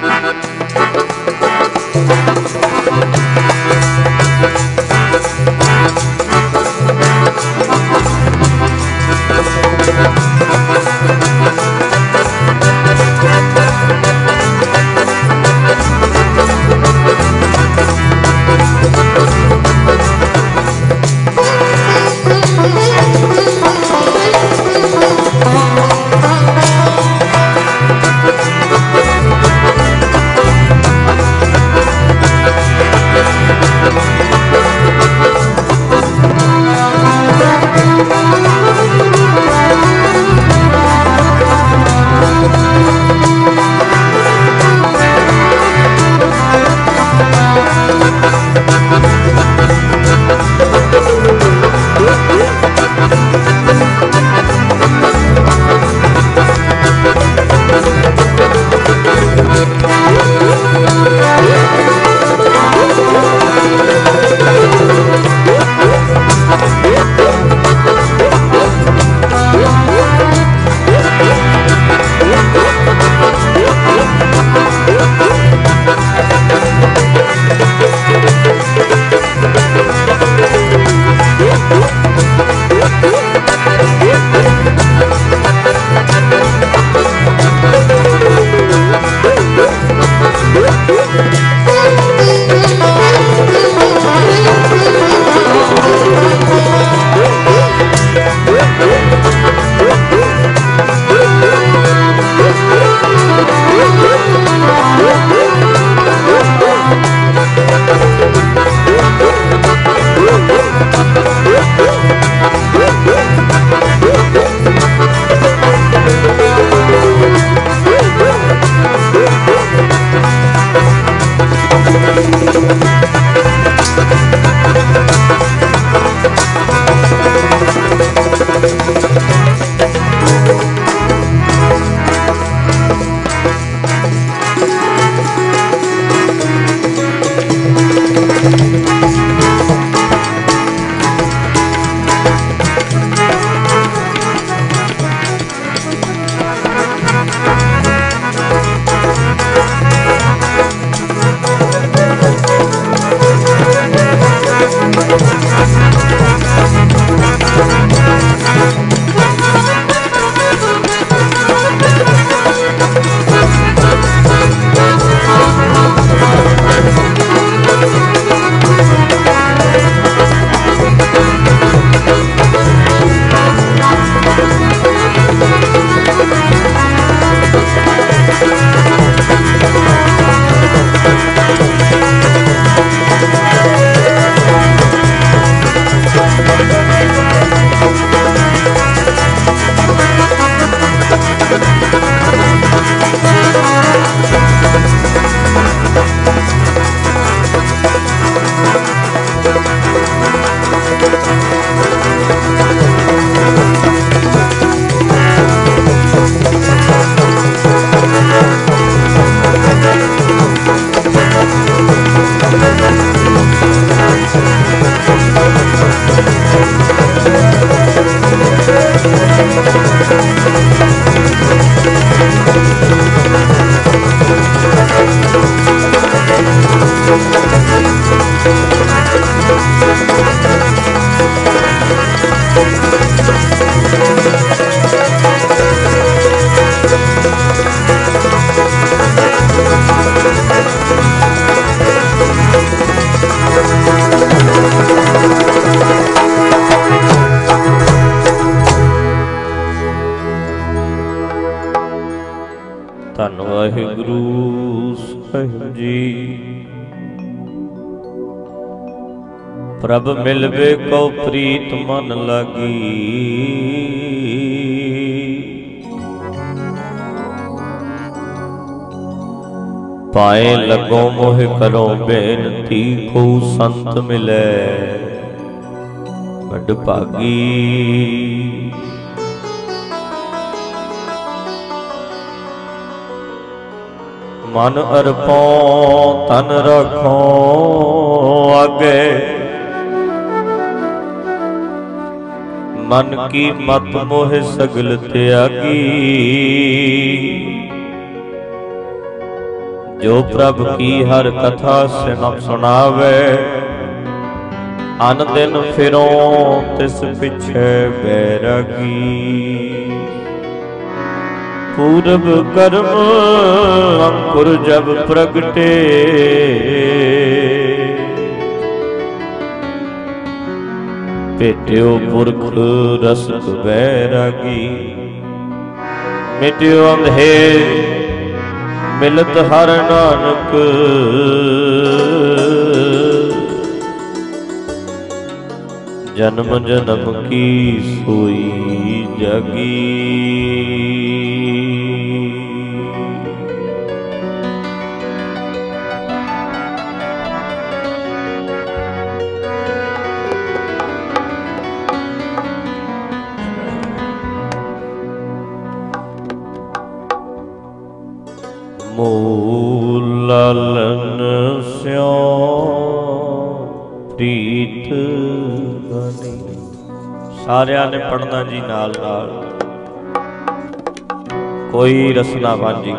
ਧੰਨ ਪ੍ਰਭ ਮਿਲਵੇ ਕੋ ਪ੍ਰੀਤ ਮਨ ਲਾਗੀ। ਪਾਏ ਲੱਗੋ ਮੋਹ ਕਰੋ ਬੇਨਤੀ, ਕੋ ਸੰਤ ਮਿਲੇ। ਵੱਡ ਭਾਗੀ। ਮਨ ਅਰਪੋ ਤਨ ਰਖੋ ਆਗੇ ਕੀ ਮਤ ਮੋਹਿ ਸਗਲ ਤਿਆਗੀ। ਜੋ ਪ੍ਰਭ ਕੀ ਹਰ ਕਥਾ ਸੁਣ ਸੁਣਾਵੇ, ਅਨ ਦਿਨ ਫਿਰੋ ਤਿਸ ਪਿਛੇ ਬੈਰਗੀ। ਪੂਰਬ ਕਰਮ ਅੰਕੁਰ ਜਬ ਪ੍ਰਗਟੇ ਮਿਟਿਓ ਪੁਰਖ ਰਸਤ ਬੈਰਾਗੀ। ਮਿਟਿਓ ਅੰਧੇ ਮਿਲਤ ਹਰ ਨਾਨਕ। ਜਨਮ ਜਨਮ ਕੀ ਸੋਈ ਜਗੀ। ਸਾਰਿਆਂ ਨੇ ਪੜਨਾ ਜੀ ਨਾਲ ਨਾਲ ਕੋਈ ਰਸਨਾ ਵਾਂਝੀ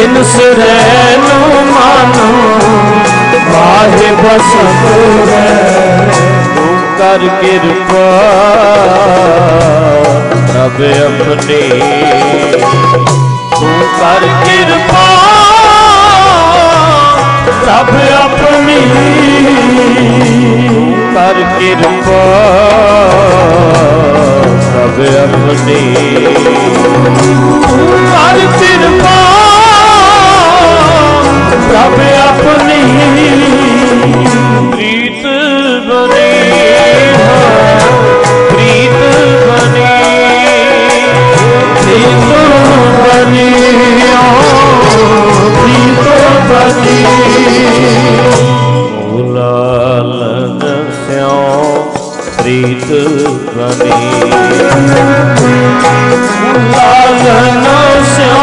ਦਿਨ ਸੁਰੈਨੋ ਮਾਨੋ ਮਾਹੇ ਬਸਤ ਤੂੰ ਕਰ ਕਿਰਪਾ, ਪ੍ਰਭ ਆਪਣੀ। ਤੂੰ ਕਰ ਕਿਰਪਾ, ਪ੍ਰਭ ਆਪਣੀ। ਕਰ ਕਿਰਪਾ, ਪ੍ਰਭ ਆਪਣੀ। ਕਰ ਕਿਰਪਾ ਪ੍ਰਭ ਆਪਣੀ ਪ੍ਰੀਤ ਬਣੀ ਪ੍ਰੀਤ ਬਣੀ। ਪ੍ਰੀਤ ਬਨੀਓ ਪ੍ਰੀਤ ਬਨੀ ਮੂਲਾਲਨ ਸਿਉ ਪ੍ਰੀਤ ਬਣੀ। ਲਾਲਨ ਸਿਓ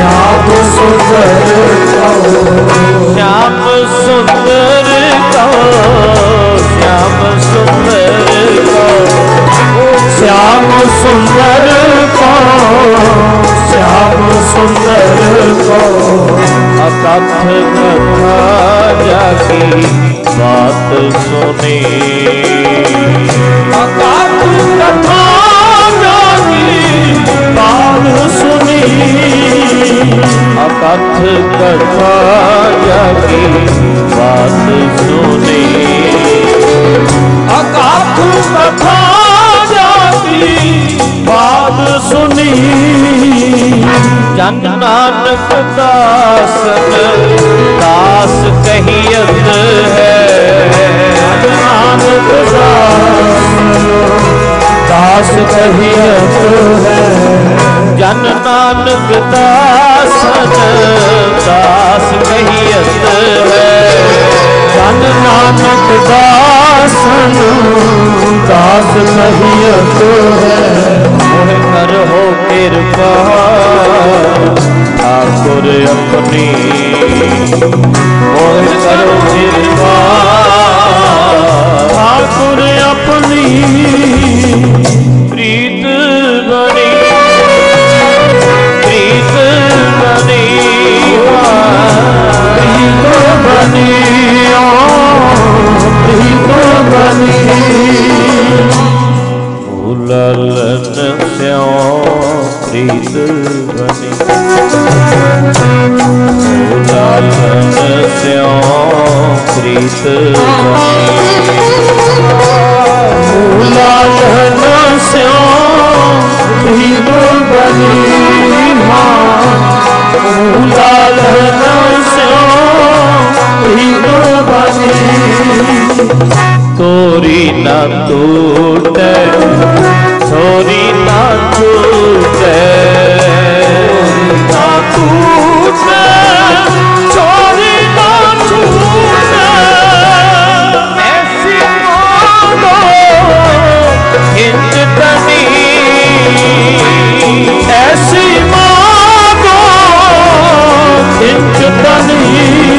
श्याम सुंदर कहो श्याम सुंदर कहो श्याम सुंदर कहो श्याम सुंदर कहो श्याम सुंदर कहो अकथ कथा जाकी बात सुनी अकथ कथा जाकी बात सुनी ਅਕਥ ਕਥਾ ਜਾਗੀ ਬਾਤ ਸੁਣੀ? ਅਕਥ ਕਥਾ ਜਾਗੀ ਬਾਤ ਸੁਣੀ? ਜਨ ਨਾਨਕ ਦਾਸਨ ਦਾਸ ਕਹੀਅਤ ਹੈ। ਨਾਨਕ ਦਾਸ ਦਾਸ ਕਹੀਅਤ ਹੈ। ਜਨ ਨਾਨਕ ਦਾਸਨ ਦਾਸ ਕਹੀਅਤ ਹੈ। ਜਨ ਨਾਨਕ ਦਾਸਨ ਦਾਸ ਕਹੀਅਤ ਹੈ। ਮੋਹ ਕਰੋ ਕਿਰਪਾ, ਠਾਕੁਰ ਆਪਣੀ। ਮੋਹ ਕਰੋ ਕਿਰਪਾ, ਠਾਕੁਰ ਆਪਣੀ। ਪ੍ਰੀਤ ਬਨੀਓ ਪ੍ਰੀਤ ਬਨੀ ਉਲਲਨ ਸਿਉ ਪ੍ਰੀਤ ਬਣੀ। ਉਲਲਨ ਸਿਉ ਪ੍ਰੀਤ ਬਣੀ ਲਾਲਨ ਸਿਓ ਪ੍ਰੀਤ ਬਨੀ ਮਾਂ। ਲਾਲਨ ਸਿਓ ਪ੍ਰੀਤ ਬਨੀ ਤੋਰੀ ਨਾ ਟੂਟੈ ਤੋਰੀ ਨਾ ਟੂਟੈ ਨਾ ਟੂਟੇ ਚੋਰੀ ਨਾ ਟੂਟੇ ਐਸੀ ਮੋਦੋ ਹਿੰਦ ਤਨੀ ਐਸੀ ਖਿੱਚ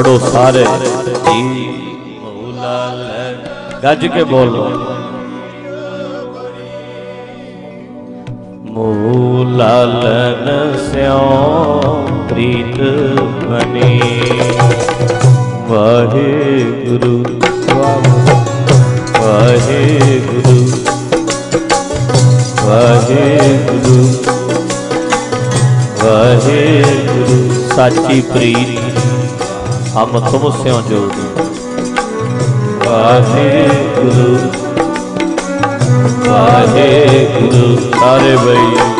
ਪੜੋ ਸਾਰੇ। ਜੀ ਮੌਲਾ ਲੈ ਗੱਜ ਕੇ ਬੋਲੋ। ਮੌਲਾ ਲਨ ਸਿਓ ਪ੍ਰੀਤ ਬਣੀ। ਵਾਹਿਗੁਰੂ ਵਾਹਿਗੁਰੂ ਵਾਹਿਗੁਰੂ ਵਾਹਿਗੁਰੂ। ਸਾਚੀ ਪ੍ਰੀਤ ਹਮ ਤੁਮ ਸਿਉ ਜੋਗੀ ਵਾਹਿਗੁਰੂ ਵਾਹਿਗੁਰੂ ਸਾਰੇ ਬਈ।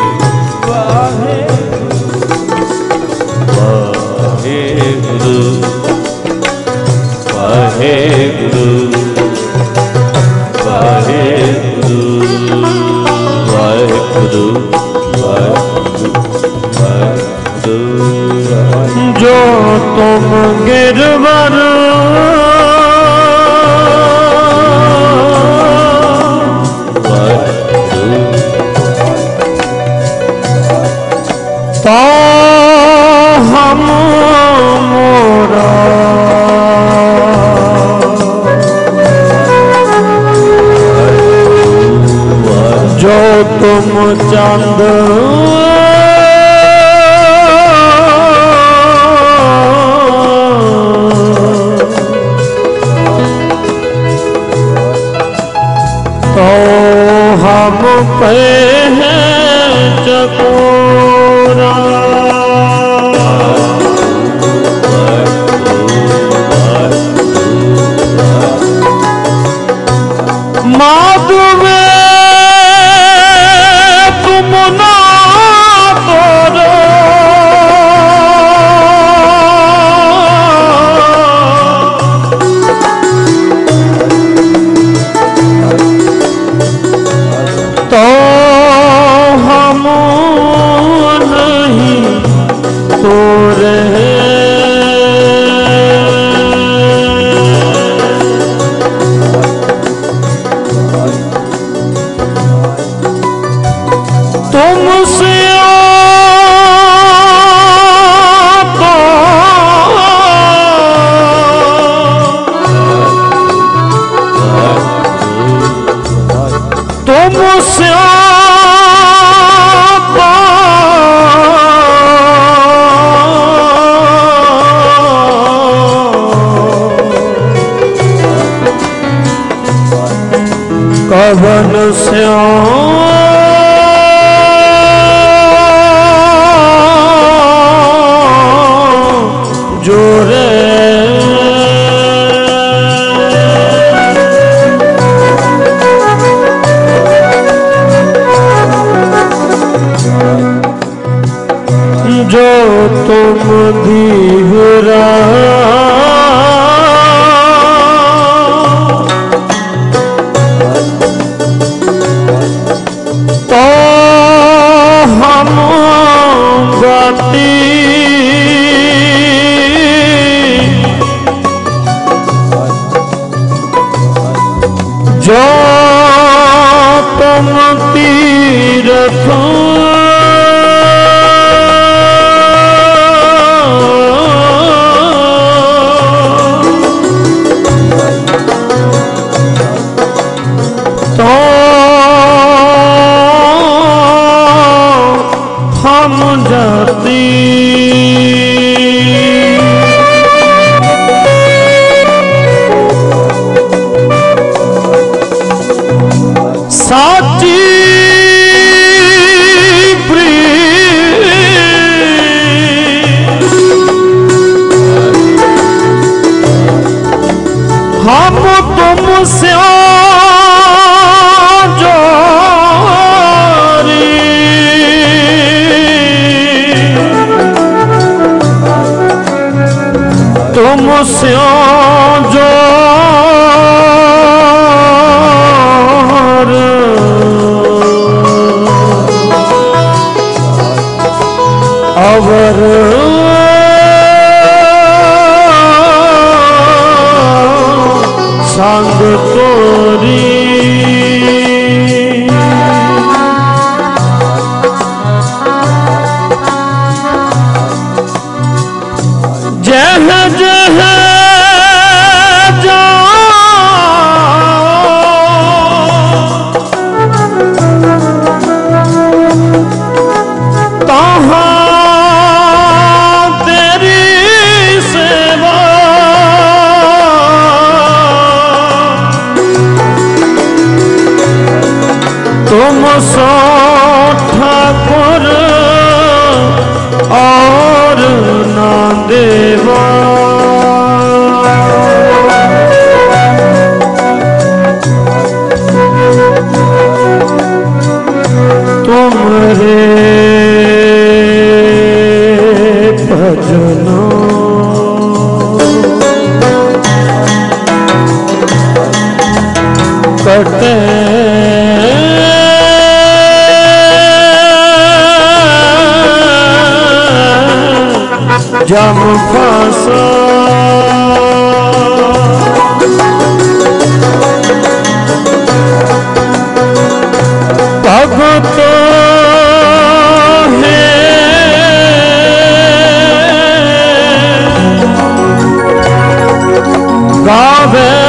है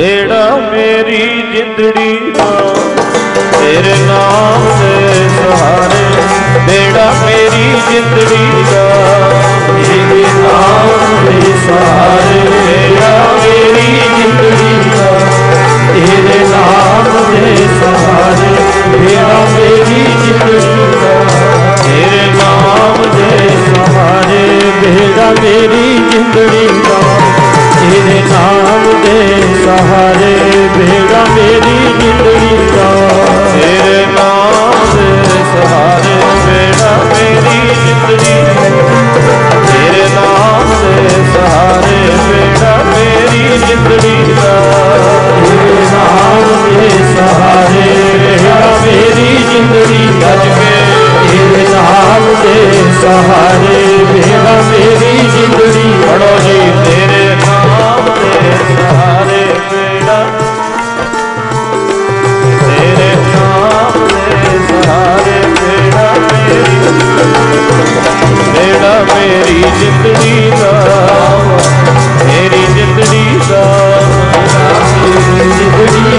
ਬੇੜਾ ਮੇਰੀ ਜਿੰਦੜੀ ਦਾ ਤੇਰੇ ਨਾਮ ਦੇ ਸਹਾਰੇ ਬੇੜਾ ਮੇਰੀ ਜਿੰਦੜੀ ਦਾ ਤੇਰੇ ਨਾਮ ਦੇ ਸਹਾਰੇ ਬੇੜਾ ਮੇਰੀ ਜਿੰਦੜੀ ਦਾ ਤੇਰੇ ਨਾਮ ਦੇ ਸਹਾਰੇ ਬੇੜਾ ਮੇਰੀ ਜਿੰਦੜੀ ਦਾ ਤੇਰੇ ਨਾਮ ਦੇ ਸਹਾਰੇ ਬੇੜਾ ਮੇਰੀ ਜਿੰਦੜੀ ਦਾ ਤੇਰੇ ਨਾਮ ਦੇ ਸਹਾਰੇ ਬੇੜਾ ਮੇਰੀ ਜਿੰਦੜੀ ਦਾ ਤੇਰੇ ਨਾਮ ਦੇ ਸਹਾਰੇ ਬੇੜਾ ਮੇਰੀ ਜਿੰਦੜੀ ਤੇਰੇ ਨਾਮ ਦੇ ਸਹਾਰੇ ਬੇੜਾ ਮੇਰੀ ਜਿੰਦੜੀ ਦਾ ਤੇਰੇ ਨਾਮ ਦੇ ਸਹਾਰੇ ਬੇੜਾ ਮੇਰੀ ਜਿੰਦੜੀ ਦਾ ਤੇਰੇ ਨਾਮ ਦੇ ਸਹਾਰੇ ਬੇੜਾ ਮੇਰੀ ਜਿੰਦੜੀ ਪੜੋ ਜੀ ਤੇਰੇ ਮੇਰਾ ਮੇਰੀ ਜਿੰਦੜੀ ਦਾ ਮੇਰੀ ਜਿੰਦੜੀ ਦਾ ਮੇਰੀ ਜਿੰਦੜੀ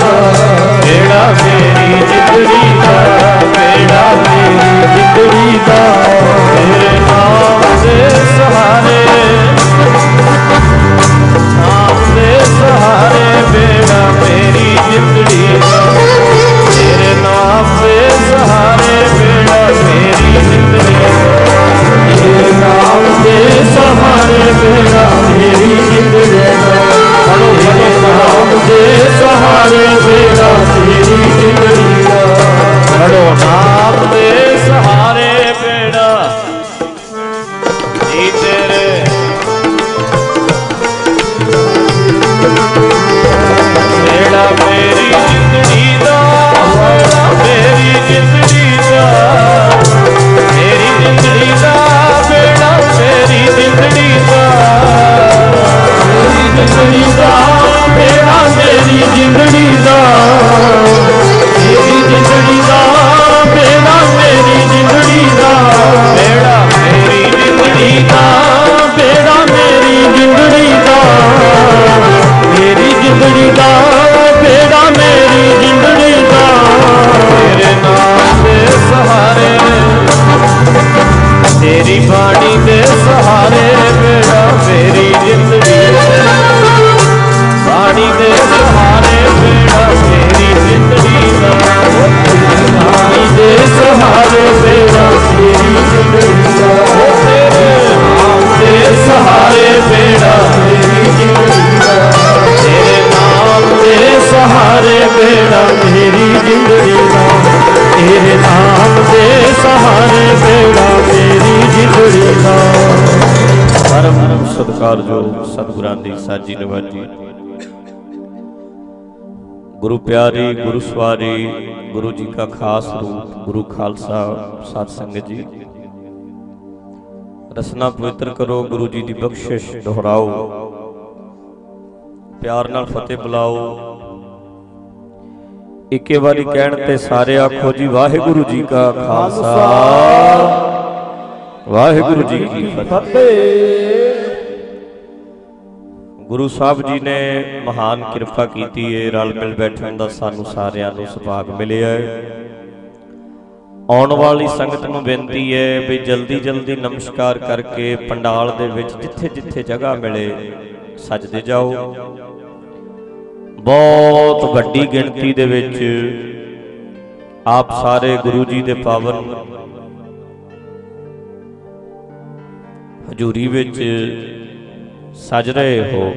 ਦਾ ਮੇਰਾ ਦਾ ਸਹਾਰੇ ਨਾਮ ਸਹਾਰੇ ਮੇਰਾ ਮੇਰੀ ਜਿੰਦੜੀ ਦਾ ਮੇਰੀ ਜ਼ਿੰਦਗੀ ਤੇਰੇ ਨਾਮ ਦੇ ਸਹਾਰੇ ਮੇਰਾ ਮੇਰੀ ਜ਼ਿੰਦਗੀ ਹਲੋ ਹਲੋ ਨਾਮ ਦੇ ਸਹਾਰੇ ਮੇਰਾ ਮੇਰੀ ਜ਼ਿੰਦਗੀ ਹਲੋ ਨਾਮ ਜਿੰਦੜੀ ਦਾ ਮੇਰਾ ਮੇਰੀ ਜਿੰਦੜੀ ਦਾ ਮੇਰੀ ਜਿੰਦੜੀ ਦਾ ਮੇਰਾ ਮੇਰੀ ਜਿੰਦੜੀ ਦਾ ਮੇਰਾ ਮੇਰੀ ਜਿੰਦੜੀ ਦਾ ਮੇਰਾ ਮੇਰੀ ਜਿੰਦੜੀ ਦਾ ਮੇਰੀ ਜਿੰਦੜੀ ਦਾ ਮੇਰਾ ਮੇਰੀ ਜਿੰਦੜੀ ਦਾ ਤੇਰੇ ਨਾਮ ਦੇ ਸਹਾਰੇ ਤੇਰੀ ਬਾਣੀ ਦੇ ਸਹਾਰੇ ਮੇਰਾ ਮੇਰੀ ਜਿੰਦੜੀ ਲਾੜੀ ਦੇ ਸਹਾਰੇ ਬੇੜਾ, ਤੇਰੀ ਜਿੰਦੜੀ ਦਾ ਲਾੜੀ ਦੇ ਸਹਾਰੇ ਬੇੜਾ, ਤੇਰੀ ਜਿੰਦੜੀ ਦਾ ਤੇਰੇ ਨਾਮ ਦੇ ਸਹਾਰੇ ਬੇੜਾ, ਤੇਰੀ ਜਿੰਦੜੀ ਦਾ ਤੇਰੇ ਨਾਮ ਦੇ ਸਹਾਰੇ ਬੇੜਾ, ਤੇਰੀ ਜਿੰਦੜੀ ਦਾ ਤੇਰੇ ਨਾਮ ਦੇ ਸਹਾਰੇ ਬੇੜਾ, ਤੇਰੀ ਜਿੰਦੜੀ ਦਾ। ਪਰਮ ਸਤਕਾਰ ਜੋ ਸਤਿਗੁਰਾਂ ਦੀ ਸਾਜੀ ਨਿਵਾਜੀ। ਗੁਰੂ ਪਿਆਰੇ, ਗੁਰੂ ਸਵਾਰੇ, ਗੁਰੂ ਜੀ ਕਾ ਖਾਸ ਰੂਪ, ਗੁਰੂ ਖਾਲਸਾ ਸਾਧ ਸੰਗਤ ਜੀ। ਰਸਨਾ ਪਵਿੱਤਰ ਕਰੋ, ਗੁਰੂ ਜੀ ਦੀ ਬਖਸ਼ਿਸ਼ ਦੁਹਰਾਓ। ਪਿਆਰ ਨਾਲ ਫਤਿਹ ਬੁਲਾਓ। ਇੱਕੇ ਵਾਰੀ ਕਹਿਣ ਤੇ ਸਾਰੇ ਆਖੋ ਜੀ, ਵਾਹਿਗੁਰੂ ਜੀ ਕਾ ਖਾਲਸਾ। ਵਾਹਿਗੁਰੂ ਜੀ ਕੀ ਫਤਿਹ। ਗੁਰੂ ਸਾਹਿਬ ਜੀ ਨੇ ਮਹਾਨ ਕਿਰਪਾ ਕੀਤੀ ਏ, ਰਲ ਮਿਲ ਬੈਠਣ ਦਾ ਸਾਨੂੰ ਸਾਰਿਆਂ ਨੂੰ ਸੁਭਾਗ ਮਿਲਿਆ ਹੈ ਆਉਣ ਵਾਲੀ ਸੰਗਤ ਨੂੰ ਬੇਨਤੀ ਹੈ ਵੀ ਜਲਦੀ ਜਲਦੀ ਨਮਸਕਾਰ ਕਰਕੇ ਪੰਡਾਲ ਦੇ ਵਿੱਚ ਜਿੱਥੇ ਜਿੱਥੇ ਜਗ੍ਹਾ ਮਿਲੇ, ਸਜਦੇ ਜਾਓ। ਬਹੁਤ ਵੱਡੀ ਗਿਣਤੀ ਦੇ ਵਿੱਚ ਆਪ ਸਾਰੇ ਗੁਰੂ ਜੀ ਦੇ ਪਾਵਨ ਹਜ਼ੂਰੀ ਵਿੱਚ ਸਜ ਰਹੇ ਹੋ।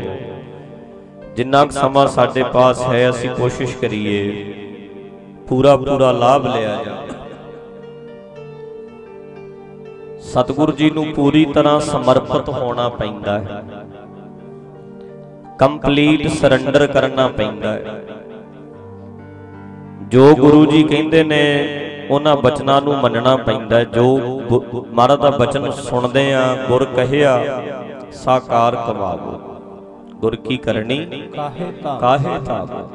ਜਿੰਨਾ ਕੁ ਸਮਾਂ ਸਾਡੇ ਪਾਸ ਹੈ, ਅਸੀਂ ਕੋਸ਼ਿਸ਼ ਕਰੀਏ, ਪੂਰਾ ਪੂਰਾ ਲਾਭ ਲਿਆ ਜਾਵੇ। ਸਤਿਗੁਰੂ ਜੀ ਨੂੰ ਪੂਰੀ ਤਰ੍ਹਾਂ ਸਮਰਪਿਤ ਹੋਣਾ ਪੈਂਦਾ ਹੈ। ਕੰਪਲੀਟ ਸਰੈਂਡਰ ਕਰਨਾ ਪੈਂਦਾ ਹੈ। ਜੋ ਗੁਰੂ ਜੀ ਕਹਿੰਦੇ ਨੇ, ਉਹਨਾਂ ਬਚਨਾਂ ਨੂੰ ਮੰਨਣਾ ਪੈਂਦਾ ਜੋ ਮਹਾਰਾਜ ਦਾ ਬਚਨ ਸੁਣਦੇ ਆ, ਗੁਰ ਕਹਿਆ ਸਾਕਾਰ ਕਮਾਵੋ ਗੁਰ ਕੀ ਕਰਨੀ? ਕਾਹੇ ਕਾਹੇ ਤਾਵੋ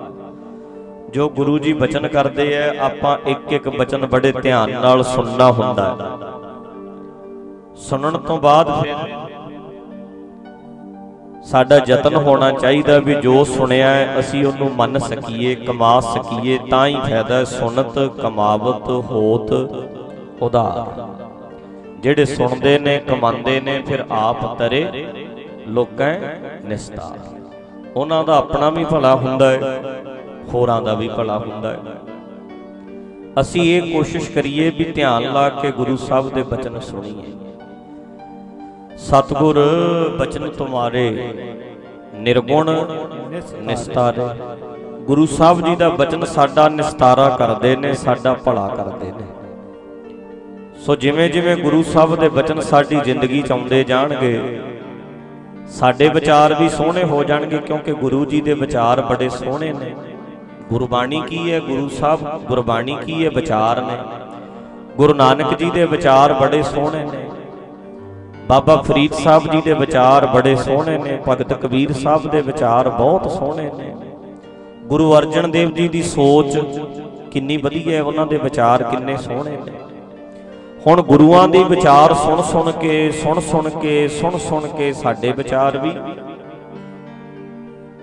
ਜੋ ਗੁਰੂ ਜੀ ਬਚਨ ਕਰਦੇ ਐ, ਆਪਾਂ ਇੱਕ ਇੱਕ ਬਚਨ ਬੜੇ ਧਿਆਨ ਨਾਲ ਸੁਣਨਾ ਹੁੰਦਾ ਹੈ ਸੁਣਨ ਤੋਂ ਬਾਅਦ ਫਿਰ ਸਾਡਾ ਯਤਨ ਹੋਣਾ ਚਾਹੀਦਾ ਵੀ ਜੋ ਸੁਣਿਆ ਹੈ ਅਸੀਂ ਉਹਨੂੰ ਮੰਨ ਸਕੀਏ, ਕਮਾ ਸਕੀਏ, ਤਾਂ ਹੀ ਫਾਇਦਾ ਸੁਣਤ, ਕਮਾਵਤ, ਹੋਤ ਉਧਾਰ ਜਿਹੜੇ ਸੁਣਦੇ ਨੇ, ਕਮਾਉਂਦੇ ਨੇ, ਫਿਰ ਆਪ ਤਰੇ ਲੋਕਾਂ ਨਿਸਤਾਰ। ਉਹਨਾਂ ਦਾ ਆਪਣਾ ਵੀ ਭਲਾ ਹੁੰਦਾ ਹੈ, ਹੋਰਾਂ ਦਾ ਵੀ ਭਲਾ ਹੁੰਦਾ ਹੈ। ਅਸੀਂ ਇਹ ਕੋਸ਼ਿਸ਼ ਕਰੀਏ ਵੀ ਧਿਆਨ ਲਾ ਕੇ ਗੁਰੂ ਸਾਹਿਬ ਦੇ ਬਚਨ ਸੁਣੀਏ। ਸਤਗੁਰ ਬਚਨ ਤੁਮਾਰੇ ਨਿਰਗੁਣ ਨਿਸਤਾਰੇ। ਗੁਰੂ ਸਾਹਿਬ ਜੀ ਦਾ ਬਚਨ ਸਾਡਾ ਨਿਸਤਾਰਾ ਕਰਦੇ ਨੇ, ਸਾਡਾ ਭਲਾ ਕਰਦੇ ਨੇ। ਸੋ ਜਿਵੇਂ ਜਿਵੇਂ ਗੁਰੂ ਸਾਹਿਬ ਦੇ ਬਚਨ ਸਾਡੀ ਜ਼ਿੰਦਗੀ ਚ ਆਉਂਦੇ ਜਾਣਗੇ, ਸਾਡੇ ਵਿਚਾਰ ਵੀ ਸੋਹਣੇ ਹੋ ਜਾਣਗੇ ਕਿਉਂਕਿ ਗੁਰੂ ਜੀ ਦੇ ਵਿਚਾਰ ਬੜੇ ਸੋਹਣੇ ਨੇ। ਗੁਰਬਾਣੀ ਕੀ ਹੈ ਗੁਰੂ ਸਾਹਿਬ? ਗੁਰਬਾਣੀ ਕੀ ਹੈ? ਵਿਚਾਰ ਨੇ। ਗੁਰੂ ਨਾਨਕ ਜੀ ਦੇ ਵਿਚਾਰ ਬੜੇ ਸੋਹਣੇ ਨੇ। ਬਾਬਾ ਫਰੀਦ ਸਾਹਿਬ ਜੀ ਦੇ ਵਿਚਾਰ ਬੜੇ ਸੋਹਣੇ ਨੇ। ਭਗਤ ਕਬੀਰ ਸਾਹਿਬ ਦੇ ਵਿਚਾਰ ਬਹੁਤ ਸੋਹਣੇ ਨੇ। ਗੁਰੂ ਅਰਜਨ ਦੇਵ ਜੀ ਦੀ ਸੋਚ ਕਿੰਨੀ ਵਧੀਆ ਹੈ, ਉਹਨਾਂ ਦੇ ਵਿਚਾਰ ਕਿੰਨੇ ਸੋਹਣੇ ਨੇ। ਹੁਣ ਗੁਰੂਆਂ ਦੀ ਵਿਚਾਰ ਸੁਣ ਸੁਣ ਕੇ, ਸੁਣ ਸੁਣ ਕੇ, ਸੁਣ ਸੁਣ ਕੇ ਸਾਡੇ ਵਿਚਾਰ ਵੀ।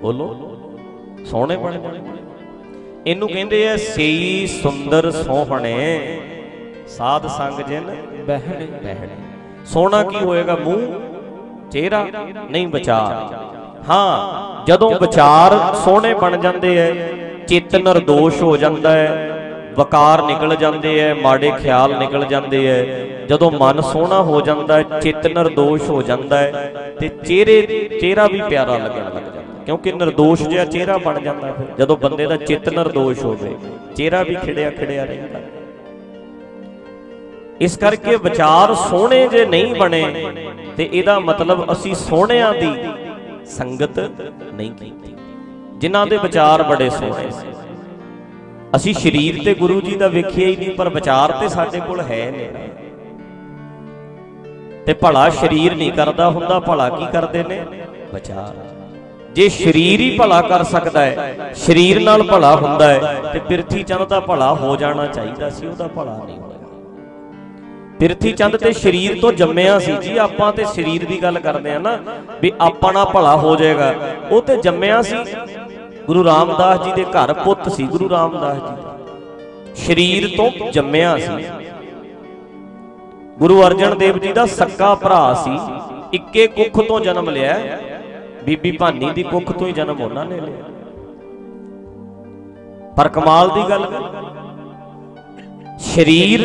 ਬੋਲੋ, ਸੋਹਣੇ ਬਣ ਬਣੇ ਇਹਨੂੰ ਕਹਿੰਦੇ ਆ, ਸਈ ਸੁੰਦਰ ਸੋਹਣੇ। ਸਾਧ ਸੰਗ ਜਿਨ ਬਹਿਣੇ ਬਹਿਣੇ। ਸੋਹਣਾ ਕੀ ਹੋਏਗਾ, ਮੂੰਹ, ਚਿਹਰਾ, ਨਹੀਂ ਵਿਚਾਰ। ਹਾਂ, ਜਦੋਂ ਵਿਚਾਰ ਸੋਹਣੇ ਬਣ ਜਾਂਦੇ ਐ, ਚਿੱਤ ਨਿਰਦੋਸ਼ ਹੋ ਜਾਂਦਾ ਹੈ ਵਕਾਰ ਨਿਕਲ ਜਾਂਦੇ ਐ, ਮਾੜੇ ਖਿਆਲ ਨਿਕਲ ਜਾਂਦੇ ਐ। ਜਦੋਂ ਮਨ ਸੋਹਣਾ ਹੋ ਜਾਂਦਾ ਹੈ ਚਿੱਤ ਨਿਰਦੋਸ਼ ਹੋ ਜਾਂਦਾ ਹੈ ਤੇ ਚਿਹਰੇ, ਚਿਹਰਾ ਵੀ ਪਿਆਰਾ ਲੱਗਣ ਲੱਗ ਜਾਂਦਾ। ਕਿਉਂਕਿ ਨਿਰਦੋਸ਼ ਜਿਹਾ ਚਿਹਰਾ ਬਣ ਜਾਂਦਾ ਫਿਰ। ਜਦੋਂ ਬੰਦੇ ਦਾ ਚਿੱਤ ਨਿਰਦੋਸ਼ ਹੋਵੇ, ਚਿਹਰਾ ਵੀ ਖਿੜਿਆ ਖਿੜਿਆ ਰਹਿੰਦਾ। ਇਸ ਕਰਕੇ ਵਿਚਾਰ ਸੋਹਣੇ ਜੇ ਨਹੀਂ ਬਣੇ, ਤੇ ਇਹਦਾ ਮਤਲਬ ਅਸੀਂ ਸੋਹਣਿਆਂ ਦੀ ਸੰਗਤ ਨਹੀਂ ਕੀਤੀ। ਜਿਨ੍ਹਾਂ ਦੇ ਵਿਚਾਰ ਬੜੇ ਸੋਹਣੇ ਸੀ। ਅਸੀਂ ਸਰੀਰ ਤੇ ਗੁਰੂ ਜੀ ਦਾ ਵੇਖਿਆ ਹੀ ਨਹੀਂ, ਪਰ ਵਿਚਾਰ ਤੇ ਸਾਡੇ ਕੋਲ ਹੈ ਨੇ। ਤੇ ਭਲਾ ਸਰੀਰ ਨਹੀਂ ਕਰਦਾ ਹੁੰਦਾ, ਭਲਾ ਕੀ ਕਰਦੇ ਨੇ? ਵਿਚਾਰ। ਜੇ ਸਰੀਰ ਹੀ ਭਲਾ ਕਰ ਸਕਦਾ ਹੈ, ਸਰੀਰ ਨਾਲ ਭਲਾ ਹੁੰਦਾ ਹੈ, ਤੇ ਪਿਰਥੀ ਚੰਦ ਦਾ ਭਲਾ ਹੋ ਜਾਣਾ ਚਾਹੀਦਾ ਸੀ, ਉਹਦਾ ਭਲਾ ਨਹੀਂ ਹੋਇਆ। ਪਿਰਥੀ ਚੰਦ ਤੇ ਸਰੀਰ ਤੋਂ ਜੰਮਿਆ ਸੀ ਜੀ, ਆਪਾਂ ਤੇ ਸਰੀਰ ਦੀ ਗੱਲ ਕਰਦੇ ਆ ਨਾ, ਵੀ ਆਪਾਂ ਨਾਲ ਭਲਾ ਹੋ ਜਾਏਗਾ। ਉਹ ਤੇ ਜੰਮਿਆ ਸੀ ਗੁਰੂ ਰਾਮਦਾਸ ਜੀ ਦੇ ਘਰ ਪੁੱਤ ਸੀ, ਗੁਰੂ ਰਾਮਦਾਸ ਜੀ। ਦਾ ਸਰੀਰ ਤੋਂ ਜੰਮਿਆ ਸੀ। ਗੁਰੂ ਅਰਜਨ ਦੇਵ ਜੀ ਦਾ ਸੱਕਾ ਭਰਾ ਸੀ। ਇੱਕੇ ਕੁੱਖ ਤੋਂ ਜਨਮ ਲਿਆ। ਬੀਬੀ ਭਾਨੀ ਦੀ ਕੁੱਖ ਤੋਂ ਹੀ ਜਨਮ ਉਹਨਾਂ ਨੇ ਲਿਆ। ਪਰ ਕਮਾਲ ਦੀ ਗੱਲ ਸਰੀਰ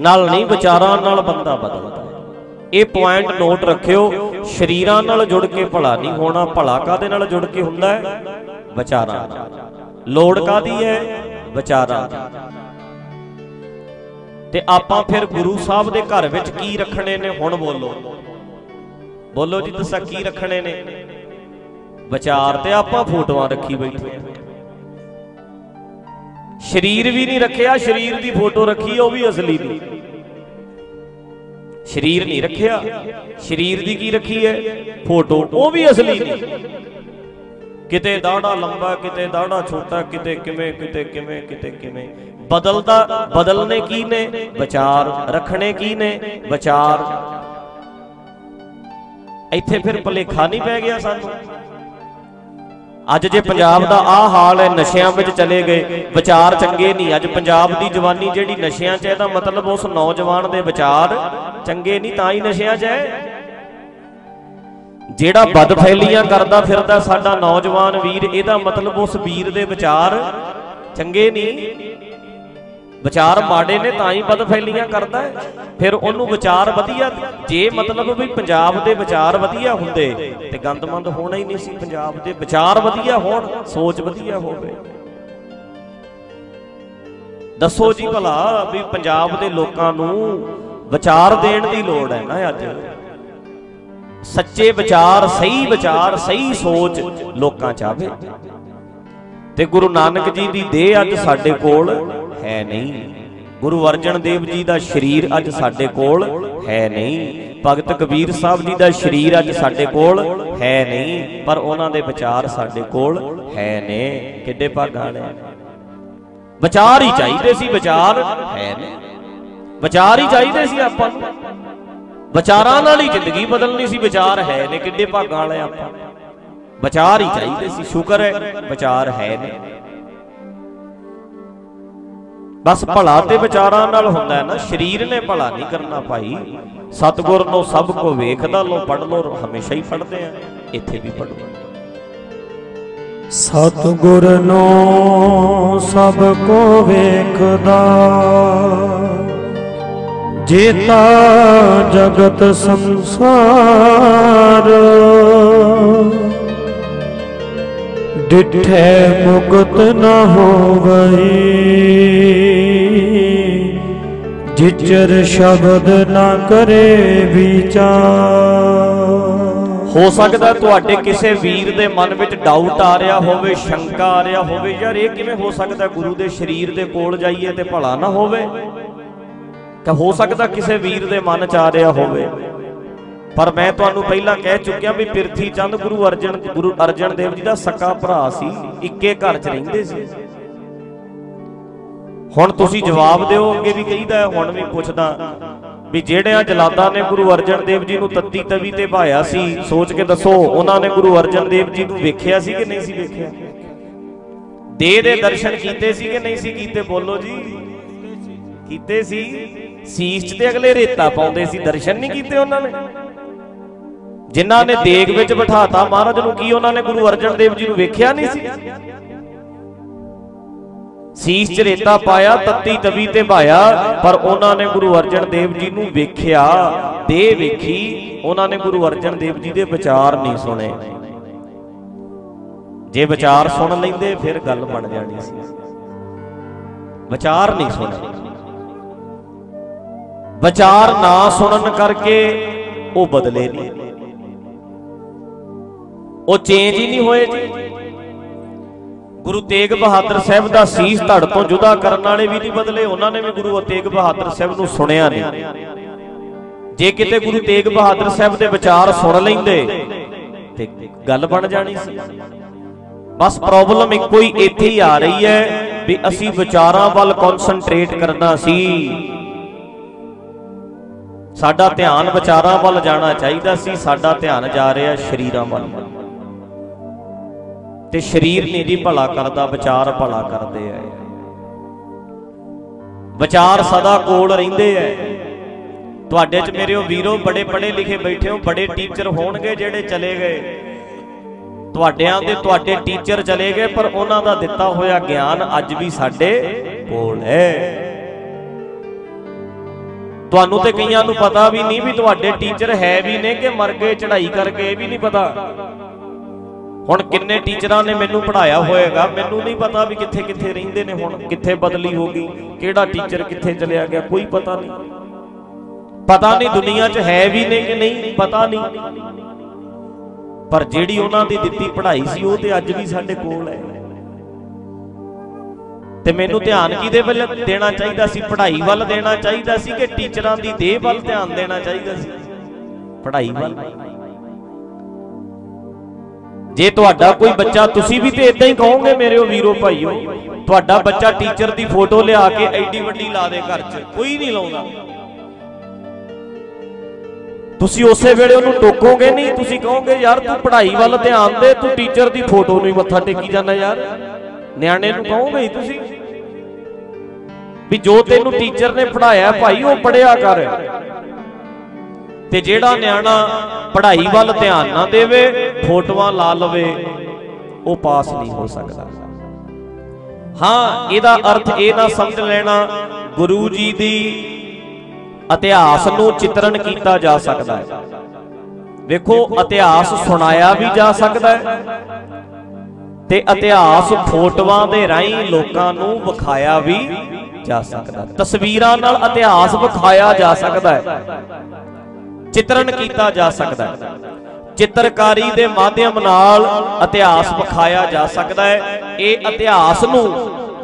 ਨਾਲ ਨਹੀਂ, ਵਿਚਾਰਾਂ ਨਾਲ ਬੰਦਾ ਬਦਲਦਾ ਇਹ ਪੁਆਇੰਟ ਨੋਟ ਰੱਖਿਓ। ਸ਼ਰੀਰਾਂ ਨਾਲ ਜੁੜ ਕੇ ਭਲਾ ਨਹੀਂ ਹੋਣਾ। ਭਲਾ ਕਾਦੇ ਨਾਲ ਜੁੜ ਕੇ ਹੁੰਦਾ ਹੈ? ਵਿਚਾਰਾ। ਲੋੜ ਕਾਦੀ ਹੈ? ਵਿਚਾਰਾ ਤੇ ਆਪਾਂ ਫਿਰ ਗੁਰੂ ਸਾਹਿਬ ਦੇ ਘਰ ਵਿੱਚ ਕੀ ਰੱਖਣੇ ਨੇ? ਹੁਣ ਬੋਲੋ। ਬੋਲੋ ਜੀ ਦੱਸਾਂ ਕੀ ਰੱਖਣੇ ਨੇ? ਵਿਚਾਰ ਤੇ ਆਪਾਂ ਫੋਟੋਆਂ ਰੱਖੀ ਬੈਠੇ ਸਰੀਰ ਵੀ ਨਹੀਂ ਰੱਖਿਆ, ਸਰੀਰ ਦੀ ਫੋਟੋ ਰੱਖੀ, ਉਹ ਵੀ ਅਸਲੀ ਨਹੀਂ ਸਰੀਰ ਨਹੀਂ ਰੱਖਿਆ, ਸਰੀਰ ਦੀ ਕੀ ਰੱਖੀ ਹੈ? ਫੋਟੋ, ਉਹ ਵੀ ਅਸਲੀ ਨਹੀਂ ਕਿਤੇ ਦਾੜਾ ਲੰਬਾ ਕਿਤੇ ਦਾੜਾ ਛੋਟਾ ਕਿਤੇ ਕਿਵੇਂ ਕਿਤੇ ਕਿਵੇਂ ਕਿਤੇ ਕਿਵੇਂ। ਬਦਲਦਾ ਬਦਲਨੇ ਕੀ ਨੇ? ਵਿਚਾਰ ਰੱਖਣੇ ਕੀ ਨੇ? ਵਿਚਾਰ। ਇੱਥੇ ਫਿਰ ਭਲੇਖਾ ਨਹੀਂ ਪੈ ਗਿਆ ਸਾਨੂੰ। ਅੱਜ ਜੇ ਪੰਜਾਬ ਦਾ ਆਹ ਹਾਲ ਹੈ ਨਸ਼ਿਆਂ ਵਿੱਚ ਚਲੇ ਗਏ ਵਿਚਾਰ ਚੰਗੇ ਨਹੀਂ। ਅੱਜ ਪੰਜਾਬ ਦੀ ਜਵਾਨੀ ਜਿਹੜੀ ਨਸ਼ਿਆਂ 'ਚ ਹੈ ਇਹਦਾ ਮਤਲਬ ਉਸ ਨੌਜਵਾਨ ਦੇ ਵਿਚਾਰ ਚੰਗੇ ਨਹੀਂ ਤਾਂ ਹੀ ਨਸ਼ਿਆਂ 'ਚ ਹੈ। ਜਿਹੜਾ ਬਦ ਫੈਲੀਆਂ ਕਰਦਾ ਫਿਰਦਾ ਸਾਡਾ ਨੌਜਵਾਨ ਵੀਰ, ਇਹਦਾ ਮਤਲਬ ਉਸ ਵੀਰ ਦੇ ਵਿਚਾਰ ਚੰਗੇ ਨਹੀਂ ਵਿਚਾਰ ਮਾੜੇ ਨੇ ਤਾਂ ਹੀ ਬਦ ਫੈਲੀਆਂ ਕਰਦਾ ਫਿਰ ਉਹਨੂੰ ਵਿਚਾਰ ਵਧੀਆ, ਜੇ ਮਤਲਬ ਵੀ ਪੰਜਾਬ ਦੇ ਵਿਚਾਰ ਵਧੀਆ ਹੁੰਦੇ ਤੇ ਗੰਦਮੰਦ ਹੋਣਾ ਹੀ ਨਹੀਂ ਸੀ ਪੰਜਾਬ ਦੇ। ਵਿਚਾਰ ਵਧੀਆ ਹੋਣ, ਸੋਚ ਵਧੀਆ ਹੋਵੇ। ਦੱਸੋ ਜੀ ਭਲਾ ਵੀ ਪੰਜਾਬ ਦੇ ਲੋਕਾਂ ਨੂੰ ਵਿਚਾਰ ਦੇਣ ਦੀ ਲੋੜ ਹੈ ਨਾ ਅੱਜ। ਸੱਚੇ ਵਿਚਾਰ, ਸਹੀ ਵਿਚਾਰ, ਸਹੀ ਸੋਚ ਲੋਕਾਂ ਚ ਆਵੇ। ਤੇ ਗੁਰੂ ਨਾਨਕ ਜੀ ਦੀ ਦੇਹ ਅੱਜ ਸਾਡੇ ਕੋਲ ਹੈ ਨਹੀਂ। ਗੁਰੂ ਅਰਜਨ ਦੇਵ ਜੀ ਦਾ ਸਰੀਰ ਅੱਜ ਸਾਡੇ ਕੋਲ ਹੈ ਨਹੀਂ। ਭਗਤ ਕਬੀਰ ਸਾਹਿਬ ਜੀ ਦਾ ਸਰੀਰ ਅੱਜ ਸਾਡੇ ਕੋਲ ਹੈ ਨਹੀਂ, ਪਰ ਉਹਨਾਂ ਦੇ ਵਿਚਾਰ ਸਾਡੇ ਕੋਲ ਹੈ ਨੇ। ਕਿੱਡੇ ਭਾਗਾਂ ਨੇ ਵਿਚਾਰ ਹੀ ਚਾਹੀਦੇ ਸੀ, ਵਿਚਾਰ ਹੈ ਨੇ। ਵਿਚਾਰ ਹੀ ਚਾਹੀਦੇ ਸੀ ਆਪਾਂ ਨੂੰ। ਵਿਚਾਰਾਂ ਨਾਲ ਹੀ ਜ਼ਿੰਦਗੀ ਬਦਲਣੀ ਸੀ, ਵਿਚਾਰ ਹੈ ਨੇ, ਕਿੱਡੇ ਭਾਗਾਂ ਵਾਲੇ ਆਪਾਂ। ਵਿਚਾਰ ਹੀ ਚਾਹੀਦੇ ਸੀ, ਸ਼ੁਕਰ ਹੈ, ਵਿਚਾਰ ਹੈ ਨੇ। ਬਸ ਭਲਾ ਤੇ ਵਿਚਾਰਾਂ ਨਾਲ ਹੁੰਦਾ ਨਾ, ਸਰੀਰ ਨੇ ਭਲਾ ਨਹੀਂ ਕਰਨਾ ਭਾਈ। ਸਤਗੁਰ ਨੂੰ ਸਭ ਕੋ ਵੇਖਦਾ, ਲੋ ਪੜ ਲੋ, ਹਮੇਸ਼ਾ ਹੀ ਪੜਦੇ ਆ, ਇੱਥੇ ਵੀ ਪੜੋ ਸਤਿਗੁਰ ਨੂੰ ਸਭ ਕੋ ਵੇਖਦਾ। ਜੇਤਾ ਜਗਤ ਸੰਸਾਰ। ਡਿਠੇ ਮੁਕਤ ਨ ਹੋਵਈ। ਜਿਚਰ ਸ਼ਬਦ ਨਾ ਕਰੇ ਵਿਚਾਰ। ਹੋ ਸਕਦਾ ਤੁਹਾਡੇ ਕਿਸੇ ਵੀਰ ਦੇ ਮਨ ਵਿੱਚ ਡਾਊਟ ਆ ਰਿਹਾ ਹੋਵੇ, ਸ਼ੰਕਾ ਆ ਰਿਹਾ ਹੋਵੇ, ਯਾਰ ਇਹ ਕਿਵੇਂ ਹੋ ਸਕਦਾ ਗੁਰੂ ਦੇ ਸਰੀਰ ਦੇ ਕੋਲ ਜਾਈਏ ਤੇ ਭਲਾ ਨਾ ਹੋਵੇ? ਤਾਂ ਹੋ ਸਕਦਾ ਕਿਸੇ ਵੀਰ ਦੇ ਮਨ 'ਚ ਆ ਰਿਹਾ ਹੋਵੇ। ਪਰ ਮੈਂ ਤੁਹਾਨੂੰ ਪਹਿਲਾਂ ਕਹਿ ਚੁੱਕਿਆ ਵੀ ਪਿਰਥੀ ਚੰਦ ਗੁਰੂ ਅਰਜਨ ਗੁਰੂ ਅਰਜਨ ਦੇਵ ਜੀ ਦਾ ਸੱਕਾ ਭਰਾ ਸੀ, ਇੱਕੇ ਘਰ 'ਚ ਰਹਿੰਦੇ ਸੀ। ਹੁਣ ਤੁਸੀਂ ਜਵਾਬ ਦਿਓ ਅੱਗੇ ਵੀ ਕਹੀਦਾ ਹੁਣ ਵੀ ਪੁੱਛਦਾ ਵੀ ਜਿਹੜਿਆਂ ਜਲਾਦਾਂ ਨੇ ਗੁਰੂ ਅਰਜਨ ਦੇਵ ਜੀ ਨੂੰ ਤੱਤੀ ਤਵੀ ਤੇ ਭਾਇਆ ਸੀ, ਸੋਚ ਕੇ ਦੱਸੋ, ਉਹਨਾਂ ਨੇ ਗੁਰੂ ਅਰਜਨ ਦੇਵ ਜੀ ਨੂੰ ਵੇਖਿਆ ਸੀ ਕਿ ਨਹੀਂ ਸੀ ਵੇਖਿਆ? ਦੇਹ ਦੇ ਦਰਸ਼ਨ ਕੀਤੇ ਸੀ ਕਿ ਨਹੀਂ ਸੀ ਕੀਤੇ? ਬੋਲੋ ਜੀ। ਕੀਤੇ ਸੀ। ਸੀਸ 'ਚ ਤੇ ਅਗਲੇ ਰੇਤਾ ਪਾਉਂਦੇ ਸੀ, ਦਰਸ਼ਨ ਨਹੀਂ ਕੀਤੇ ਉਹਨਾਂ ਨੇ। ਜਿਨ੍ਹਾਂ ਨੇ ਦੇਗ ਵਿੱਚ ਬਿਠਾਤਾ ਮਹਾਰਾਜ ਨੂੰ, ਕੀ ਉਹਨਾਂ ਨੇ ਗੁਰੂ ਅਰਜਨ ਦੇਵ ਜੀ ਨੂੰ ਵੇਖਿਆ ਨਹੀਂ ਸੀ? ਸੀਸ 'ਚ ਰੇਤਾ ਪਾਇਆ, ਤੱਤੀ ਤਵੀ ਤੇ ਭਾਇਆ ਪਰ ਉਹਨਾਂ ਨੇ ਗੁਰੂ ਅਰਜਨ ਦੇਵ ਜੀ ਨੂੰ ਵੇਖਿਆ, ਦੇ ਵੇਖੀ, ਉਹਨਾਂ ਨੇ ਗੁਰੂ ਅਰਜਨ ਦੇਵ ਜੀ ਦੇ ਵਿਚਾਰ ਨਹੀਂ ਸੁਣੇ। ਜੇ ਵਿਚਾਰ ਸੁਣ ਲੈਂਦੇ, ਫਿਰ ਗੱਲ ਬਣ ਜਾਣੀ ਸੀ। ਵਿਚਾਰ ਨਹੀਂ ਸੁਣੇ। ਵਿਚਾਰ ਨਾ ਸੁਣਨ ਕਰਕੇ ਉਹ ਬਦਲੇ ਨਹੀਂ। ਉਹ ਚੇਂਜ ਹੀ ਨਹੀਂ ਹੋਏ ਜੀ। ਗੁਰੂ ਤੇਗ ਬਹਾਦਰ ਸਾਹਿਬ ਦਾ ਸੀਸ ਧੜ ਤੋਂ ਜੁਦਾ ਕਰਨ ਵਾਲੇ ਵੀ ਨਹੀਂ ਬਦਲੇ, ਉਹਨਾਂ ਨੇ ਵੀ ਗੁਰੂ ਤੇਗ ਬਹਾਦਰ ਸਾਹਿਬ ਨੂੰ ਸੁਣਿਆ ਨਹੀਂ। ਜੇ ਕਿਤੇ ਗੁਰੂ ਤੇਗ ਬਹਾਦਰ ਸਾਹਿਬ ਦੇ ਵਿਚਾਰ ਸੁਣ ਲੈਂਦੇ, ਤੇ ਗੱਲ ਬਣ ਜਾਣੀ ਸੀ। ਬਸ ਪ੍ਰੋਬਲਮ ਇੱਕੋ ਹੀ ਇੱਥੇ ਹੀ ਆ ਰਹੀ ਹੈ ਵੀ ਅਸੀਂ ਵਿਚਾਰਾਂ ਵੱਲ ਕਨਸੈਂਟਰੇਟ ਕਰਨਾ ਸੀ। ਸਾਡਾ ਧਿਆਨ ਵਿਚਾਰਾਂ ਵੱਲ ਜਾਣਾ ਚਾਹੀਦਾ ਸੀ, ਸਾਡਾ ਧਿਆਨ ਜਾ ਰਿਹਾ ਸ਼ਰੀਰਾਂ ਵੱਲ। ਤੇ ਸਰੀਰ ਨਹੀਂ ਜੀ ਭਲਾ ਕਰਦਾ, ਵਿਚਾਰ ਭਲਾ ਕਰਦੇ ਆ। ਵਿਚਾਰ ਸਦਾ ਕੋਲ ਰਹਿੰਦੇ ਐ ਤੁਹਾਡੇ ਚ ਮੇਰੇ ਉਹ ਵੀਰੋ ਬੜੇ ਪੜੇ ਲਿਖੇ ਬੈਠੇ ਹੋ, ਬੜੇ ਟੀਚਰ ਹੋਣਗੇ ਜਿਹੜੇ ਚਲੇ ਗਏ। ਤੁਹਾਡਿਆਂ ਦੇ ਤੁਹਾਡੇ ਟੀਚਰ ਚਲੇ ਗਏ, ਪਰ ਉਹਨਾਂ ਦਾ ਦਿੱਤਾ ਹੋਇਆ ਗਿਆਨ ਅੱਜ ਵੀ ਸਾਡੇ ਕੋਲ ਹੈ। ਤੁਹਾਨੂੰ ਤੇ ਕਈਆਂ ਨੂੰ ਪਤਾ ਵੀ ਨਹੀਂ ਵੀ ਤੁਹਾਡੇ ਟੀਚਰ ਹੈ ਵੀ ਨੇ ਕਿ ਮਰ ਗਏ ਚੜ੍ਹਾਈ ਕਰਕੇ ਇਹ ਵੀ ਨਹੀਂ ਪਤਾ? ਹੁਣ ਕਿੰਨੇ ਟੀਚਰਾਂ ਨੇ ਮੈਨੂੰ ਪੜਾਇਆ ਹੋਏਗਾ ਮੈਨੂੰ ਨਹੀਂ ਪਤਾ ਵੀ ਕਿੱਥੇ ਕਿੱਥੇ ਰਹਿੰਦੇ ਨੇ ਹੁਣ ਕਿੱਥੇ ਬਦਲੀ ਹੋ ਗਈ ਕਿਹੜਾ ਟੀਚਰ ਕਿੱਥੇ ਚਲਿਆ ਗਿਆ ਕੋਈ ਪਤਾ ਨਹੀਂ। ਪਤਾ ਨਹੀਂ ਦੁਨੀਆ 'ਚ ਹੈ ਵੀ ਨਹੀਂ ਕਿ ਨਹੀਂ ਪਤਾ ਨਹੀਂ। ਪਰ ਜਿਹੜੀ ਉਹਨਾਂ ਦੀ ਦਿੱਤੀ ਪੜ੍ਹਾਈ ਸੀ ਉਹ ਤੇ ਅੱਜ ਵੀ ਸਾਡੇ ਕੋਲ ਹੈ। ਤੇ ਮੈਨੂੰ ਧਿਆਨ ਕਿਹਦੇ ਵੱਲ ਦੇਣਾ ਚਾਹੀਦਾ ਸੀ? ਪੜ੍ਹਾਈ ਵੱਲ ਦੇਣਾ ਚਾਹੀਦਾ ਸੀ ਕਿ ਟੀਚਰਾਂ ਦੀ ਦੇਹ ਵੱਲ ਧਿਆਨ ਦੇਣਾ ਚਾਹੀਦਾ ਸੀ? ਪੜ੍ਹਾਈ ਵੱਲ। ਜੇ ਤੁਹਾਡਾ ਕੋਈ ਬੱਚਾ, ਤੁਸੀਂ ਵੀ ਤੇ ਇਦਾਂ ਹੀ ਕਹੋਗੇ ਮੇਰੇ ਵੀਰੋ ਭਾਈਓ, ਤੁਹਾਡਾ ਬੱਚਾ ਟੀਚਰ ਦੀ ਫੋਟੋ ਲਿਆ ਕੇ ਐਡੀ ਵੱਡੀ ਲਾ ਦੇ ਘਰ 'ਚ, ਕੋਈ ਨਹੀਂ ਲਾਉਂਦਾ। ਤੁਸੀਂ ਉਸੇ ਵੇਲੇ ਉਹਨੂੰ ਟੋਕੋਗੇ ਨਹੀਂ, ਤੁਸੀਂ ਕਹੋਗੇ, ਯਾਰ ਤੂੰ ਪੜ੍ਹਾਈ ਵੱਲ ਧਿਆਨ ਦੇ, ਤੂੰ ਟੀਚਰ ਦੀ ਫੋਟੋ ਨੂੰ ਹੀ ਮੱਥਾ ਟੇਕੀ ਜਾਂਦਾ ਯਾਰ। ਨਿਆਣੇ ਨੂੰ ਕਹੋਗੇ ਹੀ ਤੁਸੀਂ ਵੀ ਜੋ ਤੈਨੂੰ ਟੀਚਰ ਨੇ ਪੜਾਇਆ ਭਾਈ, ਉਹ ਪੜਿਆ ਕਰ। ਤੇ ਜਿਹੜਾ ਨਿਆਣਾ ਪੜ੍ਹਾਈ ਵੱਲ ਧਿਆਨ ਨਾ ਦੇਵੇ, ਫੋਟੋਆਂ ਲਾ ਲਵੇ, ਉਹ ਪਾਸ ਨਹੀਂ ਹੋ ਸਕਦਾ। ਹਾਂ, ਇਹਦਾ ਅਰਥ ਇਹ ਨਾ ਸਮਝ ਲੈਣਾ, ਗੁਰੂ ਜੀ ਦੀ ਇਤਿਹਾਸ ਨੂੰ ਚਿਤਰਨ ਕੀਤਾ ਜਾ ਸਕਦਾ ਹੈ। ਵੇਖੋ, ਇਤਿਹਾਸ ਸੁਣਾਇਆ ਵੀ ਜਾ ਸਕਦਾ ਹੈ। ਤੇ ਇਤਿਹਾਸ ਫੋਟੋਆਂ ਦੇ ਰਾਹੀਂ ਲੋਕਾਂ ਨੂੰ ਵਿਖਾਇਆ ਵੀ ਜਾ ਸਕਦਾ ਤਸਵੀਰਾਂ ਨਾਲ ਇਤਿਹਾਸ ਵਿਖਾਇਆ ਜਾ ਸਕਦਾ ਹੈ। ਚਿਤਰਨ ਕੀਤਾ ਜਾ ਸਕਦਾ ਹੈ। ਚਿੱਤਰਕਾਰੀ ਦੇ ਮਾਧਿਅਮ ਨਾਲ ਇਤਿਹਾਸ ਵਿਖਾਇਆ ਜਾ ਸਕਦਾ ਹੈ। ਇਹ ਇਤਿਹਾਸ ਨੂੰ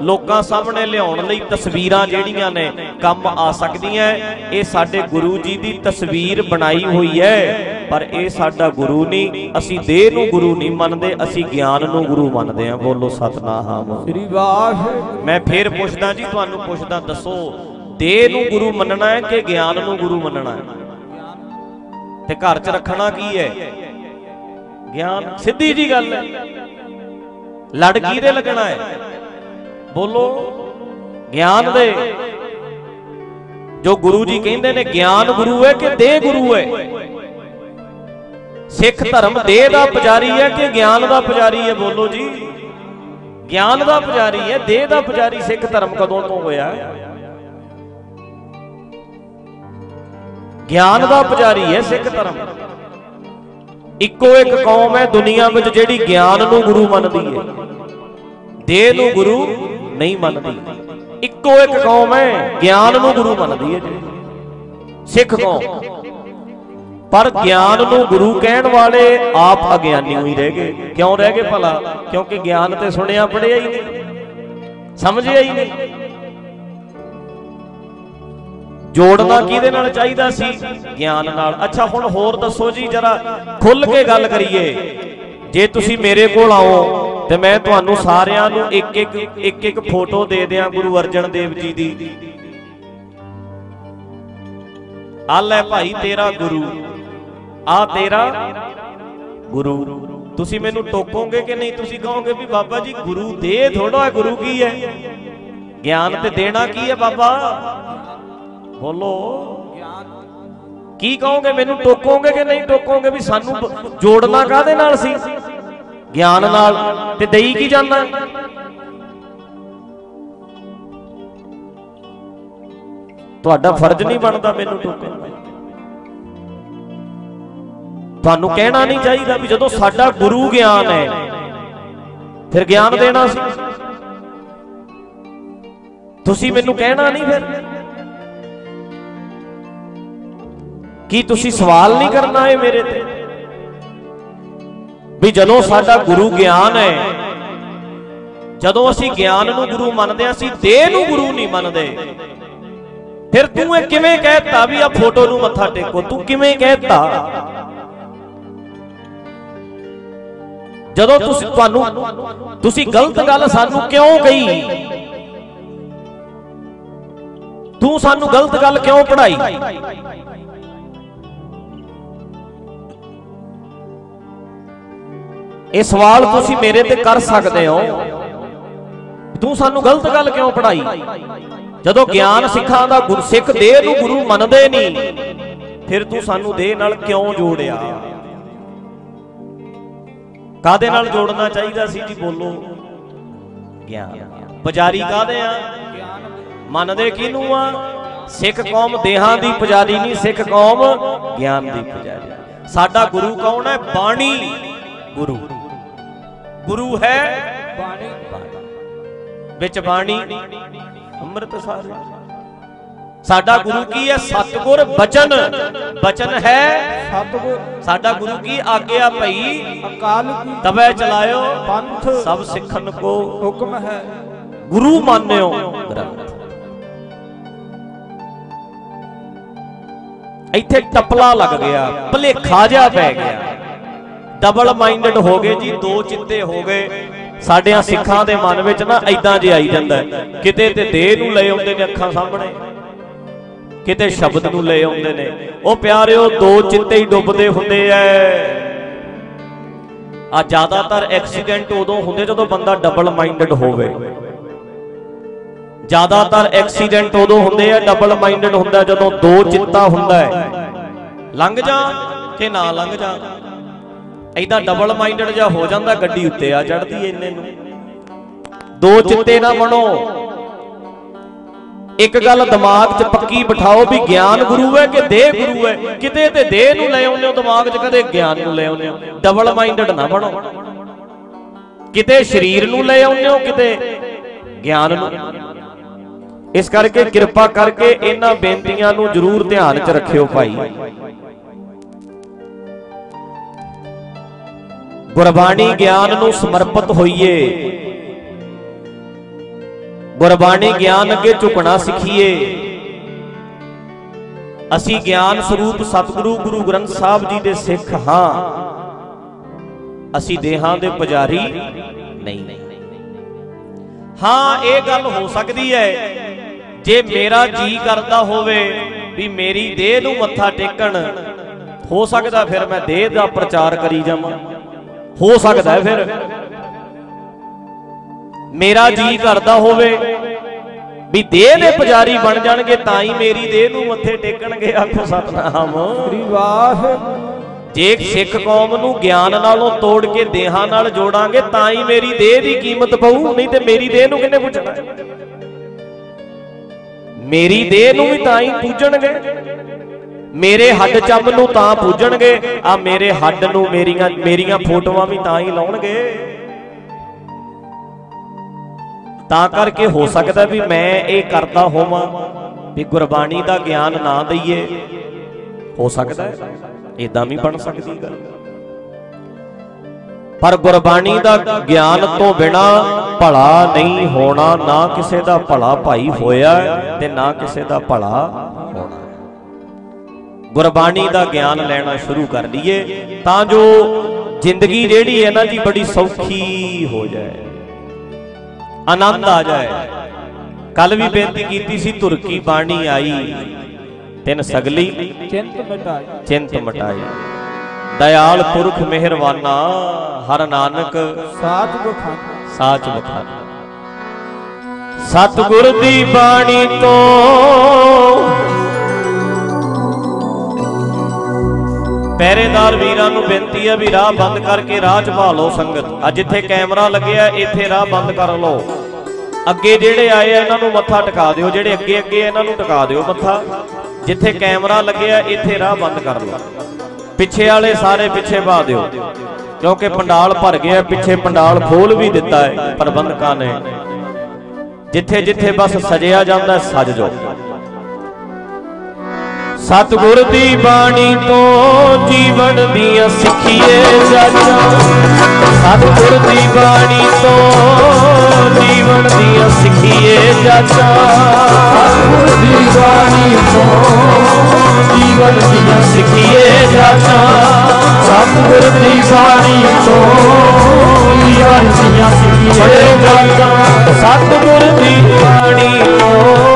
ਲੋਕਾਂ ਸਾਹਮਣੇ ਲਿਆਉਣ ਲਈ ਤਸਵੀਰਾਂ ਜਿਹੜੀਆਂ ਨੇ ਕੰਮ ਆ ਸਕਦੀਆਂ ਇਹ ਸਾਡੇ ਗੁਰੂ ਜੀ ਦੀ ਤਸਵੀਰ ਬਣਾਈ ਹੋਈ ਹੈ ਪਰ ਇਹ ਸਾਡਾ ਗੁਰੂ ਨਹੀਂ ਅਸੀਂ ਦੇਹ ਨੂੰ ਗੁਰੂ ਨਹੀਂ ਮੰਨਦੇ ਅਸੀਂ ਗਿਆਨ ਨੂੰ ਗੁਰੂ ਮੰਨਦੇ ਹਾਂ ਬੋਲੋ ਸਤਨਾਮ। ਸ੍ਰੀ ਵਾਹਿਗੁਰੂ। ਮੈਂ ਫੇਰ ਪੁੱਛਦਾ ਜੀ ਤੁਹਾਨੂੰ ਪੁੱਛਦਾ ਦੱਸੋ ਦੇਹ ਨੂੰ ਗੁਰੂ ਮੰਨਣਾ ਹੈ ਕਿ ਗਿਆਨ ਨੂੰ ਗੁਰੂ ਮੰਨਣਾ ਹੈ ਤੇ ਘਰ 'ਚ ਰੱਖਣਾ ਕੀ ਹੈ ਗਿਆਨ। ਸਿੱਧੀ ਜੀ ਗੱਲ ਹੈ ਲੜ ਕਿਹਦੇ ਲੱਗਣਾ ਹੈ ਬੋਲੋ। ਗਿਆਨ ਦੇ। ਜੋ ਗੁਰੂ ਜੀ ਕਹਿੰਦੇ ਨੇ, ਗਿਆਨ ਗੁਰੂ ਹੈ ਕਿ ਦੇਹ ਗੁਰੂ ਹੈ? ਸਿੱਖ ਧਰਮ ਦੇਹ ਦਾ ਪੁਜਾਰੀ ਹੈ ਕਿ ਗਿਆਨ ਦਾ ਪੁਜਾਰੀ ਹੈ? ਬੋਲੋ ਜੀ। ਗਿਆਨ ਦਾ ਪੁਜਾਰੀ ਹੈ, ਦੇਹ ਦਾ ਪੁਜਾਰੀ ਸਿੱਖ ਧਰਮ ਕਦੋਂ ਤੋਂ ਹੋਇਆ? ਗਿਆਨ ਦਾ ਪੁਜਾਰੀ ਹੈ ਸਿੱਖ ਧਰਮ। ਇੱਕੋ ਇੱਕ ਕੌਮ ਹੈ ਦੁਨੀਆ ਵਿੱਚ ਜਿਹੜੀ ਗਿਆਨ ਨੂੰ ਗੁਰੂ ਮੰਨਦੀ ਹੈ। ਦੇਹ ਨੂੰ ਗੁਰੂ ਨਹੀਂ ਮੰਨਦੀ। ਇੱਕੋ ਇੱਕ ਕੌਮ ਹੈ, ਗਿਆਨ ਨੂੰ ਗੁਰੂ ਮੰਨਦੀ ਹੈ ਜਿਹੜੀ ਸਿੱਖ ਕੌਮ। ਪਰ ਗਿਆਨ ਨੂੰ ਗੁਰੂ ਕਹਿਣ ਵਾਲੇ ਆਪ ਅਗਿਆਨੀ ਹੋਈ ਰਹਿ ਗਏ। ਕਿਉਂ ਰਹਿ ਗਏ ਭਲਾ? ਕਿਉਂਕਿ ਗਿਆਨ ਤੇ ਸੁਣਿਆ ਪੜਿਆ ਹੀ ਨਹੀਂ। ਸਮਝਿਆ ਹੀ ਨਹੀਂ। ਜੋੜਨਾ ਕਿਹਦੇ ਨਾਲ ਚਾਹੀਦਾ ਸੀ? ਗਿਆਨ ਨਾਲ। ਅੱਛਾ, ਹੁਣ ਹੋਰ ਦੱਸੋ ਜੀ, ਜਰਾ ਖੁੱਲ ਕੇ ਗੱਲ ਕਰੀਏ। ਜੇ ਤੁਸੀਂ ਮੇਰੇ ਕੋਲ ਆਓ ਤੇ ਮੈਂ ਤੁਹਾਨੂੰ ਸਾਰਿਆਂ ਨੂੰ ਇੱਕ ਇੱਕ ਇੱਕ ਇੱਕ ਫੋਟੋ ਦੇ ਦਿਆਂ ਗੁਰੂ ਅਰਜਨ ਦੇਵ ਜੀ ਦੀ। ਆ ਲੈ ਭਾਈ ਤੇਰਾ ਗੁਰੂ ਆ ਤੇਰਾ ਗੁਰੂ। ਤੁਸੀਂ ਮੈਨੂੰ ਟੋਕੋਗੇ ਕਿ ਨਹੀਂ? ਤੁਸੀਂ ਕਹੋਗੇ ਵੀ ਬਾਬਾ ਜੀ, ਗੁਰੂ ਦੇ ਥੋੜਾ ਗੁਰੂ ਕੀ ਹੈ? ਗਿਆਨ ਤੇ ਦੇਣਾ ਕੀ ਹੈ ਬਾਬਾ? ਬੋਲੋ। ਕੀ ਕਹੋਗੇ? ਮੈਨੂੰ ਟੋਕੋਗੇ ਕਿ ਨਹੀਂ? ਟੋਕੋਗੇ ਵੀ ਸਾਨੂੰ ਜੋੜਨਾ ਕਾਦੇ ਨਾਲ ਸੀ? ਗਿਆਨ ਨਾਲ ਤੇ ਦਈ ਕੀ ਜਾਂਦਾ? ਤੁਹਾਡਾ ਫਰਜ਼ ਨਹੀਂ ਬਣਦਾ ਮੈਨੂੰ ਟੋਕਣ ਤੁਹਾਨੂੰ ਕਹਿਣਾ ਨਹੀਂ ਚਾਹੀਦਾ ਵੀ ਜਦੋਂ ਸਾਡਾ ਗੁਰੂ ਗਿਆਨ ਹੈ, ਫਿਰ ਗਿਆਨ ਦੇਣਾ ਸੀ। ਤੁਸੀਂ ਮੈਨੂੰ ਕਹਿਣਾ ਨਹੀਂ ਫਿਰ? ਕੀ ਤੁਸੀਂ ਸਵਾਲ ਨਹੀਂ ਕਰਨਾ ਹੈ ਮੇਰੇ ਤੇ? ਵੀ ਜਦੋਂ ਸਾਡਾ ਗੁਰੂ ਗਿਆਨ ਹੈ, ਜਦੋਂ ਅਸੀਂ ਗਿਆਨ ਨੂੰ ਗੁਰੂ ਮੰਨਦੇ ਹਾਂ, ਅਸੀਂ ਦੇਹ ਨੂੰ ਗੁਰੂ ਨਹੀਂ ਮੰਨਦੇ। ਫਿਰ ਤੂੰ ਇਹ ਕਿਵੇਂ ਕਹਿਤਾ ਵੀ ਆ ਫੋਟੋ ਨੂੰ ਮੱਥਾ ਟੇਕੋ? ਤੂੰ ਕਿਵੇਂ ਕਹਿਤਾ? ਜਦੋਂ ਤੁਸੀਂ, ਤੁਹਾਨੂੰ, ਤੁਸੀਂ ਗਲਤ ਗੱਲ ਸਾਨੂੰ ਕਿਉਂ ਕਹੀ? ਤੂੰ ਸਾਨੂੰ ਗਲਤ ਗੱਲ ਕਿਉਂ ਪੜਾਈ ਇਹ ਸਵਾਲ ਤੁਸੀਂ ਮੇਰੇ ਤੇ ਕਰ ਸਕਦੇ ਹੋ। ਤੂੰ ਸਾਨੂੰ ਗਲਤ ਗੱਲ ਕਿਉਂ ਪੜਾਈ ਜਦੋਂ ਗਿਆਨ ਸਿੱਖਾਂ ਦਾ ਗੁਰਸਿੱਖ ਦੇਹ ਨੂੰ ਗੁਰੂ ਮੰਨਦੇ ਨਹੀਂ ਫਿਰ ਤੂੰ ਸਾਨੂੰ ਦੇਹ ਨਾਲ ਕਿਉਂ ਜੋੜਿਆ? ਕਾਦੇ ਨਾਲ ਜੋੜਨਾ ਚਾਹੀਦਾ ਸੀ ਜੀ ਬੋਲੋ? ਗਿਆਨ। ਪੁਜਾਰੀ ਕਾਦੇ ਆ? ਮੰਨਦੇ ਕਿਹਨੂੰ ਆ? ਸਿੱਖ ਕੌਮ ਦੇਹਾਂ ਦੀ ਪੁਜਾਰੀ ਨਹੀਂ ਸਿੱਖ ਕੌਮ ਗਿਆਨ ਦੀ ਪੁਜਾਰੀ। ਸਾਡਾ ਗੁਰੂ ਕੌਣ ਹੈ? ਬਾਣੀ। ਗੁਰੂ। ਗੁਰੂ ਹੈ। ਬਾਣੀ। ਵਿੱਚ ਬਾਣੀ। ਅੰਮ੍ਰਿਤ ਸਾਰੇ ਸਾਡਾ ਗੁਰੂ ਕੀ ਹੈ? ਸਤਗੁਰ ਬਚਨ। ਬਚਨ ਹੈ। ਸਤਿਗੁਰ। ਸਾਡਾ ਗੁਰੂ ਕੀ ਆਗਿਆ ਭਈ? ਅਕਾਲ ਤਬੈ ਚਲਾਇਓ। ਪੰਥ ਸਭ ਸਿੱਖਨ ਕੋ ਹੁਕਮ ਹੈ। ਗੁਰੂ ਮੰਨਿਓ। ਗ੍ਰੰਥ ਇੱਥੇ ਟਪਲਾ ਲੱਗ ਗਿਆ। ਭਲੇਖਾ ਜਿਹਾ ਪੈ ਗਿਆ। ਡਬਲ ਮਾਈਂਡਡ ਹੋ ਗਏ ਜੀ, ਦੋ ਚਿੱਤੇ ਹੋ ਗਏ। ਸਾਡਿਆਂ ਸਿੱਖਾਂ ਦੇ ਮਨ ਵਿੱਚ ਨਾ ਐਦਾਂ ਜੇ ਆਈ ਜਾਂਦਾ ਕਿਤੇ ਤੇ ਦੇਹ ਨੂੰ ਲੈ ਆਉਂਦੇ ਨੇ ਅੱਖਾਂ ਸਾਹਮਣੇ, ਕਿਤੇ ਸ਼ਬਦ ਨੂੰ ਲੈ ਆਉਂਦੇ ਨੇ। ਉਹ ਪਿਆਰਿਓ, ਦੋ ਚਿੱਤੇ ਹੀ ਡੁੱਬਦੇ ਹੁੰਦੇ ਐ। ਆ ਜ਼ਿਆਦਾਤਰ ਐਕਸੀਡੈਂਟ ਉਦੋਂ ਹੁੰਦੇ ਜਦੋਂ ਬੰਦਾ ਡਬਲ ਮਾਈਂਡਡ ਹੋਵੇ। ਜ਼ਿਆਦਾਤਰ ਐਕਸੀਡੈਂਟ ਉਦੋਂ ਹੁੰਦੇ ਆ ਡਬਲ ਮਾਈਂਡਡ ਹੁੰਦਾ ਜਦੋਂ ਦੋ ਚਿੱਤਾ ਹੁੰਦਾ ਹੈ। ਲੰਘ ਜਾ ਕਿ ਨਾ ਲੰਘ ਜਾ? ਐਦਾਂ ਡਬਲ ਮਾਈਂਡਡ ਜਾਂ ਹੋ ਜਾਂਦਾ ਗੱਡੀ ਉੱਤੇ ਆ ਚੜਦੀ ਇੰਨੇ ਨੂੰ। ਦੋ ਚਿੱਤੇ ਨਾ ਬਣੋ। ਇੱਕ ਗੱਲ ਦਿਮਾਗ 'ਚ ਪੱਕੀ ਬਿਠਾਓ ਵੀ ਗਿਆਨ ਗੁਰੂ ਹੈ ਕਿ ਦੇਹ ਗੁਰੂ ਹੈ। ਕਿਤੇ ਤੇ ਦੇਹ ਨੂੰ ਲੈ ਆਉਂਦੇ ਹੋ ਦਿਮਾਗ 'ਚ ਕਦੇ ਗਿਆਨ ਨੂੰ ਲੈ ਆਉਂਦੇ ਹੋ। ਡਬਲ ਮਾਈਂਡਡ ਨਾ ਬਣੋ। ਕਿਤੇ ਸਰੀਰ ਨੂੰ ਲੈ ਆਉਂਦੇ ਹੋ ਕਿਤੇ ਗਿਆਨ ਨੂੰ। ਇਸ ਕਰਕੇ ਕਿਰਪਾ ਕਰਕੇ ਇਹਨਾਂ ਬੇਨਤੀਆਂ ਨੂੰ ਜ਼ਰੂਰ ਧਿਆਨ 'ਚ ਰੱਖਿਓ ਭਾਈ। ਗੁਰਬਾਣੀ ਗਿਆਨ ਨੂੰ ਸਮਰਪਿਤ ਹੋਈਏ। ਗੁਰਬਾਣੀ ਗਿਆਨ ਅੱਗੇ ਝੁਕਣਾ ਸਿੱਖੀਏ। ਅਸੀਂ ਗਿਆਨ ਸਰੂਪ ਸਤਿਗੁਰੂ ਗੁਰੂ ਗ੍ਰੰਥ ਸਾਹਿਬ ਜੀ ਦੇ ਸਿੱਖ ਹਾਂ। ਅਸੀਂ ਦੇਹਾਂ ਦੇ ਪੁਜਾਰੀ ਨਹੀਂ। ਹਾਂ, ਇਹ ਗੱਲ ਹੋ ਸਕਦੀ ਹੈ। ਜੇ ਮੇਰਾ ਜੀ ਕਰਦਾ ਹੋਵੇ ਵੀ ਮੇਰੀ ਦੇਹ ਨੂੰ ਮੱਥਾ ਟੇਕਣ, ਹੋ ਸਕਦਾ ਫਿਰ ਮੈਂ ਦੇਹ ਦਾ ਪ੍ਰਚਾਰ ਕਰੀ ਜਾਵਾਂ। ਹੋ ਸਕਦਾ ਫਿਰ। ਮੇਰਾ ਜੀ ਕਰਦਾ ਹੋਵੇ ਵੀ ਦੇਹ ਦੇ ਪੁਜਾਰੀ ਬਣ ਜਾਣਗੇ ਤਾਂ ਹੀ ਮੇਰੀ ਦੇਹ ਨੂੰ ਮੱਥੇ ਟੇਕਣਗੇ। ਆਖੋ ਸਤਨਾਮ। ਸ੍ਰੀ ਵਾਹ ਜੇ ਸਿੱਖ ਕੌਮ ਨੂੰ ਗਿਆਨ ਨਾਲੋਂ ਤੋੜ ਕੇ ਦੇਹਾਂ ਨਾਲ ਜੋੜਾਂਗੇ ਤਾਂ ਹੀ ਮੇਰੀ ਦੇਹ ਦੀ ਕੀਮਤ ਪਊ ਨਹੀਂ ਤੇ ਮੇਰੀ ਦੇਹ ਨੂੰ ਕਿੰਨੇ ਪੁੱਛਣਾ? ਮੇਰੀ ਦੇਹ ਨੂੰ ਵੀ ਤਾਂ ਹੀ ਪੂਜਣਗੇ। ਮੇਰੇ ਹੱਡ ਚੰਮ ਨੂੰ ਤਾਂ ਪੂਜਣਗੇ ਆ ਮੇਰੇ ਹੱਡ ਨੂੰ ਮੇਰੀਆਂ ਮੇਰੀਆਂ ਫੋਟੋਆਂ ਵੀ ਤਾਂ ਹੀ ਲਾਉਣਗੇ। ਤਾਂ ਕਰਕੇ ਹੋ ਸਕਦਾ ਵੀ ਮੈਂ ਇਹ ਕਰਦਾ ਹੋਵਾਂ ਵੀ ਗੁਰਬਾਣੀ ਦਾ ਗਿਆਨ ਨਾ ਦਈਏ। ਹੋ ਸਕਦਾ ਹੈ ਇਦਾਂ ਵੀ ਬਣ ਸਕਦੀ ਗੱਲ। ਪਰ ਗੁਰਬਾਣੀ ਦਾ ਗਿਆਨ ਤੋਂ ਬਿਨਾ ਭਲਾ ਨਹੀਂ ਹੋਣਾ, ਨਾ ਕਿਸੇ ਦਾ ਭਲਾ ਭਾਈ ਹੋਇਆ ਤੇ ਨਾ ਕਿਸੇ ਦਾ ਭਲਾ ਹੋਣਾ। ਗੁਰਬਾਣੀ ਦਾ ਗਿਆਨ ਲੈਣਾ ਸ਼ੁਰੂ ਕਰ ਲਈਏ ਤਾਂ ਜੋ ਜ਼ਿੰਦਗੀ ਜਿਹੜੀ ਹੈ ਨਾ ਜੀ ਬੜੀ ਸੌਖੀ ਹੋ ਜਾਏ ਆਨੰਦ ਆ ਜਾਏ। ਕੱਲ ਵੀ ਬੇਨਤੀ ਕੀਤੀ ਸੀ ਤੁਰਕੀ ਬਾਣੀ ਆਈ ਤਿੰਨ ਸਗਲੀ ਚਿੰਤ ਮਿਟਾਈ। ਚਿੰਤ ਮਟਾਈ। ਦਇਆਲ ਪੁਰਖ ਮਿਹਰਵਾਨਾ ਹਰ ਨਾਨਕ ਸਾਧ ਬਖਾਨਾ ਸਾਚ ਬਖਾਨਾ ਸਤਿਗੁਰ ਦੀ ਬਾਣੀ ਤੋਂ ਪਹਿਰੇਦਾਰ ਵੀਰਾਂ ਨੂੰ ਬੇਨਤੀ ਹੈ ਵੀ ਰਾਹ ਬੰਦ ਕਰਕੇ ਰਾਹ ਚ ਭਾਲੋ ਸੰਗਤ। ਅੱਜ ਜਿੱਥੇ ਕੈਮਰਾ ਲੱਗਿਆ, ਇੱਥੇ ਰਾਹ ਬੰਦ ਕਰ ਲਓ। ਅੱਗੇ ਜਿਹੜੇ ਆਏ ਆ, ਇਹਨਾਂ ਨੂੰ ਮੱਥਾ ਟਿਕਾ ਦਿਓ। ਜਿਹੜੇ ਅੱਗੇ ਅੱਗੇ ਇਹਨਾਂ ਨੂੰ ਟਿਕਾ ਦਿਓ ਮੱਥਾ। ਜਿੱਥੇ ਕੈਮਰਾ ਲੱਗਿਆ, ਇੱਥੇ ਰਾਹ ਬੰਦ ਕਰ ਲਓ। ਪਿੱਛੇ ਵਾਲੇ ਸਾਰੇ ਪਿੱਛੇ ਭਾ ਦਿਓ। ਕਿਉਂਕਿ ਪੰਡਾਲ ਭਰ ਗਿਆ, ਪਿੱਛੇ ਪੰਡਾਲ ਖੋਲ ਵੀ ਦਿੱਤਾ ਹੈ ਪ੍ਰਬੰਧਕਾਂ ਨੇ। ਜਿੱਥੇ ਜਿੱਥੇ ਬਸ ਸਜਿਆ ਜਾਂਦਾ, ਸਜ ਜਾਓ। ਸਤਿਗੁਰ ਦੀ ਬਾਣੀ ਤੋਂ ਜੀਵਨ ਦੀਆਂ ਸਿੱਖੀਏ ਚਾਚਾ ਸਤਿਗੁਰ ਦੀ ਬਾਣੀ ਤੋਂ ਜੀਵਨ ਦੀਆਂ ਸਿੱਖੀਏ ਚਾਚਾ ਸਤਿਗੁਰ ਦੀ ਬਾਣੀ ਤੋਂ ਜੀਵਨ ਦੀਆਂ ਸਿੱਖੀਏ ਜਾਚਾਂ ਸਤਿਗੁਰ ਦੀ ਬਾਣੀ ਤੋਂ ਜੀਵਨ ਦੀਆਂ ਸਿੱਖੀਏ ਜਾਚਾਂ ਸਤਿਗੁਰ ਦੀ ਬਾਣੀ ਤੋਂ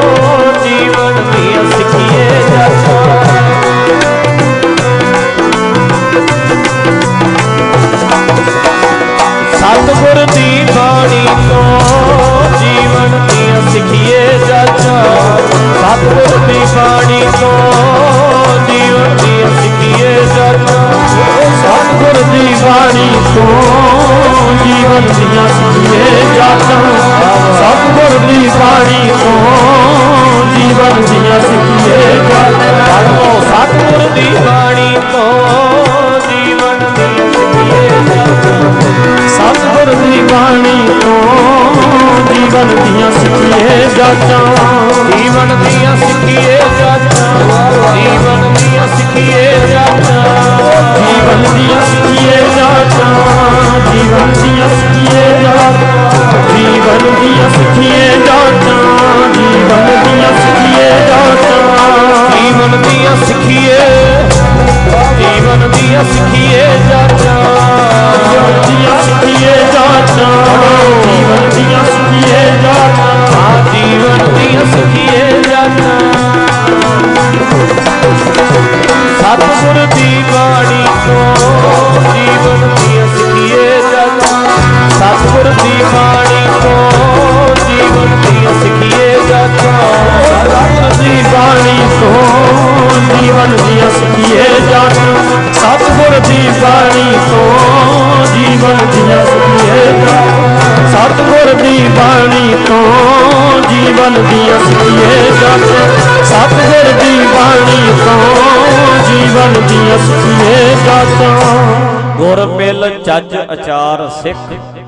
ਸਿੱਖ।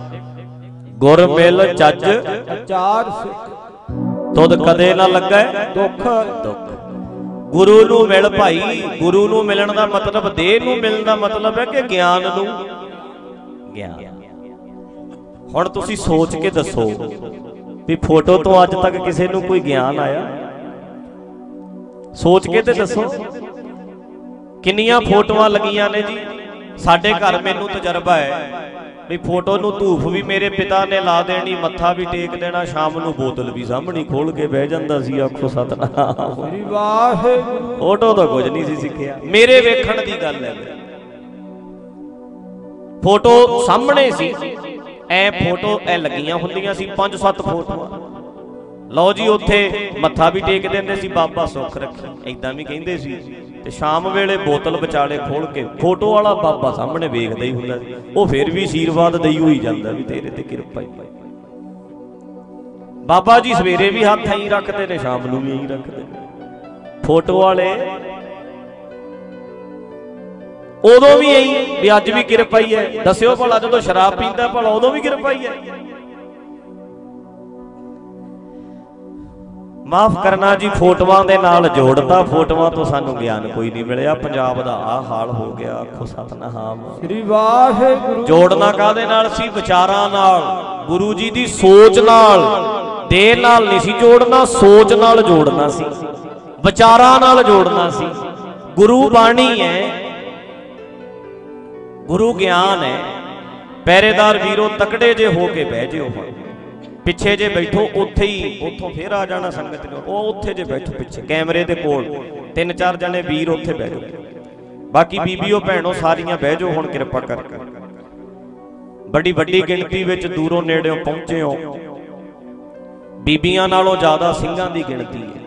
ਗੁਰ ਮਿਲ ਚੱਜ। ਅਚਾਰ ਸਿੱਖ। ਤੁਧ ਕਦੇ ਨਾ ਲੱਗੈ। ਦੁੱਖ। ਦੁੱਖ। ਗੁਰੂ ਨੂੰ ਮਿਲ ਭਾਈ। ਗੁਰੂ ਨੂੰ ਮਿਲਣ ਦਾ ਮਤਲਬ ਦੇਹ ਨੂੰ ਮਿਲਣ ਦਾ ਮਤਲਬ ਹੈ ਕਿ ਗਿਆਨ ਨੂੰ। ਗਿਆਨ। ਹੁਣ ਤੁਸੀਂ ਸੋਚ ਕੇ ਦੱਸੋ ਵੀ ਫੋਟੋ ਤੋਂ ਅੱਜ ਤੱਕ ਕਿਸੇ ਨੂੰ ਕੋਈ ਗਿਆਨ ਆਇਆ? ਸੋਚ ਕੇ ਤੇ ਦੱਸੋ। ਕਿੰਨੀਆਂ ਫੋਟੋਆਂ ਲੱਗੀਆਂ ਨੇ ਜੀ? ਸਾਡੇ ਘਰ ਮੈਨੂੰ ਤਜਰਬਾ ਹੈ। ਵੀ ਫੋਟੋ ਨੂੰ ਧੂਫ ਵੀ ਮੇਰੇ ਪਿਤਾ ਨੇ ਲਾ ਦੇਣੀ ਮੱਥਾ ਵੀ ਟੇਕ ਦੇਣਾ ਸ਼ਾਮ ਨੂੰ ਬੋਤਲ ਵੀ ਸਾਹਮਣੇ ਖੋਲ ਕੇ ਬਹਿ ਜਾਂਦਾ ਸੀ ਆਖੋ ਸਤਨਾਮ। ਸ੍ਰੀ ਵਾਹਿਗੁਰੂ। ਫੋਟੋ ਤਾਂ ਕੁਝ ਨਹੀਂ ਸੀ ਸਿੱਖਿਆ। ਮੇਰੇ ਵੇਖਣ ਦੀ ਗੱਲ ਹੈ ਫੋਟੋ ਸਾਹਮਣੇ ਸੀ। ਐ ਫੋਟੋ ਐ ਲੱਗੀਆਂ ਹੁੰਦੀਆਂ ਸੀ ਪੰਜ ਸੱਤ ਫੋਟੋਆਂ। ਲਓ ਜੀ, ਉੱਥੇ ਮੱਥਾ ਵੀ ਟੇਕ ਦਿੰਦੇ ਸੀ, ਬਾਬਾ ਸੁੱਖ ਰੱਖੀ। ਐਦਾਂ ਵੀ ਕਹਿੰਦੇ ਸੀ, ਤੇ ਸ਼ਾਮ ਵੇਲੇ ਬੋਤਲ ਵਿਚਾਲੇ ਖੋਲ ਕੇ ਫੋਟੋ ਵਾਲਾ ਬਾਬਾ ਸਾਹਮਣੇ ਵੇਖਦਾ ਹੀ ਹੁੰਦਾ ਸੀ। ਉਹ ਫਿਰ ਵੀ ਆਸ਼ੀਰਵਾਦ ਦੇਈ ਹੋਈ ਜਾਂਦਾ ਵੀ ਤੇਰੇ ਤੇ ਕਿਰਪਾ ਹੀ। ਬਾਬਾ ਜੀ ਸਵੇਰੇ ਵੀ ਹੱਥ ਐਂ ਰੱਖਦੇ ਨੇ, ਸ਼ਾਮ ਨੂੰ ਵੀ ਐਂ ਰੱਖਦੇ ਨੇ। ਫੋਟੋ ਵਾਲੇ ਉਦੋਂ ਵੀ ਐਂ ਵੀ ਅੱਜ ਵੀ ਕਿਰਪਾ ਹੀ ਹੈ ਦੱਸਿਓ ਭਲਾ ਜਦੋਂ ਸ਼ਰਾਬ ਪੀਂਦਾ, ਭਲਾ ਉਦੋਂ ਵੀ ਕਿਰਪਾ ਹੀ ਹੈ ਮਾਫ ਕਰਨਾ ਜੀ ਫੋਟੋਆਂ ਦੇ ਨਾਲ ਜੋੜਤਾ ਫੋਟੋਆਂ ਤੋਂ ਸਾਨੂੰ ਗਿਆਨ ਕੋਈ ਨਹੀਂ ਮਿਲਿਆ। ਪੰਜਾਬ ਦਾ ਆ ਹਾਲ ਹੋ ਗਿਆ ਆਖੋ ਸਤਨਾਮ। ਸ੍ਰੀ ਵਾਹਿਗੁਰੂ। ਜੋੜਨਾ ਕਾਦੇ ਨਾਲ ਸੀ? ਵਿਚਾਰਾਂ ਨਾਲ ਗੁਰੂ ਜੀ ਦੀ ਸੋਚ ਨਾਲ। ਦੇਹ ਨਾਲ ਨਹੀਂ ਸੀ ਜੋੜਨਾ ਸੋਚ ਨਾਲ ਜੋੜਨਾ ਸੀ। ਵਿਚਾਰਾਂ ਨਾਲ ਜੋੜਨਾ ਸੀ। ਗੁਰੂ ਬਾਣੀ ਹੈ ਗੁਰੂ ਗਿਆਨ ਹੈ। ਪਹਿਰੇਦਾਰ ਵੀਰੋ ਤਕੜੇ ਜੇ ਹੋ ਕੇ ਬਹਿ ਜਿਓ ਹੁਣ। ਪਿੱਛੇ ਜੇ ਬੈਠੋ, ਉੱਥੇ ਹੀ, ਉੱਥੋਂ ਫੇਰ ਆ ਜਾਣਾ ਸੰਗਤ ਨੂੰ ਉਹ ਉੱਥੇ ਜੇ ਬੈਠੋ ਪਿੱਛੇ, ਕੈਮਰੇ ਦੇ ਕੋਲ। ਤਿੰਨ ਚਾਰ ਜਣੇ ਵੀਰ ਉੱਥੇ ਬਹਿ ਜਾਓ। ਬਾਕੀ ਬੀਬੀਓ, ਭੈਣੋ, ਸਾਰੀਆਂ ਬਹਿ ਜਾਓ, ਹੁਣ ਕਿਰਪਾ ਕਰਕੇ ਬੜੀ ਵੱਡੀ ਗਿਣਤੀ ਵਿੱਚ ਦੂਰੋਂ ਨੇੜਿਓਂ ਪਹੁੰਚੇ ਹੋ। ਬੀਬੀਆਂ ਨਾਲੋਂ ਜ਼ਿਆਦਾ ਸਿੰਘਾਂ ਦੀ ਗਿਣਤੀ ਹੈ।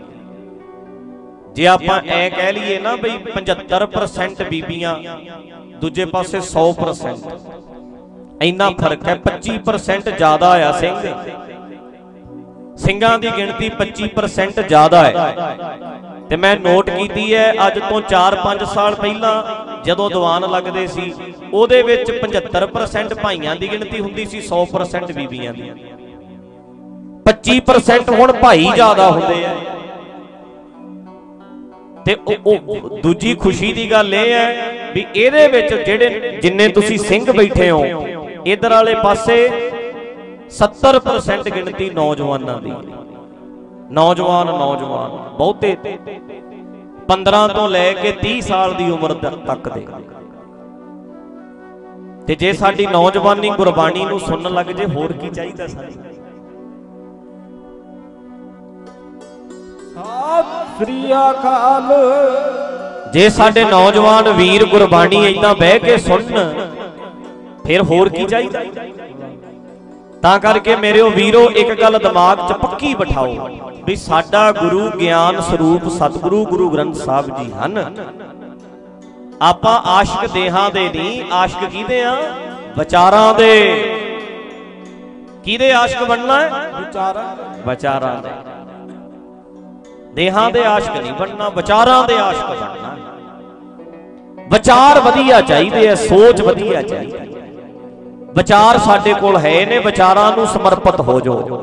ਜੇ ਆਪਾਂ ਐ ਕਹਿ ਲਈਏ ਨਾ ਬਈ 75% ਬੀਬੀਆਂ, ਦੂਜੇ ਪਾਸੇ 100% ਇੰਨਾ ਫ਼ਰਕ ਹੈ 25% ਜ਼ਿਆਦਾ ਆ ਸਿੰਘ। ਸਿੰਘਾਂ ਦੀ ਗਿਣਤੀ 25% ਜ਼ਿਆਦਾ ਹੈ। ਤੇ ਮੈਂ ਨੋਟ ਕੀਤੀ ਹੈ, ਅੱਜ ਤੋਂ 4-5 ਸਾਲ ਪਹਿਲਾਂ ਜਦੋਂ ਦੀਵਾਨ ਲੱਗਦੇ ਸੀ, ਉਹਦੇ ਵਿੱਚ 75% ਭਾਈਆਂ ਦੀ ਗਿਣਤੀ ਹੁੰਦੀ ਸੀ 100% ਬੀਬੀਆਂ ਦੀ। 25% ਹੁਣ ਭਾਈ ਜ਼ਿਆਦਾ ਹੁੰਦੇ ਆ। ਤੇ ਉਹ ਦੂਜੀ ਖੁਸ਼ੀ ਦੀ ਗੱਲ ਇਹ ਹੈ ਵੀ ਇਹਦੇ ਵਿੱਚ ਜਿਹੜੇ ਜਿੰਨੇ ਤੁਸੀਂ ਸਿੰਘ ਬੈਠੇ ਹੋ, ਇਧਰ ਵਾਲੇ ਪਾਸੇ 70% ਗਿਣਤੀ ਨੌਜਵਾਨਾਂ ਦੀ। ਨੌਜਵਾਨ ਨੌਜਵਾਨ ਬਹੁਤੇ 15 ਤੋਂ ਲੈ ਕੇ 30 ਸਾਲ ਦੀ ਉਮਰ ਤੱਕ ਦੇ। ਤੇ ਜੇ ਸਾਡੀ ਨੌਜਵਾਨੀ ਗੁਰਬਾਣੀ ਨੂੰ ਸੁਣਨ ਲੱਗ ਜੇ ਹੋਰ ਕੀ ਚਾਹੀਦਾ ਸਾਨੂੰ ਸਤਿ ਸ੍ਰੀ ਅਕਾਲ। ਜੇ ਸਾਡੇ ਨੌਜਵਾਨ ਵੀਰ ਗੁਰਬਾਣੀ ਇਦਾਂ ਬਹਿ ਕੇ ਸੁਣਨ ਫਿਰ ਹੋਰ ਕੀ ਚਾਹੀਦਾ? ਤਾਂ ਕਰਕੇ ਮੇਰਿਓ ਵੀਰੋ, ਇੱਕ ਗੱਲ ਦਿਮਾਗ 'ਚ ਪੱਕੀ ਬਿਠਾਓ ਵੀ ਸਾਡਾ ਗੁਰੂ ਗਿਆਨ ਸਰੂਪ ਸਤਿਗੁਰੂ ਗੁਰੂ ਗ੍ਰੰਥ ਸਾਹਿਬ ਜੀ ਹਨ। ਆਪਾਂ ਆਸ਼ਿਕ ਦੇਹਾਂ ਦੇ ਨਹੀਂ ਆਸ਼ਿਕ ਕਿਹਦੇ ਆ? ਵਿਚਾਰਾਂ ਦੇ। ਕਿਹਦੇ ਆਸ਼ਿਕ ਬਣਨਾ ਹੈ? ਵਿਚਾਰਾਂ ਵਿਚਾਰਾਂ ਦੇ। ਦੇਹਾਂ ਦੇ ਆਸ਼ਿਕ ਨਹੀਂ ਬਣਨਾ, ਵਿਚਾਰਾਂ ਦੇ ਆਸ਼ਿਕ ਬਣਨਾ। ਵਿਚਾਰ ਵਧੀਆ ਚਾਹੀਦੇ ਆ, ਸੋਚ ਵਧੀਆ ਚਾਹੀਦੀ ਵਿਚਾਰ ਸਾਡੇ ਕੋਲ ਹੈ ਨੇ, ਵਿਚਾਰਾਂ ਨੂੰ ਸਮਰਪਿਤ ਹੋ ਜਾਓ।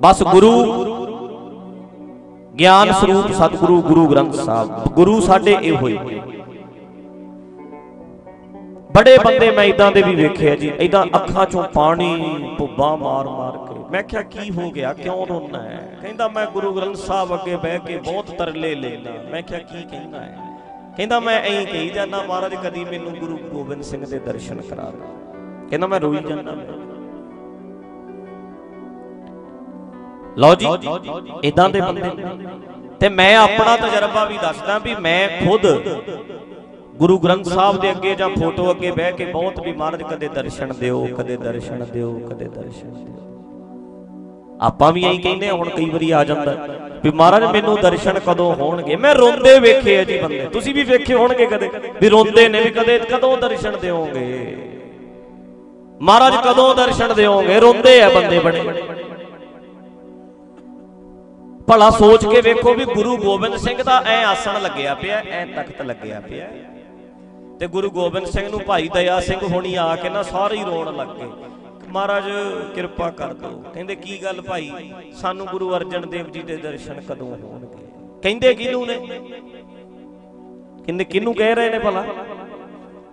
ਬਸ ਗੁਰੂ ਗਿਆਨ ਸਰੂਪ ਸਤਿਗੁਰੂ ਗੁਰੂ ਗ੍ਰੰਥ ਸਾਹਿਬ, ਗੁਰੂ ਸਾਡੇ ਇਹੋ ਹੀ। ਬੜੇ ਬੰਦੇ ਮੈਂ ਇਦਾਂ ਦੇ ਵੀ ਵੇਖੇ ਆ ਜੀ ਇਦਾਂ ਅੱਖਾਂ ਚੋਂ ਪਾਣੀ, ਭੁੱਬਾਂ ਮਾਰ ਮਾਰ ਕੇ। ਮੈਂ ਕਿਹਾ, ਕੀ ਹੋ ਗਿਆ? ਕਿਉਂ ਰੋਣਾ ਹੈ? ਕਹਿੰਦਾ, ਮੈਂ ਗੁਰੂ ਗ੍ਰੰਥ ਸਾਹਿਬ ਅੱਗੇ ਬਹਿ ਕੇ ਬਹੁਤ ਤਰਲੇ ਲੈ ਲੈਣਾ ਮੈਂ ਕਿਹਾ, ਕੀ ਕਹਿੰਦਾ ਹੈ? ਕਹਿੰਦਾ, ਮੈਂ ਐਂ ਕਹੀ ਜਾਂਦਾ, ਮਹਾਰਾਜ, ਕਦੀ ਮੈਨੂੰ ਗੁਰੂ ਗੋਬਿੰਦ ਸਿੰਘ ਦੇ ਦਰਸ਼ਨ ਕਰਾ ਦੇ ਕਹਿੰਦਾ ਮੈਂ ਰੋਈ ਜਾਂਦਾ। ਲਓ ਜੀ ਇਦਾਂ ਦੇ ਬੰਦੇ। ਤੇ ਮੈਂ ਆਪਣਾ ਤਜਰਬਾ ਵੀ ਦੱਸਦਾ ਵੀ ਮੈਂ ਖੁਦ ਗੁਰੂ ਗ੍ਰੰਥ ਸਾਹਿਬ ਦੇ ਅੱਗੇ ਜਾਂ ਫੋਟੋ ਅੱਗੇ ਬਹਿ ਕੇ ਬਹੁਤ ਵੀ ਮਹਾਰਾਜ ਕਦੇ ਦਰਸ਼ਨ ਦਿਓ ਕਦੇ ਦਰਸ਼ਨ ਦਿਓ ਕਦੇ ਦਰਸ਼ਨ ਦਿਓ। ਆਪਾਂ ਵੀ ਐਂ ਕਹਿੰਦੇ ਹੁਣ ਕਈ ਵਾਰੀ ਆ ਜਾਂਦਾ ਵੀ ਮਹਾਰਾਜ ਮੈਨੂੰ ਦਰਸ਼ਨ ਕਦੋਂ ਹੋਣਗੇ? ਮੈਂ ਰੋਂਦੇ ਵੇਖੇ ਆ ਜੀ ਬੰਦੇ। ਤੁਸੀਂ ਵੀ ਵੇਖੇ ਹੋਣਗੇ ਕਦੇ ਵੀ ਰੋਂਦੇ ਨੇ ਵੀ ਕਦੇ ਕਦੋਂ ਦਰਸ਼ਨ ਦਿਓਗੇ? ਮਹਾਰਾਜ ਕਦੋਂ ਦਰਸ਼ਨ ਦਿਓਗੇ? ਰੋਂਦੇ ਆ ਬੰਦੇ ਬੜੇ। ਭਲਾ ਸੋਚ ਕੇ ਵੇਖੋ ਵੀ ਗੁਰੂ ਗੋਬਿੰਦ ਸਿੰਘ ਦਾ ਐ ਆਸਣ ਲੱਗਿਆ ਪਿਆ, ਐ ਤਖਤ ਲੱਗਿਆ ਪਿਆ। ਤੇ ਗੁਰੂ ਗੋਬਿੰਦ ਸਿੰਘ ਨੂੰ ਭਾਈ ਦਇਆ ਸਿੰਘ ਹੋਣੀ ਆ ਕੇ ਨਾ ਸਾਰੇ ਹੀ ਰੋਣ ਲੱਗ ਗਏ। ਮਹਾਰਾਜ ਕਿਰਪਾ ਕਰ ਦਿਓ। ਕਹਿੰਦੇ, ਕੀ ਗੱਲ ਭਾਈ? ਸਾਨੂੰ ਗੁਰੂ ਅਰਜਨ ਦੇਵ ਜੀ ਦੇ ਦਰਸ਼ਨ ਕਦੋਂ ਹੋਣਗੇ? ਕਹਿੰਦੇ ਕਿਹਨੂੰ ਨੇ? ਕਹਿੰਦੇ ਕਿਹਨੂੰ ਕਹਿ ਰਹੇ ਨੇ ਭਲਾ?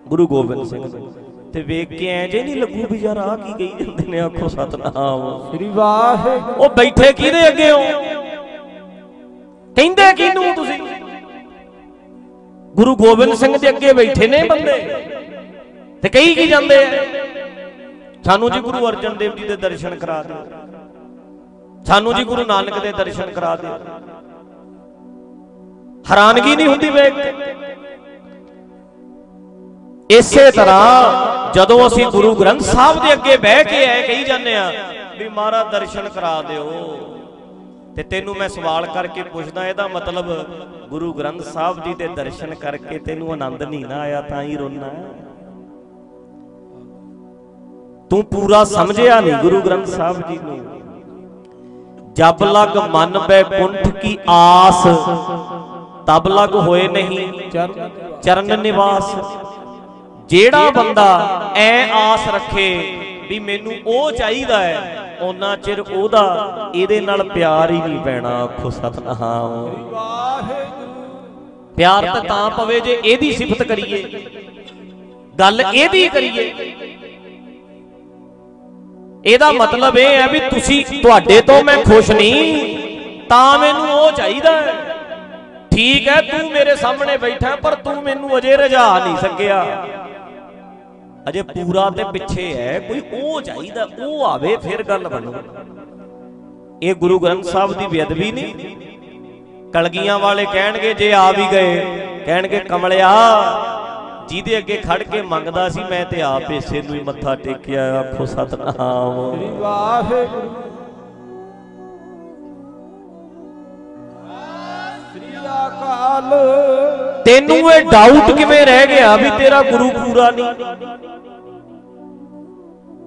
ਗੁਰੂ ਗੋਬਿੰਦ ਸਿੰਘ ਤੇ ਵੇਖ ਕੇ ਐ ਜੇ ਨਹੀਂ ਲੱਗੂ ਵੀ ਯਾਰ ਆ ਕੀ ਕਹੀ ਜਾਂਦੇ ਨੇ ਆਖੋ ਸਤਨਾਮ। ਸ੍ਰੀ ਵਾਹਿਗੁਰੂ। ਉਹ ਬੈਠੇ ਕਿਹਦੇ ਅੱਗੇ ਹੋ? ਕਹਿੰਦੇ ਕਿਹਨੂੰ ਤੁਸੀਂ? ਗੁਰੂ ਗੋਬਿੰਦ ਸਿੰਘ ਦੇ ਅੱਗੇ ਬੈਠੇ ਨੇ ਬੰਦੇ। ਤੇ ਕਹੀ ਕੀ ਜਾਂਦੇ ਆ? ਸਾਨੂੰ ਜੀ ਗੁਰੂ ਅਰਜਨ ਦੇਵ ਜੀ ਦੇ ਦਰਸ਼ਨ ਕਰਾ ਦਿਓ। ਸਾਨੂੰ ਜੀ ਗੁਰੂ ਨਾਨਕ ਦੇ ਦਰਸ਼ਨ ਕਰਾ ਦਿਓ। ਹੈਰਾਨਗੀ ਨਹੀਂ ਹੁੰਦੀ ਵੇਖ ਕੇ। ਇਸੇ ਤਰ੍ਹਾਂ ਜਦੋਂ ਅਸੀਂ ਗੁਰੂ ਗ੍ਰੰਥ ਸਾਹਿਬ ਦੇ ਅੱਗੇ ਬਹਿ ਕੇ ਐ ਕਹੀ ਜਾਂਦੇ ਆ ਵੀ ਮਹਾਰਾਜ ਦਰਸ਼ਨ ਕਰਾ ਦਿਓ। ਤੇ ਤੈਨੂੰ ਮੈਂ ਸਵਾਲ ਕਰਕੇ ਪੁੱਛਦਾ, ਇਹਦਾ ਮਤਲਬ ਗੁਰੂ ਗ੍ਰੰਥ ਸਾਹਿਬ ਜੀ ਦੇ ਦਰਸ਼ਨ ਕਰਕੇ ਤੈਨੂੰ ਆਨੰਦ ਨਹੀਂ ਨਾ ਆਇਆ, ਤਾਂ ਹੀ ਰੋਣਾ ਤੂੰ ਪੂਰਾ ਸਮਝਿਆ ਨਹੀਂ ਗੁਰੂ ਗ੍ਰੰਥ ਸਾਹਿਬ ਜੀ ਨੂੰ। ਜਬ ਲਗ ਮਨ ਬੈਕੁੰਠ ਕੀ ਆਸ, ਤਬ ਲਗ ਹੋਏ ਨਹੀਂ ਚਰਨ ਨਿਵਾਸ। ਜਿਹੜਾ ਬੰਦਾ ਐ ਆਸ ਰੱਖੇ ਵੀ ਮੈਨੂੰ ਉਹ ਚਾਹੀਦਾ ਹੈ ਉਹਨਾਂ ਚਿਰ ਉਹਦਾ ਇਹਦੇ ਨਾਲ ਪਿਆਰ ਹੀ ਨਹੀਂ ਪੈਣਾ ਆਖੋ ਸਤਨਾਮ। ਪਿਆਰ ਤਾਂ ਤਾਂ ਪਵੇ ਜੇ ਇਹਦੀ ਸਿਫਤ ਕਰੀਏ। ਗੱਲ ਇਹਦੀ ਕਰੀਏ। ਇਹਦਾ ਮਤਲਬ ਇਹ ਹੈ ਵੀ ਤੁਸੀਂ ਤੁਹਾਡੇ ਤੋਂ ਮੈਂ ਖੁਸ਼ ਨਹੀਂ ਤਾਂ ਮੈਨੂੰ ਉਹ ਚਾਹੀਦਾ ਹੈ। ਠੀਕ ਹੈ ਤੂੰ ਮੇਰੇ ਸਾਹਮਣੇ ਬੈਠਾ ਪਰ ਤੂੰ ਮੈਨੂੰ ਅਜੇ ਰਜਾ ਨਹੀਂ ਸਕਿਆ। ਅਜੇ ਪੂਰਾ ਤੇ ਪਿੱਛੇ ਹੈ ਕੋਈ ਉਹ ਚਾਹੀਦਾ ਉਹ ਆਵੇ ਫਿਰ ਗੱਲ ਬਣੂ। ਇਹ ਗੁਰੂ ਗ੍ਰੰਥ ਸਾਹਿਬ ਦੀ ਬੇਅਦਬੀ ਨਹੀਂ। ਕਲਗੀਆਂ ਵਾਲੇ ਕਹਿਣਗੇ ਜੇ ਆ ਵੀ ਗਏ ਕਹਿਣਗੇ ਕਮਲਿਆ ਜਿਹਦੇ ਅੱਗੇ ਖੜ ਕੇ ਮੰਗਦਾ ਸੀ ਮੈਂ ਤੇ ਆਪ ਇਸੇ ਨੂੰ ਹੀ ਮੱਥਾ ਟੇਕਿਆ ਆਖੋ ਸਤਨਾਮ। ਸ੍ਰੀ ਵਾਹਿਗੁਰੂ। ਸ੍ਰੀ ਅਕਾਲ। ਤੈਨੂੰ ਇਹ ਡਾਊਟ ਕਿਵੇਂ ਰਹਿ ਗਿਆ ਵੀ ਤੇਰਾ ਗੁਰੂ ਪੂਰਾ ਨਹੀਂ?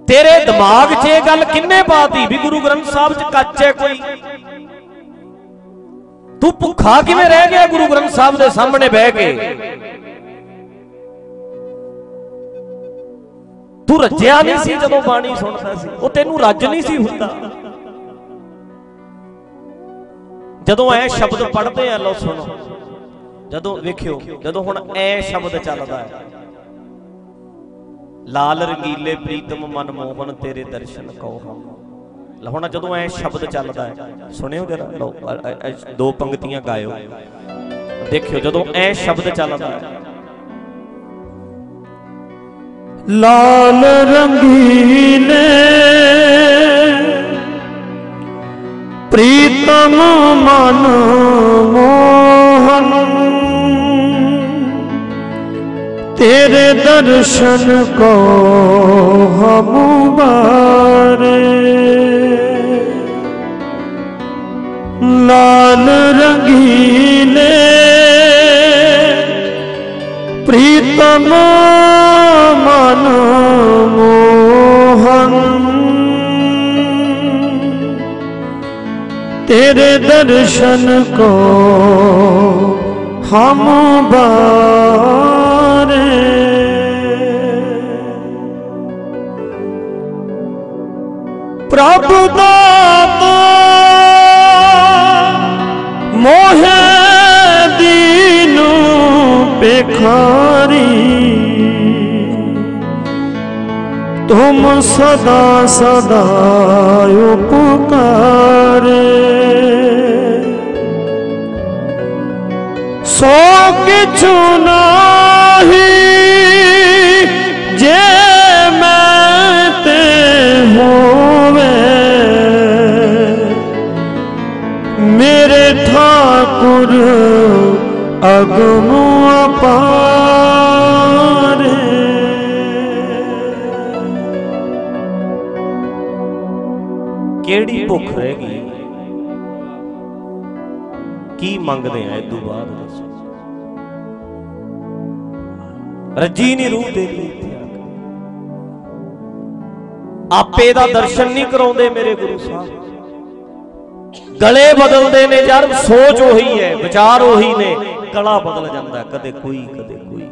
ਤੇਰੇ ਦਿਮਾਗ 'ਚ ਇਹ ਗੱਲ ਕਿੰਨੇ ਪਾਤੀ ਵੀ ਗੁਰੂ ਗ੍ਰੰਥ ਸਾਹਿਬ 'ਚ ਕੱਚ ਹੈ ਕੋਈ? ਤੂੰ ਭੁੱਖਾ ਕਿਵੇਂ ਰਹਿ ਗਿਆ ਗੁਰੂ ਗ੍ਰੰਥ ਸਾਹਿਬ ਦੇ ਸਾਹਮਣੇ ਬਹਿ ਕੇ? ਤੂੰ ਰੱਜਿਆ ਨਹੀਂ ਸੀ ਜਦੋਂ ਬਾਣੀ ਸੁਣਦਾ ਸੀ। ਉਹ ਤੈਨੂੰ ਰੱਜ ਨਹੀਂ ਸੀ ਹੁੰਦਾ। ਜਦੋਂ ਐ ਸ਼ਬਦ ਪੜ੍ਹਦੇ ਆ ਲੋ ਸੁਣੋ। ਜਦੋਂ ਵੇਖਿਓ, ਜਦੋਂ ਹੁਣ ਐ ਸ਼ਬਦ ਚੱਲਦਾ ਹੈ। ਲਾਲ ਰੰਗੀਲੇ ਪ੍ਰੀਤਮ ਮਨ ਮੋਹਨ ਤੇਰੇ ਦਰਸ਼ਨ ਕਉ ਹਮ। ਹੁਣ ਜਦੋਂ ਐ ਸ਼ਬਦ ਚੱਲਦਾ ਹੈ, ਸੁਣਿਓ ਜਰਾ, ਲਓ ਦੋ ਪੰਕਤੀਆਂ ਗਾਇਓ। ਦੇਖਿਓ ਜਦੋਂ ਐ ਸ਼ਬਦ ਚੱਲਦਾ ਹੈ। ਲਾਲ ਰੰਗੀਲੇ ਪ੍ਰੀਤਮ ਮਨ ਮੋਹਨ ਤੇਰੇ ਦਰਸ਼ਨ ਕੋ ਹਮ ਬਾਰੇ ਲਾਲ ਰੰਗੀਲੇ ਪ੍ਰੀਤਮ ਮਨ ਮੋਹਨ। ਤੇਰੇ ਦਰਸ਼ਨ ਕੋ ਹਮ ਬਾਰੇ ਪ੍ਰਭ ਦਾਤ ਮੋਹ ਦੀਨੂ ਪੇਖਾਰੀ ਤੁਮ ਸਦਾ ਸਦਾ ਉਪਕਾਰੇ। ਸੋ ਕਿਛੂ ਨਾਹੀ ਜੇ ਮੈਂ ਤੇ ਹੋਵੇ। ਮੇਰੇ ਠਾਕੁਰ ਅਗਮ ਅਪਾਰੇ ਕਿਹੜੀ ਭੁੱਖ ਰਹੇਗੀ ਕੀ ਮੰਗਦੇ ਆ ਇਦੋਂ ਬਾਅਦ? ਰੱਜੀ ਨਹੀਂ ਰੂਹ ਆ ਕੇ। ਆਪੇ ਦਾ ਦਰਸ਼ਨ ਨਹੀਂ ਕਰਾਉਂਦੇ ਮੇਰੇ ਗੁਰੂ ਸਾਹਿਬ। ਗਲੇ ਬਦਲਦੇ ਨੇ ਯਾਰ ਸੋਚ ਉਹੀ ਹੈ ਵਿਚਾਰ ਉਹੀ ਨੇ ਗਲਾ ਬਦਲ ਜਾਂਦਾ ਕਦੇ ਕੋਈ ਕਦੇ ਕੋਈ।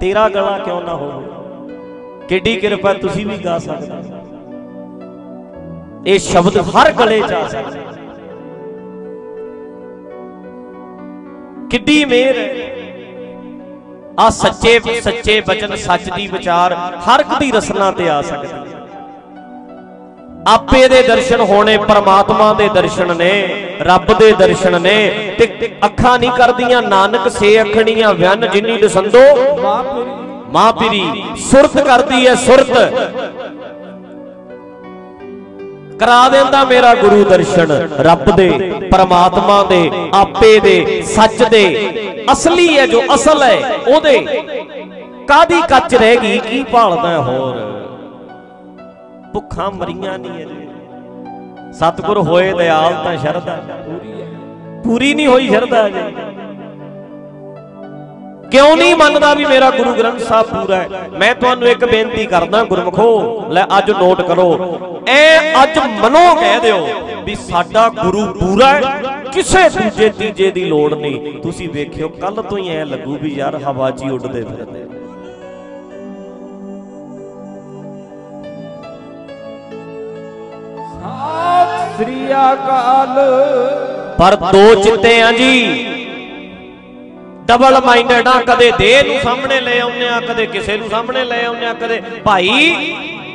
ਤੇਰਾ ਗਲਾ ਕਿਉਂ ਨਾ ਹੋਵੇ? ਕਿੱਡੀ ਕਿਰਪਾ ਤੁਸੀਂ ਵੀ ਗਾ ਸਕਦੇ ਇਹ ਸ਼ਬਦ ਹਰ ਗਲੇ 'ਚ ਆ ਸਕਦਾ ਕਿੱਡੀ ਮਿਹਰ ਹੈ। ਆ ਸੱਚੇ ਸੱਚੇ ਬਚਨ, ਸੱਚ ਦੀ ਵਿਚਾਰ ਹਰ ਇੱਕ ਦੀ ਰਸਨਾ ਤੇ ਆ ਸਕਦੀ ਆਪੇ ਦੇ ਦਰਸ਼ਨ ਹੋਣੇ, ਪਰਮਾਤਮਾ ਦੇ ਦਰਸ਼ਨ ਨੇ, ਰੱਬ ਦੇ ਦਰਸ਼ਨ ਨੇ, ਤੇ ਅੱਖਾਂ ਨਹੀਂ ਕਰਦੀਆਂ, ਨਾਨਕ ਸੇ ਅੱਖਣੀਆਂ ਵਿਅਨ ਜਿੰਨੀ ਦਸੰਦੋ, ਮਾਂ ਪੀਰੀ, ਸੁਰਤ ਕਰਦੀ ਹੈ, ਸੁਰਤ। ਕਰਾ ਦਿੰਦਾ ਮੇਰਾ ਗੁਰੂ ਦਰਸ਼ਨ, ਰੱਬ ਦੇ, ਪਰਮਾਤਮਾ ਦੇ, ਆਪੇ ਦੇ, ਸੱਚ ਦੇ। ਅਸਲੀ ਹੈ ਜੋ ਅਸਲ ਹੈ, ਉਹਦੇ। ਕਾਦੀ ਕੱਚ ਰਹਿ ਗਈ, ਕੀ ਭਾਲਦਾ ਹੋਰ? ਭੁੱਖਾਂ ਮਰੀਆਂ ਨਹੀਂ ਅਜੇ। ਸਤਿਗੁਰ ਹੋਏ ਦਿਆਲ ਤਾਂ ਸ਼ਰਧਾ। ਪੂਰੀ ਹੈ। ਪੂਰੀ ਨਹੀਂ ਹੋਈ ਸ਼ਰਧਾ ਅਜੇ। ਕਿਉਂ ਨਹੀਂ ਮੰਨਦਾ ਵੀ ਮੇਰਾ ਗੁਰੂ ਗ੍ਰੰਥ ਸਾਹਿਬ ਪੂਰਾ ਹੈ? ਮੈਂ ਤੁਹਾਨੂੰ ਇੱਕ ਬੇਨਤੀ ਕਰਦਾ ਗੁਰਮਖੋ ਲੈ ਅੱਜ ਨੋਟ ਕਰੋ। ਐ ਅੱਜ ਮਨੋ ਕਹਿ ਦਿਓ ਵੀ ਸਾਡਾ ਗੁਰੂ ਪੂਰਾ ਹੈ ਕਿਸੇ ਦੂਜੇ ਤੀਜੇ ਦੀ ਲੋੜ ਨਹੀਂ। ਤੁਸੀਂ ਵੇਖਿਓ ਕੱਲ ਤੋਂ ਹੀ ਐ ਲੱਗੂ ਵੀ ਯਾਰ ਹਵਾ 'ਚ ਹੀ ਉੱਡਦੇ ਫਿਰਦੇ ਸਤਿ ਸ੍ਰੀ ਅਕਾਲ। ਪਰ ਦੋ ਚਿੱਤੇ ਆ ਜੀ ਡਬਲ ਮਾਈਂਡਡ ਆ, ਕਦੇ ਦੇਹ ਨੂੰ ਸਾਹਮਣੇ ਲੈ ਆਉਂਦੇ ਆ, ਕਦੇ ਕਿਸੇ ਨੂੰ ਸਾਹਮਣੇ ਲੈ ਆਉਂਦੇ ਆ, ਕਦੇ ਭਾਈ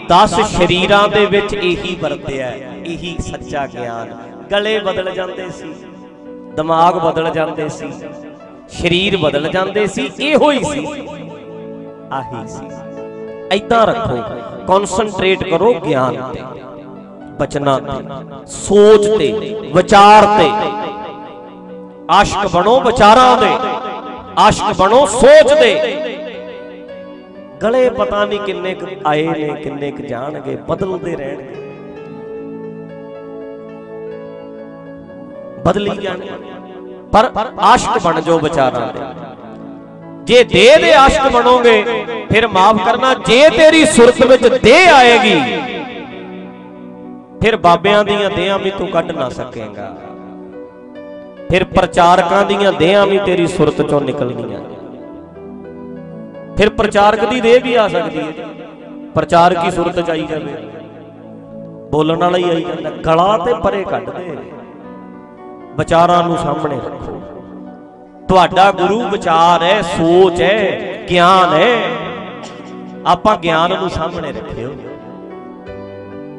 10 ਸ਼ਰੀਰਾਂ ਦੇ ਵਿੱਚ ਇਹੀ ਵਰਤਿਆ ਇਹੀ ਸੱਚਾ ਗਿਆਨ। ਗਲੇ ਬਦਲ ਜਾਂਦੇ ਸੀ, ਦਿਮਾਗ ਬਦਲ ਜਾਂਦੇ ਸੀ, ਸਰੀਰ ਬਦਲ ਜਾਂਦੇ ਸੀ, ਇਹੋ ਹੀ ਸੀ। ਆਹੀ ਸੀ। ਐਦਾਂ ਰੱਖੋ ਕਨਸੈਂਟਰੇਟ ਕਰੋ ਗਿਆਨ ਤੇ, ਬਚਨਾਂ ਤੇ, ਸੋਚ ਤੇ, ਵਿਚਾਰ ਤੇ। ਆਸ਼ਕ ਬਣੋ ਵਿਚਾਰਾਂ ਦੇ ਆਸ਼ਕ ਬਣੋ ਸੋਚਦੇ ਗਲੇ ਪਤਾ ਨਹੀਂ ਕਿੰਨੇ ਕੁ ਆਏ ਨੇ, ਕਿੰਨੇ ਕੁ ਜਾਣਗੇ, ਬਦਲਦੇ ਰਹਿਣਗੇ। ਬਦਲੀ ਜਾਣ ਪਰ ਆਸ਼ਕ ਬਣ ਜਾਓ ਵਿਚਾਰਾਂ ਦੇ। ਜੇ ਦੇਹ ਦੇ ਆਸ਼ਕ ਬਣੋਗੇ, ਫਿਰ ਮਾਫ ਕਰਨਾ, ਜੇ ਤੇਰੀ ਸੁਰਤ ਵਿੱਚ ਦੇਹ ਆਏਗੀ, ਫਿਰ ਬਾਬਿਆਂ ਦੀਆਂ ਦੇਹਾਂ ਵੀ ਤੂੰ ਕੱਢ ਨਾ ਸਕੇਗਾ। ਫਿਰ ਪ੍ਰਚਾਰਕਾਂ ਦੀਆਂ ਦੇਹਾਂ ਵੀ ਤੇਰੀ ਸੁਰਤ ਚੋਂ ਨਿਕਲਣੀਆਂ। ਫਿਰ ਪ੍ਰਚਾਰਕ ਦੀ ਦੇਹ ਵੀ ਆ ਸਕਦੀ ਹੈ ਪ੍ਰਚਾਰਕ ਦੀ ਸੁਰਤ ਚ ਆਈ ਜਾਵੇ। ਬੋਲਣ ਵਾਲਾ ਹੀ ਆਈ ਜਾਂਦਾ। ਗਲਾ ਤੇ ਪਰੇ ਕੱਢ ਦੇ। ਵਿਚਾਰਾਂ ਨੂੰ ਸਾਹਮਣੇ ਰੱਖੋ। ਤੁਹਾਡਾ ਗੁਰੂ ਵਿਚਾਰ ਹੈ, ਸੋਚ ਹੈ, ਗਿਆਨ ਹੈ। ਆਪਾਂ ਗਿਆਨ ਨੂੰ ਸਾਹਮਣੇ ਰੱਖਿਓ।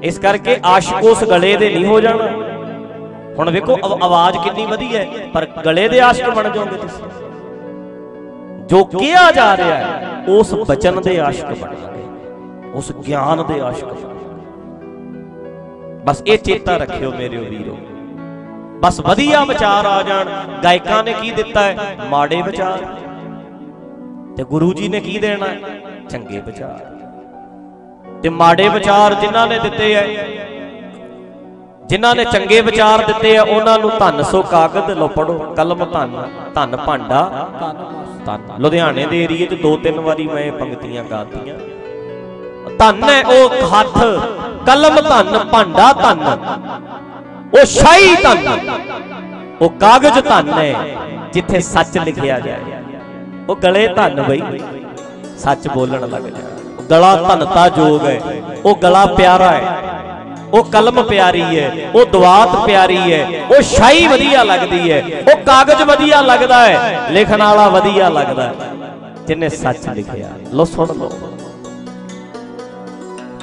ਇਸ ਕਰਕੇ ਆਸ਼ਿਕ ਉਸ ਗਲੇ ਦੇ ਨਹੀਂ ਹੋ ਜਾਣਾ। ਹੁਣ ਵੇਖੋ ਆਵਾਜ਼ ਕਿੰਨੀ ਵਧੀਆ ਹੈ, ਪਰ ਗਲੇ ਦੇ ਆਸ਼ਕ ਬਣ ਜਾਓਗੇ ਤੁਸੀਂ। ਜੋ ਕਿਹਾ ਜਾ ਰਿਹਾ ਹੈ, ਉਸ ਬਚਨ ਦੇ ਆਸ਼ਿਕ ਬਣਾਂਗੇ ਉਸ ਗਿਆਨ ਦੇ ਆਸ਼ਿਕ ਬਣਾਂਗੇ ਬਸ ਇਹ ਚੇਤਾ ਰੱਖਿਓ ਮੇਰੇ ਵੀਰੋ। ਬਸ ਵਧੀਆ ਵਿਚਾਰ ਆ ਜਾਣ। ਗਾਇਕਾਂ ਨੇ ਕੀ ਦਿੱਤਾ ਹੈ? ਮਾੜੇ ਵਿਚਾਰ। ਤੇ ਗੁਰੂ ਜੀ ਨੇ ਕੀ ਦੇਣਾ ਚੰਗੇ ਵਿਚਾਰ। ਤੇ ਮਾੜੇ ਵਿਚਾਰ ਜਿਨ੍ਹਾਂ ਨੇ ਦਿੱਤੇ ਐ ਜਿਨ੍ਹਾਂ ਨੇ ਚੰਗੇ ਵਿਚਾਰ ਦਿੱਤੇ ਆ, ਉਹਨਾਂ ਨੂੰ ਧੰਨ ਸੋ ਕਾਗਦ ਲੋ ਪੜੋ ਕਲਮ ਧੰਨ ਧੰਨ ਭਾਂਡਾ, ਧੰਨ। ਲੁਧਿਆਣੇ ਦੇ ਏਰੀਏ 'ਚ ਦੋ ਤਿੰਨ ਵਾਰੀ ਮੈਂ ਪੰਕਤੀਆਂ ਗਾਤੀਆਂ। ਧੰਨ ਹੈ ਉਹ ਹੱਥ ਕਲਮ ਧੰਨ, ਭਾਂਡਾ ਧੰਨ। ਉਹ ਸ਼ਾਹੀ ਧੰਨ। ਉਹ ਕਾਗਜ਼ ਧੰਨ ਹੈ ਜਿੱਥੇ ਸੱਚ ਲਿਖਿਆ ਜਾਏ। ਉਹ ਗਲੇ ਧੰਨ ਬਈ, ਸੱਚ ਬੋਲਣ ਲੱਗ ਜਾ ਗਲਾ ਧੰਨਤਾ ਜੋਗ ਹੈ, ਉਹ ਗਲਾ ਪਿਆਰਾ ਹੈ। ਉਹ ਕਲਮ ਪਿਆਰੀ ਹੈ ਉਹ ਦੁਆਤ ਪਿਆਰੀ ਹੈ ਉਹ ਸ਼ਾਈ ਵਧੀਆ ਲੱਗਦੀ ਹੈ ਉਹ ਕਾਗਜ਼ ਵਧੀਆ ਲੱਗਦਾ ਹੈ ਲਿਖਣ ਵਾਲਾ ਵਧੀਆ ਲੱਗਦਾ ਹੈ ਜਿਨੇ ਸੱਚ ਲਿਖਿਆ ਲੋ ਸੁਣ ਲਓ।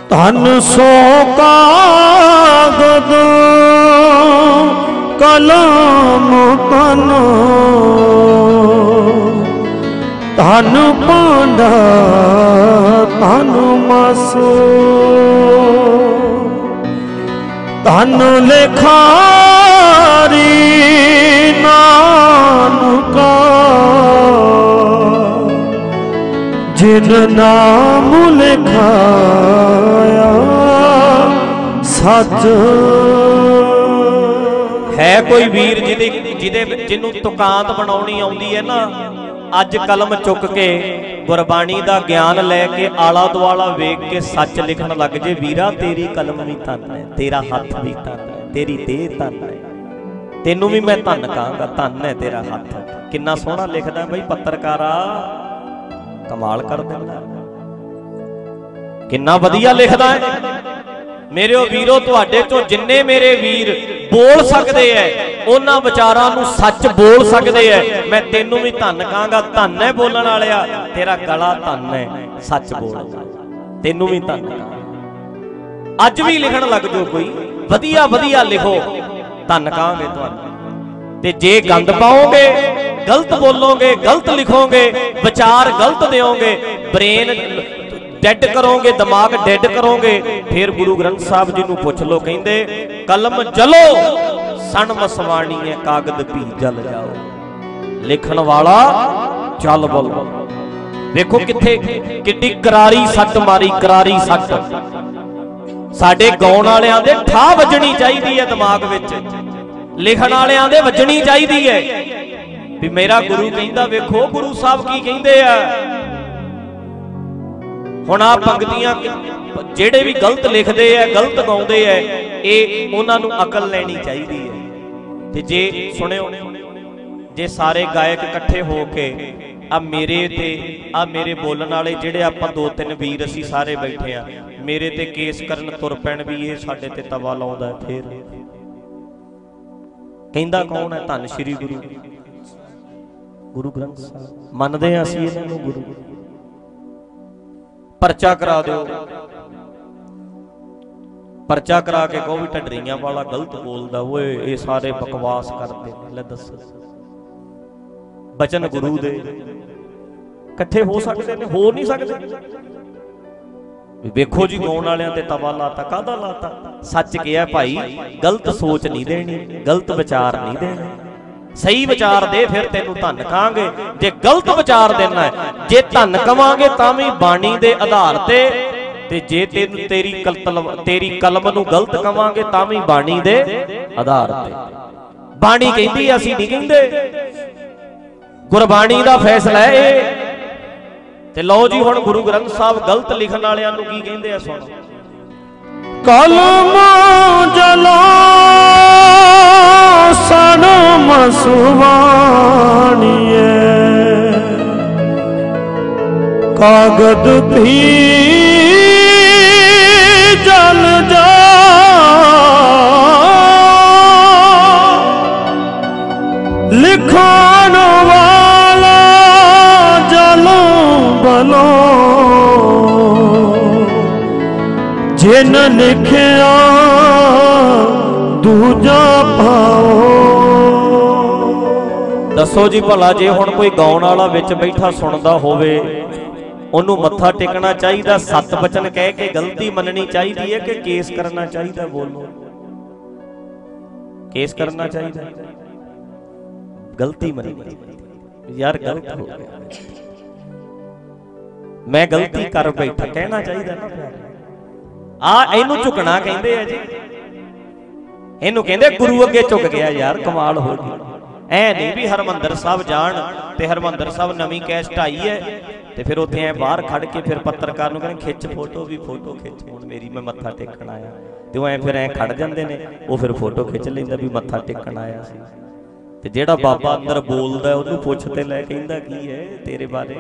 ਧਨ ਸੋ ਕਾਗਦ ਕਲਮ ਤਨ ਧਨ ਪਾਂਡਾ, ਧਨ ਮਸ। ਧਨ ਲੇਖਾਰੀ ਨਾਨਕਾ ਜਿਨ ਨਾਮ ਲਿਖਾਇਆ ਸੱਚ। ਹੈ ਕੋਈ ਵੀਰ ਜਿਹਦੇ ਜਿਹਦੇ ਜਿਹਨੂੰ ਤੁਕਾਂਤ ਬਣਾਉਣੀ ਆਉਂਦੀ ਹੈ ਨਾ? ਅੱਜ ਕਲਮ ਚੁੱਕ ਕੇ ਗੁਰਬਾਣੀ ਦਾ ਗਿਆਨ ਲੈ ਕੇ ਆਲਾ ਦੁਆਲਾ ਵੇਖ ਕੇ ਸੱਚ ਲਿਖਣ ਲੱਗ ਜੇ, ਵੀਰਾ ਤੇਰੀ ਕਲਮ ਵੀ ਧੰਨ ਹੈ, ਤੇਰਾ ਹੱਥ ਵੀ ਧੰਨ ਹੈ, ਤੇਰੀ ਦੇਹ ਧੰਨ ਹੈ। ਤੈਨੂੰ ਵੀ ਮੈਂ ਧੰਨ ਕਹਾਂਗਾ, ਧੰਨ ਹੈ ਤੇਰਾ ਹੱਥ। ਕਿੰਨਾ ਸੋਹਣਾ ਲਿਖਦਾ ਬਈ ਪੱਤਰਕਾਰਾ, ਕਮਾਲ ਕਰ ਦਿੰਦਾ। ਕਿੰਨਾ ਵਧੀਆ ਲਿਖਦਾ ਹੈ। ਮੇਰਿਓ ਵੀਰੋ, ਤੁਹਾਡੇ ਚੋਂ ਜਿੰਨੇ ਮੇਰੇ ਵੀਰ ਬੋਲ ਸਕਦੇ ਐ ਉਹਨਾਂ ਵਿਚਾਰਾਂ ਨੂੰ ਸੱਚ ਬੋਲ ਸਕਦੇ ਐ। ਮੈਂ ਤੈਨੂੰ ਵੀ ਧੰਨ ਕਹਾਂਗਾ ਧੰਨ ਹੈ ਬੋਲਣ ਵਾਲਿਆ। ਤੇਰਾ ਗਲਾ ਧੰਨ ਹੈ ਸੱਚ ਬੋਲ। ਤੈਨੂੰ ਵੀ ਧੰਨ ਅੱਜ ਵੀ ਲਿਖਣ ਲੱਗ ਜਾਓ ਕੋਈ। ਵਧੀਆ ਵਧੀਆ ਲਿਖੋ। ਧੰਨ ਕਹਾਂਗੇ ਤੁਹਾਨੂੰ। ਤੇ ਜੇ ਗੰਦ ਪਾਓਗੇ ਗਲਤ ਬੋਲੋਗੇ ਗਲਤ ਲਿਖੋਗੇ ਵਿਚਾਰ ਗਲਤ ਦਿਓਗੇ ਬ੍ਰੇਨ ਡੈਡ ਕਰੋਗੇ ਦਿਮਾਗ ਡੈਡ ਕਰੋਗੇ ਫਿਰ ਗੁਰੂ ਗ੍ਰੰਥ ਸਾਹਿਬ ਜੀ ਨੂੰ ਪੁੱਛ ਲਓ ਕਹਿੰਦੇ ਕਲਮ ਜਲੋ। ਸਣ ਮਸਵਾਣੀਏ ਕਾਗਦ ਵੀ ਜਲ ਜਾਓ। ਲਿਖਣ ਵਾਲਾ ਚੱਲ ਬਲ। ਵੇਖੋ ਕਿੱਥੇ ਕਿੱਡੀ ਕਰਾਰੀ ਸੱਟ ਮਾਰੀ, ਕਰਾਰੀ ਸੱਟ। ਸਾਡੇ ਗਾਉਣ ਵਾਲਿਆਂ ਦੇ ਠਾ ਵੱਜਣੀ ਚਾਹੀਦੀ ਹੈ ਦਿਮਾਗ ਵਿੱਚ। ਲਿਖਣ ਵਾਲਿਆਂ ਦੇ ਵੱਜਣੀ ਚਾਹੀਦੀ ਹੈ। ਵੀ ਮੇਰਾ ਗੁਰੂ ਕਹਿੰਦਾ ਵੇਖੋ, ਗੁਰੂ ਸਾਹਿਬ ਕੀ ਕਹਿੰਦੇ ਆ? ਹੁਣ ਆ ਪੰਕਤੀਆਂ ਜਿਹੜੇ ਵੀ ਗਲਤ ਲਿਖਦੇ ਆ ਗਲਤ ਗਾਉਂਦੇ ਆ ਇਹ ਉਹਨਾਂ ਨੂੰ ਅਕਲ ਲੈਣੀ ਚਾਹੀਦੀ ਹੈ ਤੇ ਜੇ ਸੁਣਿਓ, ਜੇ ਸਾਰੇ ਗਾਇਕ ਇਕੱਠੇ ਹੋ ਕੇ ਆ ਮੇਰੇ ਤੇ ਆ ਮੇਰੇ ਬੋਲਣ ਵਾਲੇ ਜਿਹੜੇ ਆਪਾਂ ਦੋ ਤਿੰਨ ਵੀਰ ਅਸੀਂ ਸਾਰੇ ਬੈਠੇ ਆ, ਮੇਰੇ ਤੇ ਕੇਸ ਕਰਨ ਤੁਰ ਪੈਣ ਵੀ ਇਹ ਸਾਡੇ ਤੇ ਤਵਾ ਲਾਉਂਦਾ ਫੇਰ। ਕਹਿੰਦਾ ਕੌਣ ਹੈ ਧੰਨ ਸ਼੍ਰੀ ਗੁਰੂ। ਗੁਰੂ ਗ੍ਰੰਥ ਸਾਹਿਬ। ਮੰਨਦੇ ਆ ਅਸੀਂ ਇਹਨਾਂ ਨੂੰ ਗੁਰੂ। ਪਰਚਾ ਕਰਾ ਦਿਓ। ਪਰਚਾ ਕਰਾ ਕੇ ਕਹੋ ਵੀ ਢੱਡਰੀਆਂ ਵਾਲਾ ਗਲਤ ਬੋਲਦਾ ਓਏ, ਇਹ ਸਾਰੇ ਬਕਵਾਸ ਕਰਦੇ ਨੇ, ਲੈ ਦੱਸ। ਬਚਨ ਗੁਰੂ ਦੇ। ਇਕੱਠੇ ਹੋ ਸਕਦੇ ਨੇ, ਹੋ ਨਹੀਂ ਸਕਦੇ। ਵੇਖੋ ਜੀ, ਗਾਉਣ ਵਾਲਿਆਂ ਤੇ ਤਵਾ ਲਾਤਾ, ਕਾਹਦਾ ਲਾਤਾ? ਸੱਚ ਕਿਹਾ ਭਾਈ, ਗਲਤ ਸੋਚ ਨਹੀਂ ਦੇਣੀ, ਗਲਤ ਵਿਚਾਰ ਨਹੀਂ ਦੇਣੇ। ਸਹੀ ਵਿਚਾਰ ਦੇ ਫਿਰ ਤੈਨੂੰ ਧੰਨ ਕਹਾਂਗੇ। ਜੇ ਗਲਤ ਵਿਚਾਰ ਦੇਣਾ ਹੈ ਜੇ ਧੰਨ ਕਵਾਂਗੇ ਤਾਂ ਵੀ ਬਾਣੀ ਦੇ ਆਧਾਰ ਤੇ ਤੇ ਜੇ ਤੈਨੂੰ ਤੇਰੀ ਕਲਮ ਤੇਰੀ ਕਲਮ ਨੂੰ ਗਲਤ ਕਵਾਂਗੇ ਤਾਂ ਵੀ ਬਾਣੀ ਦੇ ਆਧਾਰ ਤੇ। ਬਾਣੀ ਕਹਿੰਦੀ ਅਸੀਂ ਨਹੀਂ ਕਹਿੰਦੇ। ਗੁਰਬਾਣੀ ਦਾ ਫੈਸਲਾ ਹੈ ਇਹ। ਤੇ ਲਓ ਜੀ ਹੁਣ ਗੁਰੂ ਗ੍ਰੰਥ ਸਾਹਿਬ ਗਲਤ ਲਿਖਣ ਵਾਲਿਆਂ ਨੂੰ ਕੀ ਕਹਿੰਦੇ ਆ ਸੁਣੋ। ਕਲਮ ਜਲਾ ਸਨ ਮਸਵਾਣੀਏ। ਕਾਗਦ ਭੀ ਜਲ ਜਾ ਲਿਖਿਆ, ਦੂਜਾ ਪਾਓ ਦੱਸੋ ਜੀ ਭਲਾ, ਜੇ ਹੁਣ ਕੋਈ ਗਾਉਣ ਵਾਲਾ ਵਿੱਚ ਬੈਠਾ ਸੁਣਦਾ ਹੋਵੇ, ਉਹਨੂੰ ਮੱਥਾ ਟੇਕਣਾ ਚਾਹੀਦਾ, ਸੱਤ ਬਚਨ ਕਹਿ ਕੇ ਗਲਤੀ ਮੰਨਣੀ ਚਾਹੀਦੀ ਹੈ ਕਿ ਕੇਸ ਕਰਨਾ ਚਾਹੀਦਾ, ਬੋਲੋ। ਕੇਸ ਕਰਨਾ ਚਾਹੀਦਾ। ਗਲਤੀ ਮੰਨੀ ਯਾਰ, ਗਲਤ ਹੋ ਗਿਆ। ਮੈਂ ਗਲਤੀ ਕਰ ਬੈਠਾ, ਕਹਿਣਾ ਚਾਹੀਦਾ ਨਾ ਪਿਆਰ। ਆ ਇਹਨੂੰ ਝੁਕਣਾ ਕਹਿੰਦੇ ਆ ਜੀ। ਇਹਨੂੰ ਕਹਿੰਦੇ ਗੁਰੂ ਅੱਗੇ ਝੁਕ ਗਿਆ ਯਾਰ, ਕਮਾਲ ਹੋ ਗਈ। ਐ ਨਹੀਂ ਵੀ ਹਰਮੰਦਰ ਸਾਹਿਬ ਜਾਣ ਤੇ ਹਰਮੰਦਰ ਸਾਹਿਬ ਨਵੀਂ ਕੈਸਟ ਢਾਈ ਹੈ ਤੇ ਫਿਰ ਉੱਥੇ ਐ ਬਾਹਰ ਖੜ ਕੇ ਫਿਰ ਪੱਤਰਕਾਰ ਨੂੰ ਕਹਿੰਦੇ, ਖਿੱਚ ਫੋਟੋ ਵੀ, ਫੋਟੋ ਖਿੱਚ। ਹੁਣ ਮੇਰੀ ਮੈਂ ਮੱਥਾ ਟੇਕਣ ਆਇਆ। ਤੇ ਉਹ ਐ ਫਿਰ ਐ ਖੜ ਜਾਂਦੇ ਨੇ, ਉਹ ਫਿਰ ਫੋਟੋ ਖਿੱਚ ਲੈਂਦਾ ਵੀ ਮੱਥਾ ਟੇਕਣ ਆਇਆ ਸੀ। ਤੇ ਜਿਹੜਾ ਬਾਬਾ ਅੰਦਰ ਬੋਲਦਾ, ਉਹਨੂੰ ਪੁੱਛ ਤੇ ਲੈ ਕਹਿੰਦਾ, ਕੀ ਹੈ ਤੇਰੇ ਬਾਰੇ?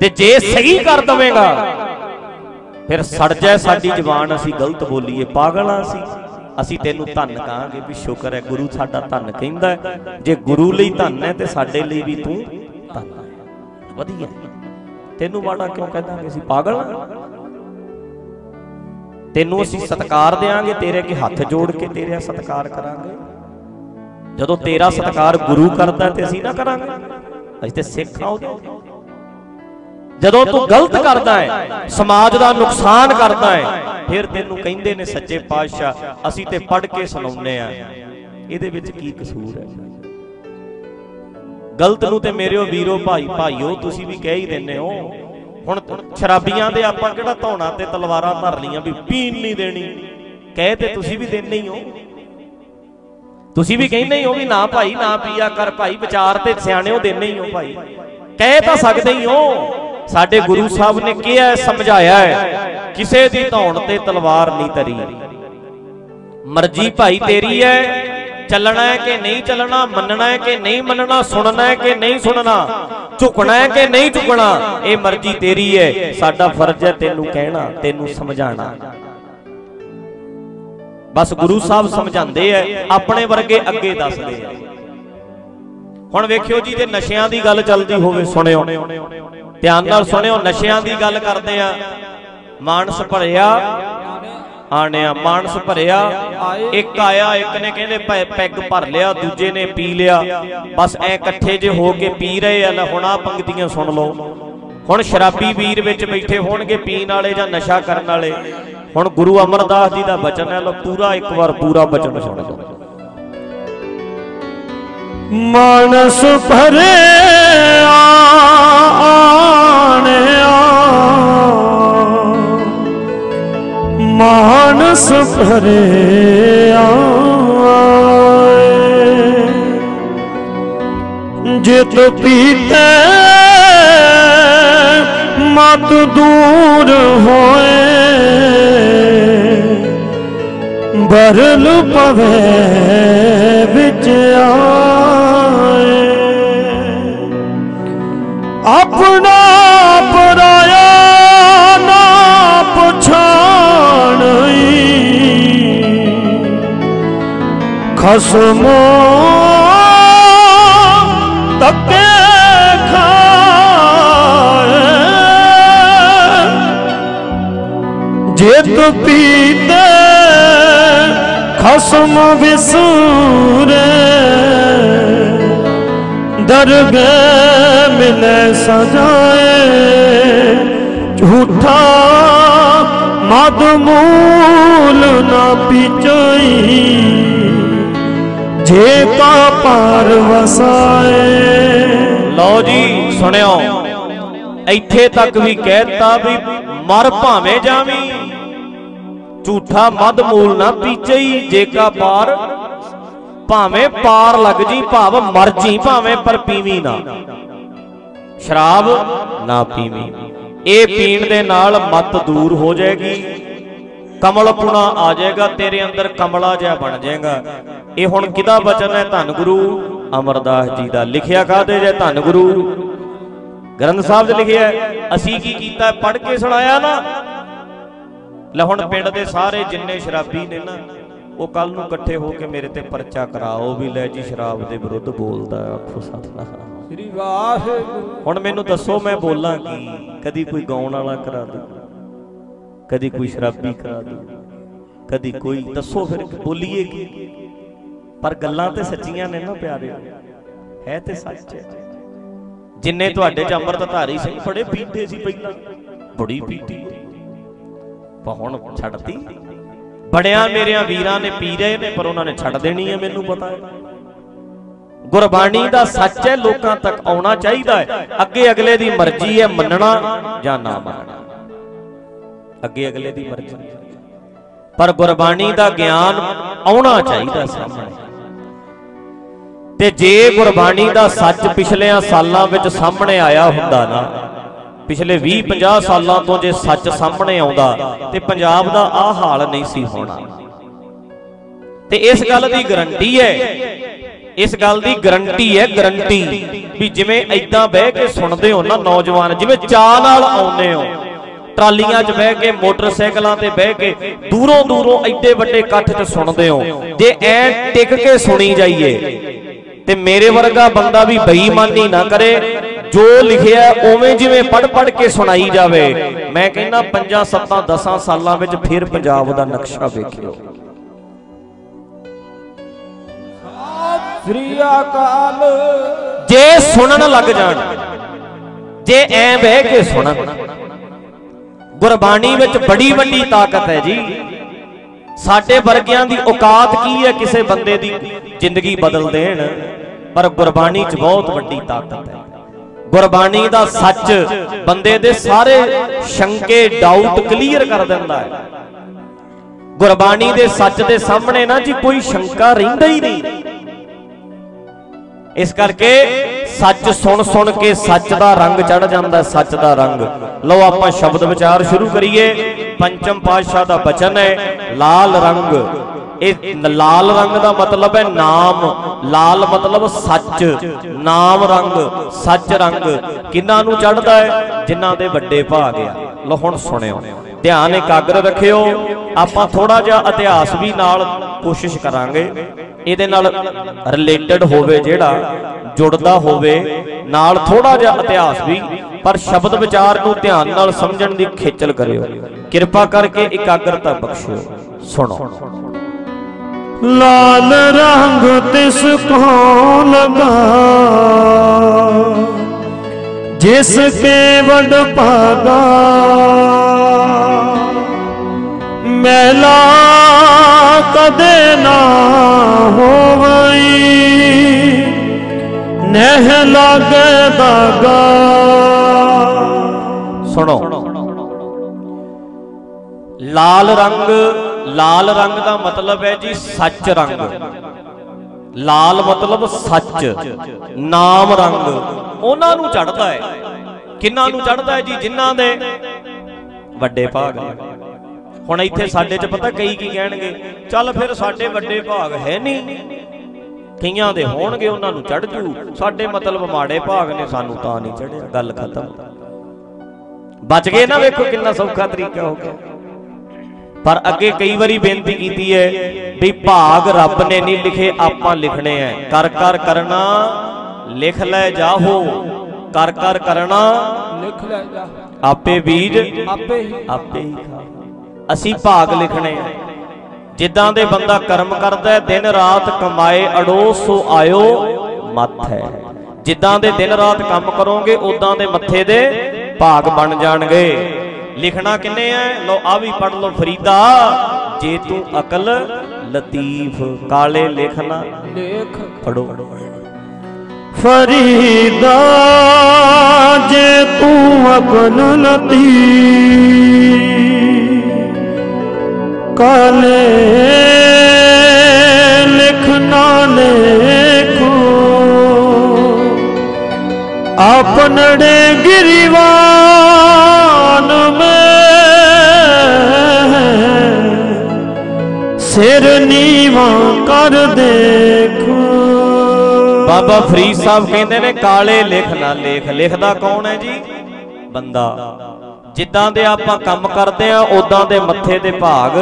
ਤੇ ਜੇ ਸਹੀ ਕਰ ਦਵੇਂਗਾ ਫਿਰ ਸੜ ਜਾਏ ਸਾਡੀ ਜ਼ਬਾਨ ਅਸੀਂ ਗਲਤ ਬੋਲੀਏ, ਪਾਗਲ ਆ ਅਸੀਂ। ਅਸੀਂ ਤੈਨੂੰ ਧੰਨ ਕਹਾਂਗੇ ਵੀ ਸ਼ੁਕਰ ਹੈ, ਗੁਰੂ ਸਾਡਾ ਧੰਨ ਕਹਿੰਦਾ ਜੇ ਗੁਰੂ ਲਈ ਧੰਨ ਹੈ ਤੇ ਸਾਡੇ ਲਈ ਵੀ ਤੂੰ ਧੰਨ ਹੈ। ਵਧੀਆ। ਤੈਨੂੰ ਮਾੜਾ ਕਿਉਂ ਕਹਿੰਦਾ ਅਸੀਂ ਪਾਗਲ ਤੈਨੂੰ ਅਸੀਂ ਸਤਕਾਰ ਦੇਾਂਗੇ ਤੇਰੇ ਅੱਗੇ ਹੱਥ ਜੋੜ ਕੇ ਤੇਰਾ ਸਤਕਾਰ ਕਰਾਂਗੇ। ਜਦੋਂ ਤੇਰਾ ਸਤਕਾਰ ਗੁਰੂ ਕਰਦਾ ਤੇ ਅਸੀਂ ਨਾ ਕਰਾਂਗੇ। ਅਸੀਂ ਤੇ ਸਿੱਖ ਆ ਉਹਦੇ। ਜਦੋਂ ਤੂੰ ਗਲਤ ਕਰਦਾ ਹੈ, ਸਮਾਜ ਦਾ ਨੁਕਸਾਨ ਕਰਦਾ ਹੈ, ਫਿਰ ਤੈਨੂੰ ਕਹਿੰਦੇ ਨੇ ਸੱਚੇ ਪਾਤਸ਼ਾਹ, ਅਸੀਂ ਤੇ ਪੜ ਕੇ ਸੁਣਾਉਂਦੇ ਆ ਇਹਦੇ ਵਿੱਚ ਕੀ ਕਸੂਰ ਹੈ? ਗਲਤ ਨੂੰ ਤੇ ਮੇਰਿਓ ਵੀਰੋ ਭਾਈ, ਭਾਈਓ, ਤੁਸੀਂ ਵੀ ਕਹਿ ਹੀ ਦਿੰਦੇ ਹੋ। ਹੁਣ ਸ਼ਰਾਬੀਆਂ ਦੇ ਆਪਾਂ ਕਿਹੜਾ ਧੌਣਾ ਤੇ ਤਲਵਾਰਾਂ ਧਰ ਲੀਆਂ ਵੀ ਪੀਣ ਨਹੀਂ ਦੇਣੀ। ਕਹਿ ਤੇ ਤੁਸੀਂ ਵੀ ਦਿੰਦੇ ਹੀ ਹੋ। ਤੁਸੀਂ ਵੀ ਕਹਿੰਦੇ ਹੀ ਹੋ ਵੀ ਨਾ ਭਾਈ, ਨਾ ਪੀਆ ਕਰ ਭਾਈ, ਵਿਚਾਰ ਤੇ ਸਿਆਣਿਓ ਦਿੰਦੇ ਹੀ ਹੋ ਭਾਈ। ਕਹਿ ਤਾਂ ਸਕਦੇ ਹੀ ਹੋ। ਸਾਡੇ ਗੁਰੂ ਸਾਹਿਬ ਨੇ ਕਿਹਾ ਸਮਝਾਇਆ ਹੈ? ਕਿਸੇ ਦੀ ਧੌਣ ਤੇ ਤਲਵਾਰ ਨਹੀਂ ਤਰੀ। ਮਰਜ਼ੀ ਭਾਈ ਤੇਰੀ ਹੈ। ਚੱਲਣਾ ਹੈ ਕਿ ਨਹੀਂ ਚੱਲਣਾ ਮੰਨਣਾ ਹੈ ਕਿ ਨਹੀਂ ਮੰਨਣਾ ਸੁਣਨਾ ਹੈ ਕਿ ਨਹੀਂ ਸੁਣਨਾ ਝੁਕਣਾ ਹੈ ਕਿ ਨਹੀਂ ਝੁਕਣਾ ਇਹ ਮਰਜ਼ੀ ਤੇਰੀ ਹੈ। ਸਾਡਾ ਫਰਜ਼ ਹੈ ਤੈਨੂੰ ਕਹਿਣਾ ਤੈਨੂੰ ਸਮਝਾਣਾ। ਬਸ ਗੁਰੂ ਸਾਹਿਬ ਸਮਝਾਉਂਦੇ ਐ ਆਪਣੇ ਵਰਗੇ ਅੱਗੇ ਦੱਸਦੇ ਐ ਹੁਣ ਵੇਖਿਓ ਜੀ ਜੇ ਨਸ਼ਿਆਂ ਦੀ ਗੱਲ ਚੱਲਦੀ ਹੋਵੇ ਸੁਣਿਓ। ਧਿਆਨ ਨਾਲ ਸੁਣਿਓ, ਨਸ਼ਿਆਂ ਦੀ ਗੱਲ ਕਰਦੇ ਆ। ਮਾਨਸ ਭਰਿਆ, ਆਣਿਆ, ਮਾਨਸ ਭਰਿਆ, ਇੱਕ ਆਇਆ, ਇੱਕ ਨੇ ਕਹਿੰਦੇ ਪੈਗ ਭਰ ਲਿਆ, ਦੂਜੇ ਨੇ ਪੀ ਲਿਆ। ਬਸ ਐ ਇਕੱਠੇ ਜੇ ਹੋ ਕੇ ਪੀ ਰਹੇ ਆ, ਲੈ ਹੁਣ ਆ ਪੰਕਤੀਆਂ ਸੁਣ ਲਓ। ਹੁਣ ਸ਼ਰਾਬੀ ਵੀਰ ਵਿੱਚ ਬੈਠੇ ਹੋਣਗੇ ਪੀਣ ਵਾਲੇ ਜਾਂ ਨਸ਼ਾ ਕਰਨ ਵਾਲੇ। ਹੁਣ ਗੁਰੂ ਅਮਰਦਾਸ ਜੀ ਦਾ ਬਚਨ ਹੈ ਲੋ ਪੂਰਾ ਇੱਕ ਵਾਰ ਪੂਰਾ ਬਚਨ ਸੁਣ ਲਓ। ਮਾਨਸ ਭਰੇ ਆਣਿਆ। ਮਾਨਸ ਭਰੇ ਆਏ। ਜਿਤ ਪੀਤੇ ਮਤ ਦੂਰ ਹੋਏ, ਬਰਲ ਪਵੇ ਵਿੱਚ ਆ। ਆਪਣਾ ਪਰਾਇਆ ਨਾ ਪਛਾਣਈ ਖਸਮੋ ਤੱਕੇ ਖਾਏ। ਜਿਤ ਪੀਤੇ ਖਸਮ ਵਿਸੂਰੇ ਦਰਗਹਿ ਮਿਲੇ ਸਜਾਏ। ਝੂਠਾ ਮਦ ਮੂਲ ਨਾ ਪਿਚਈ। ਜੇ ਕਾ ਵਸਾਏ ਲਓ ਜੀ, ਸੁਣਿਓ। ਇੱਥੇ ਤੱਕ ਵੀ ਕਹਿਤਾ ਵੀ ਮਰ ਭਾਵੇਂ ਜਾਵੀਂ। ਝੂਠਾ ਮਦ ਮੂਲ ਨਾ ਪੀਚਈ ਜੇਕਾ ਪਾਰ ਭਾਵੇਂ ਪਾਰ ਲੱਗ ਜੀ, ਭਾਵ ਮਰਜ਼ੀ ਭਾਵੇਂ ਪਰ ਪੀਵੀ ਨਾ। ਸ਼ਰਾਬ ਨਾ ਪੀਵੀ। ਇਹ ਪੀਣ ਦੇ ਨਾਲ ਮਤ ਦੂਰ ਹੋ ਜਾਏਗੀ। ਕਮਲਪੁਣਾ ਆ ਜਾਏਗਾ, ਤੇਰੇ ਅੰਦਰ ਕਮਲਾ ਜਿਹਾ ਬਣ ਜਾਏਗਾ। ਇਹ ਹੁਣ ਕਿਹਦਾ ਬਚਨ ਹੈ? ਧੰਨ ਗੁਰੂ ਅਮਰਦਾਸ ਜੀ ਦਾ। ਲਿਖਿਆ ਕਾਦੇ ਜੇ? ਧੰਨ ਗੁਰੂ ਗ੍ਰੰਥ ਸਾਹਿਬ 'ਚ ਲਿਖਿਆ ਅਸੀਂ ਕੀ ਕੀਤਾ? ਪੜ੍ਹ ਕੇ ਸੁਣਾਇਆ ਨਾ। ਲੈ ਹੁਣ ਪਿੰਡ ਦੇ ਸਾਰੇ ਜਿੰਨੇ ਸ਼ਰਾਬੀ ਨੇ ਨਾ, ਉਹ ਕੱਲ ਨੂੰ ਇਕੱਠੇ ਹੋ ਕੇ ਮੇਰੇ ਤੇ ਪਰਚਾ ਕਰਾਓ ਵੀ ਲੈ ਜੀ, ਸ਼ਰਾਬ ਦੇ ਵਿਰੁੱਧ ਬੋਲਦਾ ਆਖੋ ਸਤਨਾਮ। ਸ੍ਰੀ ਵਾਹਿਗੁਰੂ। ਹੁਣ ਮੈਨੂੰ ਦੱਸੋ ਮੈਂ ਬੋਲਾਂ ਕੀ? ਕਦੀ ਕੋਈ ਗਾਉਣ ਵਾਲਾ ਕਰਾ ਦੂ। ਕਦੀ ਕੋਈ ਸ਼ਰਾਬੀ ਕਰਾ ਦੂ। ਕਦੀ ਕੋਈ ਦੱਸੋ ਫਿਰ ਬੋਲੀਏ ਕੀ? ਪਰ ਗੱਲਾਂ ਤੇ ਸੱਚੀਆਂ ਨੇ ਨਾ ਪਿਆਰੇ। ਹੈ ਤੇ ਸੱਚ। ਹੈ ਜਿੰਨੇ ਤੁਹਾਡੇ ਚ ਅੰਮ੍ਰਿਤਧਾਰੀ ਸਿੰਘ ਬੜੇ ਪੀਂਦੇ ਸੀ ਪਹਿਲਾਂ। ਬੜੀ ਪੀਤੀ। ਪਰ ਹੁਣ ਛੱਡਤੀ। ਬੜਿਆਂ ਮੇਰਿਆਂ ਵੀਰਾਂ ਨੇ ਪੀ ਰਹੇ ਨੇ, ਪਰ ਉਹਨਾਂ ਨੇ ਛੱਡ ਦੇਣੀ ਹੈ, ਮੈਨੂੰ ਪਤਾ ਹੈ। ਗੁਰਬਾਣੀ ਦਾ ਸੱਚ ਹੈ, ਲੋਕਾਂ ਤੱਕ ਆਉਣਾ ਚਾਹੀਦਾ ਹੈ। ਅੱਗੇ ਅਗਲੇ ਦੀ ਮਰਜ਼ੀ ਹੈ ਮੰਨਣਾ ਜਾਂ ਨਾ ਮੰਨਣਾ। ਅੱਗੇ ਅਗਲੇ ਦੀ ਮਰਜ਼ੀ। ਪਰ ਗੁਰਬਾਣੀ ਦਾ ਗਿਆਨ ਆਉਣਾ ਚਾਹੀਦਾ ਸਾਹਮਣੇ। ਤੇ ਜੇ ਗੁਰਬਾਣੀ ਦਾ ਸੱਚ ਪਿਛਲਿਆਂ ਸਾਲਾਂ ਵਿੱਚ ਸਾਹਮਣੇ ਆਇਆ ਹੁੰਦਾ ਨਾ, ਪਿਛਲੇ 20 50 ਸਾਲਾਂ ਤੋਂ ਜੇ ਸੱਚ ਸਾਹਮਣੇ ਆਉਂਦਾ, ਤੇ ਪੰਜਾਬ ਦਾ ਆਹ ਹਾਲ ਨਹੀਂ ਸੀ ਹੋਣਾ। ਤੇ ਇਸ ਗੱਲ ਦੀ ਗਰੰਟੀ ਹੈ ਇਸ ਗੱਲ ਦੀ ਗਰੰਟੀ ਹੈ ਗਰੰਟੀ ਵੀ ਜਿਵੇਂ ਐਦਾਂ ਬਹਿ ਕੇ ਸੁਣਦੇ ਹੋ ਨਾ ਨੌਜਵਾਨ, ਜਿਵੇਂ ਚਾਹ ਨਾਲ ਆਉਂਦੇ ਹੋ, ਟਰਾਲੀਆਂ 'ਚ ਬਹਿ ਕੇ, ਮੋਟਰਸਾਈਕਲਾਂ ਤੇ ਬਹਿ ਕੇ, ਦੂਰੋਂ ਦੂਰੋਂ ਐਡੇ ਵੱਡੇ ਇਕੱਠ 'ਚ ਸੁਣਦੇ ਹੋ, ਜੇ ਐ ਟਿਕ ਕੇ ਸੁਣੀ ਜਾਈਏ, ਤੇ ਮੇਰੇ ਵਰਗਾ ਬੰਦਾ ਵੀ ਬੇਈਮਾਨੀ ਨਾ ਕਰੇ, ਜੋ ਲਿਖਿਆ ਉਵੇਂ ਜਿਵੇਂ ਪੜ ਪੜ ਕੇ ਸੁਣਾਈ ਜਾਵੇ, ਮੈਂ ਕਹਿੰਦਾ 5 7 10 ਸਾਲਾਂ ਵਿੱਚ ਫਿਰ ਪੰਜਾਬ ਦਾ ਨਕਸ਼ਾ ਵੇਖਿਓ। ਸ੍ਰੀ ਅਕਾਲ ਜੇ ਸੁਣਨ ਲੱਗ ਜਾਣ, ਜੇ ਐ ਬਹਿ ਕੇ ਸੁਣਨ। ਗੁਰਬਾਣੀ ਵਿੱਚ ਬੜੀ ਵੱਡੀ ਤਾਕਤ ਹੈ ਜੀ। ਸਾਡੇ ਵਰਗਿਆਂ ਦੀ ਔਕਾਤ ਕੀ ਹੈ ਕਿਸੇ ਬੰਦੇ ਦੀ? ਜ਼ਿੰਦਗੀ ਬਦਲ ਦੇਣ। ਪਰ ਗੁਰਬਾਣੀ 'ਚ ਬਹੁਤ ਵੱਡੀ ਤਾਕਤ ਹੈ। ਗੁਰਬਾਣੀ ਦਾ ਸੱਚ ਬੰਦੇ ਦੇ ਸਾਰੇ ਸ਼ੰਕੇ ਡਾਊਟ ਕਲੀਅਰ ਕਰ ਦਿੰਦਾ ਹੈ। ਗੁਰਬਾਣੀ ਦੇ ਸੱਚ ਦੇ ਸਾਹਮਣੇ ਨਾ ਜੀ ਕੋਈ ਸ਼ੰਕਾ ਰਹਿੰਦਾ ਹੀ ਨਹੀਂ। ਇਸ ਕਰਕੇ ਸੱਚ ਸੁਣ ਸੁਣ ਕੇ ਸੱਚ ਦਾ ਰੰਗ ਚੜ ਜਾਂਦਾ ਸੱਚ ਦਾ ਰੰਗ। ਲਓ ਆਪਾਂ ਸ਼ਬਦ ਵਿਚਾਰ ਸ਼ੁਰੂ ਕਰੀਏ। ਪੰਚਮ ਪਾਤਸ਼ਾਹ ਦਾ ਬਚਨ ਹੈ, ਲਾਲ ਰੰਗ। ਇਹ ਲਾਲ ਰੰਗ ਦਾ ਮਤਲਬ ਹੈ ਨਾਮ। ਲਾਲ ਮਤਲਬ ਸੱਚ। ਨਾਮ ਰੰਗ, ਸੱਚ ਰੰਗ। ਕਿੰਨਾਂ ਨੂੰ ਚੜਦਾ ਹੈ? ਜਿਨ੍ਹਾਂ ਦੇ ਵੱਡੇ ਭਾਗ ਆ। ਲਓ ਹੁਣ ਸੁਣਿਓ। ਧਿਆਨ ਇਕਾਗਰ ਰੱਖਿਓ। ਆਪਾਂ ਥੋੜਾ ਜਿਹਾ ਇਤਿਹਾਸ ਵੀ ਨਾਲ ਕੋਸ਼ਿਸ਼ ਕਰਾਂਗੇ। ਇਹਦੇ ਨਾਲ ਰਿਲੇਟਡ ਹੋਵੇ ਜਿਹੜਾ, ਜੁੜਦਾ ਹੋਵੇ। ਨਾਲ ਥੋੜਾ ਜਿਹਾ ਇਤਿਹਾਸ ਵੀ, ਪਰ ਸ਼ਬਦ ਵਿਚਾਰ ਨੂੰ ਧਿਆਨ ਨਾਲ ਸਮਝਣ ਦੀ ਖੇਚਲ ਕਰਿਓ। ਕਿਰਪਾ ਕਰਕੇ ਇਕਾਗਰਤਾ ਬਖਸ਼ੋ ਸੁਣੋ। ਲਾਲ ਰੰਗ ਤਿਸ ਕੋ ਲਗਾ। ਜਿਸ ਕੇ ਵਡ ਪਾਗਾ ਮਹਿਲਾ ਕਦੇ ਨਾ ਹੋਵਈ। ਨਹਿ ਲਾਗੇ ਦਾਗਾ। ਸੁਣੋ। ਲਾਲ ਰੰਗ ਲਾਲ ਰੰਗ ਦਾ ਮਤਲਬ ਹੈ ਜੀ ਸੱਚ ਰੰਗ। ਲਾਲ ਮਤਲਬ ਸੱਚ, ਨਾਮ ਰੰਗ। ਉਹਨਾਂ ਨੂੰ ਚੜਦਾ ਹੈ ਕਿੰਨਾਂ ਨੂੰ ਚੜਦਾ ਹੈ ਜੀ? ਜਿਨ੍ਹਾਂ ਦੇ? ਵੱਡੇ ਭਾਗ ਹੁਣ ਇੱਥੇ ਸਾਡੇ 'ਚ ਪਤਾ ਕਈ ਕੀ ਕਹਿਣਗੇ? ਚੱਲ ਫਿਰ ਸਾਡੇ ਵੱਡੇ ਭਾਗ ਹੈ ਨਹੀਂ ਕਈਆਂ ਦੇ ਹੋਣਗੇ, ਉਹਨਾਂ ਨੂੰ ਚੜ ਜੂ। ਸਾਡੇ ਮਤਲਬ ਮਾੜੇ ਭਾਗ ਨੇ, ਸਾਨੂੰ ਤਾਂ ਨਹੀਂ ਚੜਿਆ ਗੱਲ ਖਤਮ। ਬਚ ਗਏ ਨਾ ਵੇਖੋ ਕਿੰਨਾ ਸੌਖਾ ਤਰੀਕਾ ਹੋ ਗਿਆ। ਪਰ ਅੱਗੇ ਕਈ ਵਾਰੀ ਬੇਨਤੀ ਕੀਤੀ ਹੈ ਵੀ ਭਾਗ ਰੱਬ ਨੇ ਨਹੀਂ ਲਿਖੇ ਆਪਾਂ ਲਿਖਣੇ ਐ ਕਰ ਕਰ ਕਰਨਾ ਲਿਖ ਲੈ ਜਾਹੋ। ਕਰ ਕਰ ਕਰਨਾ ਲਿਖ ਲੈ ਜਾ। ਆਪੇ ਬੀਜ ਆਪੇ ਹੀ। ਆਪੇ ਹੀ ਖਾ। ਅਸੀਂ ਭਾਗ ਲਿਖਣੇ ਆ ਜਿੱਦਾਂ ਦੇ ਬੰਦਾ ਕਰਮ ਕਰਦਾ ਹੈ ਦਿਨ ਰਾਤ ਕਮਾਏ ਅੜੋ ਸੋ ਆਇਓ ਮੱਥ ਹੈ। ਜਿੱਦਾਂ ਦੇ ਦਿਨ ਰਾਤ ਕੰਮ ਕਰੋਗੇ ਉਦਾਂ ਦੇ ਮੱਥੇ ਦੇ ਭਾਗ ਬਣ ਜਾਣਗੇ। ਲਿਖਣਾ ਕਿੰਨੇ ਐ ਲੋ ਆ ਵੀ ਪੜ ਲੋ ਫਰੀਦਾ। ਜੇ ਤੂੰ ਅਕਲ ਲਤੀਫ, ਕਾਲੇ ਲਿਖਣਾ ਲੇਖ ਫੜੋ। ਫਰੀਦਾ, ਜੇ ਤੂੰ ਅਕਲ ਲਤੀਫ, ਕਾਲੇ ਲਿਖਣਾ ਲੇਖੋ, ਆਪਣੜੇ ਗਿਰਵਾ ਸੇਵਾ ਕਰ ਦੇਖੋ। ਬਾਬਾ ਫਰੀਦ ਸਾਹਿਬ ਕਹਿੰਦੇ ਨੇ, ਕਾਲੇ ਲਿਖ ਨਾ ਲੇਖ। ਲਿਖਦਾ ਕੌਣ ਹੈ ਜੀ? ਬੰਦਾ। ਜਿੱਦਾਂ ਦੇ ਆਪਾਂ ਕੰਮ ਕਰਦੇ ਆ ਉਦਾਂ ਦੇ ਮੱਥੇ ਦੇ ਭਾਗ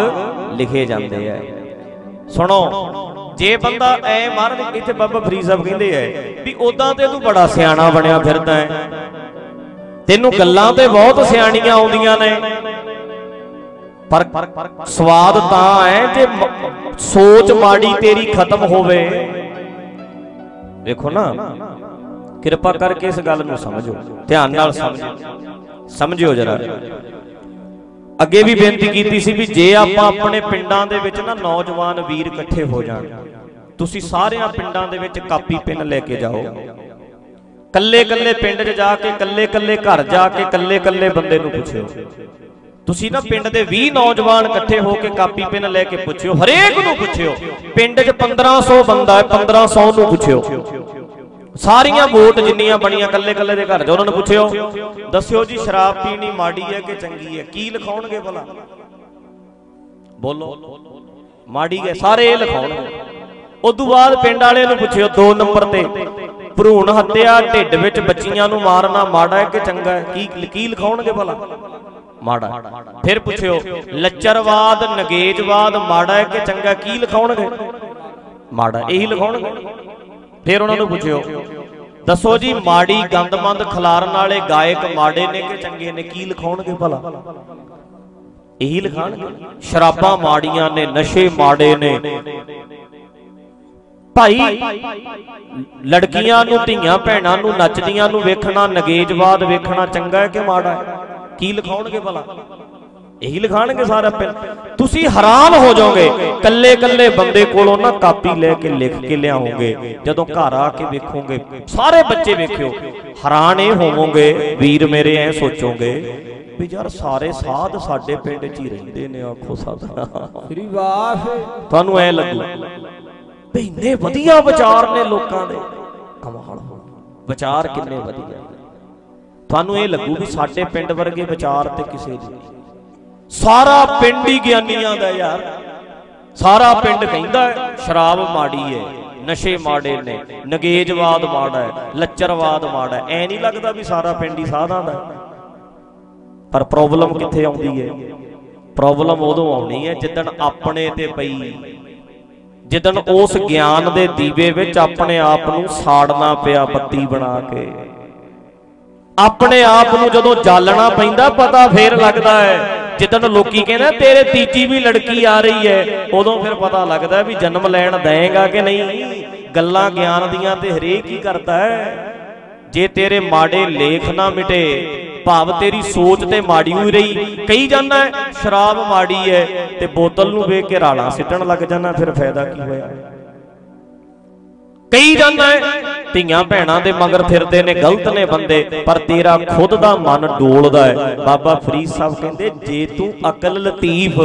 ਲਿਖੇ ਜਾਂਦੇ ਆ। ਸੁਣੋ, ਜੇ ਬੰਦਾ ਐ ਮਰਨ ਇੱਥੇ ਬਾਬਾ ਫਰੀਦ ਸਾਹਿਬ ਕਹਿੰਦੇ ਐ ਵੀ ਉਦਾਂ ਤੇ ਤੂੰ ਬੜਾ ਸਿਆਣਾ ਬਣਿਆ ਫਿਰਦਾ ਐ ਤੈਨੂੰ ਗੱਲਾਂ ਤੇ ਬਹੁਤ ਸਿਆਣੀਆਂ ਆਉਂਦੀਆਂ ਨੇ। ਪਰ ਸਵਾਦ ਤਾਂ ਹੈ ਜੇ ਸੋਚ ਮਾੜੀ ਤੇਰੀ ਖਤਮ ਹੋਵੇ। ਵੇਖੋ ਨਾ, ਕਿਰਪਾ ਕਰਕੇ ਇਸ ਗੱਲ ਨੂੰ ਸਮਝੋ, ਧਿਆਨ ਨਾਲ ਸਮਝੋ। ਸਮਝਿਓ ਜਰਾ। ਅੱਗੇ ਵੀ ਬੇਨਤੀ ਕੀਤੀ ਸੀ ਵੀ ਜੇ ਆਪਾਂ ਆਪਣੇ ਪਿੰਡਾਂ ਦੇ ਵਿੱਚ ਨਾ ਨੌਜਵਾਨ ਵੀਰ ਇਕੱਠੇ ਹੋ ਜਾਣ, ਤੁਸੀਂ ਸਾਰਿਆਂ ਪਿੰਡਾਂ ਦੇ ਵਿੱਚ ਕਾਪੀ ਪਿੰਨ ਲੈ ਕੇ ਜਾਓ। ਕੱਲੇ ਕੱਲੇ ਪਿੰਡ 'ਚ ਜਾ ਕੇ ਕੱਲੇ ਕੱਲੇ ਘਰ ਜਾ ਕੇ ਕੱਲੇ ਕੱਲੇ ਬੰਦੇ ਨੂੰ ਪੁੱਛਿਓ। ਤੁਸੀਂ ਨਾ ਪਿੰਡ ਦੇ 20 ਨੌਜਵਾਨ ਇਕੱਠੇ ਹੋ ਕੇ ਕਾਪੀ ਪੈਨ ਲੈ ਕੇ ਪੁੱਛਿਓ। ਹਰੇਕ ਨੂੰ ਪੁੱਛਿਓ। ਪਿੰਡ 'ਚ 1500 ਬੰਦਾ ਹੈ 1500 ਨੂੰ ਪੁੱਛਿਓ। ਸਾਰੀਆਂ ਵੋਟ ਜਿੰਨੀਆਂ ਬਣੀਆਂ ਕੱਲੇ ਕੱਲੇ ਦੇ ਘਰ 'ਚ ਉਹਨਾਂ ਨੂੰ ਪੁੱਛਿਓ। ਦੱਸਿਓ ਜੀ ਸ਼ਰਾਬ ਪੀਣੀ ਮਾੜੀ ਹੈ ਕਿ ਚੰਗੀ ਹੈ? ਕੀ ਲਿਖਾਉਣਗੇ ਭਲਾ? ਬੋਲੋ। ਮਾੜੀ ਹੈ ਸਾਰੇ ਇਹ ਲਿਖਾਉਣਗੇ। ਉਦੋਂ ਬਾਅਦ ਪਿੰਡ ਵਾਲਿਆਂ ਨੂੰ ਪੁੱਛਿਓ 2 ਨੰਬਰ ਤੇ ਭਰੂਣ ਹੱਤਿਆ ਢਿੱਡ ਵਿੱਚ ਬੱਚੀਆਂ ਨੂੰ ਮਾਰਨਾ ਮਾੜਾ ਹੈ ਕਿ ਚੰਗਾ ਹੈ? ਕੀ ਕੀ ਲਿਖਾਉਣਗੇ ਭਲਾ? ਮਾੜਾ ਫਿਰ ਪੁੱਛਿਓ ਲੱਚਰਵਾਦ ਨਗੇਜਵਾਦ ਮਾੜਾ ਹੈ ਕਿ ਚੰਗਾ? ਕੀ ਲਿਖਾਉਣਗੇ? ਮਾੜਾ ਇਹੀ ਲਿਖਾਉਣਗੇ। ਫਿਰ ਉਹਨਾਂ ਨੂੰ ਪੁੱਛਿਓ ਦੱਸੋ ਜੀ ਮਾੜੀ ਗੰਦਮੰਦ ਖਿਲਾਰਨ ਵਾਲੇ ਗਾਇਕ ਮਾੜੇ ਨੇ ਕਿ ਚੰਗੇ ਨੇ? ਕੀ ਲਿਖਾਉਣਗੇ ਭਲਾ? ਇਹੀ ਲਿਖਾਣਗੇ ਸ਼ਰਾਬਾਂ ਮਾੜੀਆਂ ਨੇ ਨਸ਼ੇ ਮਾੜੇ ਨੇ। ਭਾਈ ਲੜਕੀਆਂ ਨੂੰ ਧੀਆਂ ਭੈਣਾਂ ਨੂੰ ਨੱਚਦੀਆਂ ਨੂੰ ਵੇਖਣਾ ਨਗੇਜਵਾਦ ਵੇਖਣਾ ਚੰਗਾ ਹੈ ਕਿ ਮਾੜਾ ਹੈ? ਕੀ ਲਿਖਾਉਣਗੇ ਭਲਾ? ਇਹੀ ਲਿਖਾਣਗੇ ਸਾਰਾ ਪਿੰਡ। ਤੁਸੀਂ ਹੈਰਾਨ ਹੋ ਜਾਓਗੇ। ਕੱਲੇ ਕੱਲੇ ਬੰਦੇ ਕੋਲੋਂ ਨਾ ਕਾਪੀ ਲੈ ਕੇ ਲਿਖ ਕੇ ਲਿਆਓਗੇ। ਜਦੋਂ ਘਰ ਆ ਕੇ ਵੇਖੋਗੇ ਸਾਰੇ ਬੱਚੇ ਵੇਖਿਓ ਹੈਰਾਨ ਇਹ ਹੋਵੋਗੇ ਵੀਰ ਮੇਰੇ ਐ ਸੋਚੋਗੇ ਵੀ ਯਾਰ ਸਾਰੇ ਸਾਧ ਸਾਡੇ ਪਿੰਡ 'ਚ ਹੀ ਰਹਿੰਦੇ ਨੇ ਆਖੋ ਸਾਧਨਾ ਸ੍ਰੀ ਵਾਹਿ ਤੁਹਾਨੂੰ ਐ ਲੱਗੂ ਵੀ ਇੰਨੇ ਵਧੀਆ ਵਿਚਾਰ ਨੇ ਲੋਕਾਂ ਦੇ। ਕਮਾਲ ਵਿਚਾਰ ਕਿੰਨੇ ਵਧੀਆ। ਤੁਹਾਨੂੰ ਇਹ ਲੱਗੂ ਵੀ ਸਾਡੇ ਪਿੰਡ ਵਰਗੇ ਵਿਚਾਰ ਤੇ ਕਿਸੇ ਦੇ ਸਾਰਾ ਪਿੰਡ ਹੀ ਗਿਆਨੀਆਂ ਦਾ ਯਾਰ। ਸਾਰਾ ਪਿੰਡ ਕਹਿੰਦਾ ਸ਼ਰਾਬ ਮਾੜੀ ਹੈ, ਨਸ਼ੇ ਮਾੜੇ ਨੇ, ਨਗੇਜਵਾਦ ਮਾੜਾ ਹੈ, ਲੱਚਰਵਾਦ ਮਾੜਾ ਹੈ। ਐ ਨਹੀਂ ਲੱਗਦਾ ਵੀ ਸਾਰਾ ਪਿੰਡ ਹੀ ਸਾਧਾਂ ਦਾ ਪਰ ਪ੍ਰੋਬਲਮ ਕਿੱਥੇ ਆਉਂਦੀ ਹੈ? ਪ੍ਰੋਬਲਮ ਉਦੋਂ ਆਉਣੀ ਹੈ ਜਿੱਦਣ ਆਪਣੇ ਤੇ ਪਈ। ਜਿੱਦਣ ਉਸ ਗਿਆਨ ਦੇ ਦੀਵੇ ਵਿੱਚ ਆਪਣੇ ਆਪ ਨੂੰ ਸਾੜਨਾ ਪਿਆ ਬੱਤੀ ਬਣਾ ਕੇ। ਆਪਣੇ ਆਪ ਨੂੰ ਜਦੋਂ ਜਾਲਣਾ ਪੈਂਦਾ, ਪਤਾ ਫੇਰ ਲੱਗਦਾ ਹੈ। ਜਿੱਦਣ ਲੋਕੀ ਕਹਿੰਦੇ ਤੇਰੇ ਤੀਜੀ ਵੀ ਲੜਕੀ ਆ ਰਹੀ ਹੈ, ਉਦੋਂ ਫਿਰ ਪਤਾ ਲੱਗਦਾ ਵੀ ਜਨਮ ਲੈਣ ਦੇਏਗਾ ਕਿ ਨਹੀਂ। ਗੱਲਾਂ ਗਿਆਨ ਦੀਆਂ ਤੇ ਹਰੇਕ ਹੀ ਕਰਦਾ ਹੈ। ਜੇ ਤੇਰੇ ਮਾੜੇ ਲੇਖ ਨਾ ਮਿਟੇ, ਭਾਵ ਤੇਰੀ ਸੋਚ ਤੇ ਮਾੜੀ ਹੋਈ ਰਹੀ। ਕਹੀ ਜਾਂਦਾ ਸ਼ਰਾਬ ਮਾੜੀ ਹੈ ਤੇ ਬੋਤਲ ਨੂੰ ਵੇਖ ਕੇ ਰਾਲਾਂ ਸਿੱਟਣ ਲੱਗ ਜਾਂਦਾ, ਫਿਰ ਫਾਇਦਾ ਕੀ ਹੋਇਆ? ਕਈ ਜਾਂਦਾ ਧੀਆਂ ਭੈਣਾਂ ਦੇ ਮਗਰ ਫਿਰਦੇ ਨੇ, ਗਲਤ ਨੇ ਬੰਦੇ, ਪਰ ਤੇਰਾ ਖੁਦ ਦਾ ਮਨ ਡੋਲਦਾ ਹੈ। ਬਾਬਾ ਫਰੀਦ ਸਾਹਿਬ ਕਹਿੰਦੇ, ਜੇ ਤੂੰ ਅਕਲ ਲਤੀਫ,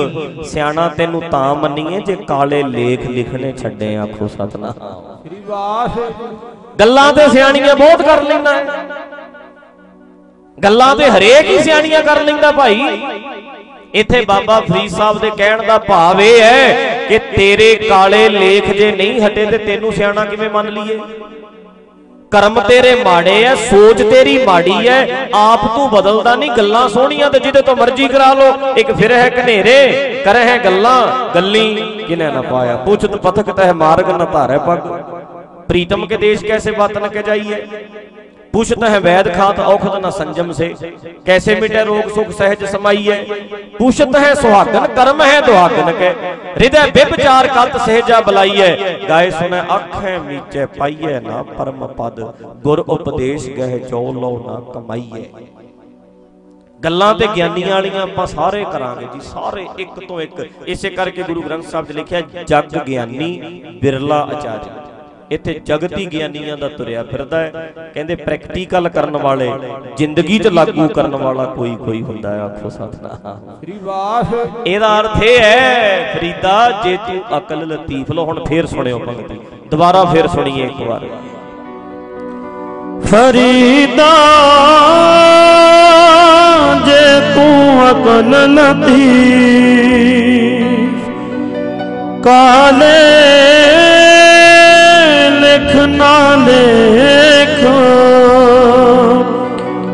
ਸਿਆਣਾ ਤੈਨੂੰ ਤਾਂ ਮੰਨੀਏ ਜੇ ਕਾਲੇ ਲੇਖ ਲਿਖਣੇ ਛੱਡੇ ਆਖੋ ਸਤਨਾਮ। ਸ੍ਰੀ ਵਾਹਿ ਗੱਲਾਂ ਤੇ ਸਿਆਣੀਆਂ ਬਹੁਤ ਕਰ ਲੈਂਦਾ ਗੱਲਾਂ ਤੇ ਹਰੇਕ ਹੀ ਸਿਆਣੀਆਂ ਕਰ ਲੈਂਦਾ ਭਾਈ। ਇੱਥੇ ਬਾਬਾ ਫਰੀਦ ਸਾਹਿਬ ਦੇ ਕਹਿਣ ਦਾ ਭਾਵ ਇਹ ਹੈ ਕਿ ਤੇਰੇ ਕਾਲੇ ਲੇਖ ਜੇ ਨਹੀਂ ਹਟੇ ਤੇ ਤੈਨੂੰ ਸਿਆਣਾ ਕਿਵੇਂ ਮੰਨ ਲਈਏ? ਕਰਮ ਤੇਰੇ ਮਾੜੇ ਐ, ਸੋਚ ਤੇਰੀ ਮਾੜੀ ਐ, ਆਪ ਤੂੰ ਬਦਲਦਾ ਨਹੀਂ, ਗੱਲਾਂ ਸੋਹਣੀਆਂ ਤੇ ਜਿਹਦੇ ਤੋਂ ਮਰਜ਼ੀ ਕਰਾ ਲੋ ਇੱਕ ਫਿਰ ਹੈ ਘਨੇਰੇ, ਕਰ ਹੈ ਗੱਲਾਂ, ਗੱਲੀ ਕਿਨੇ ਨਾ ਪਾਇਆ? ਪੁੱਛਤ ਪਥਕ ਤਹਿ ਮਾਰਗ ਨਾ ਧਾਰੈ ਪਗ। ਪ੍ਰੀਤਮ ਕੇ ਦੇਸ਼ ਕੈਸੇ ਵਤਨ ਕੇ ਜਾਈਏ? पूछत है वैद खात औखद न संजम से कैसे मिटे रोग सुख सहज समाइए पूछत है सुहागन कर्म है दुहागन के हृदय विचार कल्त सहजा बलाइए गाय सुने अख मीचे पाइए ना परम पद गुर उपदेश गह जो लो ना कमाइए ਗੱਲਾਂ ਤੇ ਗਿਆਨੀਆਂ ਵਾਲੀਆਂ ਆਪਾਂ ਸਾਰੇ ਕਰਾਂਗੇ ਜੀ ਸਾਰੇ ਇੱਕ ਤੋਂ ਇੱਕ ਇਸੇ ਕਰਕੇ ਗੁਰੂ ਗ੍ਰੰਥ ਸਾਹਿਬ 'ਚ ਲਿਖਿਆ ਜਗ ਗਿਆਨੀ ਬਿਰਲਾ ਆਚਾਰੀ ਇੱਥੇ ਜਗਤੀ ਗਿਆਨੀਆਂ ਦਾ ਤੁਰਿਆ ਫਿਰਦਾ ਹੈ। ਕਹਿੰਦੇ ਪ੍ਰੈਕਟੀਕਲ ਕਰਨ ਵਾਲੇ ਜ਼ਿੰਦਗੀ 'ਚ ਲਾਗੂ ਕਰਨ ਵਾਲਾ ਕੋਈ ਕੋਈ ਹੁੰਦਾ ਹੈ ਆਖੋ ਸਤਨਾਮ ਸ੍ਰੀ ਵਾਹਿ ਇਹਦਾ ਅਰਥ ਇਹ ਹੈ ਫਰੀਦਾ ਜੇ ਤੂੰ ਅਕਲ ਲਤੀਫ ਲੋ ਹੁਣ ਫੇਰ ਸੁਣਿਓ ਪੰਕਤੀ ਦੁਬਾਰਾ ਫੇਰ ਸੁਣੀਏ ਇੱਕ ਵਾਰ। ਫਰੀਦਾ ਜੇ ਤੂੰ ਅਕਲ ਲਤੀਫ ਕਾਲੇ ਲਿਖਣਾ ਲੇਖ।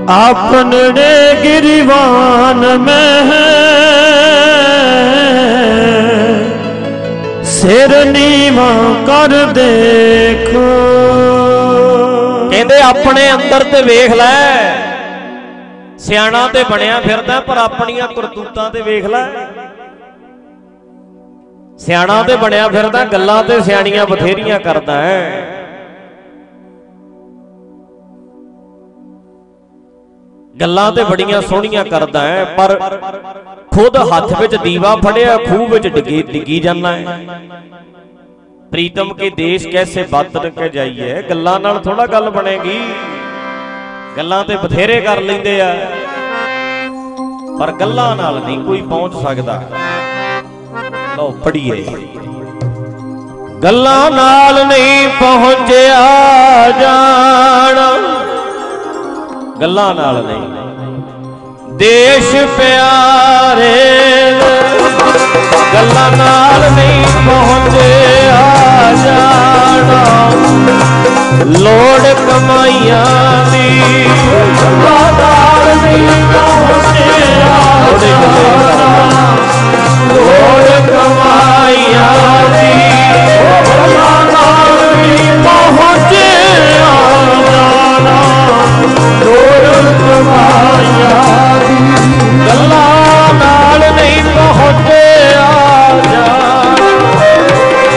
ਆਪਨੜੇ ਗਿਰਵਾਨ ਮੈਂ ਹੈ ਸਿਰ ਨੀਵਾ ਕਰ ਦੇਖੋ। ਕਹਿੰਦੇ ਆਪਣੇ ਅੰਦਰ ਤੇ ਵੇਖ ਲੈ। ਸਿਆਣਾ ਤੇ ਬਣਿਆ ਫਿਰਦਾ, ਪਰ ਆਪਣੀਆਂ ਕਰਤੂਤਾਂ ਤੇ ਵੇਖ ਲੈ। ਸਿਆਣਾ ਤੇ ਬਣਿਆ ਫਿਰਦਾ ਗੱਲਾਂ ਤੇ ਸਿਆਣੀਆਂ ਬਥੇਰੀਆਂ ਕਰਦਾ ਹੈ। ਗੱਲਾਂ ਤੇ ਬੜੀਆਂ ਸੋਹਣੀਆਂ ਕਰਦਾ ਹੈ ਪਰ ਖੁਦ ਹੱਥ ਵਿੱਚ ਦੀਵਾ ਫੜਿਆ ਖੂਹ ਵਿੱਚ ਡਿੱਗੀ ਡਿੱਗੀ ਜਾਂਦਾ ਹੈ। ਪ੍ਰੀਤਮ ਕੇ ਦੇਸ਼ ਕੈਸੇ ਬਾਤਨ ਕੇ ਜਾਈਏ? ਗੱਲਾਂ ਨਾਲ ਥੋੜਾ ਗੱਲ ਬਣੇਗੀ। ਗੱਲਾਂ ਤੇ ਬਥੇਰੇ ਕਰ ਲੈਂਦੇ ਆ। ਪਰ ਗੱਲਾਂ ਨਾਲ ਨਹੀਂ ਕੋਈ ਪਹੁੰਚ ਸਕਦਾ। ਲਓ ਪੜੀਏ ਗੱਲਾਂ ਨਾਲ ਨਹੀਂ ਪਹੁੰਚਿਆ ਜਾਣਾ। ਗੱਲਾਂ ਨਾਲ ਨਹੀਂ। ਦੇਸ਼ ਪਿਆਰੇ ਗੱਲਾਂ ਨਾਲ ਨਹੀਂ ਪਹੁੰਚਿਆ ਜਾਣਾ। ਲੋੜ ਕਮਾਈਆਂ ਦੀ। ਸਦਾਦਾਰ ਦੀ ਲੋੜ ਕਮਾਈਆਂ ਦੀ। ਸਦਾਦਾਰ ਦੀ ਪਹੁੰਚੇ ਆਣਾ ਲੋੜ ਕਮਾਈਆਂ ਦੀ ਗੱਲਾਂ ਨਾਲ ਨਹੀਂ ਪਹੁੰਚੇ ਆ ਜਾ।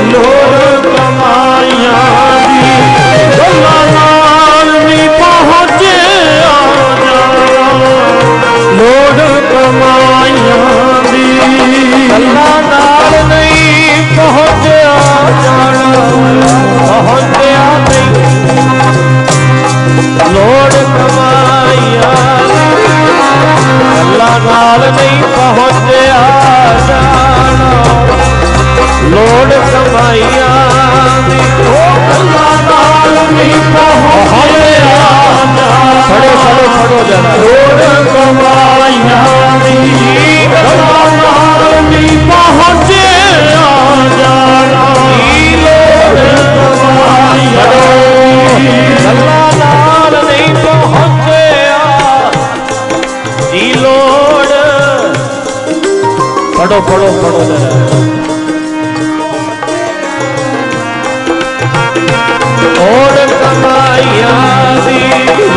ਲੋੜ ਲੋੜ ਕਮਾਈਆਂ ਦੀ। ਅੱਲਾ ਨਾਲ ਨਹੀਂ ਪਹੁੰਚਿਆ ਜਾਣਾ। ਪਹੁੰਚਿਆ ਨਹੀਂ। ਲੋੜ ਕਮਾਈਆਂ ਅੱਲਾ ਨਾਲ ਨਹੀਂ ਪਹੁੰਚਿਆ ਜਾਣਾ। ਲੋੜ ਕਮਾਈਆਂ ਦੀ। ਉਹ ਅੱਲਾ ਨਾਲ ਨਹੀਂ ਪਹੁੰਚਿਆ ਸੜੋ ਸੜੋ ਸੜੋ ਜਰਾ। ਰੋੜ ਕਮਾਈਆਂ ਦੀ ਕਮਾਈਆਂ ਦੀ ਪਹੁੰਚ ਆ ਜਾਣਾ ਦੀ ਲੋੜ ਕਮਾਈਆਂ ਦੀ ਅੱਲਾ ਨਾਲ ਨਹੀਂ ਪਹੁੰਚਿਆ ਦੀ ਲੋੜ ਫੜੋ ਫੜੋ ਫੜੋ ਜਰਾ। ਔੜ ਕਮਾਈਆਂ ਦੀ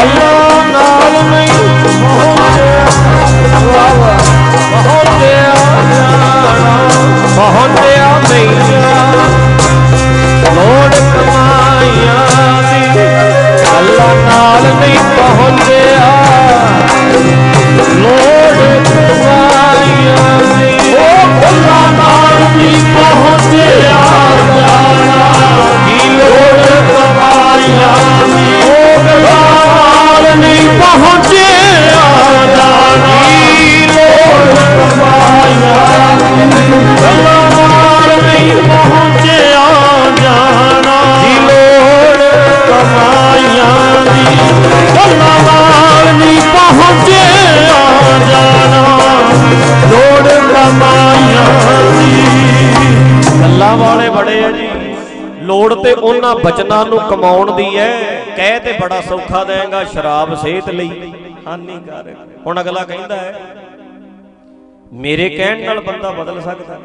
ਅੱਲਾ ਨਾਲ ਨਹੀਂ ਪਹੁੰਚਿਆ ਵਾ ਪਹੁੰਚਿਆ ਜਾਣਾ ਪਹੁੰਚਿਆ ਮਈਆ ਲੋੜ ਕਮਾਈਆਂ ਦੀ ਅੱਲਾ ਨਾਲ ਨਹੀਂ ਪਹੁੰਚਿਆ ਲੋੜ ਕਮਾਈਆਂ ਦੀ ਉਹ ਅੱਲਾ ਨਾਲ ਨਹੀਂ ਪਹੁੰਚਿਆ ਨਹੀਂ ਪਹੁੰਚਿਆ ਜਾਣਾ। ਕੀ ਲੋੜ ਕਮਾਈਆਂ ਅੱਲਾ ਨਾਲ ਨਹੀਂ ਪਹੁੰਚਿਆ ਜਾਣਾ ਕੀ ਲੋੜ ਕਮਾਈਆਂ ਦੀ ਅੱਲਾ ਨਾਲ ਨਹੀਂ ਪਹੁੰਚਿਆ ਜਾਣਾ ਲੋੜ ਕਮਾਈਆਂ ਦੀ। ਗੱਲਾਂ ਵਾਲੇ ਬੜੇ ਆ ਜੀ। ਲੋੜ ਤੇ ਉਹਨਾਂ ਬਚਨਾਂ ਨੂੰ ਕਮਾਉਣ ਦੀ ਹੈ ਕਹਿ ਤੇ ਬੜਾ ਸੌਖਾ ਦੇਗਾ ਸ਼ਰਾਬ ਸਿਹਤ ਲਈ। ਹਾਨੀਕਾਰਕ ਹੁਣ ਅਗਲਾ ਕਹਿੰਦਾ ਹੈ ਮੇਰੇ ਕਹਿਣ ਨਾਲ ਬੰਦਾ ਬਦਲ ਸਕਦਾ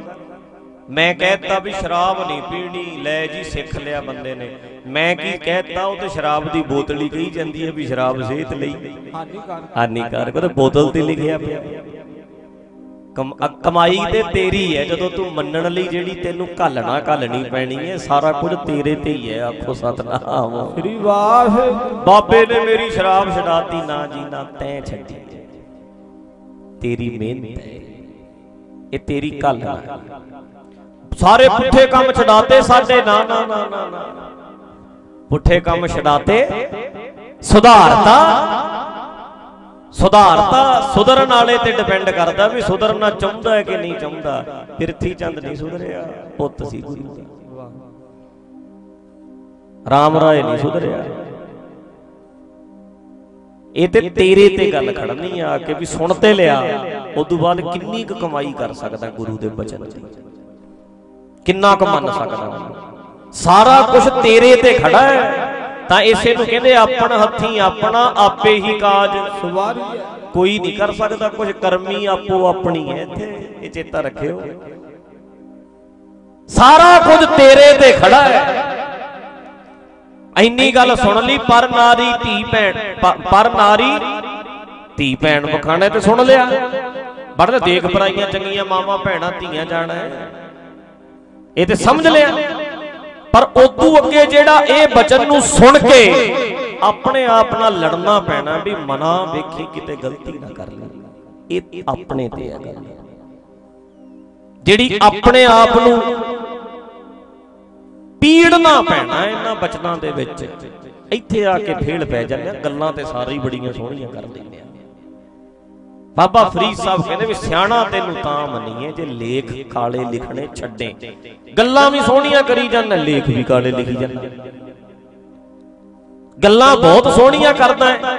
ਮੈਂ ਕਹਿਤਾ ਵੀ ਸ਼ਰਾਬ ਨਹੀਂ ਪੀਣੀ ਲੈ ਜੀ ਸਿੱਖ ਲਿਆ ਬੰਦੇ ਨੇ। ਮੈਂ ਕੀ ਕਹਿਤਾ ਉਹ ਤੇ ਸ਼ਰਾਬ ਦੀ ਬੋਤਲ ਹੀ ਕਹੀ ਜਾਂਦੀ ਹੈ ਵੀ ਸ਼ਰਾਬ ਸਿਹਤ ਲਈ। ਹਾਨੀਕਾਰਕ ਹਾਨੀਕਾਰਕ ਉਹ ਤਾਂ ਬੋਤਲ ਤੇ ਲਿਖਿਆ। ਪਿਆ। ਕਮਾਈ ਤੇ ਤੇਰੀ ਹੈ ਜਦੋਂ ਤੂੰ ਮੰਨਣ ਲਈ ਜਿਹੜੀ ਤੈਨੂੰ ਘੱਲਣਾ ਘੱਲਣੀ ਪੈਣੀ ਹੈ ਸਾਰਾ ਕੁਝ ਤੇਰੇ ਤੇ ਹੀ ਹੈ ਆਖੋ ਸਤਨਾਮ। ਸ੍ਰੀ ਵਾਸ ਬਾਬੇ ਨੇ ਮੇਰੀ ਸ਼ਰਾਬ ਛਡਾਤੀ ਨਾ ਜੀ ਨਾ ਤੈਂ ਛੱਡੀ। ਤੇਰੀ ਮਿਹਨਤ ਹੈ ਇਹ ਤੇਰੀ ਘੱਲਣਾ। ਸਾਰੇ ਪੁੱਠੇ ਕੰਮ ਛਡਾਤੇ ਸਾਡੇ ਨਾ ਨਾ ਨਾ ਨਾ ਪੁੱਠੇ ਕੰਮ ਛਡਾਤੇ ਸੁਧਾਰਤਾ ਸੁਧਾਰਤਾ ਸੁਧਰਨ ਵਾਲੇ ਤੇ ਡਿਪੈਂਡ ਕਰਦਾ ਵੀ ਸੁਧਰਨਾ ਚਾਹੁੰਦਾ ਹੈ ਕਿ ਨਹੀਂ ਚਾਹੁੰਦਾ। ਪਿਰਥੀ ਚੰਦ ਨਹੀਂ ਸੁਧਰਿਆ, ਪੁੱਤ ਸੀ ਗੁਰੂ ਦਾ। ਰਾਮ ਰਾਏ ਨਹੀਂ ਸੁਧਰਿਆ। ਇਹ ਤੇ ਤੇਰੇ ਤੇ ਗੱਲ ਖੜਨੀ ਆ ਕਿ ਵੀ ਸੁਣ ਤੇ ਲਿਆ ਉਸ ਤੋਂ ਬਾਅਦ ਕਿੰਨੀ ਕੁ ਕਮਾਈ ਕਰ ਸਕਦਾ ਗੁਰੂ ਦੇ ਬਚਨ ਦੀ। ਕਿੰਨਾ ਕੁ ਮੰਨ ਸਕਦਾ। ਸਾਰਾ ਕੁਝ ਤੇਰੇ ਤੇ ਖੜਾ ਹੈ। ਤਾਂ ਇਸੇ ਨੂੰ ਕਹਿੰਦੇ ਆਪਣ ਹੱਥੀ ਆਪਣਾ ਆਪੇ ਹੀ ਕਾਜ। ਸਵਾਰੀ ਕੋਈ ਨਹੀਂ ਕਰ ਸਕਦਾ, ਕੁਝ ਕਰਮੀ ਆਪੋ ਆਪਣੀ ਹੈ ਇੱਥੇ, ਇਹ ਚੇਤਾ ਰੱਖਿਓ। ਸਾਰਾ ਕੁਝ ਤੇਰੇ ਤੇ ਖੜਾ ਹੈ। ਇੰਨੀ ਗੱਲ ਸੁਣ ਲਈ, ਪਰ ਨਾਰੀ ਧੀ ਭੈਣ, ਪਰ ਨਾਰੀ ਧੀ ਭੈਣ ਮਖਾਣੇ ਤੇ ਸੁਣ ਲਿਆ। ਬੜਦੇ ਦੇਖ ਪਰਾਈਆਂ ਚੰਗੀਆਂ ਮਾਵਾਂ ਭੈਣਾਂ ਧੀਆਂ ਜਾਣਾ ਇਹ ਤੇ ਸਮਝ ਲਿਆ। ਪਰ ਉਦੋਂ ਅੱਗੇ ਜਿਹੜਾ ਇਹ ਬਚਨ ਨੂੰ ਸੁਣ ਕੇ ਆਪਣੇ ਆਪ ਨਾਲ ਲੜਨਾ ਪੈਣਾ ਵੀ ਮਨਾ ਵੇਖੀ ਕਿਤੇ ਗਲਤੀ ਨਾ ਕਰ ਲਈ ਇਹ ਆਪਣੇ ਤੇ ਹੈ ਗੱਲ। ਜਿਹੜੀ ਆਪਣੇ ਆਪ ਨੂੰ ਪੀੜਨਾ ਪੈਣਾ ਇਹਨਾਂ ਬਚਨਾਂ ਦੇ ਵਿੱਚ। ਇੱਥੇ ਆ ਕੇ ਫੇਲ ਪੈ ਜਾਂਦੇ ਆ, ਗੱਲਾਂ ਤੇ ਸਾਰੇ ਹੀ ਬੜੀਆਂ ਸੋਹਣੀਆਂ ਕਰ ਲੈਂਦੇ ਆ। ਬਾਬਾ ਫਰੀਦ ਸਾਹਿਬ ਕਹਿੰਦੇ ਵੀ ਸਿਆਣਾ ਤੈਨੂੰ ਤਾਂ ਮੰਨੀਏ ਜੇ ਲੇਖ ਕਾਲੇ ਲਿਖਣੇ ਛੱਡੇ। ਗੱਲਾਂ ਵੀ ਸੋਹਣੀਆਂ ਕਰੀ ਜਾਂਦਾ ਲੇਖ ਵੀ ਕਾਲੇ ਲਿਖੀ ਜਾਂਦਾ ਗੱਲਾਂ ਬਹੁਤ ਸੋਹਣੀਆਂ ਕਰਦਾ ਹੈ।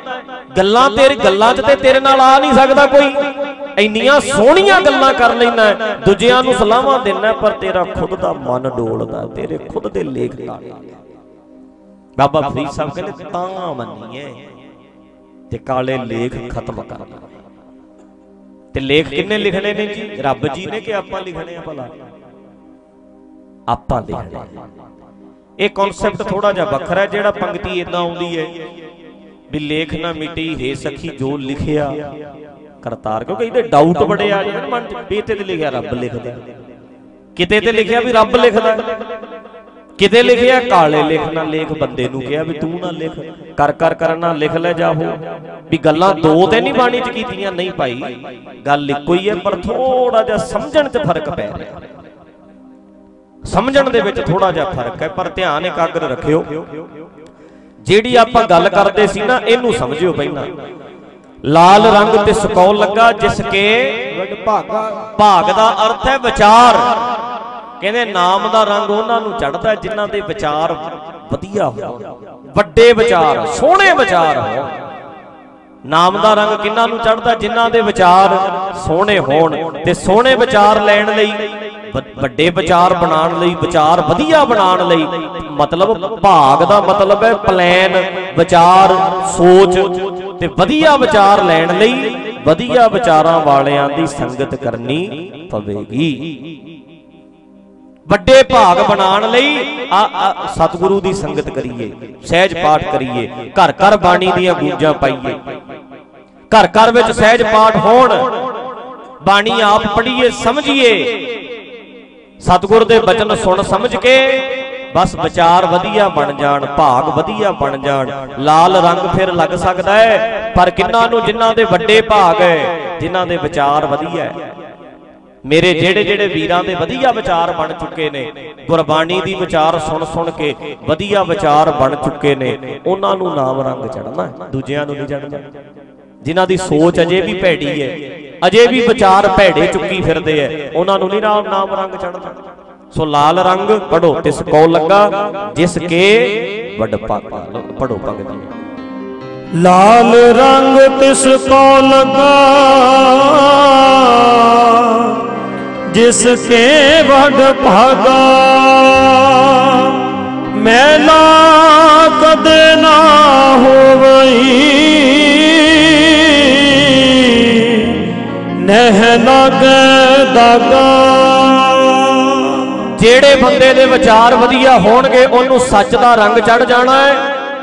ਗੱਲਾਂ ਤੇਰੀ ਗੱਲਾਂ 'ਚ ਤੇ ਤੇਰੇ ਨਾਲ ਆ ਨਹੀਂ ਸਕਦਾ ਕੋਈ। ਇੰਨੀਆਂ ਸੋਹਣੀਆਂ ਗੱਲਾਂ ਕਰ ਲੈਂਦਾ ਦੂਜਿਆਂ ਨੂੰ ਸਲਾਹਾਂ ਦਿੰਦਾ ਪਰ ਤੇਰਾ ਖੁਦ ਦਾ ਮਨ ਡੋਲਦਾ ਤੇਰੇ ਖੁਦ ਦੇ ਲੇਖ ਕਾਲੇ ਬਾਬਾ ਫਰੀਦ ਸਾਹਿਬ ਕਹਿੰਦੇ, ਤਾਂ ਮੰਨੀਏ ਤੇ ਕਾਲੇ ਲੇਖ ਖਤਮ ਕਰ ਤੇ ਲੇਖ ਕਿੰਨੇ ਲਿਖਣੇ ਨੇ ਜੀ? ਰੱਬ ਜੀ ਨੇ ਕਿ ਆਪਾਂ ਲਿਖਣੇ ਆ ਭਲਾ? ਆਪਾਂ ਲਿਖਣੇ ਇਹ ਕਨਸੈਪਟ ਥੋੜਾ ਜਿਹਾ ਵੱਖਰਾ ਹੈ, ਜਿਹੜਾ ਪੰਕਤੀ ਇਦਾਂ ਆਉਂਦੀ ਹੈ ਵੀ ਲੇਖ ਨਾ ਮਿਟੀ, ਹੈ ਸਖੀ ਜੋ ਲਿਖਿਆ। ਕਰਤਾਰ, ਕਿਉਂਕਿ ਇਹਦੇ ਡਾਊਟ ਬੜੇ ਆ ਜਾਂਦੇ ਮਨ ਵੀ ਤੇ ਲਿਖਿਆ ਰੱਬ ਲਿਖਦਾ। ਕਿਤੇ ਤੇ ਲਿਖਿਆ ਵੀ ਰੱਬ ਲਿਖਦਾ। ਕਿਤੇ ਲਿਖਿਆ ਕਾਲੇ ਲਿਖਣਾ ਲੇਖ ਬੰਦੇ ਨੂੰ ਕਿਹਾ ਵੀ ਤੂੰ ਨਾ ਲਿਖ ਕਰ ਕਰ ਕਰਨਾ ਲਿਖ ਲੈ ਜਾਹੋ ਵੀ ਗੱਲਾਂ ਦੋ ਤੇ ਨਹੀਂ ਬਾਣੀ ਚ ਕੀਤੀਆਂ ਨਹੀਂ ਭਾਈ ਗੱਲ ਇੱਕੋ ਹੀ ਹੈ ਪਰ ਥੋੜਾ ਜਿਹਾ ਸਮਝਣ 'ਚ ਫ਼ਰਕ ਪੈ ਰਿਹਾ। ਸਮਝਣ ਦੇ ਵਿੱਚ ਥੋੜਾ ਜਿਹਾ ਫ਼ਰਕ ਹੈ ਪਰ ਧਿਆਨ ਇਕਾਗਰ ਰੱਖਿਓ। ਜਿਹੜੀ ਆਪਾਂ ਗੱਲ ਕਰਦੇ ਸੀ ਨਾ ਇਹਨੂੰ ਸਮਝਿਓ ਪਹਿਲਾਂ। ਲਾਲ ਰੰਗ ਤੇ ਸਕੌਲ ਲੱਗਾ ਜਿਸ ਕੇ ਵੱਡ ਭਾਗਾ। ਭਾਗ ਦਾ ਅਰਥ ਹੈ ਵਿਚਾਰ। ਕਹਿੰਦੇ ਨਾਮ ਦਾ ਰੰਗ ਉਹਨਾਂ ਨੂੰ ਚੜਦਾ ਜਿਨ੍ਹਾਂ ਦੇ ਵਿਚਾਰ ਵਧੀਆ ਹੋਣ, ਵੱਡੇ ਵਿਚਾਰ, ਸੋਹਣੇ ਵਿਚਾਰ ਹੋਣ। ਨਾਮ ਦਾ ਰੰਗ ਕਿੰਨਾਂ ਨੂੰ ਚੜਦਾ ਜਿਨ੍ਹਾਂ ਦੇ ਵਿਚਾਰ ਸੋਹਣੇ ਹੋਣ ਤੇ ਸੋਹਣੇ ਵਿਚਾਰ ਲੈਣ ਲਈ ਵੱਡੇ ਵਿਚਾਰ ਬਣਾਉਣ ਲਈ, ਵਿਚਾਰ ਵਧੀਆ ਬਣਾਉਣ ਲਈ ਮਤਲਬ ਭਾਗ ਦਾ ਮਤਲਬ ਹੈ ਪਲਾਨ, ਵਿਚਾਰ, ਸੋਚ ਤੇ ਵਧੀਆ ਵਿਚਾਰ ਲੈਣ ਲਈ ਵਧੀਆ ਵਿਚਾਰਾਂ ਵਾਲਿਆਂ ਦੀ ਸੰਗਤ ਕਰਨੀ ਪਵੇਗੀ। ਵੱਡੇ ਭਾਗ ਬਣਾਉਣ ਲਈ ਆ ਸਤਿਗੁਰੂ ਦੀ ਸੰਗਤ ਕਰੀਏ, ਸਹਿਜ ਪਾਠ ਕਰੀਏ, ਘਰ ਘਰ ਬਾਣੀ ਦੀਆਂ ਗੂੰਜਾਂ ਪਾਈਏ। ਘਰ ਘਰ ਵਿੱਚ ਸਹਿਜ ਪਾਠ ਹੋਣ, ਬਾਣੀ ਆਪ ਪੜ੍ਹੀਏ, ਸਮਝੀਏ। ਸਤਿਗੁਰ ਦੇ ਬਚਨ ਸੁਣ ਸਮਝ ਕੇ ਬਸ ਵਿਚਾਰ ਵਧੀਆ ਬਣ ਜਾਣ, ਭਾਗ ਵਧੀਆ ਬਣ ਜਾਣ, ਲਾਲ ਰੰਗ ਫਿਰ ਲੱਗ ਸਕਦਾ ਹੈ, ਪਰ ਕਿੰਨਾਂ ਨੂੰ ਜਿਨ੍ਹਾਂ ਦੇ ਵੱਡੇ ਭਾਗ ਹੈ ਜਿਨ੍ਹਾਂ ਦੇ ਵਿਚਾਰ ਵਧੀਆ ਹੈ। ਮੇਰੇ ਜਿਹੜੇ ਜਿਹੜੇ ਵੀਰਾਂ ਦੇ ਵਧੀਆ ਵਿਚਾਰ ਬਣ ਚੁੱਕੇ ਨੇ, ਗੁਰਬਾਣੀ ਦੀ ਵਿਚਾਰ ਸੁਣ ਸੁਣ ਕੇ ਵਧੀਆ ਵਿਚਾਰ ਬਣ ਚੁੱਕੇ ਨੇ, ਉਹਨਾਂ ਨੂੰ ਨਾਮ ਰੰਗ ਚੜਨਾ ਦੂਜਿਆਂ ਨੂੰ ਨਹੀਂ ਚੜਨਾ ਜਿਨ੍ਹਾਂ ਦੀ ਸੋਚ ਅਜੇ ਵੀ ਭੈੜੀ ਹੈ, ਅਜੇ ਵੀ ਵਿਚਾਰ ਭੈੜੇ ਚੁੱਕੀ ਫਿਰਦੇ ਐ ਉਹਨਾਂ ਨੂੰ ਨਹੀਂ ਨਾਮ ਨਾਮ ਰੰਗ ਚੜਨਾ ਸੋ ਲਾਲ ਰੰਗ ਪੜੋ ਤਿਸ ਕੋ ਲੱਗਾ, ਜਿਸ ਕੇ ਵੱਡ ਪਾਪਾ ਪੜੋ ਭਗਤ ਜੀ ਲਾਲ ਰੰਗ ਤਿਸ ਕੋ ਲੱਗਾ। ਜਿਸ ਕੇ ਵਡ ਭਾਗਾ। ਮੈਲਾ ਕਦੇ ਨਾ ਹੋਵਈ। ਨਹਿ ਲਾਗੇ ਦਾਗਾ। ਜਿਹੜੇ ਬੰਦੇ ਦੇ ਵਿਚਾਰ ਵਧੀਆ ਹੋਣਗੇ, ਉਹਨੂੰ ਸੱਚ ਦਾ ਰੰਗ ਚੜ ਜਾਣਾ ਹੈ।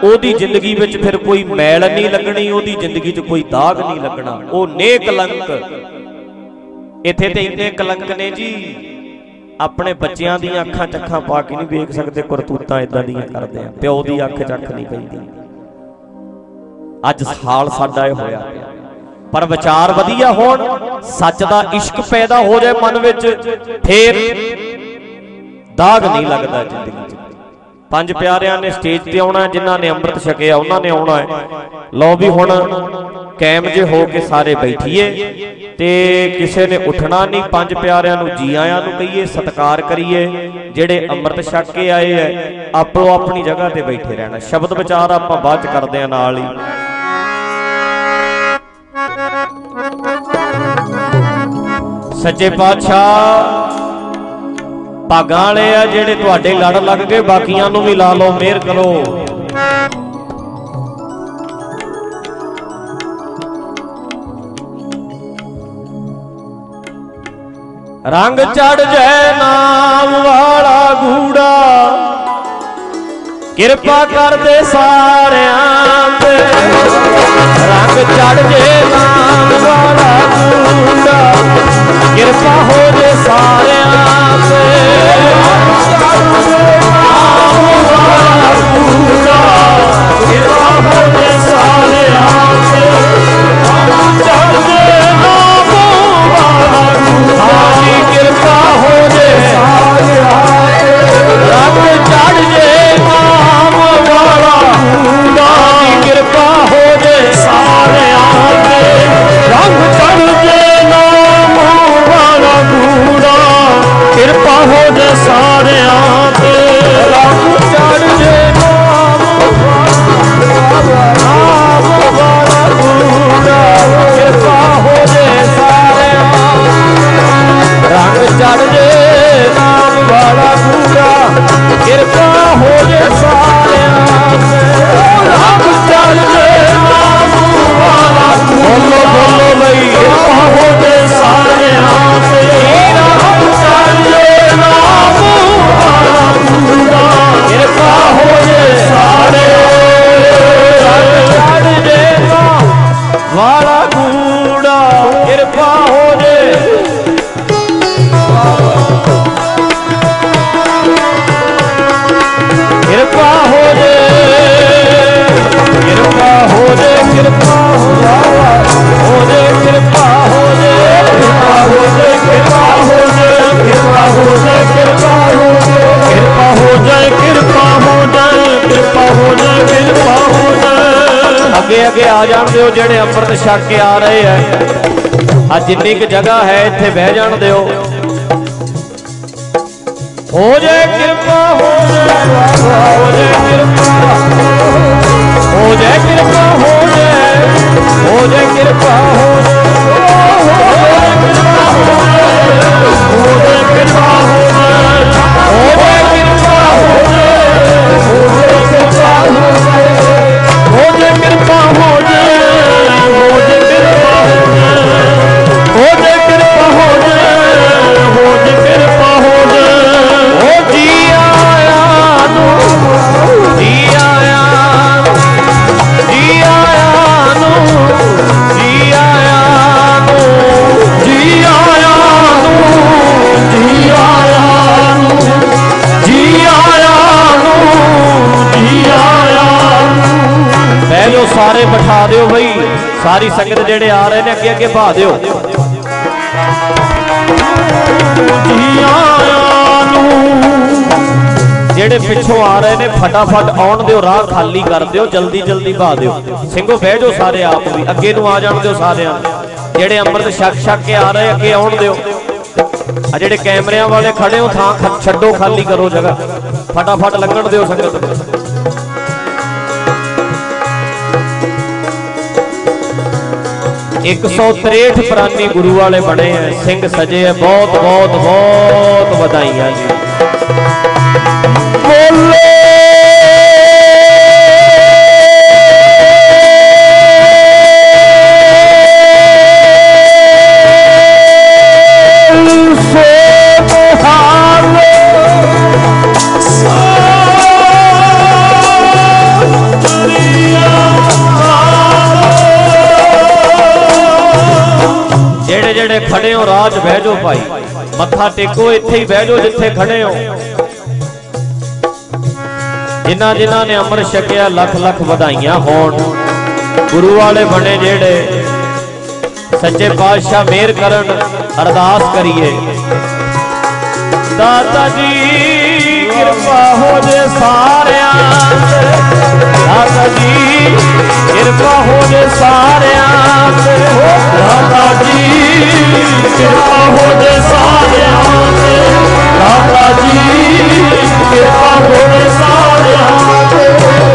ਉਹਦੀ ਜ਼ਿੰਦਗੀ ਵਿੱਚ ਫਿਰ ਕੋਈ ਮੈਲ ਨਹੀਂ ਲੱਗਣੀ, ਉਹਦੀ ਜ਼ਿੰਦਗੀ 'ਚ ਕੋਈ ਦਾਗ ਨਹੀਂ ਲੱਗਣਾ। ਉਹ ਨੇਕ ਕਲੰਕ ਇੱਥੇ ਤੇ ਇੰਨੇ ਕਲੰਕ ਨੇ ਜੀ, ਆਪਣੇ ਬੱਚਿਆਂ ਦੀਆਂ ਅੱਖਾਂ ਚੱਖਾਂ ਪਾ ਕੇ ਨਹੀਂ ਵੇਖ ਸਕਦੇ, ਕਰਤੂਤਾਂ ਇਦਾਂ ਦੀਆਂ ਕਰਦੇ ਆ, ਪਿਓ ਦੀ ਅੱਖ ਚੱਖ ਨਹੀਂ ਪੈਂਦੀ। ਅੱਜ ਹਾਲ ਸਾਡਾ ਇਹ ਹੋਇਆ। ਪਰ ਵਿਚਾਰ ਵਧੀਆ ਹੋਣ, ਸੱਚ ਦਾ ਇਸ਼ਕ ਪੈਦਾ ਹੋ ਜਾਏ ਮਨ ਵਿੱਚ, ਫੇਰ ਦਾਗ ਨਹੀਂ ਲੱਗਦਾ ਜ਼ਿੰਦਗੀ 'ਚ। ਪੰਜ ਪਿਆਰਿਆਂ ਨੇ ਸਟੇਜ ਤੇ ਆਉਣਾ ਹੈ, ਜਿਨ੍ਹਾਂ ਨੇ ਅੰਮ੍ਰਿਤ ਛਕਿਆ ਉਹਨਾਂ ਨੇ ਆਉਣਾ ਹੈ। ਲਓ ਵੀ ਹੁਣ ਕੈਮ ਜੇ ਹੋ ਕੇ ਸਾਰੇ ਬੈਠੀਏ ਤੇ ਕਿਸੇ ਨੇ ਉੱਠਣਾ ਨਹੀਂ ਪੰਜ ਪਿਆਰਿਆਂ ਨੂੰ ਜੀ ਆਇਆਂ ਨੂੰ ਕਹੀਏ ਸਤਿਕਾਰ ਕਰੀਏ ਜਿਹੜੇ ਅੰਮ੍ਰਿਤ ਛਕ ਕੇ ਆਏ ਐ ਆਪੋ ਆਪਣੀ ਜਗ੍ਹਾ ਤੇ ਬੈਠੇ ਰਹਿਣਾ। ਸ਼ਬਦ ਵਿਚਾਰ ਆਪਾਂ ਬਾਅਦ ਚ ਕਰਦੇ ਆ ਨਾਲ ਹੀ। ਸੱਚੇ ਪਾਤਸ਼ਾਹ ਭਾਗਾਂ ਵਾਲੇ ਆ ਜਿਹੜੇ ਤੁਹਾਡੇ ਲੜ ਲੱਗ ਗਏ, ਬਾਕੀਆਂ ਨੂੰ ਵੀ ਲਾ ਲਓ, ਮਿਹਰ ਕਰੋ। ਰੰਗ ਚੜ ਜੈ ਨਾਮ ਵਾਲਾ ਗੂੜਾ, ਕਿਰਪਾ ਕਰਦੇ ਸਾਰਿਆਂ ਤੇ। ਰੰਗ ਚੜ ਜੈ ਨਾਮ ਵਾਲਾ ਗੂੜਾ ਕਿਰਪਾ ਹੋਵੇ ਸਾਰਿਆਂ ਤੇ ਕਿਰਪਾ ਹੋਵੇ ਸਾਰਿਆਂ ਤੇ। ਚੜਦੇ ਨਾਮੋ ਵਾਲਾ ਸਾਡੀ ਕਿਰਪਾ ਹੋਵੇ ਸਾਰਿਆਂ ਤੇ ਰੱਬ ਚੜਦੇ ਨਾਮ ਵਾਲਾ ਸਾਡੀ ਕਿਰਪਾ ਹੋਵੇ ਸਾਰਿਆਂ ਤੇ ਰੰਗ ਚੜਦੇ ਕਿਰਪਾ ਹੋ ਜੇ ਸਾਰਿਆਂ ਤੇ। ਰੱਬ ਚੜ ਜੇ ਨਾਮ ਕਿਰਪਾ ਹੋ ਜੇ ਸਾਰਿਆਂ। ਰੰਗ ਚੜ ਜੇ ਨਾਮ ਵਾਲਾ ਗੁਰਦਾ ਕਿਰਪਾ ਹੋ ਜੇ ਸਾਰਿਆਂ ਤੇ। ਰੱਬ ਚੜ ਜੇ ਨਾਮ ਵਾਲਾ ਬੋਲੋ ਬੋਲੋ ਲਈ ਕਿਰਪਾ ਹੋ ਜੇ ਵਾਲਾ ਕੂੜਾ ਕਿਰਪਾ ਹੋ ਜੇ ਕਿਰਪਾ ਹੋ ਜੇ ਕਿਰਪਾ ਹੋ ਜੇ ਕਿਰਪਾ ਹੋ ਜਾਵਾ ਹੋ ਜੇ ਕਿਰਪਾ ਹੋ ਜੇ ਕਿਰਪਾ ਹੋ ਜੇ ਕਿਰਪਾ ਹੋ ਜੇ ਕਿਰਪਾ ਹੋ ਜੇ ਕਿਰਪਾ ਹੋ ਜੇ ਕਿਰਪਾ ਹੋ ਜਾਏ ਕਿਰਪਾ ਹੋ ਜਾਏ ਕਿਰਪਾ ਹੋ ਜਾਏ ਕਿਰਪਾ ਹੋ ਅੱਗੇ ਅੱਗੇ ਆ ਜਾਣ ਦਿਓ ਜਿਹੜੇ ਅੰਮ੍ਰਿਤ ਛਕ ਕੇ ਆ ਰਹੇ ਆ ਆ ਜਿੰਨੀ ਕੁ ਜਗ੍ਹਾ ਹੈ, ਇੱਥੇ ਬਹਿ ਜਾਣ ਦਿਓ। ਹੋ ਜਾਏ ਕਿਰਪਾ, ਹੋ ਜਾਏ ਹੋ ਜਾਏ ਕਿਰਪਾ, ਹੋ ਜਾਏ ਕਿਰਪਾ, ਹੋ ਜਾਏ ਹੋ ਜਾਏ ਕਿਰਪਾ, ਹੋ ਜਾਏ ਨੂੰ ਸਾਰੇ ਬਿਠਾ ਦਿਓ ਬਈ। ਸਾਰੀ ਸੰਗਤ ਜਿਹੜੇ ਆ ਰਹੇ ਨੇ, ਅੱਗੇ ਅੱਗੇ ਭਾ ਦਿਓ। ਜਿਹੜੇ ਪਿੱਛੋਂ ਆ ਰਹੇ ਨੇ, ਫਟਾਫਟ ਆਉਣ ਦਿਓ, ਰਾਹ ਖਾਲੀ ਕਰ ਦਿਓ, ਜਲਦੀ ਜਲਦੀ ਭਾ ਦਿਓ। ਸਿੰਘੋ, ਬਹਿ ਜਾਓ ਸਾਰੇ ਆਪ ਵੀ। ਅੱਗੇ ਨੂੰ ਆ ਜਾਣ ਦਿਓ ਸਾਰਿਆਂ ਨੂੰ। ਜਿਹੜੇ ਅੰਮ੍ਰਿਤ ਛਕ ਛਕ ਕੇ ਆ ਰਹੇ, ਅੱਗੇ ਆਉਣ ਦਿਓ। ਆ ਜਿਹੜੇ ਕੈਮਰਿਆਂ ਵਾਲੇ ਖੜੇ ਹੋ, ਥਾਂ ਛੱਡੋ, ਖਾਲੀ ਕਰੋ ਜਗ੍ਹਾ। ਫਟਾਫਟ ਲੰਘਣ ਦਿਓ ਸੰਗਤ ਨੂੰ। 163 ਪ੍ਰਾਨੀ ਗੁਰੂ ਵਾਲੇ ਬਣੇ ਐ ਸਿੰਘ ਸਜੇ ਐ ਬਹੁਤ ਬਹੁਤ ਬਹੁਤ ਵਧਾਈਆਂ ਜੀ। ਬੋਲੇ। ਖੜੇ ਹੋ, ਰਾਜ ਬਹਿ ਜਾਓ ਭਾਈ। ਮੱਥਾ ਟੇਕੋ, ਇੱਥੇ ਹੀ ਬਹਿ ਜਾਓ ਜਿੱਥੇ ਖੜੇ ਹੋ। ਜਿਨ੍ਹਾਂ ਜਿਨ੍ਹਾਂ ਨੇ ਅੰਮ੍ਰਿਤ ਛਕਿਆ, ਲੱਖ ਲੱਖ ਵਧਾਈਆਂ ਹੋਣ। ਗੁਰੂ ਵਾਲੇ ਬਣੇ ਜਿਹੜੇ ਸੱਚੇ ਪਾਤਸ਼ਾਹ ਮਿਹਰ ਕਰਨ, ਅਰਦਾਸ ਕਰੀਏ। ਦਾਤਾ ਜੀ, ਕਿਰਪਾ ਹੋ ਜੇ ਸਾਰਿਆਂ ਤੇ। ਦਾਤਾ ਜੀ, ਕਿਰਪਾ ਹੋ ਜੇ ਸਾਰਿਆਂ ਤੇ। ਦਾਤਾ ਜੀ ਕਿਰਪਾ ਹੋ ਜੇ ਸਾਰਿਆਂ ਤੇ। ਦਾਤਾ ਜੀ, ਕਿਰਪਾ ਹੋ ਜੇ ਸਾਰਿਆਂ ਤੇ।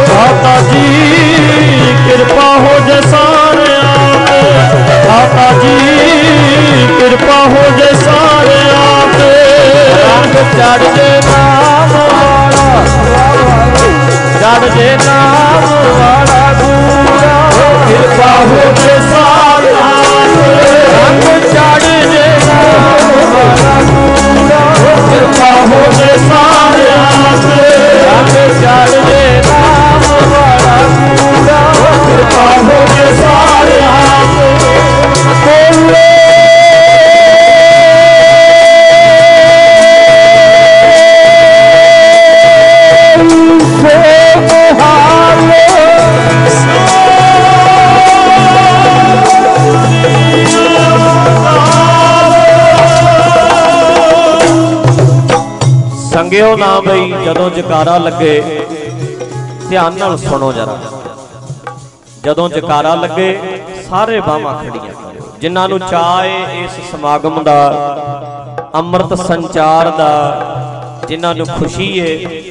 ਦਾਤਾ ਜੀ, ਕਿਰਪਾ ਹੋ ਜੇ ਸਾਰਿਆਂ ਤੇ। ਦਾਤਾ ਜੀ, ਕਿਰਪਾ ਹੋ ਜੇ ਸਾਰਿਆਂ ਤੇ। ਰੰਗ ਚੜ ਜੇ ਨਾਮ ਵਾਲਾ ਚੜ ਜੇ ਨਾਮ ਵਾਲਾ ਗੂੜਾ ਕਿਰਪਾ ਹੋ ਜੇ ਹੋ ਜੇ ਸਾਰਿਆਂ ਤੇ ਰੰਗ ਚੜ ਸੰਗਿਓ ਨਾ ਬਈ, ਜਦੋਂ ਜਕਾਰਾ ਲੱਗੇ, ਧਿਆਨ ਨਾਲ ਸੁਣੋ ਜਰਾ। ਜਦੋਂ ਜਕਾਰਾ ਲੱਗੇ, ਸਾਰੇ ਬਾਹਾਂ ਖੜੀਆਂ ਕਰਿਓ। ਜਿਨ੍ਹਾਂ ਨੂੰ ਚਾਹੇ ਇਸ ਸਮਾਗਮ ਦਾ, ਅੰਮ੍ਰਿਤ ਸੰਚਾਰ ਦਾ, ਜਿਨ੍ਹਾਂ ਨੂੰ ਖੁਸ਼ੀ ਏ,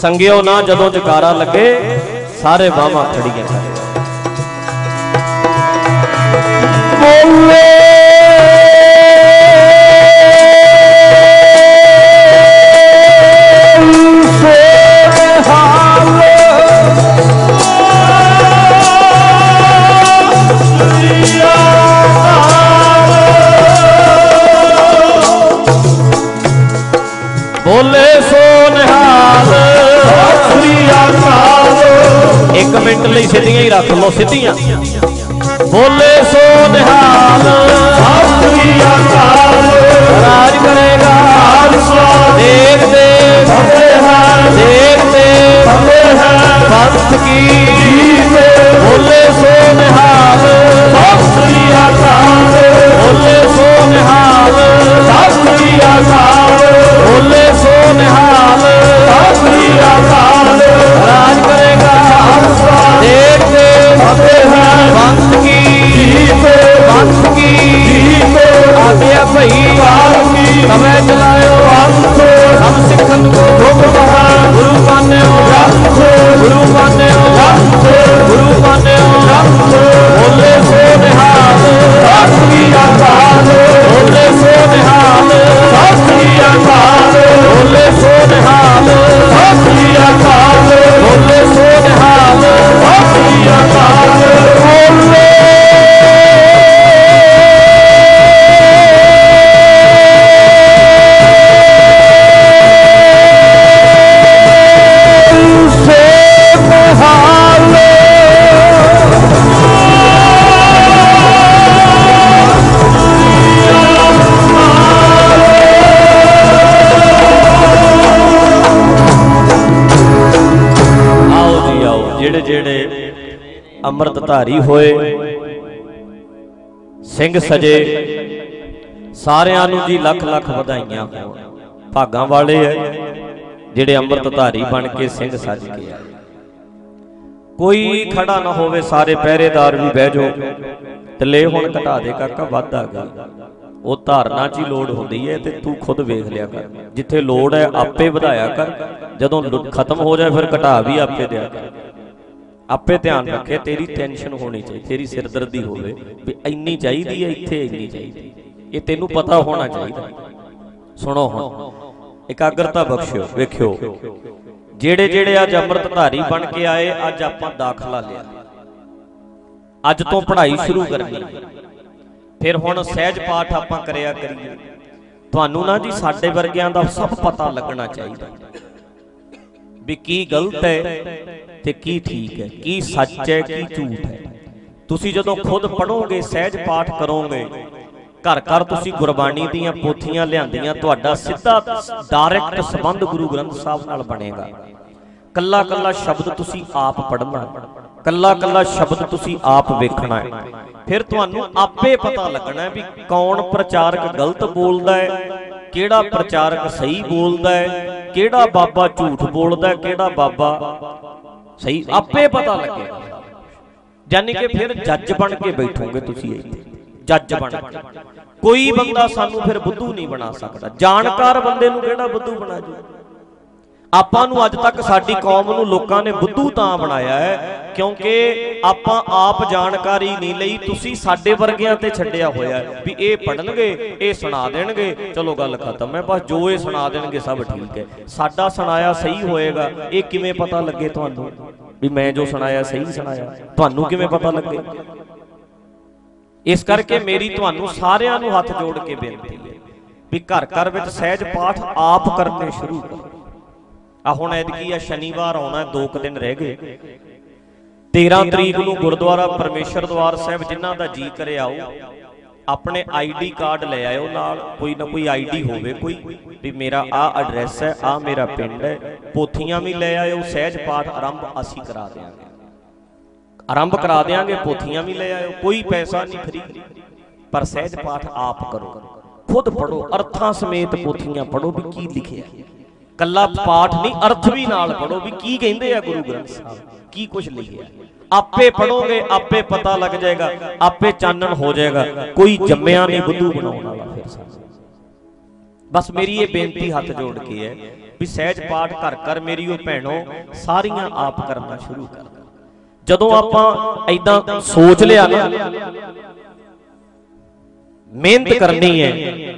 ਸੰਗਿਓ ਨਾ ਜਦੋਂ ਜਕਾਰਾ ਲੱਗੇ, ਸਾਰੇ ਬਾਹਾਂ ਖੜੀਆਂ ਕਰਿਓ। ਬੋਲੇ ਸੋ ਨਿਹਾਲ। ਸ੍ਰੀ ਅਕਾਲ ਇੱਕ ਮਿੰਟ ਲਈ ਸਿੱਧੀਆਂ ਹੀ ਰੱਖ ਲਓ, ਸਿੱਧੀਆਂ। ਬੋਲੇ ਸੋ ਨਿਹਾਲ। ਸ੍ਰੀ ਅਕਾਲ ਰਾਜ ਕਰੇਗਾ। ਦੇਖ ਦੇਖ ਦੇਖ ਦੇਖ ਪੰਥ ਕੀ। ਬੋਲੇ ਸੋ ਨਿਹਾਲ। ਸ੍ਰੀ ਅਕਾਲ ਬੋਲੇ ਸੋ ਨਿਹਾਲ। ਸ੍ਰੀ ਅਕਾਲ आते गुरु पाने हो गुरु गुरु पाने हो बोले सो निहाल शास्त्री अकाल बोले सो निहाल शास्त्री अकाल बोले ਧਾਰੀ ਹੋਏ। ਸਿੰਘ ਸਜੇ। ਸਾਰਿਆਂ ਨੂੰ ਜੀ ਲੱਖ ਲੱਖ ਵਧਾਈਆਂ ਹੋਣ। ਭਾਗਾਂ ਵਾਲੇ ਐ ਜਿਹੜੇ ਅੰਮ੍ਰਿਤ ਧਾਰੀ ਬਣ ਕੇ ਸਿੰਘ ਸਜ ਕੇ ਆਏ। ਕੋਈ ਖੜਾ ਨਾ ਹੋਵੇ, ਸਾਰੇ ਪਹਿਰੇਦਾਰ ਵੀ ਬਹਿ ਜਾਓ। ਤੇ ਹੁਣ ਘਟਾ ਦੇ ਕਾਕਾ, ਵੱਧ ਗਾ ਉਹ ਧਾਰਨਾ 'ਚ ਹੀ ਲੋੜ ਹੁੰਦੀ ਹੈ ਤੇ ਤੂੰ ਖੁਦ ਵੇਖ ਲਿਆ ਕਰ। ਜਿੱਥੇ ਲੋੜ ਹੈ ਆਪੇ ਵਧਾਇਆ ਕਰ। ਜਦੋਂ ਲੁ- ਖਤਮ ਹੋ ਜਾਏ, ਫਿਰ ਘਟਾ ਵੀ ਆਪੇ ਦਿਆ ਕਰ। ਆਪੇ ਧਿਆਨ ਰੱਖੇ ਤੇਰੀ ਟੈਨਸ਼ਨ ਹੋਣੀ ਚਾਹੀਦੀ ਤੇਰੀ ਸਿਰਦਰਦੀ ਹੋਵੇ ਵੀ ਇੰਨੀ ਚਾਹੀਦੀ ਹੈ ਇੱਥੇ ਇੰਨੀ ਚਾਹੀਦੀ ਇਹ ਤੈਨੂੰ ਪਤਾ ਹੋਣਾ ਚਾਹੀਦਾ। ਸੁਣੋ ਹੁਣ ਇਕਾਗਰਤਾ ਬਖਸ਼ਿਓ ਵੇਖਿਓ। ਜਿਹੜੇ ਜਿਹੜੇ ਅੱਜ ਅੰਮ੍ਰਿਤਧਾਰੀ ਬਣ ਕੇ ਆਏ ਅੱਜ ਆਪਾਂ ਦਾਖਲਾ ਲਿਆ। ਅੱਜ ਤੋਂ ਪੜ੍ਹਾਈ ਸ਼ੁਰੂ ਕਰਨੀ। ਫਿਰ ਹੁਣ ਸਹਿਜ ਪਾਠ ਆਪਾਂ ਕਰਿਆ ਕਰੀਏ। ਤੁਹਾਨੂੰ ਨਾ ਜੀ ਸਾਡੇ ਵਰਗਿਆਂ ਦਾ ਸਭ ਪਤਾ ਲੱਗਣਾ ਚਾਹੀਦਾ। ਵੀ ਕੀ ਗਲਤ ਹੈ? ਤੇ ਕੀ ਠੀਕ ਹੈ, ਕੀ ਸੱਚ ਹੈ, ਕੀ ਝੂਠ ਹੈ। ਤੁਸੀਂ ਜਦੋਂ ਖੁਦ ਪੜੋਗੇ ਸਹਿਜ ਪਾਠ ਕਰੋਗੇ ਘਰ ਘਰ ਤੁਸੀਂ ਗੁਰਬਾਣੀ ਦੀਆਂ ਪੋਥੀਆਂ ਲਿਆਂਦੀਆਂ, ਤੁਹਾਡਾ ਸਿੱਧਾ ਡਾਇਰੈਕਟ ਸੰਬੰਧ ਗੁਰੂ ਗ੍ਰੰਥ ਸਾਹਿਬ ਨਾਲ ਬਣੇਗਾ। ਕੱਲਾ ਕੱਲਾ ਸ਼ਬਦ ਤੁਸੀਂ ਆਪ ਪੜ੍ਹਨਾ ਕੱਲਾ ਕੱਲਾ ਸ਼ਬਦ ਤੁਸੀਂ ਆਪ ਵੇਖਣਾ ਹੈ। ਫਿਰ ਤੁਹਾਨੂੰ ਆਪੇ ਪਤਾ ਲੱਗਣਾ ਵੀ ਕੌਣ ਪ੍ਰਚਾਰਕ ਗਲਤ ਬੋਲਦਾ ਹੈ, ਕਿਹੜਾ ਪ੍ਰਚਾਰਕ ਸਹੀ ਬੋਲਦਾ ਹੈ, ਕਿਹੜਾ ਬਾਬਾ ਝੂਠ ਬੋਲਦਾ ਹੈ, ਕਿਹੜਾ ਬਾਬਾ ਸਹੀ ਆਪੇ ਪਤਾ ਲੱਗੇਗਾ ਯਾਨੀ ਕਿ ਫਿਰ ਜੱਜ ਬਣ ਕੇ ਬੈਠੋਗੇ ਤੁਸੀਂ ਇੱਥੇ। ਜੱਜ ਬਣ ਕੇ। ਕੋਈ ਬੰਦਾ ਸਾਨੂੰ ਫਿਰ ਬੁੱਧੂ ਨਹੀਂ ਬਣਾ ਸਕਦਾ। ਜਾਣਕਾਰ ਬੰਦੇ ਨੂੰ ਕਿਹੜਾ ਬੁੱਧੂ ਬਣਾ ਜੂ? ਆਪਾਂ ਨੂੰ ਅੱਜ ਤੱਕ ਸਾਡੀ ਕੌਮ ਨੂੰ ਲੋਕਾਂ ਨੇ ਬੁੱਧੂ ਤਾਂ ਬਣਾਇਆ ਹੈ ਕਿਉਂਕਿ ਆਪਾਂ ਆਪ ਜਾਣਕਾਰੀ ਨਹੀਂ ਲਈ, ਤੁਸੀਂ ਸਾਡੇ ਵਰਗਿਆਂ ਤੇ ਛੱਡਿਆ ਹੋਇਆ ਵੀ ਇਹ ਪੜਨਗੇ ਇਹ ਸੁਣਾ ਦੇਣਗੇ। ਚਲੋ ਗੱਲ ਖਤਮ ਹੈ, ਬਸ ਜੋ ਇਹ ਸੁਣਾ ਦੇਣਗੇ ਸਭ ਠੀਕ ਹੈ। ਸਾਡਾ ਸੁਣਾਇਆ ਸਹੀ ਹੋਏਗਾ, ਇਹ ਕਿਵੇਂ ਪਤਾ ਲੱਗੇ ਤੁਹਾਨੂੰ? ਵੀ ਮੈਂ ਜੋ ਸੁਣਾਇਆ ਸਹੀ ਸੁਣਾਇਆ। ਤੁਹਾਨੂੰ ਕਿਵੇਂ ਪਤਾ ਲੱਗੇ? ਇਸ ਕਰਕੇ ਮੇਰੀ ਤੁਹਾਨੂੰ ਸਾਰਿਆਂ ਨੂੰ ਹੱਥ ਜੋੜ ਕੇ ਬੇਨਤੀ ਹੈ ਵੀ ਘਰ ਘਰ ਵਿੱਚ ਸਹਿਜ ਪਾਠ ਆਪ ਕਰਨੇ ਸ਼ੁਰੂ ਕਰੋ। ਆ ਹੁਣ ਐਤਕੀ ਆ ਸ਼ਨੀਵਾਰ ਆਉਣਾ, ਦੋ ਕੁ ਦਿਨ ਰਹਿ ਗਏ। 13 ਤਰੀਕ ਨੂੰ ਗੁਰਦੁਆਰਾ ਪਰਮੇਸ਼ਰ ਦਵਾਰ ਸਾਹਿਬ ਜਿਨ੍ਹਾਂ ਦਾ ਜੀ ਕਰੇ ਆਓ, ਆਪਣੇ ਆਈਡੀ ਕਾਰਡ ਲੈ ਆਇਓ ਨਾਲ, ਕੋਈ ਨਾ ਕੋਈ ਆਈਡੀ ਹੋਵੇ ਕੋਈ, ਵੀ ਮੇਰਾ ਆ ਐਡਰੈਸ ਹੈ ਆ ਮੇਰਾ ਪਿੰਡ ਹੈ, ਪੋਥੀਆਂ ਵੀ ਲੈ ਆਇਓ, ਸਹਿਜ ਪਾਠ ਆਰੰਭ ਅਸੀਂ ਕਰਾ ਦਿਆਂਗੇ। ਆਰੰਭ ਕਰਾ ਦਿਆਂਗੇ, ਪੋਥੀਆਂ ਵੀ ਲੈ ਆਇਓ, ਕੋਈ ਪੈਸਾ ਨਹੀਂ ਫਰੀ ਪਰ ਸਹਿਜ ਪਾਠ ਆਪ ਕਰੋ। ਖੁਦ ਪੜੋ ਅਰਥਾਂ ਸਮੇਤ ਪੋਥੀਆਂ ਪੜੋ ਵੀ ਕੀ ਲਿਖਿਆ। ਕੱਲਾ ਪਾਠ ਨਹੀਂ, ਅਰਥ ਵੀ ਨਾਲ ਪੜੋ ਵੀ ਕੀ ਕਹਿੰਦੇ ਆ ਗੁਰੂ ਗ੍ਰੰਥ ਸਾਹਿਬ, ਕੀ ਕੁਝ ਲਿਖਿਆ ਆਪੇ ਪੜੋਗੇ ਆਪੇ ਪਤਾ ਲੱਗ ਜਾਏਗਾ, ਆਪੇ ਚਾਨਣ ਹੋ ਜਾਏਗਾ, ਕੋਈ ਜੰਮਿਆ ਨਹੀਂ ਬੁੱਧੂ ਬਣਾਉਣ ਵਾਲਾ ਫਿਰ ਸਾਨੂੰ ਬਸ ਮੇਰੀ ਇਹ ਬੇਨਤੀ ਹੱਥ ਜੋੜ ਕੇ ਹੈ ਵੀ ਸਹਿਜ ਪਾਠ ਘਰ ਘਰ ਮੇਰੀ ਉਹ ਭੈਣੋ ਸਾਰੀਆਂ ਆਪ ਕਰਨਾ ਸ਼ੁਰੂ ਕਰ ਜਦੋਂ ਆਪਾਂ ਐਦਾਂ ਸੋਚ ਲਿਆ ਨਾ, ਮਿਹਨਤ ਕਰਨੀ ਹੈ,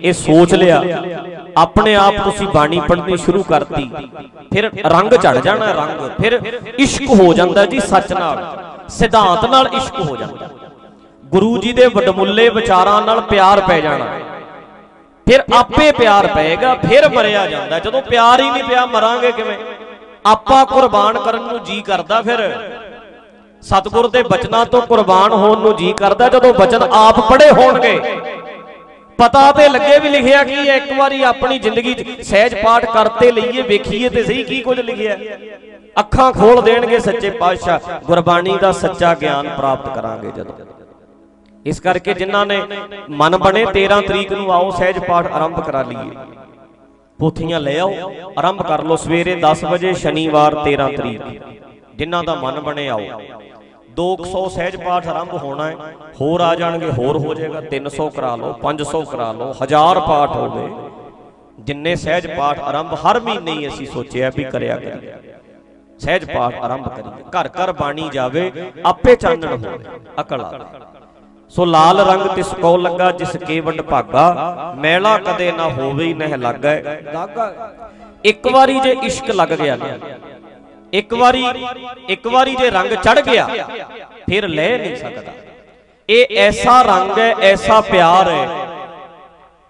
ਇਹ ਸੋਚ ਲਿਆ ਆਪਣੇ ਆਪ ਤੁਸੀਂ ਬਾਣੀ ਪੜ੍ਹਨੀ ਸ਼ੁਰੂ ਕਰਤੀ, ਫਿਰ ਰੰਗ ਚੜ ਜਾਣਾ ਰੰਗ, ਫਿਰ ਇਸ਼ਕ ਹੋ ਜਾਂਦਾ ਜੀ ਸੱਚ ਨਾਲ, ਸਿਧਾਂਤ ਨਾਲ ਇਸ਼ਕ ਹੋ ਜਾਂਦਾ। ਗੁਰੂ ਜੀ ਦੇ ਵਡਮੁੱਲੇ ਵਿਚਾਰਾਂ ਨਾਲ ਪਿਆਰ ਪੈ ਜਾਣਾ। ਫਿਰ ਆਪੇ ਪਿਆਰ ਪਏਗਾ, ਫਿਰ ਮਰਿਆ ਜਾਂਦਾ। ਜਦੋਂ ਪਿਆਰ ਹੀ ਨਹੀਂ ਪਿਆ, ਮਰਾਂਗੇ ਕਿਵੇਂ? ਆਪਾ ਕੁਰਬਾਨ ਕਰਨ ਨੂੰ ਜੀ ਕਰਦਾ ਫਿਰ। ਸਤਿਗੁਰ ਦੇ ਬਚਨਾਂ ਤੋਂ ਕੁਰਬਾਨ ਹੋਣ ਨੂੰ ਜੀ ਕਰਦਾ, ਜਦੋਂ ਬਚਨ ਆਪ ਪੜੇ ਹੋਣਗੇ। ਪਤਾ ਤੇ ਲੱਗੇ ਵੀ ਲਿਖਿਆ ਕੀ ਹੈ, ਇੱਕ ਵਾਰੀ ਆਪਣੀ ਜ਼ਿੰਦਗੀ 'ਚ ਸਹਿਜ ਪਾਠ ਕਰਤੇ ਲਈਏ, ਵੇਖੀਏ ਤੇ ਸਹੀ ਕੀ ਕੁਝ ਲਿਖਿਆ ਅੱਖਾਂ ਖੋਲ ਦੇਣਗੇ ਸੱਚੇ ਪਾਤਸ਼ਾਹ, ਗੁਰਬਾਣੀ ਦਾ ਸੱਚਾ ਗਿਆਨ ਪ੍ਰਾਪਤ ਕਰਾਂਗੇ ਜਦੋਂ। ਇਸ ਕਰਕੇ ਜਿਨ੍ਹਾਂ ਨੇ ਮਨ ਬਣੇ 13 ਤਰੀਕ ਨੂੰ ਆਓ, ਸਹਿਜ ਪਾਠ ਆਰੰਭ ਕਰਾ ਲਈਏ। ਪੋਥੀਆਂ ਲੈ ਆਓ, ਆਰੰਭ ਕਰ ਲਓ ਸਵੇਰੇ 10 ਵਜੇ, ਸ਼ਨੀਵਾਰ 13 ਤਰੀਕ। ਜਿਨ੍ਹਾਂ ਦਾ ਮਨ ਬਣੇ, ਆਓ। 200 ਸਹਿਜ ਪਾਠ ਆਰੰਭ ਹੋਣਾ ਹੈ। ਹੋਰ ਆ ਜਾਣਗੇ, ਹੋਰ ਹੋ ਜਾਏਗਾ। 300 ਕਰਾ ਲਓ 500 ਕਰਾ ਲਓ 1000 ਪਾਠ ਹੋਵੇ। ਜਿੰਨੇ ਸਹਿਜ ਪਾਠ ਆਰੰਭ ਹਰ ਮਹੀਨੇ ਹੀ ਅਸੀਂ ਸੋਚਿਆ ਵੀ ਕਰਿਆ ਕਰੀਏ। ਸਹਿਜ ਪਾਠ ਆਰੰਭ ਕਰੀਏ। ਘਰ ਘਰ ਬਾਣੀ ਜਾਵੇ, ਆਪੇ ਚਾਨਣ ਹੋਵੇ, ਅਕਲ ਆਵੇ। ਸੋ ਲਾਲ ਰੰਗ ਤਿਸ ਕੋ ਲੱਗਾ, ਜਿਸ ਕੇ ਵੰਡ ਭਾਗਾ। ਮੈਲਾ ਕਦੇ ਨਾ ਹੋਵੇ, ਹੀ ਨਹਿ ਲੱਗੈ। ਇੱਕ ਵਾਰੀ ਜੇ ਇਸ਼ਕ ਲੱਗ ਗਿਆ ਨਾ ਇੱਕ ਵਾਰੀ ਇੱਕ ਵਾਰੀ ਜੇ ਰੰਗ ਚੜ ਗਿਆ, ਫਿਰ ਲੈ ਨਹੀਂ ਸਕਦਾ। ਇਹ ਐਸਾ ਰੰਗ ਹੈ, ਐਸਾ ਪਿਆਰ ਹੈ।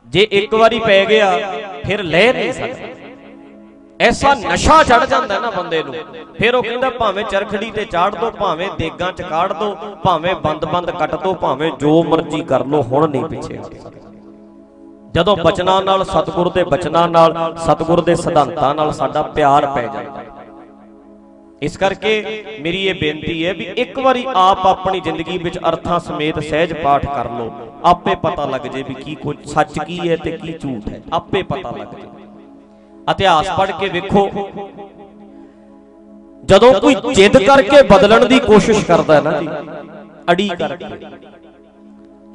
ਜੇ ਇੱਕ ਵਾਰੀ ਪੈ ਗਿਆ, ਫਿਰ ਲੈ ਨਹੀਂ ਸਕਦਾ। ਐਸਾ ਨਸ਼ਾ ਚੜ ਜਾਂਦਾ ਨਾ ਬੰਦੇ ਨੂੰ। ਫਿਰ ਉਹ ਕਹਿੰਦਾ, ਭਾਵੇਂ ਚਰਖੜੀ ਤੇ ਚਾੜ ਦੋ, ਭਾਵੇਂ ਦੇਗਾਂ ਚ ਕਾੜ ਦੋ, ਭਾਵੇਂ ਬੰਦ-ਬੰਦ ਕੱਟ ਦੋ, ਭਾਵੇਂ ਜੋ ਮਰਜ਼ੀ ਕਰ ਲੋ, ਹੁਣ ਨਹੀਂ ਪਿੱਛੇ ਜਦੋਂ ਬਚਨਾਂ ਨਾਲ, ਸਤਿਗੁਰ ਦੇ ਬਚਨਾਂ ਨਾਲ, ਸਤਿਗੁਰ ਦੇ ਸਿਧਾਂਤਾਂ ਨਾਲ ਸਾਡਾ ਪਿਆਰ ਪੈ ਜਾਂਦਾ। ਇਸ ਕਰਕੇ ਮੇਰੀ ਇਹ ਬੇਨਤੀ ਹੈ ਵੀ ਇੱਕ ਵਾਰੀ ਆਪ ਆਪਣੀ ਜ਼ਿੰਦਗੀ ਵਿੱਚ ਅਰਥਾਂ ਸਮੇਤ ਸਹਿਜ ਪਾਠ ਕਰ ਲਓ। ਆਪੇ ਪਤਾ ਲੱਗ ਜੇ ਵੀ ਕੀ ਕੁਝ ਸੱਚ ਕੀ ਹੈ ਤੇ ਕੀ ਝੂਠ ਹੈ। ਆਪੇ ਪਤਾ ਲੱਗ ਜੇ ਇਤਿਹਾਸ ਪੜ੍ਹ ਕੇ ਵੇਖੋ। ਜਦੋਂ ਕੋਈ ਜਿੱਦ ਕਰਕੇ ਬਦਲਣ ਦੀ ਕੋਸ਼ਿਸ਼ ਕਰਦਾ ਹੈ ਨਾ ਜੀ, ਅੜੀ ਕਰਕੇ।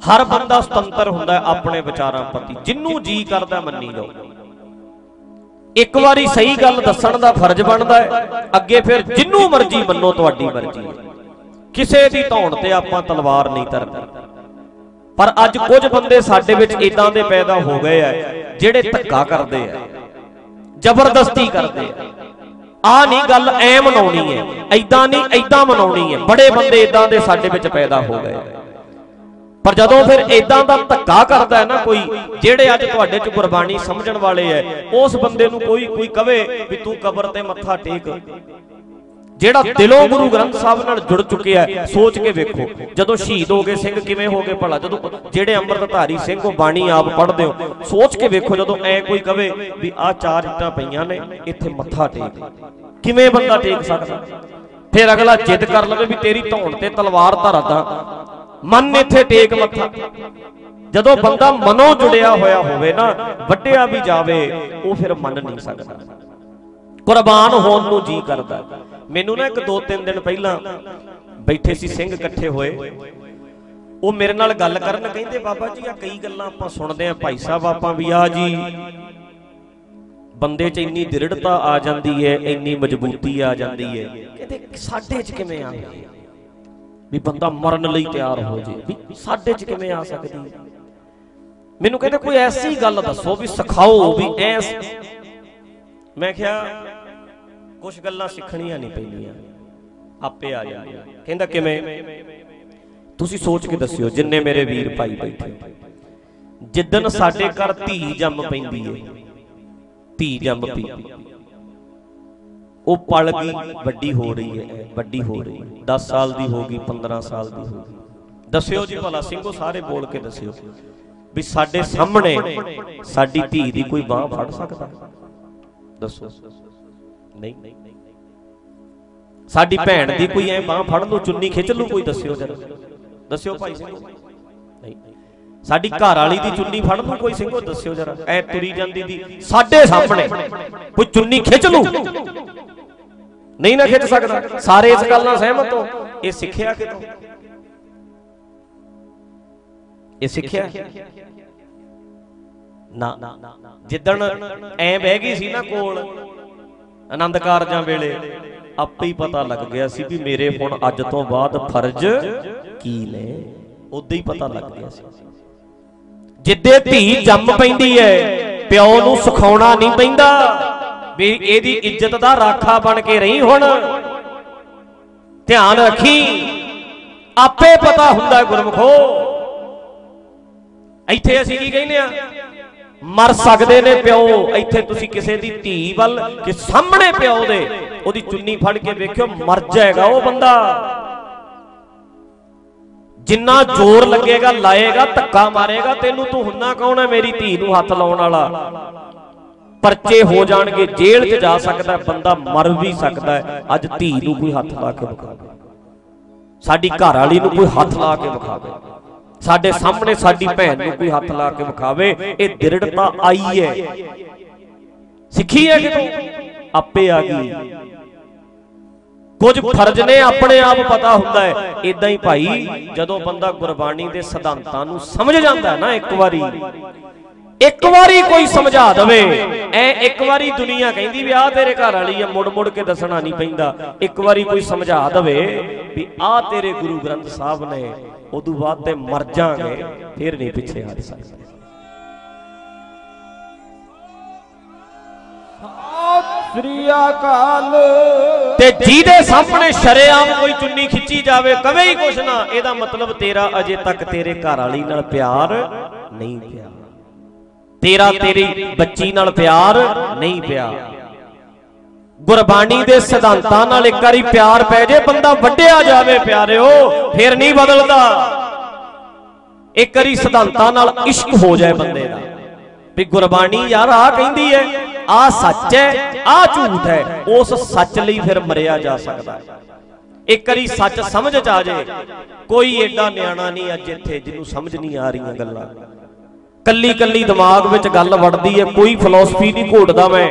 ਹਰ ਬੰਦਾ ਸੁਤੰਤਰ ਹੁੰਦਾ ਆਪਣੇ ਵਿਚਾਰਾਂ ਪ੍ਰਤੀ। ਜਿੰਨੂੰ ਜੀ ਕਰਦਾ ਮੰਨੀ ਲਓ। ਇੱਕ ਵਾਰੀ ਸਹੀ ਗੱਲ ਦੱਸਣ ਦਾ ਫਰਜ਼ ਬਣਦਾ ਹੈ ਅੱਗੇ ਫਿਰ ਜਿੰਨੂੰ ਮਰਜ਼ੀ ਮੰਨੋ ਤੁਹਾਡੀ ਮਰਜ਼ੀ। ਕਿਸੇ ਦੀ ਧੌਣ ਤੇ ਆਪਾਂ ਤਲਵਾਰ ਨਹੀਂ ਧਰਦੇ। ਪਰ ਅੱਜ ਕੁਝ ਬੰਦੇ ਸਾਡੇ ਵਿੱਚ ਇਦਾਂ ਦੇ ਪੈਦਾ ਹੋ ਗਏ ਆ ਜਿਹੜੇ ਧੱਕਾ ਕਰਦੇ ਆ। ਜ਼ਬਰਦਸਤੀ ਕਰਦੇ ਆ। ਆ। ਨਹੀਂ ਗੱਲ ਐ ਮਨਾਉਣੀ ਹੈ ਐਦਾਂ ਨਹੀਂ ਐਦਾਂ ਮਨਾਉਣੀ ਹੈ। ਬੜੇ ਬੰਦੇ ਇਦਾਂ ਦੇ ਸਾਡੇ ਵਿੱਚ ਪੈਦਾ ਹੋ ਗਏ ਪਰ ਜਦੋਂ ਫਿਰ ਇਦਾਂ ਦਾ ਧੱਕਾ ਕਰਦਾ ਹੈ ਨਾ ਕੋਈ, ਜਿਹੜੇ ਅੱਜ ਤੁਹਾਡੇ ਚ ਗੁਰਬਾਣੀ ਸਮਝਣ ਵਾਲੇ ਐ, ਉਸ ਬੰਦੇ ਨੂੰ ਕੋਈ ਕੋਈ ਕਵੇ ਵੀ ਤੂੰ ਕਬਰ ਤੇ ਮੱਥਾ ਟੇਕ। ਜਿਹੜਾ ਦਿਲੋਂ ਗੁਰੂ ਗ੍ਰੰਥ ਸਾਹਿਬ ਨਾਲ ਜੁੜ ਚੁੱਕਿਆ ਹੈ ਸੋਚ ਕੇ ਵੇਖੋ, ਜਦੋਂ ਸ਼ਹੀਦ ਹੋ ਗਏ, ਸਿੰਘ ਕਿਵੇਂ ਹੋ ਗਏ ਭਲਾ? ਜਦੋਂ ਜਿਹੜੇ ਅੰਮ੍ਰਿਤਧਾਰੀ ਸਿੰਘ ਉਹ ਬਾਣੀ ਆਪ ਪੜ੍ਹਦੇ ਹੋ, ਸੋਚ ਕੇ ਵੇਖੋ ਜਦੋਂ ਐ ਕੋਈ ਕਵੇ ਵੀ ਆਹ ਚਾਰ ਇੱਟਾਂ ਪਈਆਂ ਨੇ, ਇੱਥੇ ਮੱਥਾ ਟੇਕ। ਕਿਵੇਂ ਬੰਦਾ ਟੇਕ ਸਕਦਾ? ਫਿਰ ਅਗਲਾ ਜਿੱਦ ਕਰ ਲਵੇ ਵੀ ਤੇਰੀ ਧੌਣ ਤੇ ਤਲਵਾਰ ਧਰਦਾ ਮਨ ਇੱਥੇ ਟੇਕ ਮੱਥਾ। ਜਦੋਂ ਬੰਦਾ ਮਨੋਂ ਜੁੜਿਆ ਹੋਇਆ ਹੋਵੇ ਨਾ, ਵੱਡਿਆ ਵੀ ਜਾਵੇ, ਉਹ ਫਿਰ ਮੰਨ ਨਹੀਂ ਸਕਦਾ। ਕੁਰਬਾਨ ਹੋਣ ਨੂੰ ਜੀ ਕਰਦਾ। ਮੈਨੂੰ ਨਾ ਇੱਕ ਦੋ ਤਿੰਨ ਦਿਨ ਪਹਿਲਾਂ ਬੈਠੇ ਸੀ, ਸਿੰਘ ਇਕੱਠੇ ਹੋਏ। ਉਹ ਮੇਰੇ ਨਾਲ ਗੱਲ ਕਰਨ ਕਹਿੰਦੇ, ਬਾਬਾ ਜੀ ਆ ਕਈ ਗੱਲਾਂ ਆਪਾਂ ਸੁਣਦੇ ਆ ਭਾਈ ਸਾਹਿਬ, ਆਪਾਂ ਵੀ ਆ ਜੀ। ਬੰਦੇ 'ਚ ਇੰਨੀ ਦ੍ਰਿੜਤਾ ਆ ਜਾਂਦੀ ਹੈ ਇੰਨੀ ਮਜ਼ਬੂਤੀ ਆ ਜਾਂਦੀ ਹੈ ਕਹਿੰਦੇ, ਸਾਡੇ 'ਚ ਕਿਵੇਂ ਆ? ਗਈ ਵੀ ਬੰਦਾ ਮਰਨ ਲਈ ਤਿਆਰ ਹੋ ਜੇ। ਵੀ ਸਾਡੇ 'ਚ ਕਿਵੇਂ ਆ ਸਕਦੀ? ਮੈਨੂੰ ਕਹਿੰਦੇ ਕੋਈ ਐਸੀ ਗੱਲ ਦੱਸੋ ਵੀ ਸਿਖਾਓ ਵੀ ਐਸ। ਮੈਂ ਕਿਹਾ ਕੁਝ ਗੱਲਾਂ ਸਿੱਖਣੀਆਂ ਨਹੀਂ ਪੈਂਦੀਆਂ। ਆਪੇ ਆ ਜਾਂਦੀਆਂ ਕਹਿੰਦਾ ਕਿਵੇਂ? ਤੁਸੀਂ ਸੋਚ ਕੇ ਦੱਸਿਓ, ਜਿੰਨੇ ਮੇਰੇ ਵੀਰ ਭਾਈ ਬੈਠੇ। ਜਿੱਦਨ ਸਾਡੇ ਘਰ ਧੀ ਜੰਮ ਪੈਂਦੀ ਏ, ਧੀ ਜੰਮ ਪਈ। ਉਹ ਪਲ ਗਈ ਵੱਡੀ ਹੋ ਰਹੀ ਹੈ ਵੱਡੀ ਹੋ ਰਹੀ ਹੈ। 10 ਸਾਲ ਦੀ ਹੋ ਗਈ 15 ਸਾਲ ਦੀ ਹੋ ਗਈ। ਦੱਸਿਓ ਜੀ ਭਲਾ ਸਿੰਘੋ ਸਾਰੇ ਬੋਲ ਕੇ ਦੱਸਿਓ ਵੀ ਸਾਡੇ ਸਾਹਮਣੇ ਸਾਡੀ ਧੀ ਦੀ ਕੋਈ ਬਾਹ ਫੜ ਸਕਦਾ? ਦੱਸੋ। ਨਹੀਂ। ਸਾਡੀ ਭੈਣ ਦੀ ਕੋਈ ਐ ਬਾਹ ਫੜ ਲੂ ਚੁੰਨੀ ਖਿੱਚ ਲੂ ਕੋਈ ਦੱਸਿਓ ਜਰਾ। ਦੱਸਿਓ ਭਾਈ ਸਿੰਘ। ਨਹੀਂ। ਸਾਡੀ ਘਰ ਵਾਲੀ ਦੀ ਚੁੰਨੀ ਫੜ ਲੂ ਕੋਈ ਸਿੰਘੋ ਦੱਸਿਓ ਜਰਾ। ਐ ਤੁਰੀ ਜਾਂਦੀ ਦੀ ਸਾਡੇ ਸਾਹਮਣੇ ਕੋਈ ਚੁੰਨੀ ਖਿੱਚ ਲੂ ਨਹੀਂ ਨਾ ਖਿੱਚ ਸਕਦਾ। ਸਾਰੇ ਇਸ ਗੱਲ ਨਾਲ ਸਹਿਮਤ ਹੋ। ਇਹ ਸਿੱਖਿਆ ਕਿਤੋਂ? ਇਹ ਸਿੱਖਿਆ। ਨਾ। ਜਿੱਦਣ ਐ ਬਹਿ ਗਈ ਸੀ ਨਾ ਕੋਲ ਆਨੰਦ ਕਾਰਜਾਂ ਵੇਲੇ, ਆਪੇ ਹੀ ਪਤਾ ਲੱਗ ਗਿਆ ਸੀ ਵੀ ਮੇਰੇ ਹੁਣ ਅੱਜ ਤੋਂ ਬਾਅਦ ਫਰਜ਼ ਕੀ ਨੇ। ਉਦੋਂ ਹੀ ਪਤਾ ਲੱਗ ਗਿਆ ਸੀ। ਜਿੱਦੇ ਧੀ ਜੰਮ ਪੈਂਦੀ ਐ ਪਿਓ ਨੂੰ ਸਿਖਾਉਣਾ ਨਹੀਂ ਪੈਂਦਾ। ਵੀ ਇਹਦੀ ਇੱਜ਼ਤ ਦਾ ਰਾਖਾ ਬਣ ਕੇ ਰਹੀ ਹੁਣ। ਧਿਆਨ ਰੱਖੀ, ਆਪੇ ਪਤਾ ਹੁੰਦਾ ਗੁਰਮਖੋ। ਇੱਥੇ ਅਸੀਂ ਕੀ ਕਹਿੰਦੇ ਆ? ਮਰ ਸਕਦੇ ਨੇ ਪਿਓ, ਇੱਥੇ ਤੁਸੀਂ ਕਿਸੇ ਦੀ ਧੀ ਵੱਲ ਕਿ ਸਾਹਮਣੇ ਪਿਓ ਦੇ, ਉਹਦੀ ਚੁੰਨੀ ਫੜ ਕੇ ਵੇਖਿਓ, ਮਰ ਜਾਏਗਾ ਉਹ ਬੰਦਾ। ਜਿੰਨਾ ਜ਼ੋਰ ਲੱਗੇਗਾ, ਲਾਏਗਾ, ਧੱਕਾ ਮਾਰੇਗਾ, ਤੈਨੂੰ ਤੂੰ ਹੁੰਨਾ ਕੌਣ ਹੈ ਮੇਰੀ ਧੀ ਨੂੰ ਹੱਥ ਲਾਉਣ ਵਾਲਾ? ਪਰਚੇ ਹੋ ਜਾਣਗੇ, ਜੇਲ੍ਹ 'ਚ ਜਾ ਸਕਦਾ, ਬੰਦਾ ਮਰ ਵੀ ਸਕਦਾ ਅੱਜ ਧੀ ਨੂੰ ਕੋਈ ਹੱਥ ਲਾ ਕੇ ਵਿਖਾਵੇ ਸਾਡੀ ਘਰ ਵਾਲੀ ਨੂੰ ਕੋਈ ਹੱਥ ਲਾ ਕੇ ਵਿਖਾਵੇ ਸਾਡੇ ਸਾਹਮਣੇ ਸਾਡੀ ਭੈਣ ਨੂੰ ਕੋਈ ਹੱਥ ਲਾ ਕੇ ਵਿਖਾਵੇ। ਇਹ ਦਿਰੜਤਾ ਆਈ ਹੈ। ਸਿੱਖੀ ਹੈ ਕਿਤੋਂ ਆਪੇ ਆ ਗਈ। ਕੁਝ ਫਰਜ਼ ਨੇ, ਆਪਣੇ ਆਪ ਪਤਾ ਹੁੰਦਾ ਹੈ। ਇਦਾਂ ਹੀ ਭਾਈ, ਜਦੋਂ ਬੰਦਾ ਗੁਰਬਾਣੀ ਦੇ ਸਿਧਾਂਤਾਂ ਨੂੰ ਸਮਝ ਜਾਂਦਾ ਨਾ ਇੱਕ ਵਾਰੀ ਇੱਕ ਵਾਰੀ ਕੋਈ ਸਮਝਾ ਦਵੇ। ਐ ਇੱਕ ਵਾਰੀ ਦੁਨੀਆ ਕਹਿੰਦੀ ਵੀ ਆਹ ਤੇਰੇ ਘਰ ਵਾਲੀ ਆ ਮੁੜ ਮੁੜ ਕੇ ਦੱਸਣਾ ਨਹੀਂ ਪੈਂਦਾ। ਇੱਕ ਵਾਰੀ ਕੋਈ ਸਮਝਾ ਦਵੇ ਵੀ ਆਹ ਤੇਰੇ ਗੁਰੂ ਗ੍ਰੰਥ ਸਾਹਿਬ ਨੇ ਉਦੋਂ ਬਾਅਦ ਤੇ ਮਰ ਜਾਾਂਗੇ ਫਿਰ ਨਹੀਂ ਪਿੱਛੇ ਹਟ ਸਕਦੇ। ਸ੍ਰੀ ਅਕਾਲ। ਤੇ ਜਿਹਦੇ ਸਾਹਮਣੇ ਸ਼ਰੇਆਮ ਕੋਈ ਚੁੰਨੀ ਖਿੱਚੀ ਜਾਵੇ ਕਵੇ ਹੀ ਕੁਛ ਨਾ ਇਹਦਾ ਮਤਲਬ ਤੇਰਾ ਅਜੇ ਤੱਕ ਤੇਰੇ ਘਰ ਵਾਲੀ ਨਾਲ ਪਿਆਰ ਨਹੀਂ ਪਿਆ। ਤੇਰਾ ਤੇਰੀ ਬੱਚੀ ਨਾਲ ਪਿਆਰ ਨਹੀਂ ਪਿਆ। ਗੁਰਬਾਣੀ ਦੇ ਸਿਧਾਂਤਾਂ ਨਾਲ ਇੱਕ ਵਾਰੀ ਪਿਆਰ ਪੈ ਜੇ, ਬੰਦਾ ਵੱਡਿਆ ਜਾਵੇ ਪਿਆਰਿਓ, ਫਿਰ ਨਹੀਂ ਬਦਲਦਾ। ਇੱਕ ਵਾਰੀ ਸਿਧਾਂਤਾਂ ਨਾਲ ਇਸ਼ਕ ਹੋ ਜਾਏ ਬੰਦੇ ਦਾ। ਵੀ ਗੁਰਬਾਣੀ ਯਾਰ ਆ ਕਹਿੰਦੀ ਹੈ ਆ ਸੱਚ ਹੈ ਆ ਝੂਠ ਹੈ, ਉਸ ਸੱਚ ਲਈ ਫਿਰ ਮਰਿਆ ਜਾ ਸਕਦਾ ਹੈ। ਇੱਕ ਵਾਰੀ ਸੱਚ ਸਮਝ ਚ ਆ ਜੇ, ਕੋਈ ਏਡਾ ਨਿਆਣਾ ਨਹੀਂ ਅੱਜ ਇੱਥੇ, ਜਿਹਨੂੰ ਸਮਝ ਨਹੀਂ ਆ ਰਹੀਆਂ ਗੱਲਾਂ। ਕੱਲੀ ਕੱਲੀ ਦਿਮਾਗ ਵਿੱਚ ਗੱਲ ਵੜਦੀ ਹੈ, ਕੋਈ ਫਿਲਾਸਫੀ ਨਹੀਂ ਘੋਟਦਾ ਮੈਂ।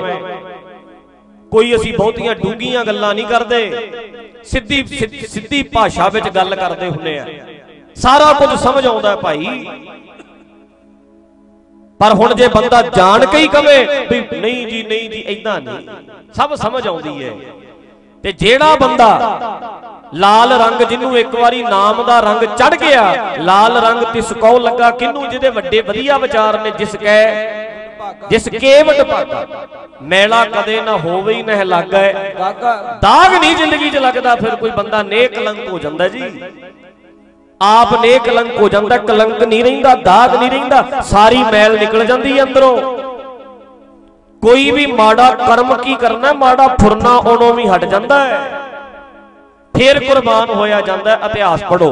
ਕੋਈ ਅਸੀਂ ਬਹੁਤੀਆਂ ਡੂੰਘੀਆਂ ਗੱਲਾਂ ਨਹੀਂ ਕਰਦੇ। ਸਿੱਧੀ ਸਿੱਧੀ ਭਾਸ਼ਾ ਵਿੱਚ ਗੱਲ ਕਰਦੇ ਹੁੰਨੇ ਆ। ਸਾਰਾ ਕੁਝ ਸਮਝ ਆਉਂਦਾ ਹੈ ਭਾਈ। ਪਰ ਹੁਣ ਜੇ ਬੰਦਾ ਜਾਣ ਕੇ ਹੀ ਕਵੇ ਵੀ ਨਹੀਂ ਜੀ ਨਹੀਂ ਜੀ ਇਦਾਂ ਨਹੀਂ। ਸਭ ਸਮਝ ਆਉਂਦੀ ਹੈ। ਤੇ ਜਿਹੜਾ ਬੰਦਾ ਲਾਲ ਰੰਗ ਜਿਹਨੂੰ ਇੱਕ ਵਾਰੀ ਨਾਮ ਦਾ ਰੰਗ ਚੜ ਗਿਆ ਲਾਲ ਰੰਗ ਤਿਸ ਕਉ ਲੱਗਾ ਕਿਨੂੰ ਜਿਹਦੇ ਵੱਡੇ ਵਧੀਆ ਵਿਚਾਰ ਨੇ ਜਿਸ ਕੈ ਜਿਸ ਕੇਵਟ ਭਾਗਾ। ਮੈਲਾ ਕਦੇ ਨਾ ਹੋਵੇ ਹੀ ਨਹਿ ਲੱਗੈ ਦਾਗ ਨਹੀਂ ਜ਼ਿੰਦਗੀ 'ਚ ਲੱਗਦਾ ਫਿਰ ਕੋਈ ਬੰਦਾ ਨੇਕ ਕਲੰਕ ਹੋ ਜਾਂਦਾ ਜੀ। ਆਪ ਨੇਕ ਕਲੰਕ ਹੋ ਜਾਂਦਾ ਕਲੰਕ ਨਹੀਂ ਰਹਿੰਦਾ ਦਾਗ ਨਹੀਂ ਰਹਿੰਦਾ ਸਾਰੀ ਮੈਲ ਨਿਕਲ ਜਾਂਦੀ ਅੰਦਰੋਂ। ਕੋਈ ਵੀ ਮਾੜਾ ਕਰਮ ਕੀ ਕਰਨਾ ਮਾੜਾ ਫੁਰਨਾ ਉਹਨੋਂ ਵੀ ਹਟ ਜਾਂਦਾ ਹੈ ਫਿਰ ਕੁਰਬਾਨ ਹੋਇਆ ਜਾਂਦਾ ਇਤਿਹਾਸ ਪੜੋ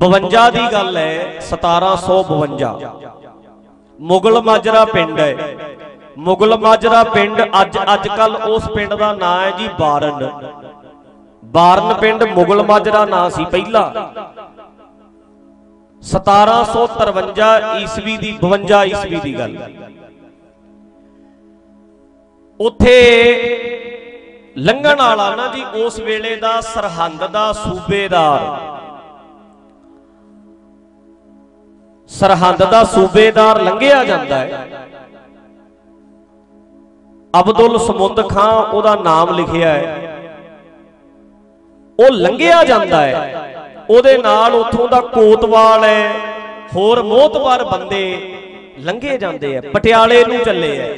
52 ਦੀ ਗੱਲ ਹੈ 1752 ਮੁਗਲ ਮਾਜਰਾ ਪਿੰਡ ਹੈ। ਮੁਗਲ ਮਾਜਰਾ ਪਿੰਡ ਅੱਜ ਅੱਜ ਕੱਲ ਉਸ ਪਿੰਡ ਦਾ ਨਾਂ ਹੈ ਜੀ ਬਾਰਨ। ਬਾਰਨ ਪਿੰਡ ਮੁਗਲ ਮਾਜਰਾ ਨਾਂ ਸੀ ਪਹਿਲਾਂ। 1753 ਈਸਵੀ ਦੀ 52 ਈਸਵੀ ਦੀ ਗੱਲ। ਉੱਥੇ ਲੰਘਣ ਵਾਲਾ ਨਾ ਜੀ, ਉਸ ਵੇਲੇ ਦਾ ਸਰਹੰਦ ਦਾ ਸੂਬੇਦਾਰ ਸਰਹੰਦ ਦਾ, ਸੂਬੇਦਾਰ ਲੰਘਿਆ ਜਾਂਦਾ ਹੈ। ਅਬਦੁਲ ਸਮੁੰਦ ਖਾਂ ਉਹਦਾ ਨਾਮ ਲਿਖਿਆ ਹੈ। ਉਹ ਲੰਘਿਆ ਜਾਂਦਾ ਹੈ। ਉਹਦੇ ਨਾਲ ਉੱਥੋਂ ਦਾ ਕੋਤਵਾਲ ਹੈ, ਹੋਰ ਮੋਹਤਵਾਰ ਬੰਦੇ ਲੰਘੇ ਜਾਂਦੇ ਆ ਪਟਿਆਲੇ ਨੂੰ ਚੱਲੇ ਆ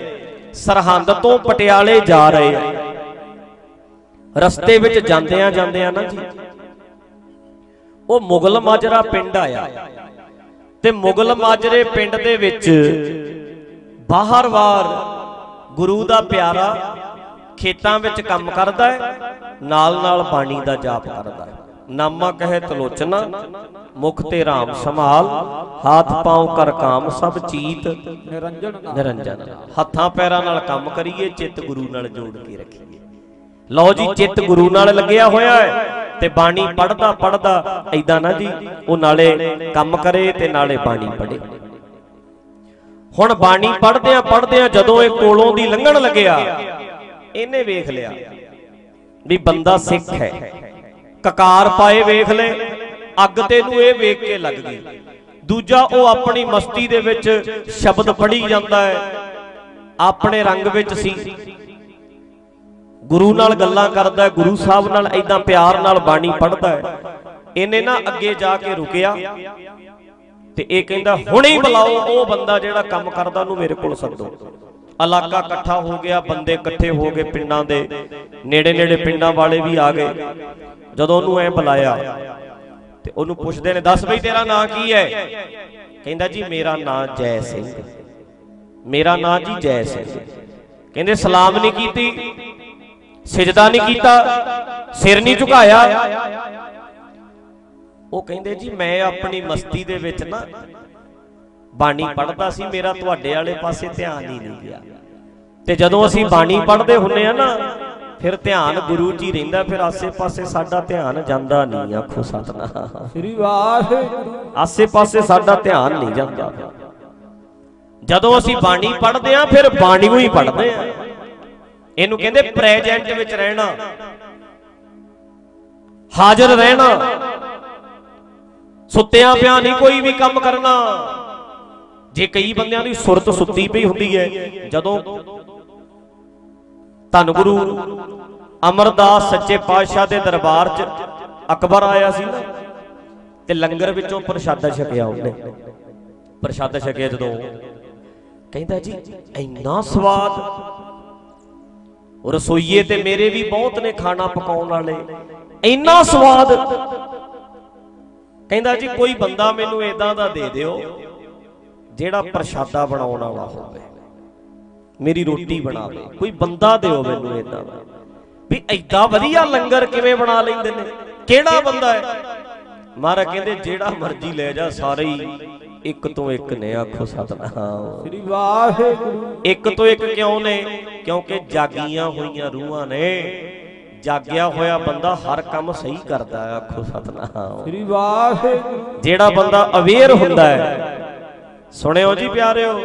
ਸਰਹੰਦ ਤੋਂ ਪਟਿਆਲੇ ਜਾ ਰਹੇ ਆ ਰਸਤੇ ਵਿੱਚ ਜਾਂਦਿਆਂ ਜਾਂਦਿਆਂ ਨਾ ਜੀ। ਉਹ ਮੁਗਲ ਮਾਜਰਾ ਪਿੰਡ ਆਇਆ। ਤੇ ਮੁਗਲ ਮਾਜਰੇ ਪਿੰਡ ਦੇ ਵਿੱਚ ਬਾਹਰ-ਬਾਰ ਗੁਰੂ ਦਾ ਪਿਆਰਾ ਖੇਤਾਂ ਵਿੱਚ ਕੰਮ ਕਰਦਾ ਹੈ ਨਾਲ-ਨਾਲ ਬਾਣੀ ਦਾ ਜਾਪ ਕਰਦਾ ਹੈ। ਨਾਮਾ ਕਹੇ ਤਲੋਚਨਾ ਮੁਖ ਤੇ ਰਾਮ ਸੰਭਾਲ ਹੱਥ ਪਾਉ ਕਰ ਕਾਮ ਸਭ ਚੀਤ। ਨਿਰੰਜਨ ਨਿਰੰਜਨ ਹੱਥਾਂ ਪੈਰਾਂ ਨਾਲ ਕੰਮ ਕਰੀਏ ਚਿੱਤ ਗੁਰੂ ਨਾਲ ਜੋੜ ਕੇ ਰੱਖੀਏ। ਲਓ ਜੀ, ਚਿੱਤ ਗੁਰੂ ਨਾਲ ਲੱਗਿਆ ਹੋਇਆ ਹੈ ਤੇ ਬਾਣੀ ਪੜਦਾ ਪੜਦਾ ਐਦਾਂ ਨਾ ਜੀ, ਉਹ ਨਾਲੇ ਕੰਮ ਕਰੇ ਤੇ ਨਾਲੇ ਬਾਣੀ ਪੜੇ ਹੁਣ ਬਾਣੀ ਪੜਦਿਆਂ ਪੜਦਿਆਂ ਜਦੋਂ ਇਹ ਕੋਲੋਂ ਦੀ ਲੰਘਣ ਲੱਗਿਆ, ਇਹਨੇ ਵੇਖ ਲਿਆ ਵੀ ਬੰਦਾ ਸਿੱਖ ਹੈ। ਕਕਾਰ ਪਾਏ ਵੇਖ ਲੈ, ਅੱਗ ਤੇ ਨੂੰ ਇਹ ਵੇਖ ਕੇ ਲੱਗ ਗਈ। ਦੂਜਾ ਉਹ ਆਪਣੀ ਮਸਤੀ ਦੇ ਵਿੱਚ ਸ਼ਬਦ ਪੜ੍ਹੀ ਜਾਂਦਾ ਹੈ, ਆਪਣੇ ਰੰਗ ਵਿੱਚ ਸੀ। ਗੁਰੂ ਨਾਲ ਗੱਲਾਂ ਕਰਦਾ ਗੁਰੂ ਸਾਹਿਬ ਨਾਲ ਐਦਾਂ ਪਿਆਰ ਨਾਲ ਬਾਣੀ ਪੜ੍ਹਦਾ ਹੈ। ਇਹਨੇ ਨਾ ਅੱਗੇ ਜਾ ਕੇ ਰੁਕਿਆ ਤੇ ਇਹ ਕਹਿੰਦਾ, ਹੁਣੇ ਬੁਲਾਓ, ਉਹ ਬੰਦਾ ਜਿਹੜਾ ਕੰਮ ਕਰਦਾ ਉਹਨੂੰ ਮੇਰੇ ਕੋਲ ਸੱਦੋ। ਇਲਾਕਾ ਇਕੱਠਾ ਹੋ ਗਿਆ, ਬੰਦੇ ਇਕੱਠੇ ਹੋ ਗਏ ਪਿੰਡਾਂ ਦੇ ਨੇੜੇ ਨੇੜੇ ਪਿੰਡਾਂ ਵਾਲੇ ਵੀ ਆ ਗਏ। ਜਦੋਂ ਉਹਨੂੰ ਐ ਬੁਲਾਇਆ ਤੇ ਉਹਨੂੰ ਪੁੱਛਦੇ ਨੇ, ਦੱਸ ਬਈ ਤੇਰਾ ਨਾਂ ਕੀ ਹੈ? ਕਹਿੰਦਾ, ਜੀ, ਮੇਰਾ ਨਾਂ ਜੈ ਸਿੰਘ। ਮੇਰਾ ਨਾਂ ਜੀ ਜੈ ਸਿੰਘ। ਕਹਿੰਦੇ, ਸਲਾਮ ਨਹੀਂ ਕੀਤੀ? ਸਜਦਾ ਨਹੀਂ ਕੀਤਾ ਸਿਰ ਨਹੀਂ ਝੁਕਾਇਆ। ਉਹ ਕਹਿੰਦੇ ਜੀ ਮੈਂ ਆਪਣੀ ਮਸਤੀ ਦੇ ਵਿੱਚ ਨਾ ਬਾਣੀ ਪੜ੍ਹਦਾ ਸੀ ਮੇਰਾ ਤੁਹਾਡੇ ਵਾਲੇ ਪਾਸੇ ਧਿਆਨ ਹੀ ਨਹੀਂ ਗਿਆ। ਤੇ ਜਦੋਂ ਅਸੀਂ ਬਾਣੀ ਪੜ੍ਹਦੇ ਹੁੰਨੇ ਆ ਨਾ ਫਿਰ ਧਿਆਨ ਗੁਰੂ ਹੀ ਰਹਿੰਦਾ ਫਿਰ ਆਸੇ-ਪਾਸੇ ਸਾਡਾ ਧਿਆਨ ਜਾਂਦਾ ਨਹੀਂ ਆਖੋ ਸਤਨਾਮ। ਸ੍ਰੀ ਵਾਹਿਗੁਰੂ। ਆਸੇ-ਪਾਸੇ ਸਾਡਾ ਧਿਆਨ ਨਹੀਂ ਜਾਂਦਾ। ਜਦੋਂ ਅਸੀਂ ਬਾਣੀ ਪੜ੍ਹਦੇ ਆ ਫਿਰ ਬਾਣੀ ਨੂੰ ਹੀ ਪੜ੍ਹਦੇ ਆ ਇਹਨੂੰ ਕਹਿੰਦੇ ਪ੍ਰੈਜੈਂਟ ਵਿੱਚ ਰਹਿਣਾ। ਹਾਜ਼ਰ ਰਹਿਣਾ। ਸੁੱਤਿਆਂ ਪਿਆ ਨਹੀਂ ਕੋਈ ਵੀ ਕੰਮ ਕਰਨਾ। ਜੇ ਕਈ ਬੰਦਿਆਂ ਦੀ ਸੁਰਤ ਸੁੱਤੀ ਪਈ ਹੁੰਦੀ ਹੈ। ਜਦੋਂ ਧੰਨ ਗੁਰੂ ਅਮਰਦਾਸ ਸੱਚੇ ਪਾਤਸ਼ਾਹ ਦੇ ਦਰਬਾਰ 'ਚ ਅਕਬਰ ਆਇਆ ਸੀ ਨਾ। ਤੇ ਲੰਗਰ ਵਿੱਚੋਂ ਪ੍ਰਸ਼ਾਦਾ ਛਕਿਆ ਉਹਨੇ। ਪ੍ਰਸ਼ਾਦਾ ਛਕਿਆ ਜਦੋਂ। ਕਹਿੰਦਾ ਜੀ ਇੰਨਾ ਸਵਾਦ ਰਸੋਈਏ ਤੇ ਮੇਰੇ ਵੀ ਬਹੁਤ ਨੇ ਖਾਣਾ ਪਕਾਉਣ ਵਾਲੇ। ਇੰਨਾ ਸਵਾਦ। ਕਹਿੰਦਾ ਜੀ ਕੋਈ ਬੰਦਾ ਮੈਨੂੰ ਇਦਾਂ ਦਾ ਦੇ ਦਿਓ ਜਿਹੜਾ ਪ੍ਰਸ਼ਾਦਾ ਬਣਾਉਣ ਵਾਲਾ ਹੋਵੇ। ਮੇਰੀ ਰੋਟੀ ਬਣਾਵੇ। ਕੋਈ ਬੰਦਾ ਦਿਓ ਮੈਨੂੰ ਇਦਾਂ ਦਾ। ਵੀ ਐਡਾ ਵਧੀਆ ਲੰਗਰ ਕਿਵੇਂ ਬਣਾ ਲੈਂਦੇ ਨੇ? ਕਿਹੜਾ ਬੰਦਾ ਹੈ? ਮਹਾਰਾਜ ਕਹਿੰਦੇ ਜਿਹੜਾ ਮਰਜ਼ੀ ਲੈ ਜਾ ਸਾਰੇ ਹੀ ਇੱਕ ਤੋਂ ਇੱਕ ਨੇ ਆਖੋ ਸਤਨਾਮ। ਸ੍ਰੀ ਵਾਹਿਗੁਰੂ। ਇੱਕ ਤੋਂ ਇੱਕ ਕਿਉਂ ਨੇ? ਕਿਉਂਕਿ ਜਾਗੀਆਂ ਹੋਈਆਂ ਰੂਹਾਂ ਨੇ। ਜਾਗਿਆ ਹੋਇਆ ਬੰਦਾ ਹਰ ਕੰਮ ਸਹੀ ਕਰਦਾ ਆਖੋ ਸਤਨਾਮ। ਸ੍ਰੀ ਵਾਹਿਗੁਰੂ। ਜਿਹੜਾ ਬੰਦਾ ਅਵੇਅਰ ਹੁੰਦਾ ਹੈ ਸੁਣਿਓ ਜੀ ਪਿਆਰਿਓ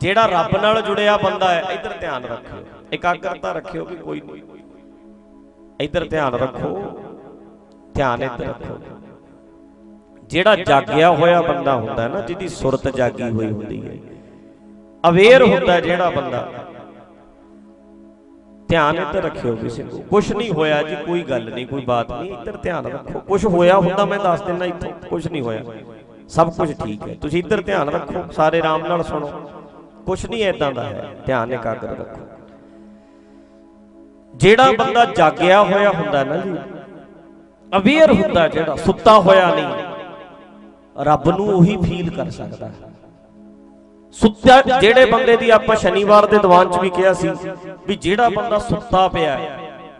ਜਿਹੜਾ ਰੱਬ ਨਾਲ ਜੁੜਿਆ ਬੰਦਾ ਹੈ ਇੱਧਰ ਧਿਆਨ ਰੱਖਿਓ। ਇਕਾਗਰਤਾ ਰੱਖਿਓ ਵੀ ਕੋਈ ਨਹੀਂ। ਇੱਧਰ ਧਿਆਨ ਰੱਖੋ ਧਿਆਨ ਇੱਧਰ ਰੱਖੋ। ਜਿਹੜਾ ਜਾਗਿਆ ਹੋਇਆ ਬੰਦਾ ਹੁੰਦਾ ਨਾ, ਜਿਹਦੀ ਸੁਰਤ ਜਾਗੀ ਹੋਈ ਹੁੰਦੀ ਹੈ। ਅਵੇਅਰ ਹੁੰਦਾ ਜਿਹੜਾ ਬੰਦਾ। ਧਿਆਨ ਇੱਧਰ ਰੱਖਿਓ ਕਿਸੇ ਨੂੰ। ਕੁਝ ਨਹੀਂ ਹੋਇਆ ਜੀ, ਕੋਈ ਗੱਲ ਨਹੀਂ, ਕੋਈ ਬਾਤ ਨਹੀਂ, ਇੱਧਰ ਧਿਆਨ ਰੱਖੋ। ਕੁਝ ਹੋਇਆ ਹੁੰਦਾ, ਮੈਂ ਦੱਸ ਦਿੰਦਾ ਇੱਥੋਂ ਕੁਝ ਨਹੀਂ ਹੋਇਆ। ਸਭ ਕੁਝ ਠੀਕ ਹੈ। ਤੁਸੀਂ ਇੱਧਰ ਧਿਆਨ ਰੱਖੋ, ਸਾਰੇ ਆਰਾਮ ਨਾਲ ਸੁਣੋ। ਕੁਝ ਨਹੀਂ ਐਦਾਂ ਦਾ ਹੈ। ਧਿਆਨ ਇਕਾਗਰ ਰੱਖੋ। ਜਿਹੜਾ ਬੰਦਾ ਜਾਗਿਆ ਹੋਇਆ ਹੁੰਦਾ ਨਾ ਜੀ, ਅਵੇਅਰ ਹੁੰਦਾ ਜਿਹੜਾ, ਸੁੱਤਾ ਹੋਇਆ ਨਹੀਂ। ਰੱਬ ਨੂੰ ਉਹੀ ਫੀਲ ਕਰ ਸਕਦਾ। ਹੈ ਜਿਹੜੇ ਬੰਦੇ ਦੀ ਆਪਾਂ ਸ਼ਨੀਵਾਰ ਦੇ ਦੀਵਾਨ 'ਚ ਵੀ ਕਿਹਾ ਸੀ ਵੀ ਜਿਹੜਾ ਬੰਦਾ ਸੁੱਤਾ ਪਿਆ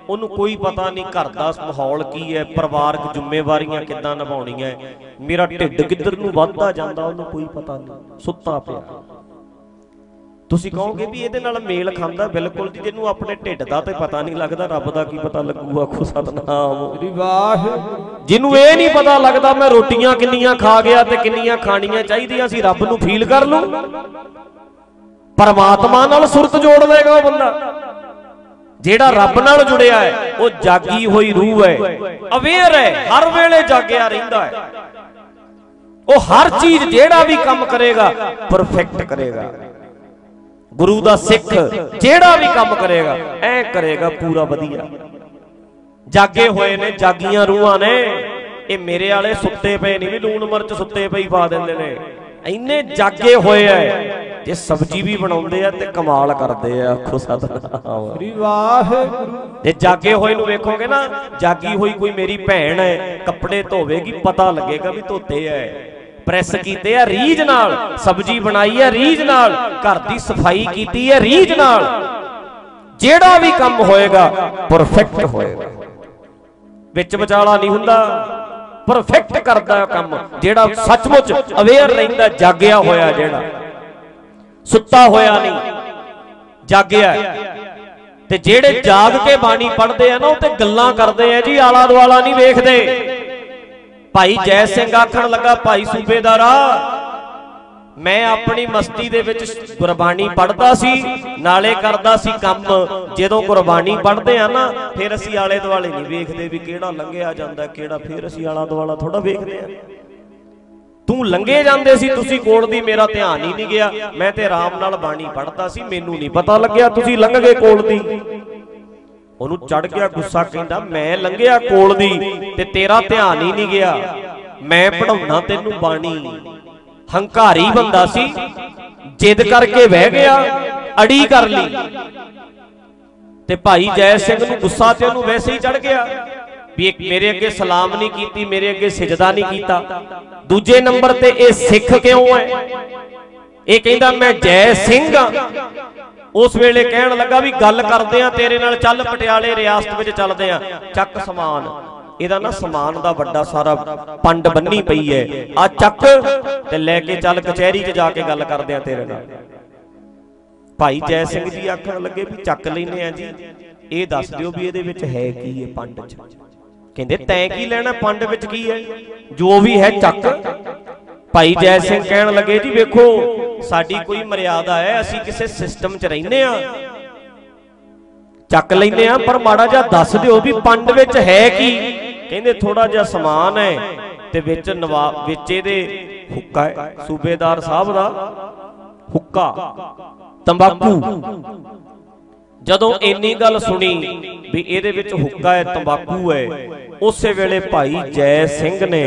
ਉਹਨੂੰ ਕੋਈ ਪਤਾ ਨਹੀਂ ਘਰ ਦਾ ਮਾਹੌਲ ਕੀ ਹੈ, ਪਰਿਵਾਰਕ ਜ਼ਿੰਮੇਵਾਰੀਆਂ ਕਿੱਦਾਂ ਨਿਭਾਉਣੀਆਂ ਮੇਰਾ ਢਿੱਡ ਕਿੱਧਰ ਨੂੰ ਵੱਧਦਾ ਜਾਂਦਾ, ਉਹਨੂੰ ਕੋਈ ਪਤਾ ਨਹੀਂ। ਸੁੱਤਾ ਪਿਆ। ਤੁਸੀਂ ਕਹੋਗੇ ਵੀ ਇਹਦੇ ਨਾਲ ਮੇਲ ਖਾਂਦਾ ਬਿਲਕੁਲ ਜੀ ਜਿਹਨੂੰ ਆਪਣੇ ਢਿੱਡ ਦਾ ਤੇ ਪਤਾ ਨਹੀਂ ਲੱਗਦਾ ਰੱਬ ਦਾ ਕੀ ਪਤਾ ਲੱਗੂਗਾ ਆਖੋ ਸਤਨਾਮ। ਸ੍ਰੀ ਵਾਹਿਗੁਰੂ। ਜਿਹਨੂੰ ਇਹ ਨਹੀਂ ਪਤਾ ਲੱਗਦਾ ਮੈਂ ਰੋਟੀਆਂ ਕਿੰਨੀਆਂ ਖਾ ਗਿਆ ਤੇ ਕਿੰਨੀਆਂ ਖਾਣੀਆਂ ਚਾਹੀਦੀਆਂ ਸੀ ਰੱਬ ਨੂੰ ਫੀਲ ਕਰ ਲੂੰ। ਪਰਮਾਤਮਾ ਨਾਲ ਸੁਰਤ ਜੋੜ ਲਏਗਾ ਉਹ ਬੰਦਾ। ਜਿਹੜਾ ਰੱਬ ਨਾਲ ਜੁੜਿਆ ਹੈ ਉਹ ਜਾਗੀ ਹੋਈ ਰੂਹ ਹੈ। ਅਵੇਅਰ ਹੈ ਹਰ ਵੇਲੇ ਜਾਗਿਆ ਰਹਿੰਦਾ ਹੈ। ਉਹ ਹਰ ਚੀਜ਼ ਜਿਹੜਾ ਵੀ ਕੰਮ ਕਰੇਗਾ ਪਰਫੈਕਟ ਕਰੇਗਾ। ਗੁਰੂ ਦਾ ਸਿੱਖ ਜਿਹੜਾ ਵੀ ਕੰਮ ਕਰੇਗਾ ਐ ਕਰੇਗਾ ਪੂਰਾ ਵਧੀਆ। ਜਾਗੇ ਹੋਏ ਨੇ ਜਾਗੀਆਂ ਰੂਹਾਂ ਨੇ ਇਹ ਮੇਰੇ ਵਾਲੇ ਸੁੱਤੇ ਪਏ ਨਹੀਂ ਵੀ ਲੂਣ ਮਿਰਚ ਸੁੱਤੇ ਪਈ ਪਾ ਦਿੰਦੇ ਨੇ। ਇੰਨੇ ਜਾਗੇ ਹੋਏ ਐ ਜੇ ਸਬਜੀ ਵੀ ਬਣਾਉਂਦੇ ਆ ਤੇ ਕਮਾਲ ਕਰਦੇ ਆ ਆਖੋ ਸਤਨਾਮ। ਸ੍ਰੀ ਵਾਹਿਗੁਰੂ। ਜੇ ਜਾਗੇ ਹੋਏ ਨੂੰ ਵੇਖੋਗੇ ਨਾ ਜਾਗੀ ਹੋਈ ਕੋਈ ਮੇਰੀ ਭੈਣ ਹੈ ਕੱਪੜੇ ਧੋਵੇਗੀ ਪਤਾ ਲੱਗੇਗਾ ਵੀ ਧੋਤੇ ਐ। ਪ੍ਰੈਸ ਕੀਤੇ ਆ ਰੀਝ ਨਾਲ। ਸਬਜੀ ਬਣਾਈ ਆ ਰੀਝ ਨਾਲ। ਘਰ ਦੀ ਸਫ਼ਾਈ ਕੀਤੀ ਹੈ ਰੀਝ ਨਾਲ। ਜਿਹੜਾ ਵੀ ਕੰਮ ਹੋਏਗਾ ਪਰਫੈਕਟ ਹੋਏਗਾ। ਵਿੱਚ ਵਿਚਾਲਾ ਨਹੀਂ ਹੁੰਦਾ। ਪਰਫੈਕਟ ਕਰਦਾ ਕੰਮ। ਜਿਹੜਾ ਸੱਚਮੁੱਚ ਅਵੇਅਰ ਰਹਿੰਦਾ, ਜਾਗਿਆ ਹੋਇਆ ਜਿਹੜਾ। ਸੁੱਤਾ ਹੋਇਆ ਨਹੀਂ, ਜਾਗਿਆ। ਤੇ ਜਿਹੜੇ ਜਾਗ ਕੇ ਬਾਣੀ ਪੜ੍ਹਦੇ ਆ ਨਾ, ਉਹ ਤੇ ਗੱਲਾਂ ਕਰਦੇ ਆ ਜੀ ਆਲਾ ਦੁਆਲਾ ਨਹੀਂ ਵੇਖਦੇ। ਭਾਈ ਜੈ ਸਿੰਘ ਆਖਣ ਲੱਗਾ ਭਾਈ ਸੂਬੇਦਾਰਾ ਮੈਂ ਆਪਣੀ ਮਸਤੀ ਦੇ ਵਿੱਚ ਗੁਰਬਾਣੀ ਪੜ੍ਹਦਾ ਸੀ ਨਾਲੇ ਕਰਦਾ ਸੀ ਕੰਮ। ਜਦੋਂ ਗੁਰਬਾਣੀ ਪੜ੍ਹਦੇ ਆ ਨਾ ਫਿਰ ਅਸੀਂ ਆਲੇ ਦੁਆਲੇ ਨਹੀਂ ਵੇਖਦੇ ਵੀ ਕਿਹੜਾ ਲੰਘਿਆ ਜਾਂਦਾ ਕਿਹੜਾ ਫਿਰ ਅਸੀਂ ਆਲਾ ਦੁਆਲਾ ਥੋੜਾ ਵੇਖਦੇ ਆ। ਤੂੰ ਲੰਘੇ ਜਾਂਦੇ ਸੀ ਤੁਸੀਂ ਕੋਲ ਦੀ ਮੇਰਾ ਧਿਆਨ ਹੀ ਨਹੀਂ ਗਿਆ। ਮੈਂ ਤੇ ਆਰਾਮ ਨਾਲ ਬਾਣੀ ਪੜ੍ਹਦਾ ਸੀ ਮੈਨੂੰ ਨਹੀਂ ਪਤਾ ਲੱਗਿਆ ਤੁਸੀਂ ਲੰਘ ਗਏ ਕੋਲ ਦੀ। ਉਹਨੂੰ ਚੜ ਗਿਆ ਗੁੱਸਾ ਕਹਿੰਦਾ ਮੈਂ ਲੰਘਿਆ ਕੋਲ ਦੀ ਤੇ ਤੇਰਾ ਧਿਆਨ ਹੀ ਨਹੀਂ ਗਿਆ। ਮੈਂ ਪੜਾਉਣਾ ਤੈਨੂੰ ਬਾਣੀ ਹੰਕਾਰੀ ਬੰਦਾ ਸੀ ਜਿੱਦ ਕਰਕੇ ਬਹਿ ਗਿਆ ਅੜੀ ਕਰ ਲਈ। ਤੇ ਭਾਈ ਜੈ ਸਿੰਘ ਨੂੰ ਗੁੱਸਾ ਤੇ ਉਹਨੂੰ ਵੈਸੇ ਹੀ ਚੜ ਗਿਆ ਵੀ ਇੱਕ ਮੇਰੇ ਅੱਗੇ ਸਲਾਮ ਨਹੀਂ ਕੀਤੀ ਮੇਰੇ ਅੱਗੇ ਸਜਦਾ ਨਹੀਂ ਕੀਤਾ। ਦੂਜੇ ਨੰਬਰ ਤੇ ਇਹ ਸਿੱਖ ਕਿਉਂ ਹੈ? ਇਹ ਕਹਿੰਦਾ ਮੈਂ ਜੈ ਸਿੰਘ ਉਸ ਵੇਲੇ ਕਹਿਣ ਲੱਗਾ ਵੀ ਗੱਲ ਕਰਦੇ ਆ, ਤੇਰੇ ਨਾਲ ਚੱਲ ਪਟਿਆਲੇ ਰਿਆਸਤ ਵਿੱਚ ਚੱਲਦੇ ਆ। ਚੱਕ ਸਮਾਨ। ਇਹਦਾ ਨਾ ਸਮਾਨ ਦਾ ਵੱਡਾ ਸਾਰਾ ਪੰਡ ਬੰਨੀ ਪਈ ਹੈ ਆ ਚੱਕ ਤੇ ਲੈ ਕੇ ਚੱਲ ਕਚਹਿਰੀ 'ਚ ਜਾ ਕੇ ਗੱਲ ਕਰਦੇ ਆ ਤੇਰੇ ਨਾਲ। ਭਾਈ ਜੈ ਸਿੰਘ ਜੀ ਆਖਣ ਲੱਗੇ ਵੀ ਚੱਕ ਲੈਨੇ ਆ ਜੀ। ਇਹ ਦੱਸ ਦਿਓ ਵੀ ਇਹਦੇ ਵਿੱਚ ਹੈ ਕੀ ਹੈ ਪੰਡ 'ਚ? ਕਹਿੰਦੇ ਤੈਂ ਕੀ ਲੈਣਾ? ਪੰਡ ਵਿੱਚ ਕੀ ਹੈ ਜੋ ਵੀ ਹੈ ਚੱਕ। ਭਾਈ ਜੈ ਸਿੰਘ ਕਹਿਣ ਲੱਗੇ ਜੀ, ਵੇਖੋ ਸਾਡੀ ਕੋਈ ਮਰਿਆਦਾ ਹੈ, ਅਸੀਂ ਕਿਸੇ ਸਿਸਟਮ 'ਚ ਰਹਿੰਦੇ ਆ ਚੱਕ ਲੈਂਦੇ ਆ ਪਰ ਮਾੜਾ ਜਿਹਾ ਦੱਸ ਦਿਓ ਵੀ ਪੰਡ ਵਿੱਚ ਹੈ ਕੀ? ਕਹਿੰਦੇ ਥੋੜਾ ਜਿਹਾ ਸਮਾਨ ਹੈ ਤੇ ਵਿੱਚ ਨਵਾਬ ਵਿੱਚ ਇਹਦੇ ਹੁੱਕਾ ਹੈ, ਸੂਬੇਦਾਰ ਸਾਹਿਬ ਦਾ ਹੁੱਕਾ, ਤੰਬਾਕੂ। ਜਦੋਂ ਇੰਨੀ ਗੱਲ ਸੁਣੀ ਵੀ ਇਹਦੇ ਵਿੱਚ ਹੁੱਕਾ ਹੈ, ਤੰਬਾਕੂ ਹੈ, ਉਸੇ ਵੇਲੇ ਭਾਈ ਜੈ ਸਿੰਘ ਨੇ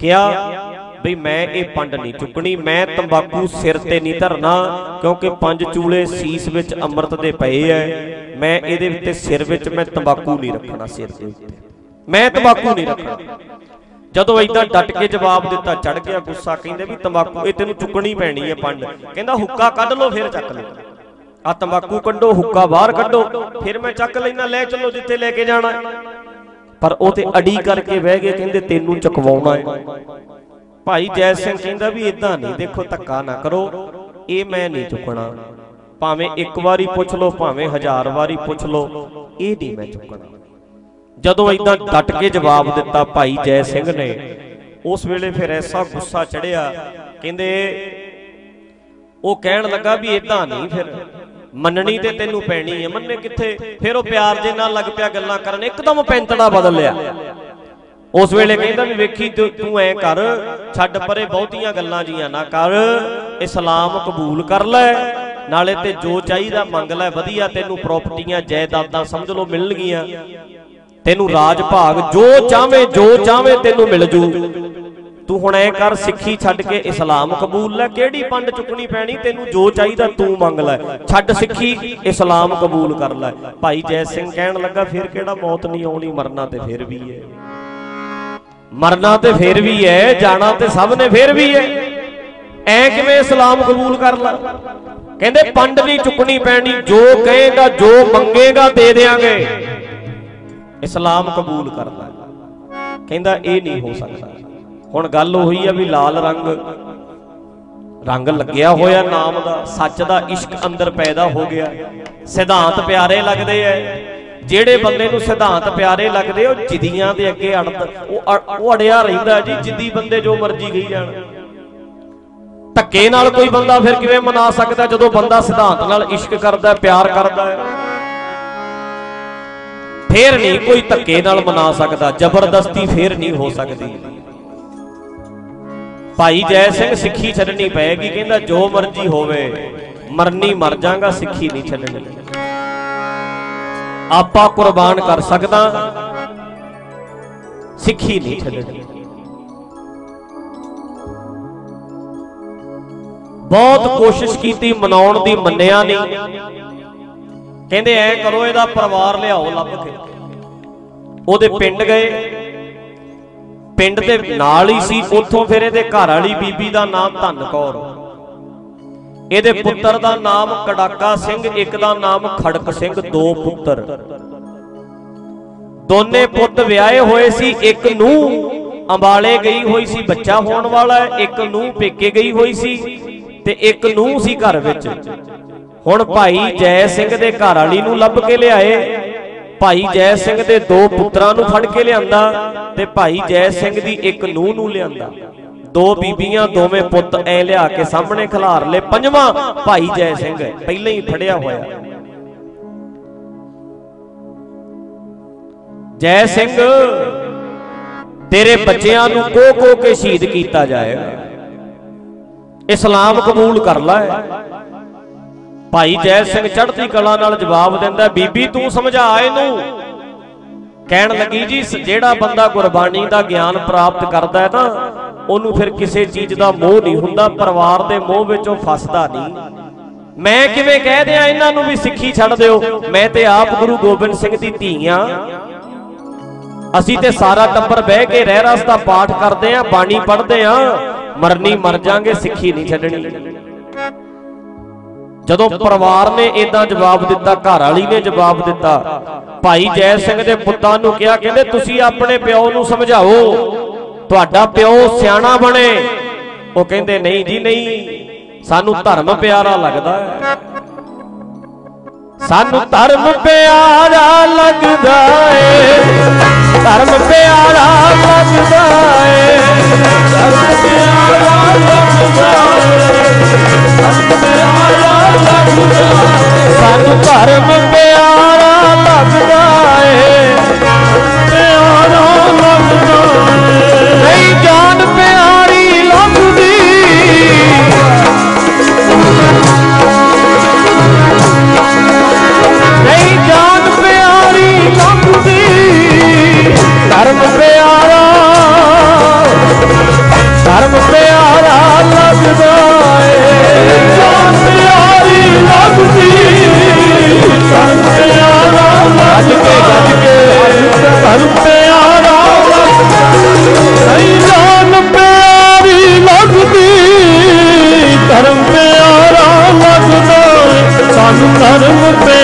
ਕਿਹਾ ਵੀ ਮੈਂ ਇਹ ਪੰਡ ਨਹੀਂ ਚੁੱਕਣੀ, ਮੈਂ ਤੰਬਾਕੂ ਸਿਰ ਤੇ ਨਹੀਂ ਧਰਨਾ, ਕਿਉਂਕਿ ਪੰਜ ਚੂਲੇ ਸੀਸ ਵਿੱਚ ਅੰਮ੍ਰਿਤ ਦੇ ਪਏ ਐ। ਮੈਂ ਇਹਦੇ ਉੱਤੇ ਸਿਰ ਵਿੱਚ ਮੈਂ ਤੰਬਾਕੂ ਨਹੀਂ ਰੱਖਣਾ, ਸਿਰ ਦੇ ਉੱਤੇ। ਮੈਂ ਤੰਬਾਕੂ ਨਹੀਂ ਰੱਖਣਾ। ਜਦੋਂ ਇਦਾਂ ਡਟ ਕੇ ਜਵਾਬ ਦਿੱਤਾ ਚੜ ਗਿਆ ਗੁੱਸਾ, ਕਹਿੰਦੇ ਵੀ ਤੰਬਾਕੂ ਇਹ ਤੈਨੂੰ ਚੁੱਕਣੀ ਪੈਣੀ ਹੈ ਪੰਡ। ਕਹਿੰਦਾ, ਹੁੱਕਾ ਕੱਢ ਲਓ, ਫਿਰ ਚੱਕ ਲਓ ਆ ਤੰਬਾਕੂ ਕੱਢੋ, ਹੁੱਕਾ ਬਾਹਰ ਕੱਢੋ, ਫਿਰ ਮੈਂ ਚੱਕ ਲੈਣਾ ਲੈ ਚੱਲੋ ਜਿੱਥੇ ਲੈ ਕੇ ਜਾਣਾ। ਪਰ ਉਹ ਤੇ ਅੜੀ ਕਰਕੇ ਬਹਿ ਗਏ, ਕਹਿੰਦੇ, ਤੈਨੂੰ ਚਕਵਾਉਣਾ ਹੈ ਭਾਈ ਜੈ ਸਿੰਘ ਕਹਿੰਦਾ ਵੀ ਇਦਾਂ ਨਹੀਂ ਦੇਖੋ ਧੱਕਾ ਨਾ ਕਰੋ ਇਹ ਮੈਂ ਨਹੀਂ ਚੁੱਕਣਾ। ਭਾਵੇਂ ਇੱਕ ਵਾਰੀ ਪੁੱਛ ਲਓ ਭਾਵੇਂ ਹਜ਼ਾਰ ਵਾਰੀ ਪੁੱਛ ਲਓ ਇਹ ਨਹੀਂ ਮੈਂ ਚੁੱਕਣਾ। ਜਦੋਂ ਇਦਾਂ ਡਟ ਕੇ ਜਵਾਬ ਦਿੱਤਾ ਭਾਈ ਜੈ ਸਿੰਘ ਨੇ ਉਸ ਵੇਲੇ ਫਿਰ ਐਸਾ ਗੁੱਸਾ ਚੜਿਆ ਕਹਿੰਦੇ ਉਹ ਕਹਿਣ ਲੱਗਾ ਵੀ ਇਦਾਂ ਨਹੀਂ ਫਿਰ ਮੰਨਣੀ ਤੇ ਤੈਨੂੰ ਪੈਣੀ ਹੈ ਮੰਨੇ ਕਿੱਥੇ? ਫਿਰ ਉਹ ਪਿਆਰ ਦੇ ਨਾਲ ਲੱਗ ਪਿਆ ਗੱਲਾਂ ਕਰਨ ਇੱਕਦਮ ਪੈਂਤੜਾ ਬਦਲ ਲਿਆ। ਉਸ ਵੇਲੇ ਕਹਿੰਦਾ ਵੀ ਵੇਖੀ ਤੂੰ ਤੂੰ ਐ ਕਰ, ਛੱਡ ਪਰੇ ਬਹੁਤੀਆਂ ਗੱਲਾਂ ਜੀਆਂ ਨਾ ਕਰ, ਇਸਲਾਮ ਕਬੂਲ ਕਰ ਲੈ, ਨਾਲੇ ਤੇ ਜੋ ਚਾਹੀਦਾ ਮੰਗ ਲੈ, ਵਧੀਆ ਤੈਨੂੰ ਪ੍ਰਾਪਰਟੀਆਂ ਜਾਇਦਾਦਾਂ ਸਮਝ ਲਓ ਮਿਲਣਗੀਆਂ। ਤੈਨੂੰ ਰਾਜ ਭਾਗ ਜੋ ਚਾਹਵੇਂ ਜੋ ਚਾਹਵੇਂ ਤੈਨੂੰ ਮਿਲ ਜੂ। ਤੂੰ ਹੁਣ ਐ ਕਰ, ਸਿੱਖੀ ਛੱਡ ਕੇ ਇਸਲਾਮ ਕਬੂਲ ਲੈ, ਕਿਹੜੀ ਪੰਡ ਚੁੱਕਣੀ ਪੈਣੀ? ਤੈਨੂੰ ਜੋ ਚਾਹੀਦਾ ਤੂੰ ਮੰਗ ਲੈ। ਛੱਡ ਸਿੱਖੀ, ਇਸਲਾਮ ਕਬੂਲ ਕਰ ਲੈ। ਭਾਈ ਜੈ ਸਿੰਘ ਕਹਿਣ ਲੱਗਾ, ਫਿਰ ਕਿਹੜਾ ਮੌਤ ਨਹੀਂ ਆਉਣੀ, ਮਰਨਾ ਤੇ ਫਿਰ ਵੀ ਹੈ। ਮਰਨਾ ਤੇ ਫਿਰ ਵੀ ਹੈ ਜਾਣਾ ਤੇ ਸਭ ਨੇ ਫਿਰ ਵੀ ਹੈ ਐ ਕਿਵੇਂ ਇਸਲਾਮ ਕਬੂਲ ਕਰ ਲੈ? ਕਹਿੰਦੇ ਪੰਡ ਨਹੀਂ ਚੁੱਕਣੀ ਪੈਣੀ, ਜੋ ਕਹੇਗਾ, ਜੋ ਮੰਗੇਗਾ, ਦੇ ਦੇਾਂਗੇ ਇਸਲਾਮ ਕਬੂਲ ਕਰ ਲੈ ਕਹਿੰਦਾ ਇਹ ਨਹੀਂ ਹੋ ਸਕਦਾ। ਹੁਣ ਗੱਲ ਉਹੀ ਆ ਵੀ ਲਾਲ ਰੰਗ ਰੰਗ ਲੱਗਿਆ ਹੋਇਆ ਨਾਮ ਦਾ, ਸੱਚ ਦਾ ਇਸ਼ਕ ਅੰਦਰ ਪੈਦਾ ਹੋ ਗਿਆ। ਸਿਧਾਂਤ ਪਿਆਰੇ ਲੱਗਦੇ ਐ। ਜਿਹੜੇ ਬੰਦੇ ਨੂੰ ਸਿਧਾਂਤ ਪਿਆਰੇ ਲੱਗਦੇ, ਉਹ ਜਿੱਦੀਆਂ ਦੇ ਅੱਗੇ ਅੜਦ ਉਹ ਅੜਿਆ ਰਹਿੰਦਾ ਜੀ, ਜਿੱਦੀ ਬੰਦੇ ਜੋ ਮਰਜ਼ੀ ਗਈ ਜਾਣ। ਧੱਕੇ ਨਾਲ ਕੋਈ ਬੰਦਾ ਫਿਰ ਕਿਵੇਂ ਮਨਾ ਸਕਦਾ ਜਦੋਂ ਬੰਦਾ ਸਿਧਾਂਤ ਨਾਲ ਇਸ਼ਕ ਕਰਦਾ, ਪਿਆਰ ਕਰਦਾ ਹੈ? ਫੇਰ ਨਹੀਂ ਕੋਈ ਧੱਕੇ ਨਾਲ ਮਨਾ ਸਕਦਾ, ਜ਼ਬਰਦਸਤੀ ਫੇਰ ਨਹੀਂ ਹੋ ਸਕਦੀ। ਭਾਈ ਜੈ ਸਿੰਘ ਸਿੱਖੀ ਛੱਡਣੀ ਪਏਗੀ, ਕਹਿੰਦਾ ਜੋ ਮਰਜ਼ੀ ਹੋਵੇ, ਮਰਨੀ ਮਰ ਜਾਗਾ ਸਿੱਖੀ ਨਹੀਂ ਛੱਡਣੀ। ਆਪਾ ਕੁਰਬਾਨ ਕਰ ਸਕਦਾ। ਸਿੱਖੀ ਨਹੀਂ ਛੱਡਣੀ। ਬਹੁਤ ਕੋਸ਼ਿਸ਼ ਕੀਤੀ, ਮਨਾਉਣ ਦੀ ਮੰਨਿਆ ਨਹੀਂ। ਕਹਿੰਦੇ ਐ ਕਰੋ, ਇਹਦਾ ਪਰਿਵਾਰ ਲਿਆਓ ਲੱਭ ਕੇ। ਉਹਦੇ ਪਿੰਡ ਗਏ। ਪਿੰਡ ਦੇ ਨਾਲ ਹੀ ਸੀ, ਉੱਥੋਂ ਫਿਰ ਇਹਦੇ ਘਰ ਵਾਲੀ ਬੀਬੀ ਦਾ ਨਾਮ ਧੰਨ ਕੌਰ। ਇਹਦੇ ਪੁੱਤਰ ਦਾ ਨਾਮ ਕੜਾਕਾ ਸਿੰਘ, ਇੱਕ ਦਾ ਨਾਮ ਖੜਕ ਸਿੰਘ, ਦੋ ਪੁੱਤਰ। ਦੋਨੇ ਪੁੱਤ ਵਿਆਹੇ ਹੋਏ ਸੀ, ਇੱਕ ਨੂੰ ਅੰਬਾਲੇ ਗਈ ਹੋਈ ਸੀ, ਬੱਚਾ ਹੋਣ ਵਾਲਾ ਇੱਕ ਨੂੰ ਪੇਕੇ ਗਈ ਹੋਈ ਸੀ ਤੇ ਇੱਕ ਨੂੰ ਸੀ ਘਰ ਵਿੱਚ। ਹੁਣ ਭਾਈ ਜੈ ਸਿੰਘ ਦੇ ਘਰ ਵਾਲੀ ਨੂੰ ਲੱਭ ਕੇ ਲਿਆਏ। ਭਾਈ ਜੈ ਸਿੰਘ ਦੇ ਦੋ ਪੁੱਤਰਾਂ ਨੂੰ ਫੜ ਕੇ ਲਿਆਂਦਾ ਤੇ ਭਾਈ ਜੈ ਸਿੰਘ ਦੀ ਇੱਕ ਨੂੰਹ ਨੂੰ ਲਿਆਂਦਾ। ਦੋ ਬੀਬੀਆਂ ਦੋਵੇਂ ਪੁੱਤ ਐ ਲਿਆ ਕੇ ਸਾਹਮਣੇ ਖਿਲਾਰ ਲਏ। ਪੰਜਵਾਂ ਭਾਈ ਜੈ ਸਿੰਘ ਪਹਿਲਾਂ ਹੀ ਫੜਿਆ ਹੋਇਆ। ਜੈ ਸਿੰਘ, ਤੇਰੇ ਬੱਚਿਆਂ ਨੂੰ ਕੋ ਕੋ ਕੇ ਸ਼ਹੀਦ ਕੀਤਾ ਜਾਏਗਾ। ਇਸਲਾਮ ਕਬੂਲ ਕਰ ਲੈ। ਭਾਈ ਜੈ ਸਿੰਘ ਚੜ੍ਹਦੀ ਕਲਾ ਨਾਲ ਜਵਾਬ ਦਿੰਦਾ, ਬੀਬੀ ਤੂੰ ਸਮਝਾ ਇਹਨੂੰ। ਕਹਿਣ ਲੱਗੀ ਜੀ, ਜਿਹੜਾ ਬੰਦਾ ਗੁਰਬਾਣੀ ਦਾ ਗਿਆਨ ਪ੍ਰਾਪਤ ਕਰਦਾ ਹੈ ਨਾ ਉਹਨੂੰ ਫਿਰ ਕਿਸੇ ਚੀਜ਼ ਦਾ ਮੋਹ ਨਹੀਂ ਹੁੰਦਾ, ਪਰਿਵਾਰ ਦੇ ਮੋਹ ਵਿੱਚੋਂ ਫਸਦਾ ਨਹੀਂ। ਮੈਂ ਕਿਵੇਂ ਕਹਿ ਦਿਆਂ ਇਹਨਾਂ ਨੂੰ ਵੀ ਸਿੱਖੀ ਛੱਡ ਦਿਓ? ਮੈਂ ਤੇ ਆਪ ਗੁਰੂ ਗੋਬਿੰਦ ਸਿੰਘ ਦੀ ਧੀ ਆ। ਅਸੀਂ ਤੇ ਸਾਰਾ ਟੱਬਰ ਬਹਿ ਕੇ ਰਹਿ ਰਸ ਦਾ ਪਾਠ ਕਰਦੇ ਆਂ, ਬਾਣੀ ਪੜ੍ਹਦੇ ਆਂ। ਮਰਨੀ ਮਰ ਜਾਾਂਗੇ, ਸਿੱਖੀ ਨਹੀਂ ਛੱਡਣੀ। ਜਦੋਂ ਪਰਿਵਾਰ ਨੇ ਇਦਾਂ ਜਵਾਬ ਦਿੱਤਾ ਘਰ ਵਾਲੀ ਨੇ ਜਵਾਬ ਦਿੱਤਾ, ਭਾਈ ਜੈ ਸਿੰਘ ਦੇ ਪੁੱਤਾਂ ਨੂੰ ਕਿਹਾ, ਕਹਿੰਦੇ, ਤੁਸੀਂ ਆਪਣੇ ਪਿਓ ਨੂੰ ਸਮਝਾਓ, ਤੁਹਾਡਾ ਪਿਓ ਸਿਆਣਾ ਬਣੇ। ਉਹ ਕਹਿੰਦੇ, ਨਹੀਂ ਜੀ, ਨਹੀਂ, ਸਾਨੂੰ ਧਰਮ ਪਿਆਰਾ ਲੱਗਦਾ ਹੈ। ਸਾਨੂੰ ਧਰਮ ਪਿਆਰਾ ਲੱਗਦਾ ਏ। ਧਰਮ ਪਿਆਰਾ ਲੱਗਦਾ ਏ। ਧਰਮ ਪਿਆਰਾ ਲੱਗਦਾ ਏ। ਸਾਨੂੰ ਧਰਮ ਪਿਆਰਾ ਲੱਗਦਾ ਏ। ਪਿਆਰਾ ਲੱਗਦਾ ਨਹੀਂ ਜਾਨ ਪਿਆਰੀ ਲੱਗਦੀ। ਨਹੀਂ ਜਾਨ ਪਿਆਰੀ ਲੱਗਦੀ। ਧਰਮ ਪਿਆਰਾ ਗੱਜ ਕੇ ਗੱਜ ਕੇ ਧਰ ਪਿਆਰਾ ਸਹੀ ਜਾਨ ਪਿਆਰੀ ਲੱਗਦੀ, ਧਰਮ ਪਿਆਰਾ ਲੱਗਦਾ ਸਾਨੂੰ ਧਰਮ ਪਿਆਰਾ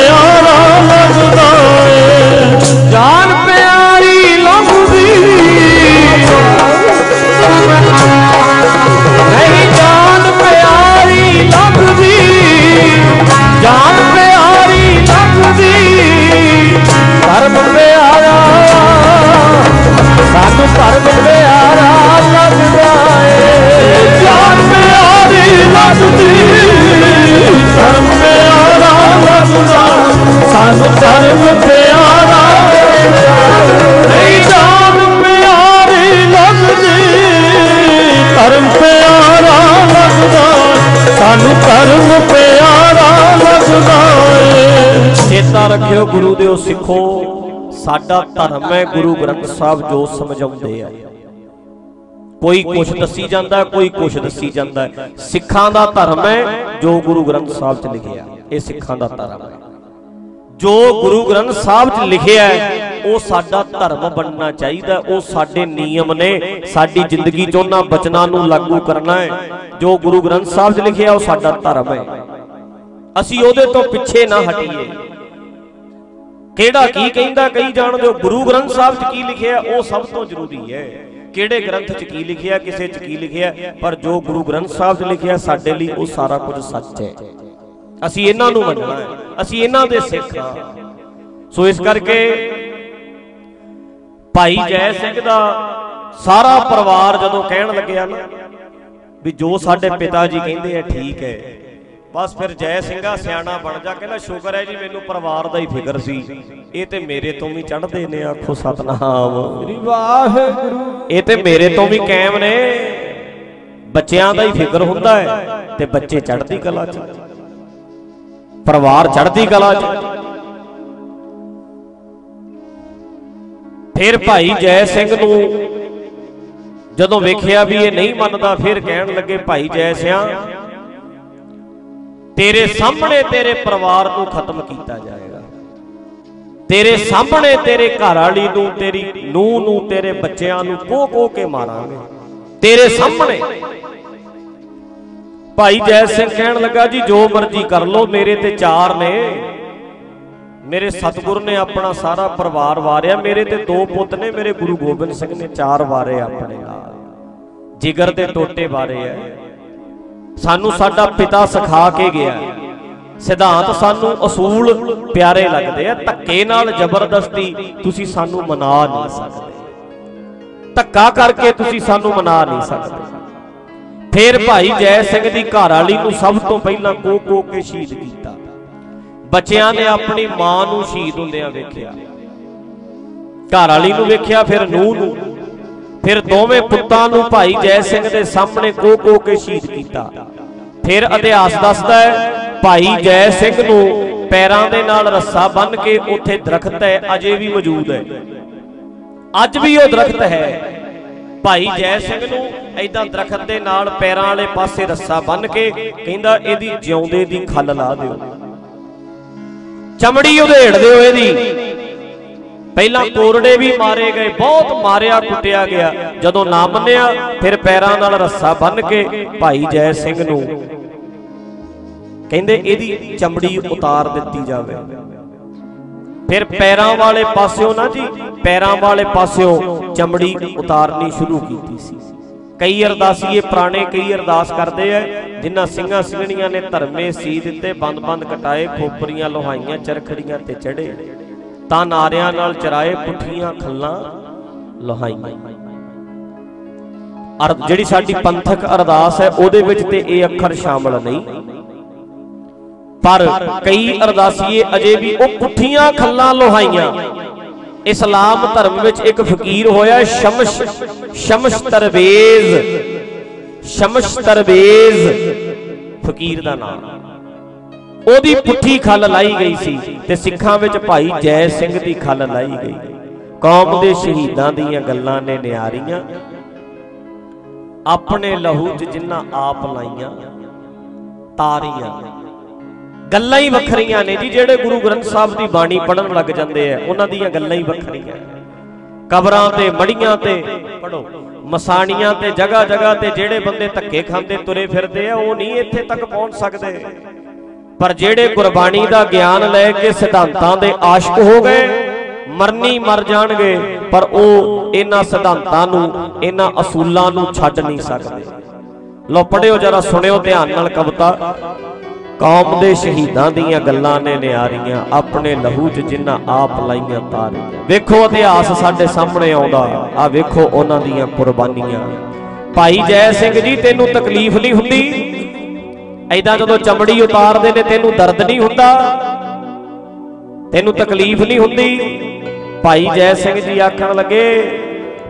ਧਰਮ ਪਿਆਰਾ ਸਾਨੂੰ ਧਰਮ ਪਿਆਰਾ ਲੱਗਦਾ ਏ ਜਾਨ ਪਿਆਰੀ ਲੱਗਦੀ ਧਰਮ ਪਿਆਰਾ ਲੱਗਦਾ ਸਾਨੂੰ ਧਰਮ ਪਿਆਰਾ ਨਹੀਂ ਜਾਨ ਪਿਆਰੀ ਲੱਗਦੀ ਧਰਮ ਪਿਆਰਾ ਲੱਗਦਾ ਸਾਨੂੰ ਧਰਮ ਪਿਆਰਾ ਲੱਗਦਾ ਏ ਚੇਤਾ ਰੱਖਿਓ ਗੁਰੂ ਦੇਓ ਸਿੱਖੋ। ਸਾਡਾ ਧਰਮ ਹੈ ਗੁਰੂ ਗ੍ਰੰਥ ਸਾਹਿਬ ਜੋ ਸਮਝਾਉਂਦੇ ਆ। ਕੋਈ ਕੁਛ ਦੱਸੀ ਜਾਂਦਾ, ਕੋਈ ਕੁਛ ਦੱਸੀ ਜਾਂਦਾ। ਸਿੱਖਾਂ ਦਾ ਧਰਮ ਹੈ ਜੋ ਗੁਰੂ ਗ੍ਰੰਥ ਸਾਹਿਬ 'ਚ ਲਿਖਿਆ। ਇਹ ਸਿੱਖਾਂ ਦਾ ਧਰਮ ਹੈ। ਜੋ ਗੁਰੂ ਗ੍ਰੰਥ ਸਾਹਿਬ 'ਚ ਲਿਖਿਆ ਹੈ, ਉਹ ਸਾਡਾ ਧਰਮ ਬਣਨਾ ਚਾਹੀਦਾ। ਉਹ ਸਾਡੇ ਨਿਯਮ ਨੇ, ਸਾਡੀ ਜ਼ਿੰਦਗੀ 'ਚ ਉਹਨਾਂ ਬਚਨਾਂ ਨੂੰ ਲਾਗੂ ਕਰਨਾ ਹੈ। ਜੋ ਗੁਰੂ ਗ੍ਰੰਥ ਸਾਹਿਬ 'ਚ ਲਿਖਿਆ, ਉਹ ਸਾਡਾ ਧਰਮ ਹੈ। ਅਸੀਂ ਉਹਦੇ ਤੋਂ ਪਿੱਛੇ ਨਾ ਹਟੀਏ। ਕਿਹੜਾ ਕੀ ਕਹਿੰਦਾ ਕਈ ਜਾਣਦੇ ਹੋ ਗੁਰੂ ਗ੍ਰੰਥ ਸਾਹਿਬ 'ਚ ਕੀ ਲਿਖਿਆ ਉਹ ਸਭ ਤੋਂ ਜ਼ਰੂਰੀ ਹੈ। ਕਿਹੜੇ ਗ੍ਰੰਥ 'ਚ ਕੀ ਲਿਖਿਆ ਕਿਸੇ 'ਚ ਕੀ ਲਿਖਿਆ। ਪਰ ਜੋ ਗੁਰੂ ਗ੍ਰੰਥ ਸਾਹਿਬ 'ਚ ਲਿਖਿਆ ਸਾਡੇ ਲਈ ਉਹ ਸਾਰਾ ਕੁਝ ਸੱਚ ਹੈ। ਅਸੀਂ ਇਹਨਾਂ ਨੂੰ ਮੰਨਣਾ ਹੈ। ਅਸੀਂ ਇਹਨਾਂ ਦੇ ਸਿੱਖ ਹਾਂ। ਸੋ ਇਸ ਕਰਕੇ ਭਾਈ ਜੈ ਸਿੰਘ ਦਾ ਸਾਰਾ ਪਰਿਵਾਰ ਜਦੋਂ ਕਹਿਣ ਲੱਗਿਆ ਨਾ ਵੀ ਜੋ ਸਾਡੇ ਪਿਤਾ ਜੀ ਕਹਿੰਦੇ ਆ ਠੀਕ ਹੈ। ਬਸ ਫਿਰ ਜੈ ਸਿੰਘਾ ਸਿਆਣਾ ਬਣ ਜਾ ਕਹਿੰਦਾ ਸ਼ੁਕਰ ਹੈ ਜੀ ਮੈਨੂੰ ਪਰਿਵਾਰ ਦਾ ਹੀ ਫਿਕਰ ਸੀ। ਇਹ ਤੇ ਮੇਰੇ ਤੋਂ ਵੀ ਚੜ੍ਹਦੇ ਨੇ ਆਖੋ ਸਤਨਾਮ। ਸ੍ਰੀ ਵਾਹਿਗੁਰੂ। ਇਹ ਤੇ ਮੇਰੇ ਤੋਂ ਵੀ ਕਾਇਮ ਨੇ। ਬੱਚਿਆਂ ਦਾ ਹੀ ਫਿਕਰ ਹੁੰਦਾ ਹੈ ਤੇ ਬੱਚੇ ਚੜ੍ਹਦੀ ਕਲਾ 'ਚ। ਪਰਿਵਾਰ ਚੜ੍ਹਦੀ ਕਲਾ 'ਚ। ਫਿਰ ਭਾਈ ਜੈ ਸਿੰਘ ਨੂੰ ਜਦੋਂ ਵੇਖਿਆ ਵੀ ਇਹ ਨਹੀਂ ਮੰਨਦਾ ਫਿਰ ਕਹਿਣ ਲੱਗੇ ਭਾਈ ਜੈ ਸਿਆਂ ਤੇਰੇ ਸਾਹਮਣੇ ਤੇਰੇ ਪਰਿਵਾਰ ਨੂੰ ਖਤਮ ਕੀਤਾ ਜਾਏਗਾ। ਤੇਰੇ ਸਾਹਮਣੇ ਤੇਰੇ ਘਰ ਵਾਲੀ ਨੂੰ, ਤੇਰੀ ਨੂੰਹ ਨੂੰ, ਤੇਰੇ ਬੱਚਿਆਂ ਨੂੰ ਕੋ ਕੋਹ ਕੇ ਮਾਰਾਂਗੇ। ਤੇਰੇ ਸਾਹਮਣੇ। ਭਾਈ ਜੈ ਸਿੰਘ ਕਹਿਣ ਲੱਗਾ, ਜੀ, ਜੋ ਮਰਜ਼ੀ ਕਰ ਲਓ, ਮੇਰੇ ਤੇ ਚਾਰ ਨੇ। ਮੇਰੇ ਸਤਿਗੁਰ ਨੇ ਆਪਣਾ ਸਾਰਾ ਪਰਿਵਾਰ ਵਾਰਿਆ, ਮੇਰੇ ਤੇ ਦੋ ਪੁੱਤ ਨੇ, ਮੇਰੇ ਗੁਰੂ ਗੋਬਿੰਦ ਸਿੰਘ ਨੇ ਚਾਰ ਵਾਰੇ ਆਪਣੇ ਨਾਲ। ਜਿਗਰ ਦੇ ਟੋਟੇ ਵਾਰੇ ਐ ਸਾਨੂੰ ਸਾਡਾ ਪਿਤਾ ਸਿਖਾ ਕੇ ਗਿਆ। ਸਿਧਾਂਤ ਸਾਨੂੰ ਅਸੂਲ ਪਿਆਰੇ ਲੱਗਦੇ ਆ। ਧੱਕੇ ਨਾਲ ਜ਼ਬਰਦਸਤੀ ਤੁਸੀਂ ਸਾਨੂੰ ਮਨਾ ਨਹੀਂ ਸਕਦੇ। ਧੱਕਾ ਕਰਕੇ ਤੁਸੀਂ ਸਾਨੂੰ ਮਨਾ ਨਹੀਂ ਸਕਦੇ। ਫਿਰ ਭਾਈ ਜੈ ਸਿੰਘ ਦੀ ਘਰ ਵਾਲੀ ਨੂੰ ਸਭ ਤੋਂ ਪਹਿਲਾਂ ਕੋ ਕੋ ਕੇ ਸ਼ਹੀਦ ਕੀਤਾ। ਬੱਚਿਆਂ ਨੇ ਆਪਣੀ ਮਾਂ ਨੂੰ ਸ਼ਹੀਦ ਹੁੰਦਿਆਂ ਵੇਖਿਆ। ਘਰ ਵਾਲੀ ਨੂੰ ਵੇਖਿਆ, ਫਿਰ ਨੂੰਹ ਨੂੰ। ਫਿਰ ਦੋਵੇਂ ਪੁੱਤਾਂ ਨੂੰ ਭਾਈ ਜੈ ਸਿੰਘ ਦੇ ਸਾਹਮਣੇ ਕੋ ਕੋ ਕੇ ਸ਼ਹੀਦ ਕੀਤਾ। ਫਿਰ ਇਤਿਹਾਸ ਦੱਸਦਾ ਹੈ, ਭਾਈ ਜੈ ਸਿੰਘ ਨੂੰ ਪੈਰਾਂ ਦੇ ਨਾਲ ਰੱਸਾ ਬੰਨ੍ਹ ਕੇ ਉੱਥੇ ਦਰਖਤ ਹੈ, ਅਜੇ ਵੀ ਮੌਜੂਦ ਹੈ। ਅੱਜ ਵੀ ਉਹ ਦਰਖਤ ਹੈ। ਭਾਈ ਜੈ ਸਿੰਘ ਨੂੰ ਐਦਾਂ ਦਰਖਤ ਦੇ ਨਾਲ ਪੈਰਾਂ ਵਾਲੇ ਪਾਸੇ ਰੱਸਾ ਬੰਨ੍ਹ ਕੇ ਕਹਿੰਦਾ, ਇਹਦੀ ਜਿਉਂਦੇ ਦੀ ਖੱਲ ਲਾ ਦਿਓ। ਚਮੜੀ ਉਧੇੜ ਦਿਓ ਇਹਦੀ। ਪਹਿਲਾਂ ਕੋਰੜੇ ਵੀ ਮਾਰੇ ਗਏ ਬਹੁਤ ਮਾਰਿਆ ਕੁੱਟਿਆ ਗਿਆ। ਜਦੋਂ ਨਾ ਮੰਨਿਆ ਫਿਰ ਪੈਰਾਂ ਨਾਲ ਰੱਸਾ ਬੰਨ੍ਹ ਕੇ ਭਾਈ ਜੈ ਸਿੰਘ ਨੂੰ ਕਹਿੰਦੇ ਇਹਦੀ ਚਮੜੀ ਉਤਾਰ ਦਿੱਤੀ ਜਾਵੇ। ਫਿਰ ਪੈਰਾਂ ਵਾਲੇ ਪਾਸਿਓਂ ਨਾ ਜੀ ਪੈਰਾਂ ਵਾਲੇ ਪਾਸਿਓਂ ਚਮੜੀ ਉਤਾਰਨੀ ਸ਼ੁਰੂ ਕੀਤੀ ਸੀ। ਕਈ ਅਰਦਾਸੀਏ ਪੁਰਾਣੇ ਕਈ ਅਰਦਾਸ ਕਰਦੇ ਆ ਜਿਨ੍ਹਾਂ ਸਿੰਘਾਂ ਸਿੰਘਣੀਆਂ ਨੇ ਧਰਮੇ ਸੀ ਦਿੱਤੇ ਬੰਦ-ਬੰਦ ਕਟਾਏ ਖੋਪਰੀਆਂ ਲੋਹਾਈਆਂ ਚਰਖੜੀਆਂ ਤੇ ਚੜੇ। ਤਾਂ ਨਾਰਿਆਂ ਨਾਲ ਚਰਾਏ ਪੁੱਠੀਆਂ ਖੱਲਾਂ ਲੋਹਾਈਆਂ। ਅਰ ਜਿਹੜੀ ਸਾਡੀ ਪੰਥਕ ਅਰਦਾਸ ਹੈ, ਉਹਦੇ ਵਿੱਚ ਤੇ ਇਹ ਅੱਖਰ ਸ਼ਾਮਲ ਨਹੀਂ। ਪਰ ਕਈ ਅਰਦਾਸੀਏ ਅਜੇ ਵੀ ਉਹ ਪੁੱਠੀਆਂ ਖੱਲਾਂ ਲੋਹਾਈਆਂ। ਇਸਲਾਮ ਧਰਮ ਵਿੱਚ ਇੱਕ ਫਕੀਰ ਹੋਇਆ, ਸ਼ਮਸ਼ ਸ਼ਮਸ਼ ਤਰਵੇਜ਼ ਸ਼ਮਸ਼ ਤਰਵੇਜ਼ ਫਕੀਰ ਦਾ ਨਾਮ। ਉਹਦੀ ਪੁੱਠੀ ਖੱਲ ਲਾਈ ਗਈ ਸੀ ਤੇ ਸਿੱਖਾਂ ਵਿੱਚ ਭਾਈ ਜੈ ਸਿੰਘ ਦੀ ਖੱਲ ਲਾਈ ਗਈ। ਕੌਮ ਦੇ ਸ਼ਹੀਦਾਂ ਦੀਆਂ ਗੱਲਾਂ ਨੇ ਨਿਆਰੀਆਂ। ਆਪਣੇ ਲਹੂ 'ਚ ਜਿੰਨਾ ਆਪ ਲਾਈਆਂ, ਤਾਰੀਆਂ। ਗੱਲਾਂ ਹੀ ਵੱਖਰੀਆਂ ਨੇ ਜੀ, ਜਿਹੜੇ ਗੁਰੂ ਗ੍ਰੰਥ ਸਾਹਿਬ ਦੀ ਬਾਣੀ ਪੜਨ ਲੱਗ ਜਾਂਦੇ ਆ, ਉਹਨਾਂ ਦੀਆਂ ਗੱਲਾਂ ਹੀ ਵੱਖਰੀਆਂ। ਕਬਰਾਂ ਤੇ, ਮੜੀਆਂ ਤੇ ਪੜੋ ਮਸਾਣੀਆਂ ਤੇ ਜਗ੍ਹਾ ਜਗ੍ਹਾ ਤੇ ਜਿਹੜੇ ਬੰਦੇ ਧੱਕੇ ਖਾਂਦੇ, ਤੁਰੇ ਫਿਰਦੇ ਆ, ਉਹ ਨਹੀਂ ਇੱਥੇ ਤੱਕ ਪਹੁੰਚ ਸਕਦੇ। ਪਰ ਜਿਹੜੇ ਗੁਰਬਾਣੀ ਦਾ ਗਿਆਨ ਲੈ ਕੇ ਸਿਧਾਂਤਾਂ ਦੇ ਆਸ਼ਕ ਹੋ ਗਏ, ਮਰਨੀ ਮਰ ਜਾਣਗੇ, ਪਰ ਉਹ ਇਹਨਾਂ ਸਿਧਾਂਤਾਂ ਨੂੰ, ਇਹਨਾਂ ਅਸੂਲਾਂ ਨੂੰ ਛੱਡ ਨਹੀਂ ਸਕਦੇ। ਲੋ ਪੜਿਓ ਜਰਾ, ਸੁਣਿਓ ਧਿਆਨ ਨਾਲ ਕਵਿਤਾ। ਕੌਮ ਦੇ ਸ਼ਹੀਦਾਂ ਦੀਆਂ ਗੱਲਾਂ ਨੇ ਨਿਆਰੀਆਂ, ਆਪਣੇ ਲਹੂ 'ਚ ਜਿਨ੍ਹਾਂ ਆਪ ਲਾਈਆਂ ਤਾਰੀਆਂ ਵੇਖੋ ਇਤਿਹਾਸ ਸਾਡੇ ਸਾਹਮਣੇ ਆਉਂਦਾ ਆ ਵੇਖੋ ਉਹਨਾਂ ਦੀਆਂ ਕੁਰਬਾਨੀਆਂ। ਭਾਈ ਜੈ ਸਿੰਘ ਜੀ, ਤੈਨੂੰ ਤਕਲੀਫ ਨਹੀਂ ਹੁੰਦੀ? ਐਦਾਂ ਜਦੋਂ ਚਮੜੀ ਉਤਾਰਦੇ ਨੇ, ਤੈਨੂੰ ਦਰਦ ਨਹੀਂ ਹੁੰਦਾ? ਤੈਨੂੰ ਤਕਲੀਫ ਨਹੀਂ ਹੁੰਦੀ? ਭਾਈ ਜੈ ਸਿੰਘ ਜੀ ਆਖਣ ਲੱਗੇ,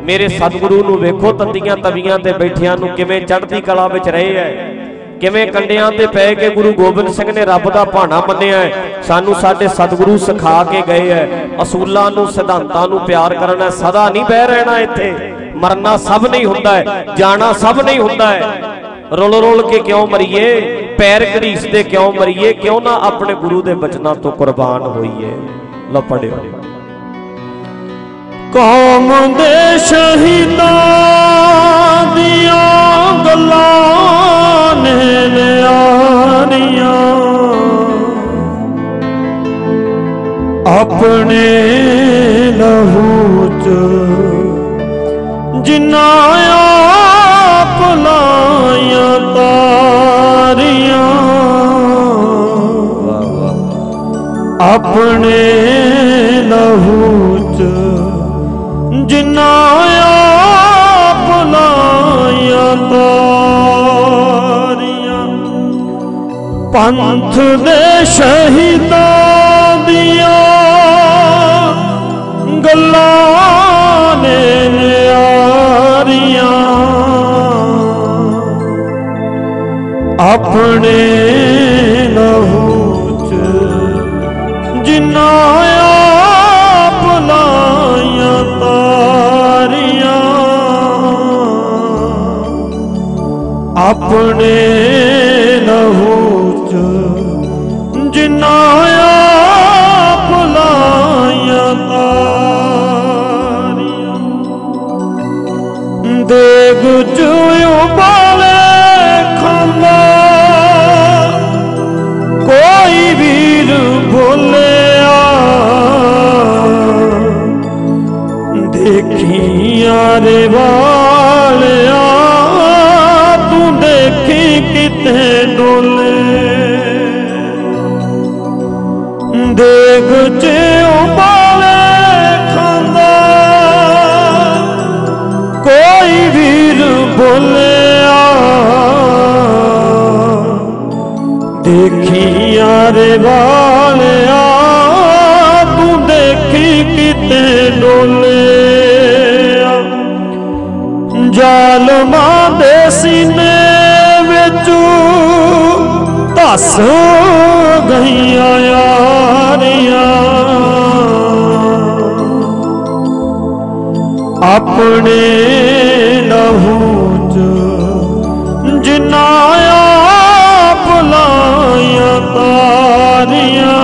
ਮੇਰੇ ਸਤਿਗੁਰੂ ਨੂੰ ਵੇਖੋ, ਤੰਦੀਆਂ ਤਵੀਆਂ ਤੇ ਬੈਠਿਆਂ ਨੂੰ ਕਿਵੇਂ ਚੜ੍ਹਦੀ ਕਲਾ ਵਿੱਚ ਰਹੇ ਐ? ਕਿਵੇਂ ਕੰਡਿਆਂ ਤੇ ਪੈ ਕੇ ਗੁਰੂ ਗੋਬਿੰਦ ਸਿੰਘ ਨੇ ਰੱਬ ਦਾ ਭਾਣਾ ਮੰਨਿਆ ਹੈ ਸਾਨੂੰ ਸਾਡੇ ਸਤਿਗੁਰੂ ਸਿਖਾ ਕੇ ਗਏ ਐ। ਅਸੂਲਾਂ ਨੂੰ, ਸਿਧਾਂਤਾਂ ਨੂੰ ਪਿਆਰ ਕਰਨਾ ਸਦਾ ਨਹੀਂ ਬਹਿ ਰਹਿਣਾ ਇੱਥੇ। ਮਰਨਾ ਸਭ ਨਹੀਂ ਹੁੰਦਾ ਹੈ ਜਾਣਾ ਸਭ ਨਹੀਂ ਹੁੰਦਾ ਹੈ ਰੁੱਲ ਰੁੱਲ ਕੇ ਕਿਉਂ ਮਰੀਏ? ਪੈਰ ਘੜੀਸਦੇ ਕਿਉਂ ਮਰੀਏ? ਕਿਉਂ ਨਾ ਆਪਣੇ ਗੁਰੂ ਦੇ ਬਚਨਾਂ ਤੋਂ ਕੁਰਬਾਨ ਹੋਈਏ? ਲੋ ਪੜਿਓ ਕੌਮ ਦੇ ਸ਼ਹੀਦਾਂ ਦੀਆਂ ਗੱਲਾਂ ਨੇ ਨਿਆਰੀਆਂ ਆਪਣੇ ਲਹੂ ਚ ਜਿਨ੍ਹਾਂ ਆਪ ਤਾਰੀਆਂ। ਆਪਣੇ ਲਹੂ ਚ ਜਿਨ੍ਹਾਂ ਆਪ ਤਾਰੀਆਂ। ਪੰਥ ਦੇ ਸ਼ਹੀਦਾਂ ਦੀਆਂ ਗੱਲਾਂ ਨੇ ਆਪਣੇ ਲਹੂ ਚ ਜਿਨ੍ਹਾਂ ਆਪ ਲਾਇਆ ਤਾਰੀਆਂ। ਆਪਣੇ ਲਹੂ ਚ ਜਿਨ੍ਹਾਂ ਆਪ ਲਾਇਆ ਤਾਰੀਆਂ। ਦੇਗ ਚ ਉਬਾਲੇ ਦੇਖੀ ਵਾਲਿਆ ਤੂੰ ਦੇਖੀ ਕਿਤੇ ਡੋਲੇ? ਦੇਗ ਚ ਉਬਾਲੇ ਖਾਂਦਾ ਕੋਈ ਵੀਰ ਬੋਲੇ। ਜ਼ਾਲਮਾਂ ਦੇ ਸੀਨੇ ਵਿੱਚ ਧਸ ਗਈਆਂ ਯਾਰੀਆਂ। ਆਪਣੇ ਲਹੂ ਚ ਜਿਨ੍ਹਾਂ ਆਪ ਲਾਇਆ ਤਾਰੀਆਂ।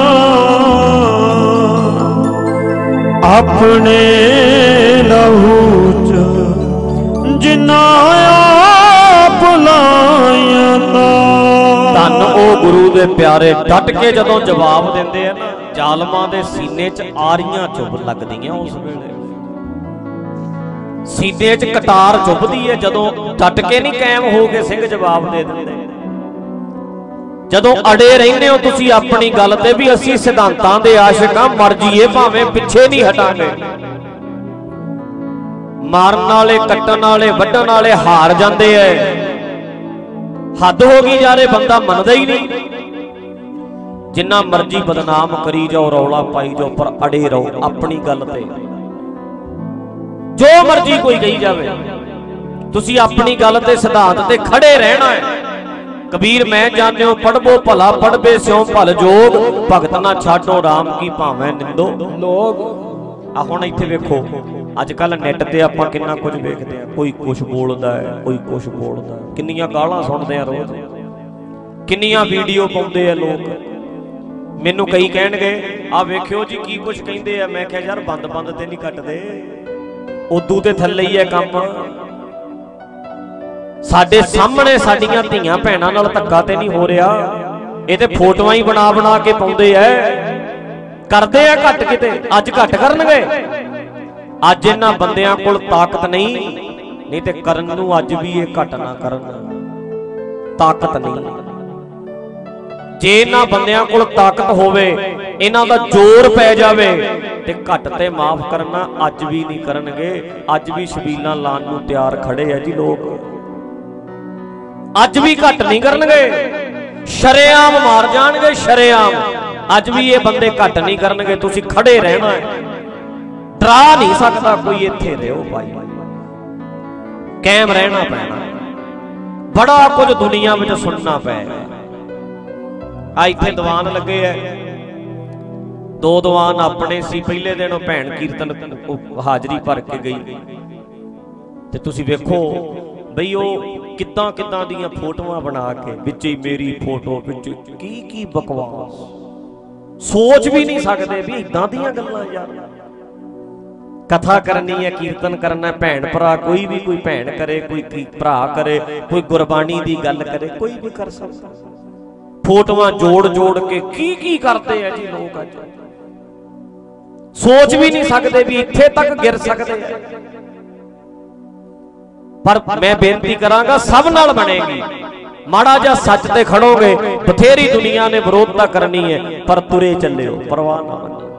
ਆਪਣੇ ਲਹੂ ਚ ਆਪ ਲਾਇਆ ਧੰਨ ਉਹ ਗੁਰੂ ਦੇ ਪਿਆਰੇ ਡਟ ਕੇ ਜਦੋਂ ਜਵਾਬ ਦਿੰਦੇ ਆ ਨਾ, ਜ਼ਾਲਮਾਂ ਦੇ ਸੀਨੇ 'ਚ ਆਰੀਆਂ ਚੁੱਭ ਲੱਗਦੀਆਂ ਉਸ ਵੇਲੇ। ਸੀਨੇ 'ਚ ਕਟਾਰ ਚੁੱਭਦੀ ਹੈ ਜਦੋਂ ਡਟ ਕੇ ਨਹੀਂ ਕਾਇਮ ਹੋ ਕੇ ਸਿੰਘ ਜਵਾਬ ਦੇ ਦਿੰਦੇ। ਜਦੋਂ ਅੜੇ ਰਹਿੰਦੇ ਹੋ ਤੁਸੀਂ ਆਪਣੀ ਗੱਲ ਤੇ ਵੀ ਅਸੀਂ ਸਿਧਾਂਤਾਂ ਦੇ ਆਸ਼ਿਕ ਆ ਮਰ ਜੀਏ ਭਾਵੇਂ ਪਿੱਛੇ ਨਹੀਂ ਹਟਾਂਗੇ। ਮਾਰਨ ਵਾਲੇ, ਕੱਟਣ ਵਾਲੇ, ਵੱਢਣ ਵਾਲੇ ਹਾਰ ਜਾਂਦੇ ਐ। ਹੱਦ ਹੋ ਗਈ ਯਾਰੇ, ਬੰਦਾ ਮੰਨਦਾ ਹੀ ਨਹੀਂ। ਜਿੰਨਾ ਮਰਜ਼ੀ ਬਦਨਾਮ ਕਰੀ ਜਾਓ, ਰੌਲਾ ਪਾਈ ਜਾਓ, ਪਰ ਅੜੇ ਰਹੋ ਆਪਣੀ ਗੱਲ ਤੇ। ਜੋ ਮਰਜ਼ੀ ਕੋਈ ਕਹੀ ਜਾਵੇ, ਤੁਸੀਂ ਆਪਣੀ ਗੱਲ ਤੇ ਸਿਧਾਂਤ ਤੇ ਖੜੇ ਰਹਿਣਾ ਹੈ ਕਬੀਰ, ਮੈਂ ਜਾਣਿਓ ਪੜਬੋ ਭਲਾ ਪੜਬੇ ਸਿਉ ਭਲ ਜੋਗ। ਭਗਤ ਨਾ ਛਾਡੋ RAM ਕੀ ਭਾਵੇਂ ਨਿੰਦੋ। ਲੋਕ ਆ ਹੁਣ ਇੱਥੇ ਵੇਖੋ। ਅੱਜ ਕੱਲ ਨੈਟ ਤੇ ਆਪਾਂ ਕਿੰਨਾ ਕੁਝ ਵੇਖਦੇ ਆ ਕੋਈ ਕੁਝ ਬੋਲਦਾ ਹੈ, ਕੋਈ ਕੁਝ ਬੋਲਦਾ ਕਿੰਨੀਆਂ ਗਾਲਾਂ ਸੁਣਦੇ ਆ ਰੋਜ਼। ਕਿੰਨੀਆਂ ਵੀਡੀਓ ਪਾਉਂਦੇ ਆ ਲੋਕ। ਮੈਨੂੰ ਕਈ ਕਹਿਣਗੇ, ਆ ਵੇਖਿਓ ਜੀ ਕੀ ਕੁਝ ਕਹਿੰਦੇ ਆ? ਮੈਂ ਕਿਹਾ, ਯਾਰ ਬੰਦ ਬੰਦ ਤੇ ਨਹੀਂ ਕੱਟਦੇ। ਉਦੋਂ ਤੇ ਥੱਲੇ ਹੀ ਹੈ ਕੰਮ। ਸਾਡੇ ਸਾਹਮਣੇ ਸਾਡੀਆਂ ਧੀਆਂ ਭੈਣਾਂ ਨਾਲ ਧੱਕਾ ਤੇ ਨਹੀਂ ਹੋ ਰਿਹਾ। ਇਹ ਤੇ ਫੋਟੋਆਂ ਹੀ ਬਣਾ ਬਣਾ ਕੇ ਪਾਉਂਦੇ ਐ ਕਰਦੇ ਆ ਘੱਟ ਕਿਤੇ। ਅੱਜ ਘੱਟ ਕਰਨਗੇ। ਅੱਜ ਇਹਨਾਂ ਬੰਦਿਆਂ ਕੋਲ ਤਾਕਤ ਨਹੀਂ ਨਹੀਂ ਤੇ ਕਰਨ ਨੂੰ ਅੱਜ ਵੀ ਇਹ ਘੱਟ ਨਾ ਕਰਨ। ਤਾਕਤ ਨਹੀਂ। ਜੇ ਇਹਨਾਂ ਬੰਦਿਆਂ ਕੋਲ ਤਾਕਤ ਹੋਵੇ, ਇਹਨਾਂ ਦਾ ਜ਼ੋਰ ਪੈ ਜਾਵੇ ਤੇ ਘੱਟ ਤੇ ਮਾਫ ਕਰਨਾ ਅੱਜ ਵੀ ਨਹੀਂ ਕਰਨਗੇ। ਅੱਜ ਵੀ ਸ਼ਬੀਲਾਂ ਲਾਣ ਨੂੰ ਤਿਆਰ ਖੜੇ ਆ ਜੀ ਲੋਕ। ਅੱਜ ਵੀ ਘੱਟ ਨਹੀਂ ਕਰਨਗੇ। ਸ਼ਰੇਆਮ ਮਾਰ ਜਾਣਗੇ, ਸ਼ਰੇਆਮ। ਅੱਜ ਵੀ ਇਹ ਬੰਦੇ ਘੱਟ ਨਹੀਂ ਕਰਨਗੇ, ਤੁਸੀਂ ਖੜੇ ਰਹਿਣਾ ਹੈ। ਡਰਾ ਨਹੀਂ ਸਕਦਾ ਕੋਈ ਇੱਥੇ ਰਹੋ ਭਾਈ। ਕਾਇਮ ਰਹਿਣਾ ਪੈਣਾ। ਬੜਾ ਕੁਝ ਦੁਨੀਆ ਵਿੱਚ ਸੁਣਨਾ ਪਏਗਾ ਆ ਇੱਥੇ ਦੀਵਾਨ ਲੱਗੇ ਐ। ਦੋ ਦੀਵਾਨ ਆਪਣੇ ਸੀ, ਪਹਿਲੇ ਦਿਨ ਉਹ ਭੈਣ ਕੀਰਤਨ ਹਾਜ਼ਰੀ ਭਰ ਕੇ ਗਈ। ਤੇ ਤੁਸੀਂ ਵੇਖੋ ਬਈ ਉਹ ਕਿੱਦਾਂ ਕਿੱਦਾਂ ਦੀਆਂ ਫੋਟੋਆਂ ਬਣਾ ਕੇ ਵਿੱਚ ਹੀ ਮੇਰੀ ਫੋਟੋ ਵਿੱਚ ਕੀ ਕੀ ਬਕਵਾਸ। ਸੋਚ ਵੀ ਨਹੀਂ ਸਕਦੇ ਵੀ ਇਦਾਂ ਦੀਆਂ ਗੱਲਾਂ ਯਾਰ। ਕਥਾ ਕਰਨੀ ਹੈ, ਕੀਰਤਨ ਕਰਨਾ ਹੈ, ਭੈਣ ਭਰਾ ਕੋਈ ਵੀ ਕੋਈ ਭੈਣ ਕਰੇ, ਕੋਈ ਭਰਾ ਕਰੇ, ਕੋਈ ਗੁਰਬਾਣੀ ਦੀ ਗੱਲ ਕਰੇ, ਕੋਈ ਵੀ ਕਰ ਸਕਦਾ। ਫੋਟੋਆਂ ਜੋੜ ਜੋੜ ਕੇ ਕੀ ਕੀ ਕਰਦੇ ਆ ਜੀ ਲੋਕ ਅੱਜ? ਸੋਚ ਵੀ ਨਹੀਂ ਸਕਦੇ ਵੀ ਇੱਥੇ ਤੱਕ ਗਿਰ ਸਕਦੇ ਪਰ ਮੈਂ ਬੇਨਤੀ ਕਰਾਂਗਾ, ਸਭ ਨਾਲ ਬਣੇਗੀ। ਮਾੜਾ ਜਿਹਾ ਸੱਚ ਤੇ ਖੜੋਗੇ, ਬਥੇਰੀ ਦੁਨੀਆ ਨੇ ਵਿਰੋਧਤਾ ਕਰਨੀ ਹੈ, ਪਰ ਤੁਰੇ ਚੱਲਿਓ, ਪਰਵਾਹ ਨਾ ਮੰਨੋ।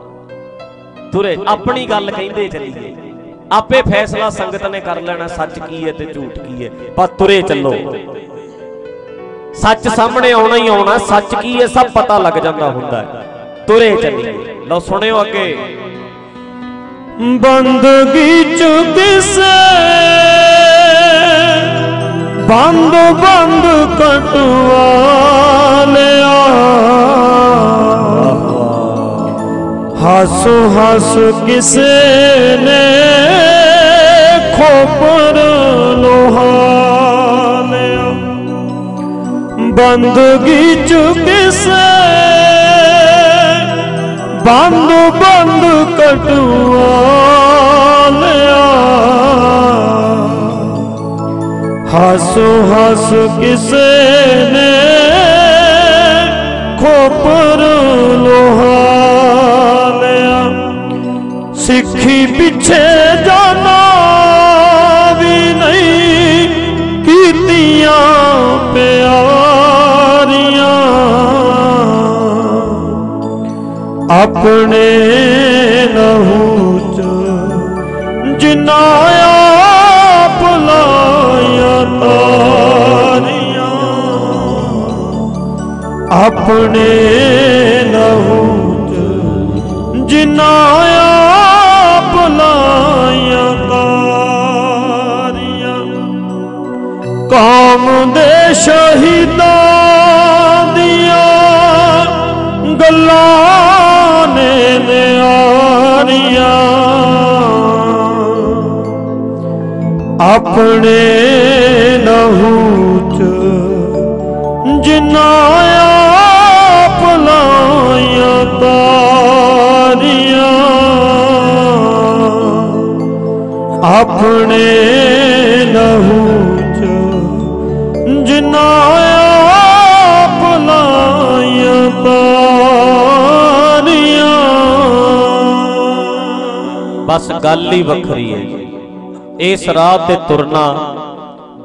ਤੁਰੇ ਆਪਣੀ ਗੱਲ ਕਹਿੰਦੇ ਚੱਲੀਏ। ਆਪੇ ਫੈਸਲਾ ਸੰਗਤ ਨੇ ਕਰ ਲੈਣਾ, ਸੱਚ ਕੀ ਹੈ ਤੇ ਝੂਠ ਕੀ ਹੈ। ਪਰ ਤੁਰੇ ਚੱਲੋ। ਸੱਚ ਸਾਹਮਣੇ ਆਉਣਾ ਹੀ ਆਉਣਾ, ਸੱਚ ਕੀ ਹੈ ਸਭ ਪਤਾ ਲੱਗ ਜਾਂਦਾ ਹੁੰਦਾ ਹੈ। ਤੁਰੇ ਚੱਲੀਏ। ਲਓ ਸੁਣਿਓ ਅੱਗੇ। ਬੰਦਗੀ ਚ ਕਿਸੇ ਬੰਦ ਬੰਦ ਕਟਵਾ ਲਿਆ। ਹੱਸ ਹੱਸ ਕਿਸੇ ਨੇ ਖੋਪਰ ਲੋਹਾ ਲਿਆ। ਬੰਦਗੀ ਚ ਕਿਸੇ ਬੰਦ ਬੰਦ ਕਟਵਾ ਲਿਆ। ਹੱਸ ਹੱਸ ਕਿਸੇ ਨੇ ਖੋਪਰ ਲੋਹਾ ਸਿੱਖੀ ਪਿੱਛੇ ਜਾਣਾ ਵੀ ਨਹੀਂ ਕੀਤੀਆਂ ਪਿਆਰੀਆਂ। ਆਪਣੇ ਲਹੂ ਚ ਜਿਨਾ ਆਪ ਲਾਇਆ ਤਾਰੀਆਂ। ਆਪਣੇ ਲਹੂ ਚ ਜਿਨਾ ਆਪ ਕੌਮ ਦੇ ਸ਼ਹੀਦਾਂ ਦੀਆਂ ਗੱਲਾਂ ਨੇ ਨਿਆਰੀਆਂ ਆਪਣੇ ਲਹੂ ਚ ਜਿਨਾ ਆਪ ਲਾਇਆ ਤਾਰੀਆਂ। ਆਪਣੇ ਲਹੂ ਜਿਨਾ ਆਪ ਲਾਇਆ ਤਾਰੀਆਂ ਬਸ ਗੱਲ ਹੀ ਵੱਖਰੀ ਹੈ ਇਸ ਰਾਹ ਤੇ ਤੁਰਨਾ,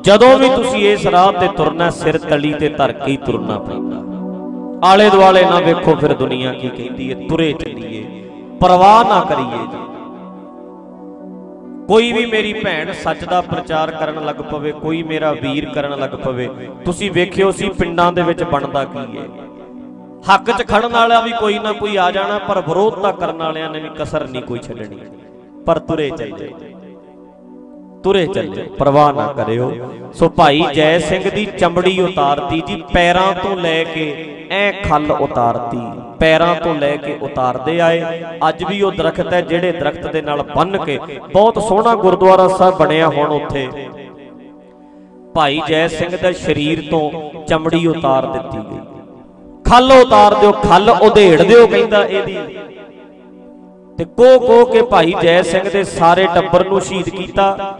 ਜਦੋਂ ਵੀ ਤੁਸੀਂ ਇਸ ਰਾਹ ਤੇ ਤੁਰਨਾ, ਸਿਰ ਤਲੀ ਤੇ ਧਰ ਕੇ ਤੁਰਨਾ ਪੈਂਦਾ। ਆਲੇ ਦੁਆਲੇ ਨਾ ਵੇਖੋ ਫਿਰ ਦੁਨੀਆ ਕੀ ਕਹਿੰਦੀ ਹੈ, ਤੁਰੇ ਚੱਲੀਏ। ਪਰਵਾਹ ਨਾ ਕਰੀਏ ਜੀ। ਕੋਈ ਵੀ ਮੇਰੀ ਭੈਣ ਸੱਚ ਦਾ ਪ੍ਰਚਾਰ ਕਰਨ ਲੱਗ ਪਵੇ, ਕੋਈ ਮੇਰਾ ਵੀਰ ਕਰਨ ਲੱਗ ਪਵੇ, ਤੁਸੀਂ ਵੇਖਿਓ ਸੀ ਪਿੰਡਾਂ ਦੇ ਵਿੱਚ ਬਣਦਾ ਕੀ ਹੈ। ਹੱਕ 'ਚ ਖੜਨ ਵਾਲਾ ਵੀ ਕੋਈ ਨਾ ਕੋਈ ਆ ਜਾਣਾ, ਪਰ ਵਿਰੋਧ ਵਿਰੋਧਤਾ ਕਰਨ ਵਾਲਿਆਂ ਨੇ ਵੀ ਕਸਰ ਨਹੀਂ ਕੋਈ ਛੱਡਣੀ। ਪਰ ਤੁਰੇ ਚੱਲੇ। ਤੁਰੇ ਚੱਲੇ, ਪਰਵਾਹ ਨਾ ਕਰਿਓ। ਸੋ ਭਾਈ ਜੈ ਸਿੰਘ ਦੀ ਚਮੜੀ ਉਤਾਰਤੀ ਜੀ, ਪੈਰਾਂ ਤੋਂ ਲੈ ਕੇ ਐ ਖੱਲ ਉਤਾਰਤੀ। ਪੈਰਾਂ ਤੋਂ ਲੈ ਕੇ ਉਤਾਰਦੇ ਆਏ। ਅੱਜ ਵੀ ਉਹ ਦਰਖਤ ਹੈ ਜਿਹੜੇ ਦਰਖਤ ਦੇ ਨਾਲ ਬੰਨ ਕੇ ਬਹੁਤ ਸੋਹਣਾ ਗੁਰਦੁਆਰਾ ਸਾਹਿਬ ਬਣਿਆ ਹੁਣ ਉੱਥੇ। ਭਾਈ ਜੈ ਸਿੰਘ ਦਾ ਸਰੀਰ ਤੋਂ ਚਮੜੀ ਉਤਾਰ ਦਿੱਤੀ ਗਈ। ਖੱਲ ਉਤਾਰ ਦਿਓ, ਖੱਲ ਉਧੇੜ ਦਿਓ ਕਹਿੰਦਾ ਇਹਦੀ। ਤੇ ਕੋ ਕੋ ਕੇ ਭਾਈ ਜੈ ਸਿੰਘ ਦੇ ਸਾਰੇ ਟੱਬਰ ਨੂੰ ਸ਼ਹੀਦ ਕੀਤਾ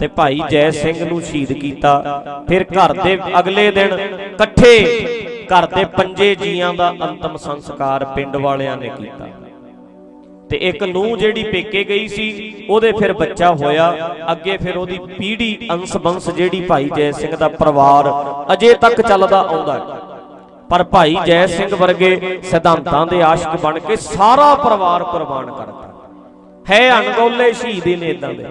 ਤੇ ਭਾਈ ਜੈ ਸਿੰਘ ਨੂੰ ਸ਼ਹੀਦ ਕੀਤਾ। ਫਿਰ ਘਰ ਦੇ ਅਗਲੇ ਦਿਨ ਇਕੱਠੇ ਘਰ ਦੇ ਪੰਜੇ ਜੀਆਂ ਦਾ ਅੰਤਮ ਸੰਸਕਾਰ ਪਿੰਡ ਵਾਲਿਆਂ ਨੇ ਕੀਤਾ। ਤੇ ਇੱਕ ਨੂੰ ਜਿਹੜੀ ਪੇਕੇ ਗਈ ਸੀ, ਉਹਦੇ ਫਿਰ ਬੱਚਾ ਹੋਇਆ। ਅੱਗੇ ਫਿਰ ਉਹਦੀ ਪੀੜ੍ਹੀ ਅੰਸ ਬੰਸ ਜਿਹੜੀ ਭਾਈ ਜੈ ਸਿੰਘ ਦਾ ਪਰਿਵਾਰ ਅਜੇ ਤੱਕ ਚੱਲਦਾ ਆਉਂਦਾ ਪਰ ਭਾਈ ਜੈ ਸਿੰਘ ਵਰਗੇ ਸਿਧਾਂਤਾਂ ਦੇ ਆਸ਼ਿਕ ਬਣ ਕੇ ਸਾਰਾ ਪਰਿਵਾਰ ਕੁਰਬਾਨ ਕਰਦਾ ਹੈ ਅਣਗੋਲੇ ਸ਼ਹੀਦ ਨੇ ਇਦਾਂ ਦੇ।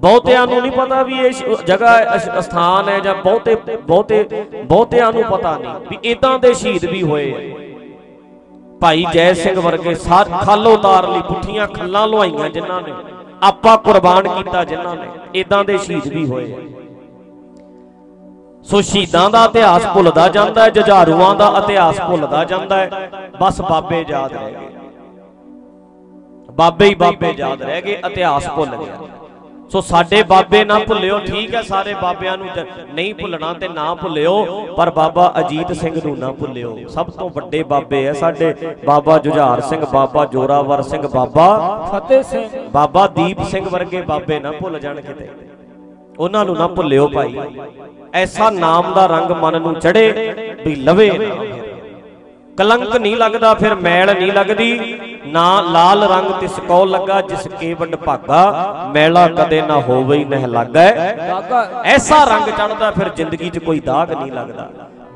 ਬਹੁਤਿਆਂ ਨੂੰ ਨਹੀਂ ਪਤਾ ਵੀ ਇਹ ਜਗ੍ਹਾ, ਅਸ- ਸਥਾਨ ਹੈ ਜਾਂ ਬਹੁਤੇ ਬਹੁਤੇ, ਬਹੁਤਿਆਂ ਨੂੰ ਪਤਾ ਨਹੀਂ ਵੀ ਇਦਾਂ ਦੇ ਸ਼ਹੀਦ ਵੀ ਹੋਏ ਆ। ਭਾਈ ਜੈ ਸਿੰਘ ਵਰਗੇ ਸਾਰ ਖੱਲ ਉਤਾਰ ਲਈ ਪੁੱਠੀਆਂ ਖੱਲਾਂ ਲੁਹਾਈਆਂ ਜਿਨ੍ਹਾਂ ਨੇ, ਆਪਾ ਕੁਰਬਾਨ ਕੀਤਾ ਜਿਨ੍ਹਾਂ ਨੇ ਇਦਾਂ ਦੇ ਸ਼ਹੀਦ ਵੀ ਹੋਏ ਸੋ ਸ਼ਹੀਦਾਂ ਦਾ ਇਤਿਹਾਸ ਭੁੱਲਦਾ ਜਾਂਦਾ ਹੈ, ਜੁਝਾਰੂਆਂ ਦਾ ਇਤਿਹਾਸ ਭੁੱਲਦਾ ਜਾਂਦਾ ਹੈ, ਬਸ ਬਾਬੇ ਯਾਦ ਰਹਿ ਗਏ। ਬਾਬੇ ਹੀ ਬਾਬੇ ਯਾਦ ਰਹਿ ਗਏ, ਇਤਿਹਾਸ ਭੁੱਲ ਗਿਆ। ਸੋ ਸਾਡੇ ਬਾਬੇ ਨਾ ਭੁੱਲਿਓ ਠੀਕ ਹੈ ਸਾਰੇ ਬਾਬਿਆਂ ਨੂੰ ਨਹੀਂ ਭੁੱਲਣਾ ਤੇ ਨਾ ਭੁੱਲਿਓ ਪਰ ਬਾਬਾ ਅਜੀਤ ਸਿੰਘ ਨੂੰ ਨਾ ਭੁੱਲਿਓ। ਸਭ ਤੋਂ ਵੱਡੇ ਬਾਬੇ ਐ ਸਾਡੇ ਬਾਬਾ ਜੁਝਾਰ ਸਿੰਘ ਬਾਬਾ ਜੋਰਾਵਰ ਸਿੰਘ ਬਾਬਾ ਫਤਿਹ ਸਿੰਘ ਬਾਬਾ ਦੀਪ ਸਿੰਘ ਵਰਗੇ ਬਾਬੇ ਨਾ ਭੁੱਲ ਜਾਣ ਕਿਤੇ। ਉਹਨਾਂ ਨੂੰ ਨਾ ਭੁੱਲਿਓ ਭਾਈ। ਐਸਾ ਨਾਮ ਦਾ ਰੰਗ ਮਨ ਨੂੰ ਚੜੇ ਵੀ ਲਵੇ ਨਾ। ਕਲੰਕ ਨਹੀਂ ਲੱਗਦਾ, ਫਿਰ ਮੈਲ ਨਹੀਂ ਲੱਗਦੀ। ਨਾ ਲਾਲ ਰੰਗ ਤਿਸ ਕੋ ਲੱਗਾ, ਜਿਸ ਕੇਵੰਡ ਭਾਗਾ। ਮੈਲਾ ਕਦੇ ਨਾ ਹੋਵੇ ਹੀ ਨਹਿ ਲੱਗੈ। ਐਸਾ ਰੰਗ ਚੜਦਾ ਫਿਰ ਜ਼ਿੰਦਗੀ 'ਚ ਕੋਈ ਦਾਗ ਨਹੀਂ ਲੱਗਦਾ।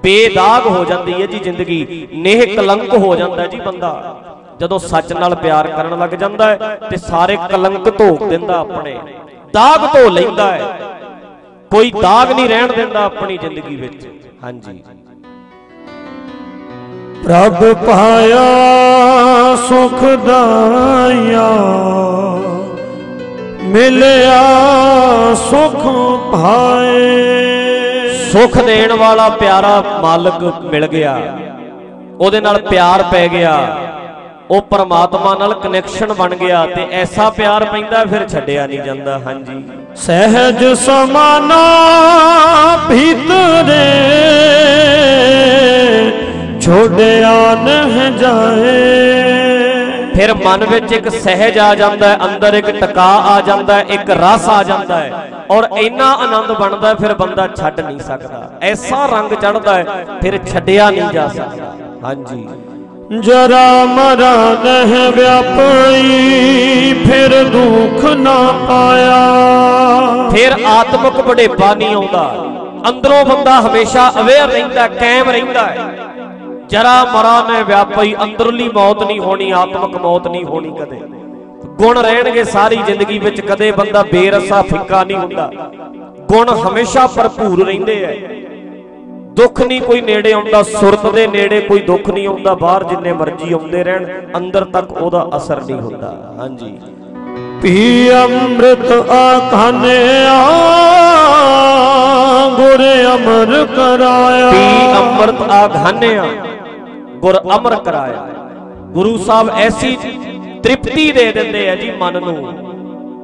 ਬੇਦਾਗ ਹੋ ਜਾਂਦੀ ਹੈ ਜੀ ਜ਼ਿੰਦਗੀ। ਨੇਹ ਕਲੰਕ ਹੋ ਜਾਂਦਾ ਜੀ ਬੰਦਾ। ਜਦੋਂ ਸੱਚ ਨਾਲ ਪਿਆਰ ਕਰਨ ਲੱਗ ਜਾਂਦਾ ਹੈ ਤੇ ਸਾਰੇ ਕਲੰਕ ਧੋ ਦਿੰਦਾ ਆਪਣੇ। ਦਾਗ ਧੋ ਲੈਂਦਾ ਹੈ ਕੋਈ ਦਾਗ ਨਹੀਂ ਰਹਿਣ ਦਿੰਦਾ ਆਪਣੀ ਜ਼ਿੰਦਗੀ ਵਿੱਚ। ਹਾਂਜੀ। ਪ੍ਰਭ ਪਾਇਆ ਸੁਖ ਦਾਇਆ। ਮਿਲਿਆ ਸੁਖ ਭਾਏ ਸੁਖ ਦੇਣ ਵਾਲਾ ਪਿਆਰਾ ਮਾਲਕ ਮਿਲ ਗਿਆ। ਉਹਦੇ ਨਾਲ ਪਿਆਰ ਪੈ ਗਿਆ। ਉਹ ਪਰਮਾਤਮਾ ਨਾਲ ਕਨੈਕਸ਼ਨ ਬਣ ਗਿਆ ਤੇ ਐਸਾ ਪਿਆਰ ਪੈਂਦਾ ਫਿਰ ਛੱਡਿਆ ਨਹੀਂ ਜਾਂਦਾ। ਹਾਂਜੀ। ਸਹਿਜ ਸਮਾਨਾ ਭੀਤਰੇ ਛੋੜਿਆ ਨਹ ਜਾਏ। ਫਿਰ ਮਨ ਵਿੱਚ ਇੱਕ ਸਹਿਜ ਆ ਜਾਂਦਾ ਹੈ ਅੰਦਰ ਇੱਕ ਟਿਕਾ ਆ ਜਾਂਦਾ ਹੈ ਇੱਕ ਰਸ ਆ ਜਾਂਦਾ ਹੈ। ਔਰ ਇੰਨਾ ਆਨੰਦ ਬਣਦਾ ਹੈ ਫਿਰ ਬੰਦਾ ਛੱਡ ਨਹੀਂ ਸਕਦਾ। ਐਸਾ ਰੰਗ ਚੜਦਾ ਹੈ ਫਿਰ ਛੱਡਿਆ ਨਹੀਂ ਜਾ ਸਕਦਾ। ਹਾਂਜੀ। ਜਰਾ ਮਰਾ ਨਹਿ ਵਿਆਪਈ ਫਿਰ ਦੁੱਖ ਨਾ ਪਾਇਆ। ਫਿਰ ਆਤਮਿਕ ਵਡੇਪਾ ਨਹੀਂ ਆਉਂਦਾ। ਅੰਦਰੋਂ ਬੰਦਾ ਹਮੇਸ਼ਾ ਅਵੇਅਰ ਰਹਿੰਦਾ ਕਾਇਮ ਰਹਿੰਦਾ ਹੈ। ਜਰਾ ਮਰਾ ਨੇ ਵਿਆਪਈ ਅੰਦਰਲੀ ਮੌਤ ਨਹੀਂ ਹੋਣੀ ਆਤਮਿਕ ਮੌਤ ਨਹੀਂ ਹੋਣੀ ਕਦੇ। ਗੁਣ ਰਹਿਣਗੇ ਸਾਰੀ ਜ਼ਿੰਦਗੀ ਵਿੱਚ ਕਦੇ ਬੰਦਾ ਬੇਰਸਾ ਫਿੱਕਾ ਨਹੀਂ ਹੁੰਦਾ। ਗੁਣ ਹਮੇਸ਼ਾ ਭਰਪੂਰ ਰਹਿੰਦੇ ਐ ਦੁੱਖ ਨਹੀਂ ਕੋਈ ਨੇੜੇ ਆਉਂਦਾ ਸੁਰਤ ਦੇ ਨੇੜੇ ਕੋਈ ਦੁੱਖ ਨਹੀਂ ਆਉਂਦਾ ਬਾਹਰ ਜਿੰਨੇ ਮਰਜ਼ੀ ਆਉਂਦੇ ਰਹਿਣ ਅੰਦਰ ਤੱਕ ਉਹਦਾ ਅਸਰ ਨਹੀਂ ਹੁੰਦਾ। ਹਾਂਜੀ। ਪੀ ਅੰਮ੍ਰਿਤ ਆਖਾਨਿਆ ਗੁਰ ਅਮਰ ਕਰਾਇਆ। ਪੀ ਅੰਮ੍ਰਿਤ ਆਘਾਨਿਆ ਗੁਰ ਅਮਰ ਕਰਾਇਆ। ਗੁਰੂ ਸਾਹਿਬ ਐਸੀ ਤ੍ਰਿਪਤੀ ਦੇ ਦਿੰਦੇ ਆ ਜੀ ਮਨ ਨੂੰ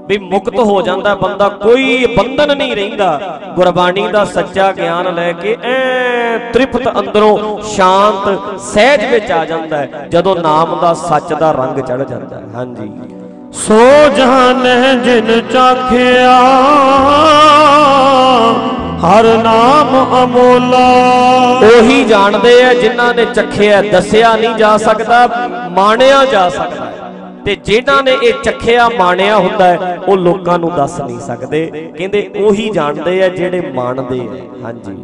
ਵੀ ਮੁਕਤ ਹੋ ਜਾਂਦਾ ਬੰਦਾ, ਕੋਈ ਬੰਧਨ ਨਹੀਂ ਰਹਿੰਦਾ। ਗੁਰਬਾਣੀ ਦਾ ਸੱਚਾ ਗਿਆਨ ਲੈ ਕੇ ਐ ਤ੍ਰਿਪਤ ਅੰਦਰੋਂ ਸ਼ਾਂਤ ਸਹਿਜ ਵਿੱਚ ਆ ਜਾਂਦਾ ਜਦੋਂ ਨਾਮ ਦਾ ਸੱਚ ਦਾ ਰੰਗ ਚੜ ਜਾਂਦਾ ਹਾਂਜੀ। ਸੋ ਜਾਣੈ ਜਿਨ ਚਾਖਿਆ ਹਰ ਨਾਮ ਅਮੋਲਾ ਉਹੀ ਜਾਣਦੇ ਆ ਜਿਨ੍ਹਾਂ ਨੇ ਚੱਖਿਆ ਦੱਸਿਆ ਨਹੀਂ ਜਾ ਸਕਦਾ ਮਾਣਿਆ ਜਾ ਸਕਦਾ। ਤੇ ਜਿਨ੍ਹਾਂ ਨੇ ਇਹ ਚੱਖਿਆ ਮਾਣਿਆ ਹੁੰਦਾ ਉਹ ਲੋਕਾਂ ਨੂੰ ਦੱਸ ਨਹੀਂ ਸਕਦੇ। ਕਹਿੰਦੇ ਉਹੀ ਜਾਣਦੇ ਆ ਜਿਹੜੇ ਮਾਣਦੇ ਆ। ਹਾਂਜੀ।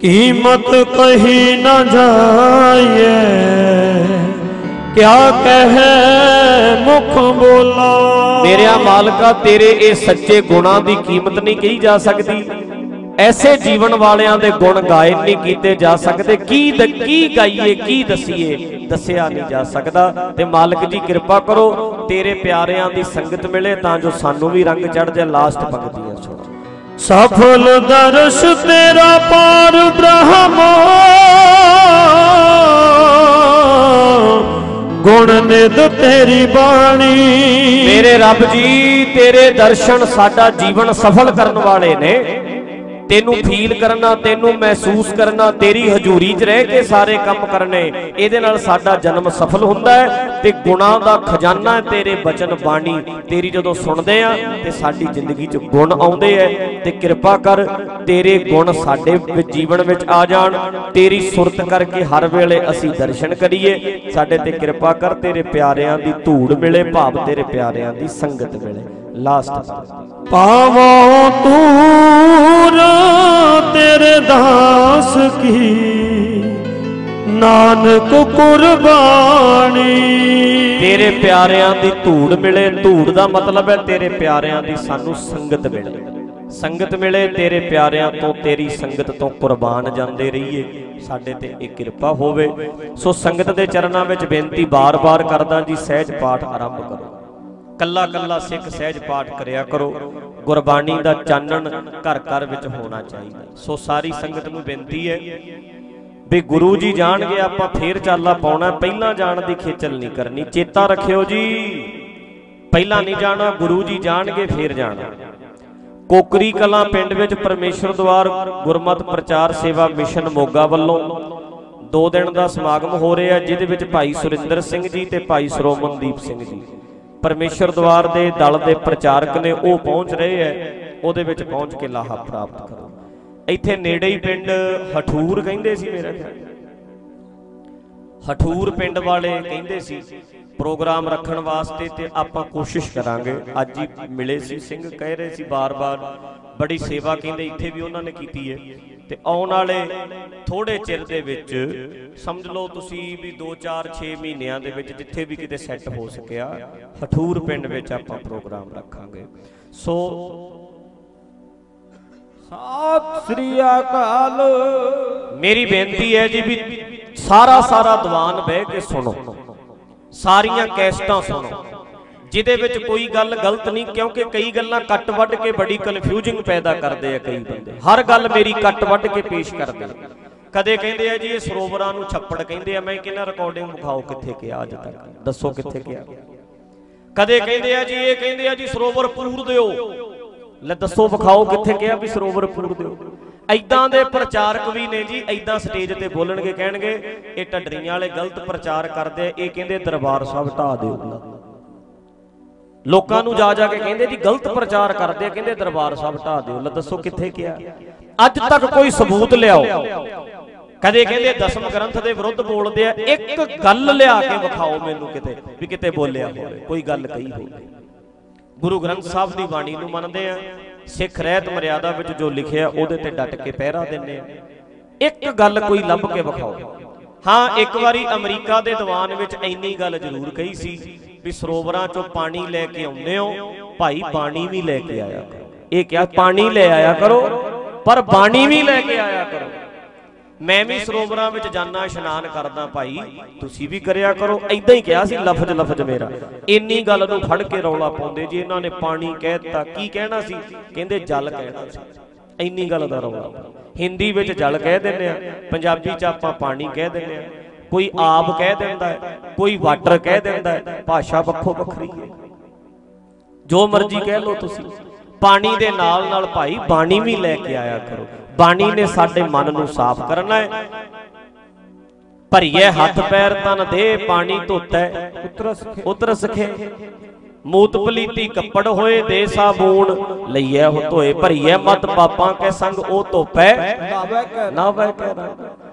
ਕੀਮਤ ਕਹੀ ਨਾ ਜਾਏ ਕਿਆ ਕਹੇ ਮੁਖ ਬੋਲਾ। ਮੇਰਿਆ ਮਾਲਕਾ ਤੇਰੇ ਇਹ ਸੱਚੇ ਗੁਣਾਂ ਦੀ ਕੀਮਤ ਨਹੀਂ ਕਹੀ ਜਾ ਸਕਦੀ। ਐਸੇ ਜੀਵਨ ਵਾਲਿਆਂ ਦੇ ਗੁਣ ਗਾਇਨ ਨਹੀਂ ਕੀਤੇ ਜਾ ਸਕਦੇ। ਕੀ ਕੀ ਗਾਈਏ ਕੀ ਦਸੀਏ? ਦੱਸਿਆ ਨਹੀਂ ਜਾ ਸਕਦਾ। ਤੇ ਮਾਲਕ ਜੀ ਕਿਰਪਾ ਕਰੋ ਤੇਰੇ ਪਿਆਰਿਆਂ ਦੀ ਸੰਗਤ ਮਿਲੇ ਤਾਂ ਜੋ ਸਾਨੂੰ ਵੀ ਰੰਗ ਚੜ ਜਾਏ ਲਾਸਟ ਪੰਕਤੀਆਂ ਸੁਣੋ। ਸਫਲ ਦਰਸ਼ ਤੇਰਾ ਪਾਰ ਬ੍ਰਹਮ। ਗੁਣ ਨਿਦ ਤੇਰੀ ਬਾਣੀ। ਮੇਰੇ ਰੱਬ ਜੀ ਤੇਰੇ ਦਰਸ਼ਨ ਸਾਡਾ ਜੀਵਨ ਸਫਲ ਕਰਨ ਵਾਲੇ ਨੇ। ਤੈਨੂੰ ਫੀਲ ਕਰਨਾ ਤੈਨੂੰ ਮਹਿਸੂਸ ਕਰਨਾ ਤੇਰੀ ਹਜ਼ੂਰੀ 'ਚ ਰਹਿ ਕੇ ਸਾਰੇ ਕੰਮ ਕਰਨੇ। ਇਹਦੇ ਨਾਲ ਸਾਡਾ ਜਨਮ ਸਫਲ ਹੁੰਦਾ ਹੈ ਤੇ ਗੁਣਾਂ ਦਾ ਖਜ਼ਾਨਾ ਹੈ ਤੇਰੇ ਬਚਨ ਬਾਣੀ। ਤੇਰੀ ਜਦੋਂ ਸੁਣਦੇ ਆ ਤੇ ਸਾਡੀ ਜ਼ਿੰਦਗੀ 'ਚ ਗੁਣ ਆਉਂਦੇ ਐ ਤੇ ਕਿਰਪਾ ਕਰ ਤੇਰੇ ਗੁਣ ਸਾਡੇ ਜੀਵਨ ਵਿੱਚ ਆ ਜਾਣ। ਤੇਰੀ ਸੁਰਤ ਕਰਕੇ ਹਰ ਵੇਲੇ ਅਸੀਂ ਦਰਸ਼ਨ ਕਰੀਏ। ਸਾਡੇ ਤੇ ਕਿਰਪਾ ਕਰ ਤੇਰੇ ਪਿਆਰਿਆਂ ਦੀ ਧੂੜ ਮਿਲੇ ਭਾਵ ਤੇਰੇ ਪਿਆਰਿਆਂ ਦੀ ਸੰਗਤ ਮਿਲੇ। ਲਾਸਟ ਪਾਵੋ ਤੂਰ ਤੇਰੇ ਦਾਸ ਕੀ। ਨਾਨਕ ਕੁਰਬਾਨੀ। ਤੇਰੇ ਪਿਆਰਿਆਂ ਦੀ ਧੂੜ ਮਿਲੇ। ਧੂੜ ਦਾ ਮਤਲਬ ਹੈ ਤੇਰੇ ਪਿਆਰਿਆਂ ਦੀ ਸਾਨੂੰ ਸੰਗਤ ਮਿਲੇ। ਸੰਗਤ ਮਿਲੇ ਤੇਰੇ ਪਿਆਰਿਆਂ ਤੋਂ ਤੇਰੀ ਸੰਗਤ ਤੋਂ ਕੁਰਬਾਨ ਜਾਂਦੇ ਰਹੀਏ। ਸਾਡੇ ਤੇ ਇਹ ਕਿਰਪਾ ਹੋਵੇ। ਸੋ ਸੰਗਤ ਦੇ ਚਰਨਾਂ ਵਿੱਚ ਬੇਨਤੀ ਬਾਰ-ਬਾਰ ਕਰਦਾ ਜੀ ਸਹਿਜ ਪਾਠ ਆਰੰਭ ਕਰੋ। ਕੱਲਾ ਕੱਲਾ ਸਿੱਖ ਸਹਿਜ ਪਾਠ ਕਰਿਆ ਕਰੋ। ਗੁਰਬਾਣੀ ਦਾ ਚਾਨਣ ਘਰ ਘਰ ਵਿੱਚ ਹੋਣਾ ਚਾਹੀਦਾ। ਸੋ ਸਾਰੀ ਸੰਗਤ ਨੂੰ ਬੇਨਤੀ ਹੈ ਵੀ ਗੁਰੂ ਜੀ ਜਾਣਗੇ, ਆਪਾਂ ਫੇਰ ਚਾਲਾ ਪਾਉਣਾ। ਪਹਿਲਾਂ ਜਾਣ ਦੀ ਖੇਚਲ ਨਹੀਂ ਕਰਨੀ। ਚੇਤਾ ਰੱਖਿਓ ਜੀ। ਪਹਿਲਾਂ ਨਹੀਂ ਜਾਣਾ, ਗੁਰੂ ਜੀ ਜਾਣਗੇ, ਫੇਰ ਜਾਣਾ। ਕੋਕਰੀ ਕਲਾਂ ਪਿੰਡ ਵਿੱਚ ਪਰਮੇਸ਼ਰ ਦਵਾਰ ਗੁਰਮਤ ਪ੍ਰਚਾਰ ਸੇਵਾ ਮਿਸ਼ਨ ਮੋਗਾ ਵੱਲੋਂ ਦੋ ਦਿਨ ਦਾ ਸਮਾਗਮ ਹੋ ਰਿਹਾ, ਜਿਹਦੇ ਵਿੱਚ ਭਾਈ ਸੁਰਿੰਦਰ ਸਿੰਘ ਜੀ ਤੇ ਭਾਈ ਸਰੋਮਨਦੀਪ ਸਿੰਘ ਜੀ। ਪਰਮੇਸ਼ਰ ਦਵਾਰ ਦੇ ਦਲ ਦੇ ਪ੍ਰਚਾਰਕ ਨੇ ਉਹ ਪਹੁੰਚ ਰਹੇ ਐ ਉਹਦੇ ਵਿੱਚ ਪਹੁੰਚ ਕੇ ਲਾਹਾ ਪ੍ਰਾਪਤ ਕਰੋ। ਇੱਥੇ ਨੇੜੇ ਹੀ ਪਿੰਡ ਹਠੂਰ ਕਹਿੰਦੇ ਸੀ ਮੇਰਾ ਖਿਆਲ ਹਠੂਰ ਪਿੰਡ ਵਾਲੇ ਕਹਿੰਦੇ ਸੀ, ਪ੍ਰੋਗਰਾਮ ਰੱਖਣ ਵਾਸਤੇ ਤੇ ਆਪਾਂ ਕੋਸ਼ਿਸ਼ ਕਰਾਂਗੇ। ਅੱਜ ਹੀ ਮਿਲੇ ਸੀ ਸਿੰਘ, ਕਹਿ ਰਹੇ ਸੀ ਬਾਰ-ਬਾਰ, ਬੜੀ ਸੇਵਾ ਕਹਿੰਦੇ, ਇੱਥੇ ਵੀ ਉਹਨਾਂ ਨੇ ਕੀਤੀ ਹੈ। ਤੇ ਆਉਣ ਵਾਲੇ ਥੋੜੇ ਚਿਰ ਦੇ ਵਿੱਚ ਸਮਝ ਲਓ ਤੁਸੀਂ ਵੀ 2 4 6 ਮਹੀਨਿਆਂ ਦੇ ਵਿੱਚ ਜਿੱਥੇ ਵੀ ਕਿਤੇ ਸੈੱਟ ਹੋ ਸਕਿਆ, ਹਠੂਰ ਪਿੰਡ ਵਿੱਚ ਆਪਾਂ ਪ੍ਰੋਗਰਾਮ ਰੱਖਾਂਗੇ। ਸੋ ਸਤਿ ਸ੍ਰੀ ਅਕਾਲ। ਮੇਰੀ ਬੇਨਤੀ ਹੈ ਜੀ ਵੀ ਸਾਰਾ ਸਾਰਾ ਦੀਵਾਨ ਬਹਿ ਕੇ ਸੁਣੋ। ਸਾਰੀਆਂ ਕੈਸਟਾਂ ਸੁਣੋ। ਜਿਹਦੇ ਵਿੱਚ ਕੋਈ ਗੱਲ ਗਲਤ ਨਹੀਂ, ਕਿਉਂਕਿ ਕਈ ਗੱਲਾਂ ਕੱਟ ਵੱਢ ਕੇ ਬੜੀ ਕਨਫਿਊਜ਼ਿੰਗ ਪੈਦਾ ਕਰਦੇ ਆ ਕਈ ਬੰਦੇ। ਹਰ ਗੱਲ ਮੇਰੀ ਕੱਟ ਵੱਢ ਕੇ ਪੇਸ਼ ਕਰਦੇ ਕਦੇ ਕਹਿੰਦੇ ਆ ਜੀ, ਇਹ ਸਰੋਵਰਾਂ ਨੂੰ ਛੱਪੜ ਕਹਿੰਦੇ ਆ, ਮੈਂ ਕਹਿੰਦਾ ਰਿਕਾਰਡਿੰਗ ਵਿਖਾਓ, ਕਿੱਥੇ ਗਿਆ ਅੱਜ ਤੱਕ? ਦੱਸੋ ਕਿੱਥੇ ਗਿਆ ਕਦੇ ਕਹਿੰਦੇ ਆ ਜੀ, ਇਹ ਕਹਿੰਦੇ ਆ ਜੀ, ਸਰੋਵਰ ਪੂਰ ਦਿਓ। ਲੈ ਦੱਸੋ ਵਿਖਾਓ ਕਿੱਥੇ ਗਿਆ ਵੀ ਸਰੋਵਰ ਪੂਰ ਦਿਓ। ਐਦਾਂ ਦੇ ਪ੍ਰਚਾਰਕ ਵੀ ਨੇ ਜੀ ਐਦਾਂ ਸਟੇਜ ਤੇ ਬੋਲਣਗੇ, ਕਹਿਣਗੇ, ਇਹ ਢੱਡਰੀਆਂ ਵਾਲੇ ਗਲਤ ਪ੍ਰਚਾਰ ਕਰਦੇ ਆ, ਇਹ ਕਹਿੰਦੇ ਦਰਬਾਰ ਸਾਹਿਬ ਢਾ ਦਿਓ। ਲੋਕਾਂ ਨੂੰ ਜਾ ਜਾ ਕੇ ਕਹਿੰਦੇ ਜੀ ਗਲਤ ਪ੍ਰਚਾਰ ਕਰਦੇ ਆ ਕਹਿੰਦੇ ਦਰਬਾਰ ਸਾਹਿਬ ਢਾ ਦਿਓ। ਲੈ ਦੱਸੋ ਕਿੱਥੇ ਗਿਆ ਅੱਜ ਤੱਕ ਕੋਈ ਸਬੂਤ ਲਿਆਓ। ਕਦੇ ਕਹਿੰਦੇ ਦਸਮ ਗ੍ਰੰਥ ਦੇ ਵਿਰੁੱਧ ਬੋਲਦੇ ਆ ਇੱਕ ਗੱਲ ਲਿਆ ਕੇ ਵਿਖਾਓ ਮੈਨੂੰ ਕਿਤੇ ਵੀ ਕਿਤੇ ਬੋਲਿਆ ਹੋਵੇ ਕੋਈ ਗੱਲ ਕਹੀ ਹੋਵੇ। ਗੁਰੂ ਗ੍ਰੰਥ ਸਾਹਿਬ ਦੀ ਬਾਣੀ ਨੂੰ ਮੰਨਦੇ ਆ ਸਿੱਖ ਰਹਿਤ ਮਰਿਆਦਾ ਵਿੱਚ ਜੋ ਲਿਖਿਆ ਉਹਦੇ ਤੇ ਡਟ ਕੇ ਪਹਿਰਾ ਦਿੰਦੇ ਆ। ਇੱਕ ਗੱਲ ਕੋਈ ਲੱਭ ਕੇ ਵਿਖਾਓ। ਹਾਂ ਇੱਕ ਵਾਰੀ ਅਮਰੀਕਾ ਦੇ ਦੀਵਾਨ ਵਿੱਚ ਇੰਨੀ ਗੱਲ ਜ਼ਰੂਰ ਕਹੀ ਸੀ। ਵੀ ਸਰੋਵਰਾਂ ਚੋਂ ਪਾਣੀ ਲੈ ਕੇ ਆਉਂਦੇ ਹੋ ਭਾਈ ਪਾਣੀ ਵੀ ਲੈ ਕੇ ਆਇਆ ਕਰੋ। ਇਹ ਕਿਹਾ ਪਾਣੀ ਲੈ ਆਇਆ ਕਰੋ ਪਰ ਬਾਣੀ ਵੀ ਲੈ ਕੇ ਆਇਆ ਕਰੋ। ਮੈਂ ਵੀ ਸਰੋਵਰਾਂ ਵਿੱਚ ਜਾਣਾ ਇਸ਼ਨਾਨ ਕਰਦਾ ਭਾਈ ਤੁਸੀਂ ਵੀ ਕਰਿਆ ਕਰੋ। ਐਦਾਂ ਹੀ ਕਿਹਾ ਸੀ ਲਫ਼ਜ਼ ਲਫ਼ਜ਼ ਮੇਰਾ। ਇੰਨੀ ਗੱਲ ਨੂੰ ਫੜ ਕੇ ਰੌਲਾ ਪਾਉਂਦੇ ਜੀ ਇਹਨਾਂ ਨੇ ਪਾਣੀ ਕਹਿਤਾ ਕੀ ਕਹਿਣਾ ਸੀ? ਕਹਿੰਦੇ ਜਲ ਕਹਿਣਾ ਸੀ। ਇੰਨੀ ਗੱਲ ਦਾ ਰੌਲਾ। ਹਿੰਦੀ ਵਿੱਚ ਜਲ ਕਹਿ ਦਿੰਦੇ ਆ ਪੰਜਾਬੀ 'ਚ ਆਪਾਂ ਪਾਣੀ ਕਹਿ ਦਿੰਦੇ ਆ। ਕੋਈ ਆਬ ਕਹਿ ਦਿੰਦਾ ਹੈ ਕੋਈ ਵਾਟਰ ਕਹਿ ਦਿੰਦਾ ਹੈ ਭਾਸ਼ਾ ਵੱਖੋ ਵੱਖਰੀ ਹੈ। ਜੋ ਮਰਜ਼ੀ ਕਹਿ ਲਓ ਤੁਸੀਂ ਪਾਣੀ ਦੇ ਨਾਲ ਨਾਲ ਭਾਈ ਬਾਣੀ ਵੀ ਲੈ ਕੇ ਆਇਆ ਕਰੋ। ਬਾਣੀ ਨੇ ਸਾਡੇ ਮਨ ਨੂੰ ਸਾਫ਼ ਕਰਨਾ ਹੈ। ਭਰੀਏ ਹੱਥ ਪੈਰ ਤਨ ਦੇ ਪਾਣੀ ਧੋਤੈ ਉਤਰ ਸਖੇ ਮੂਤ ਪਲੀਤੀ ਕੱਪੜ ਹੋਏ ਦੇ ਸਾਬੂਨ, ਲਈਐ ਹੋ ਧੋਏ, ਭਰੀਐ ਮਤ ਪਾਪਾਂ ਕੇ ਸੰਗ ਉਹ ਧੋਪੈ। ਨਾ ਵੈ ਕਹਿ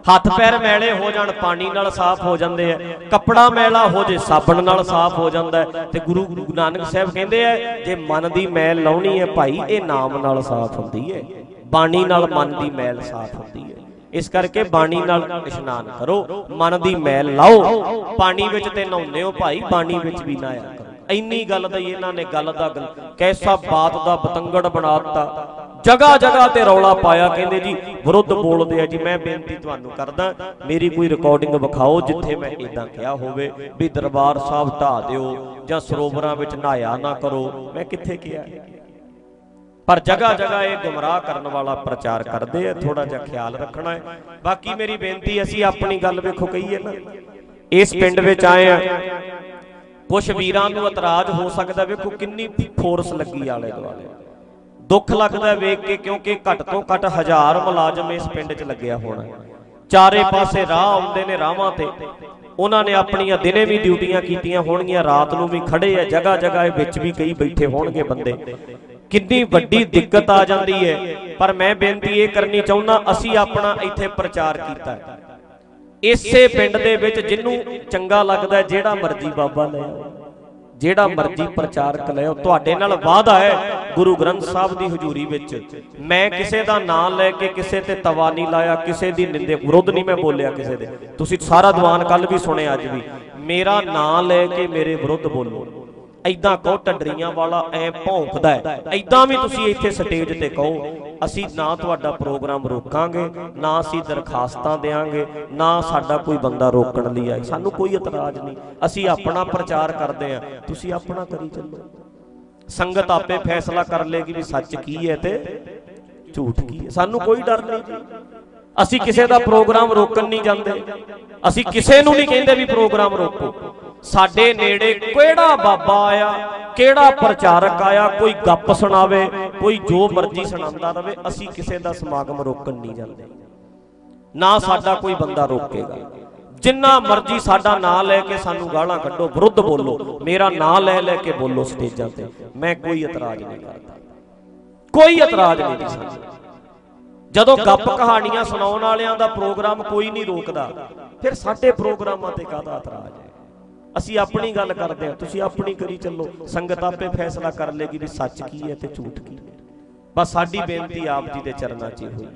ਹੱਥ ਪੈਰ ਮੈਲੇ ਹੋ ਜਾਣ, ਪਾਣੀ ਨਾਲ ਸਾਫ਼ ਹੋ ਜਾਂਦੇ ਆ ਕੱਪੜਾ ਮੈਲਾ ਹੋ ਜੇ, ਸਾਬਣ ਨਾਲ ਸਾਫ਼ ਹੋ ਜਾਂਦਾ ਤੇ ਗੁਰੂ ਨਾਨਕ ਸਾਹਿਬ ਕਹਿੰਦੇ ਆ ਜੇ ਮਨ ਦੀ ਮੈਲ ਲਾਉਣੀ ਹੈ ਭਾਈ, ਇਹ ਨਾਮ ਨਾਲ ਸਾਫ਼ ਹੁੰਦੀ ਹੈ ਬਾਣੀ ਨਾਲ ਮਨ ਦੀ ਮੈਲ ਸਾਫ਼ ਹੁੰਦੀ ਹੈ ਇਸ ਕਰਕੇ ਬਾਣੀ ਨਾਲ ਇਸ਼ਨਾਨ ਕਰੋ, ਮਨ ਦੀ ਮੈਲ ਲਾਓ। ਪਾਣੀ ਵਿੱਚ ਤੇ ਨਹਾਉਂਦੇ ਹੋ ਭਾਈ ਬਾਣੀ ਵਿੱਚ ਵੀ ਨਹਾਇਆ ਕਰੋ। ਇੰਨੀ ਗੱਲ ਦਾ ਇਹਨਾਂ ਨੇ ਗੱਲ ਦਾ ਕੈਸਾ ਬਾਤ ਦਾ ਬਤੰਗੜ ਬਣਾ ਦਿੱਤਾ ਜਗਾ ਜਗਾ ਤੇ ਰੌਲਾ ਪਾਇਆ ਕਹਿੰਦੇ ਜੀ ਵਿਰੁੱਧ ਬੋਲਦੇ ਆ ਜੀ ਮੈਂ ਬੇਨਤੀ ਤੁਹਾਨੂੰ ਕਰਦਾ ਮੇਰੀ ਕੋਈ ਰਿਕਾਰਡਿੰਗ ਵਿਖਾਓ ਜਿੱਥੇ ਮੈਂ ਇਦਾਂ ਕਿਹਾ ਹੋਵੇ ਵੀ ਦਰਬਾਰ ਸਾਹਿਬ ਢਾ ਦਿਓ ਜਾਂ ਸਰੋਵਰਾਂ ਵਿੱਚ ਨਹਾਇਆ ਨਾ ਕਰੋ। ਮੈਂ ਕਿੱਥੇ ਕਿਹਾ? ਪਰ ਜਗਾ ਜਗਾ ਇਹ ਗੁੰਮਰਾਹ ਕਰਨ ਵਾਲਾ ਪ੍ਰਚਾਰ ਕਰਦੇ ਆ ਥੋੜਾ ਜਿਹਾ ਖਿਆਲ ਰੱਖਣਾ ਹੈ। ਬਾਕੀ ਮੇਰੀ ਬੇਨਤੀ ਅਸੀਂ ਆਪਣੀ ਗੱਲ ਵੇਖੋ ਕਹੀਏ ਨਾ। ਇਸ ਪਿੰਡ ਵਿੱਚ ਆਏ ਆ ਕੁਝ ਵੀਰਾਂ ਨੂੰ ਇਤਰਾਜ਼ ਹੋ ਸਕਦਾ ਵੇਖੋ ਕਿੰਨੀ ਫੋਰਸ ਲੱਗੀ ਆਲੇ ਦੁਆਲੇ। ਦੁੱਖ ਲੱਗਦਾ ਵੇਖ ਕੇ ਕਿਉਂਕਿ ਘੱਟ ਤੋਂ ਘੱਟ ਹਜ਼ਾਰ ਮੁਲਾਜ਼ਮ ਇਸ ਪਿੰਡ 'ਚ ਲੱਗਿਆ ਹੋਣਾ ਚਾਰੇ ਪਾਸੇ ਰਾਹ ਆਉਂਦੇ ਨੇ ਰਾਹਾਂ ਤੇ। ਉਹਨਾਂ ਨੇ ਆਪਣੀਆਂ ਦਿਨੇ ਵੀ ਡਿਊਟੀਆਂ ਕੀਤੀਆਂ ਹੋਣਗੀਆਂ, ਰਾਤ ਨੂੰ ਵੀ ਖੜੇ ਆ ਜਗਾ ਜਗਾ ਵਿੱਚ ਵੀ ਕਈ ਬੈਠੇ ਹੋਣਗੇ ਬੰਦੇ। ਕਿੰਨੀ ਵੱਡੀ ਦਿੱਕਤ ਆ ਜਾਂਦੀ ਹੈ। ਪਰ ਮੈਂ ਬੇਨਤੀ ਇਹ ਕਰਨੀ ਚਾਹੁੰਦਾ, ਅਸੀਂ ਆਪਣਾ ਇੱਥੇ ਪ੍ਰਚਾਰ ਕੀਤਾ ਹੈ। ਇਸੇ ਪਿੰਡ ਦੇ ਵਿੱਚ ਜਿਹਨੂੰ ਚੰਗਾ ਲੱਗਦਾ ਜਿਹੜਾ ਮਰਜ਼ੀ ਬਾਬਾ ਲੈ ਜਿਹੜਾ ਮਰਜ਼ੀ ਪ੍ਰਚਾਰਕ ਲੈ ਤੁਹਾਡੇ ਨਾਲ ਵਾਅਦਾ ਹੈ ਗੁਰੂ ਗ੍ਰੰਥ ਸਾਹਿਬ ਦੀ ਹਜ਼ੂਰੀ ਵਿੱਚ। ਮੈਂ ਕਿਸੇ ਦਾ ਨਾਮ ਲੈ ਕੇ ਕਿਸੇ ਤੇ ਤਵਾ ਨਹੀਂ ਲਾਇਆ, ਕਿਸੇ ਦੀ ਨਿੰਦੇ ਵਿਰੁੱਧ ਨਹੀਂ ਮੈਂ ਬੋਲਿਆ ਕਿਸੇ ਦੇ। ਤੁਸੀਂ ਸਾਰਾ ਦੀਵਾਨ ਕੱਲ ਵੀ ਸੁਣਿਆ ਅੱਜ ਵੀ। ਮੇਰਾ ਨਾਮ ਲੈ ਕੇ ਮੇਰੇ ਵਿਰੁੱਧ ਬੋਲੋ। ਐਦਾਂ ਕਹੋ, ਟੱਡਰੀਆਂ ਵਾਲਾ ਐ ਭੌਂਕਦਾ ਹੈ। ਐਦਾਂ ਵੀ ਤੁਸੀਂ ਇੱਥੇ ਸਟੇਜ ਤੇ ਕਹੋ, ਅਸੀਂ ਨਾ ਤੁਹਾਡਾ ਪ੍ਰੋਗਰਾਮ ਰੋਕਾਂਗੇ, ਨਾ ਅਸੀਂ ਦਰਖਾਸਤਾਂ ਦੇਾਂਗੇ ਨਾ ਸਾਡਾ ਕੋਈ ਬੰਦਾ ਰੋਕਣ ਲਈ ਆਏ। ਸਾਨੂੰ ਕੋਈ ਇਤਰਾਜ਼ ਨਹੀਂ। ਅਸੀਂ ਆਪਣਾ ਪ੍ਰਚਾਰ ਕਰਦੇ ਆ ਤੁਸੀਂ ਆਪਣਾ ਕਰੀ ਚੱਲੋ। ਸੰਗਤ ਆਪੇ ਫੈਸਲਾ ਕਰ ਲੇਗੀ ਵੀ ਸੱਚ ਕੀ ਹੈ ਤੇ ਝੂਠ ਕੀ ਹੈ। ਸਾਨੂੰ ਕੋਈ ਡਰ ਨਹੀਂ ਜੀ। ਅਸੀਂ ਕਿਸੇ ਦਾ ਪ੍ਰੋਗਰਾਮ ਰੋਕਣ ਨਹੀਂ ਜਾਂਦੇ। ਅਸੀਂ ਕਿਸੇ ਨੂੰ ਨਹੀਂ ਕਹਿੰਦੇ ਵੀ ਪ੍ਰੋਗਰਾਮ ਰੋਕੋ। ਸਾਡੇ ਨੇੜੇ ਕਿਹੜਾ ਬਾਬਾ ਆਇਆ? ਕਿਹੜਾ ਪ੍ਰਚਾਰਕ ਆਇਆ? ਕੋਈ ਗੱਪ ਸੁਣਾਵੇ? ਕੋਈ ਜੋ ਮਰਜ਼ੀ ਸੁਣਾਉਂਦਾ ਰਵੇ ਅਸੀਂ ਕਿਸੇ ਦਾ ਸਮਾਗਮ ਰੋਕਣ ਨਹੀਂ ਜਾਂਦੇ। ਨਾ ਸਾਡਾ ਕੋਈ ਬੰਦਾ ਰੋਕੇਗਾ। ਜਿੰਨਾ ਮਰਜ਼ੀ ਸਾਡਾ ਨਾਂ ਲੈ ਕੇ ਸਾਨੂੰ ਗਾਲਾਂ ਕੱਢੋ ਵਿਰੁੱਧ ਬੋਲੋ। ਮੇਰਾ ਨਾਂ ਲੈ ਲੈ ਕੇ ਬੋਲੋ ਸਟੇਜਾਂ ਤੇ। ਮੈਂ ਕੋਈ ਇਤਰਾਜ਼ ਨਹੀਂ ਕਰਦਾ। ਕੋਈ ਇਤਰਾਜ਼ ਨਹੀਂ ਸਾਨੂੰ ਜਦੋਂ ਗੱਪ ਕਹਾਣੀਆਂ ਸੁਣਾਉਣ ਵਾਲਿਆਂ ਦਾ ਪ੍ਰੋਗਰਾਮ ਕੋਈ ਨਹੀਂ ਰੋਕਦਾ ਫਿਰ ਸਾਡੇ ਪ੍ਰੋਗਰਾਮਾਂ ਤੇ ਕਾਹਦਾ ਇਤਰਾਜ਼ ਅਸੀਂ ਆਪਣੀ ਗੱਲ ਕਰਦੇ ਹਾਂ, ਤੁਸੀਂ ਆਪਣੀ ਕਰੀ ਚੱਲੋ। ਸੰਗਤ ਆਪੇ ਫੈਸਲਾ ਕਰ ਲੇਗੀ ਵੀ ਸੱਚ ਕੀ ਹੈ ਤੇ ਝੂਠ ਕੀ ਹੈ। ਬਸ ਸਾਡੀ ਬੇਨਤੀ ਆਪ ਜੀ ਦੇ ਚਰਨਾਂ 'ਚ ਹੋਈ ਹੈ।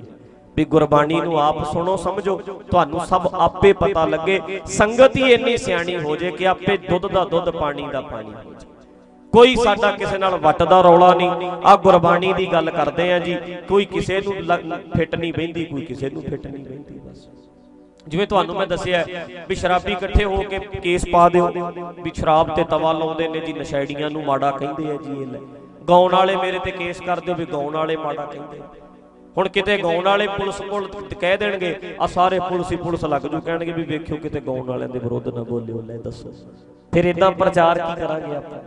ਵੀ ਗੁਰਬਾਣੀ ਨੂੰ ਆਪ ਸੁਣੋ, ਸਮਝੋ। ਤੁਹਾਨੂੰ ਸਭ ਆਪੇ ਪਤਾ ਲੱਗੇ। ਸੰਗਤ ਹੀ ਇੰਨੀ ਸਿਆਣੀ ਹੋ ਜੇ ਕਿ ਆਪੇ ਦੁੱਧ ਦਾ ਦੁੱਧ, ਪਾਣੀ ਦਾ ਪਾਣੀ ਹੋ ਜੇ। ਕੋਈ ਸਾਡਾ ਕਿਸੇ ਨਾਲ ਵੱਟ ਦਾ ਰੌਲਾ ਨਹੀਂ। ਆ ਗੁਰਬਾਣੀ ਦੀ ਗੱਲ ਕਰਦੇ ਆ ਜੀ। ਕੋਈ ਕਿਸੇ ਨੂੰ ਫਿੱਟ ਨਹੀਂ ਬੈਂਦੀ ਕੋਈ ਕਿਸੇ ਨੂੰ ਫਿੱਟ ਨਹੀਂ ਬੈਂਦੀ ਬਸ। ਜਿਵੇਂ ਤੁਹਾਨੂੰ ਮੈਂ ਦੱਸਿਆ ਵੀ ਸ਼ਰਾਬੀ ਇਕੱਠੇ ਹੋ ਕੇ ਕੇਸ ਪਾ ਦਿਓ, ਵੀ ਸ਼ਰਾਬ ਤੇ ਤਵਾ ਲਾਉਂਦੇ ਨੇ ਜੀ, ਨਸ਼ੈੜੀਆਂ ਨੂੰ ਮਾੜਾ ਕਹਿੰਦੇ ਆ ਜੀ ਇਹ। ਲੈ ਗਾਉਣ ਵਾਲੇ ਮੇਰੇ ਤੇ ਕੇਸ ਕਰ ਦਿਓ ਵੀ ਗਾਉਣ ਵਾਲੇ ਮਾੜਾ ਕਹਿੰਦੇ ਹੁਣ ਕਿਤੇ ਗਾਉਣ ਵਾਲੇ ਪੁਲਿਸ ਕੋਲ ਕਹਿ ਦੇਣਗੇ ਆ ਸਾਰੇ ਪੁਲਿਸ ਹੀ ਪੁਲਿਸ ਲੱਗ ਜੂ, ਕਹਿਣਗੇ ਵੀ ਵੇਖਿਓ ਕਿਤੇ ਗਾਉਣ ਵਾਲਿਆਂ ਦੇ ਵਿਰੁੱਧ ਨਾ ਬੋਲਿਓ, ਲੈ ਦੱਸੋ। ਫਿਰ ਇਦਾਂ ਪ੍ਰਚਾਰ ਕੀ ਕਰਾਂਗੇ ਆਪਾਂ?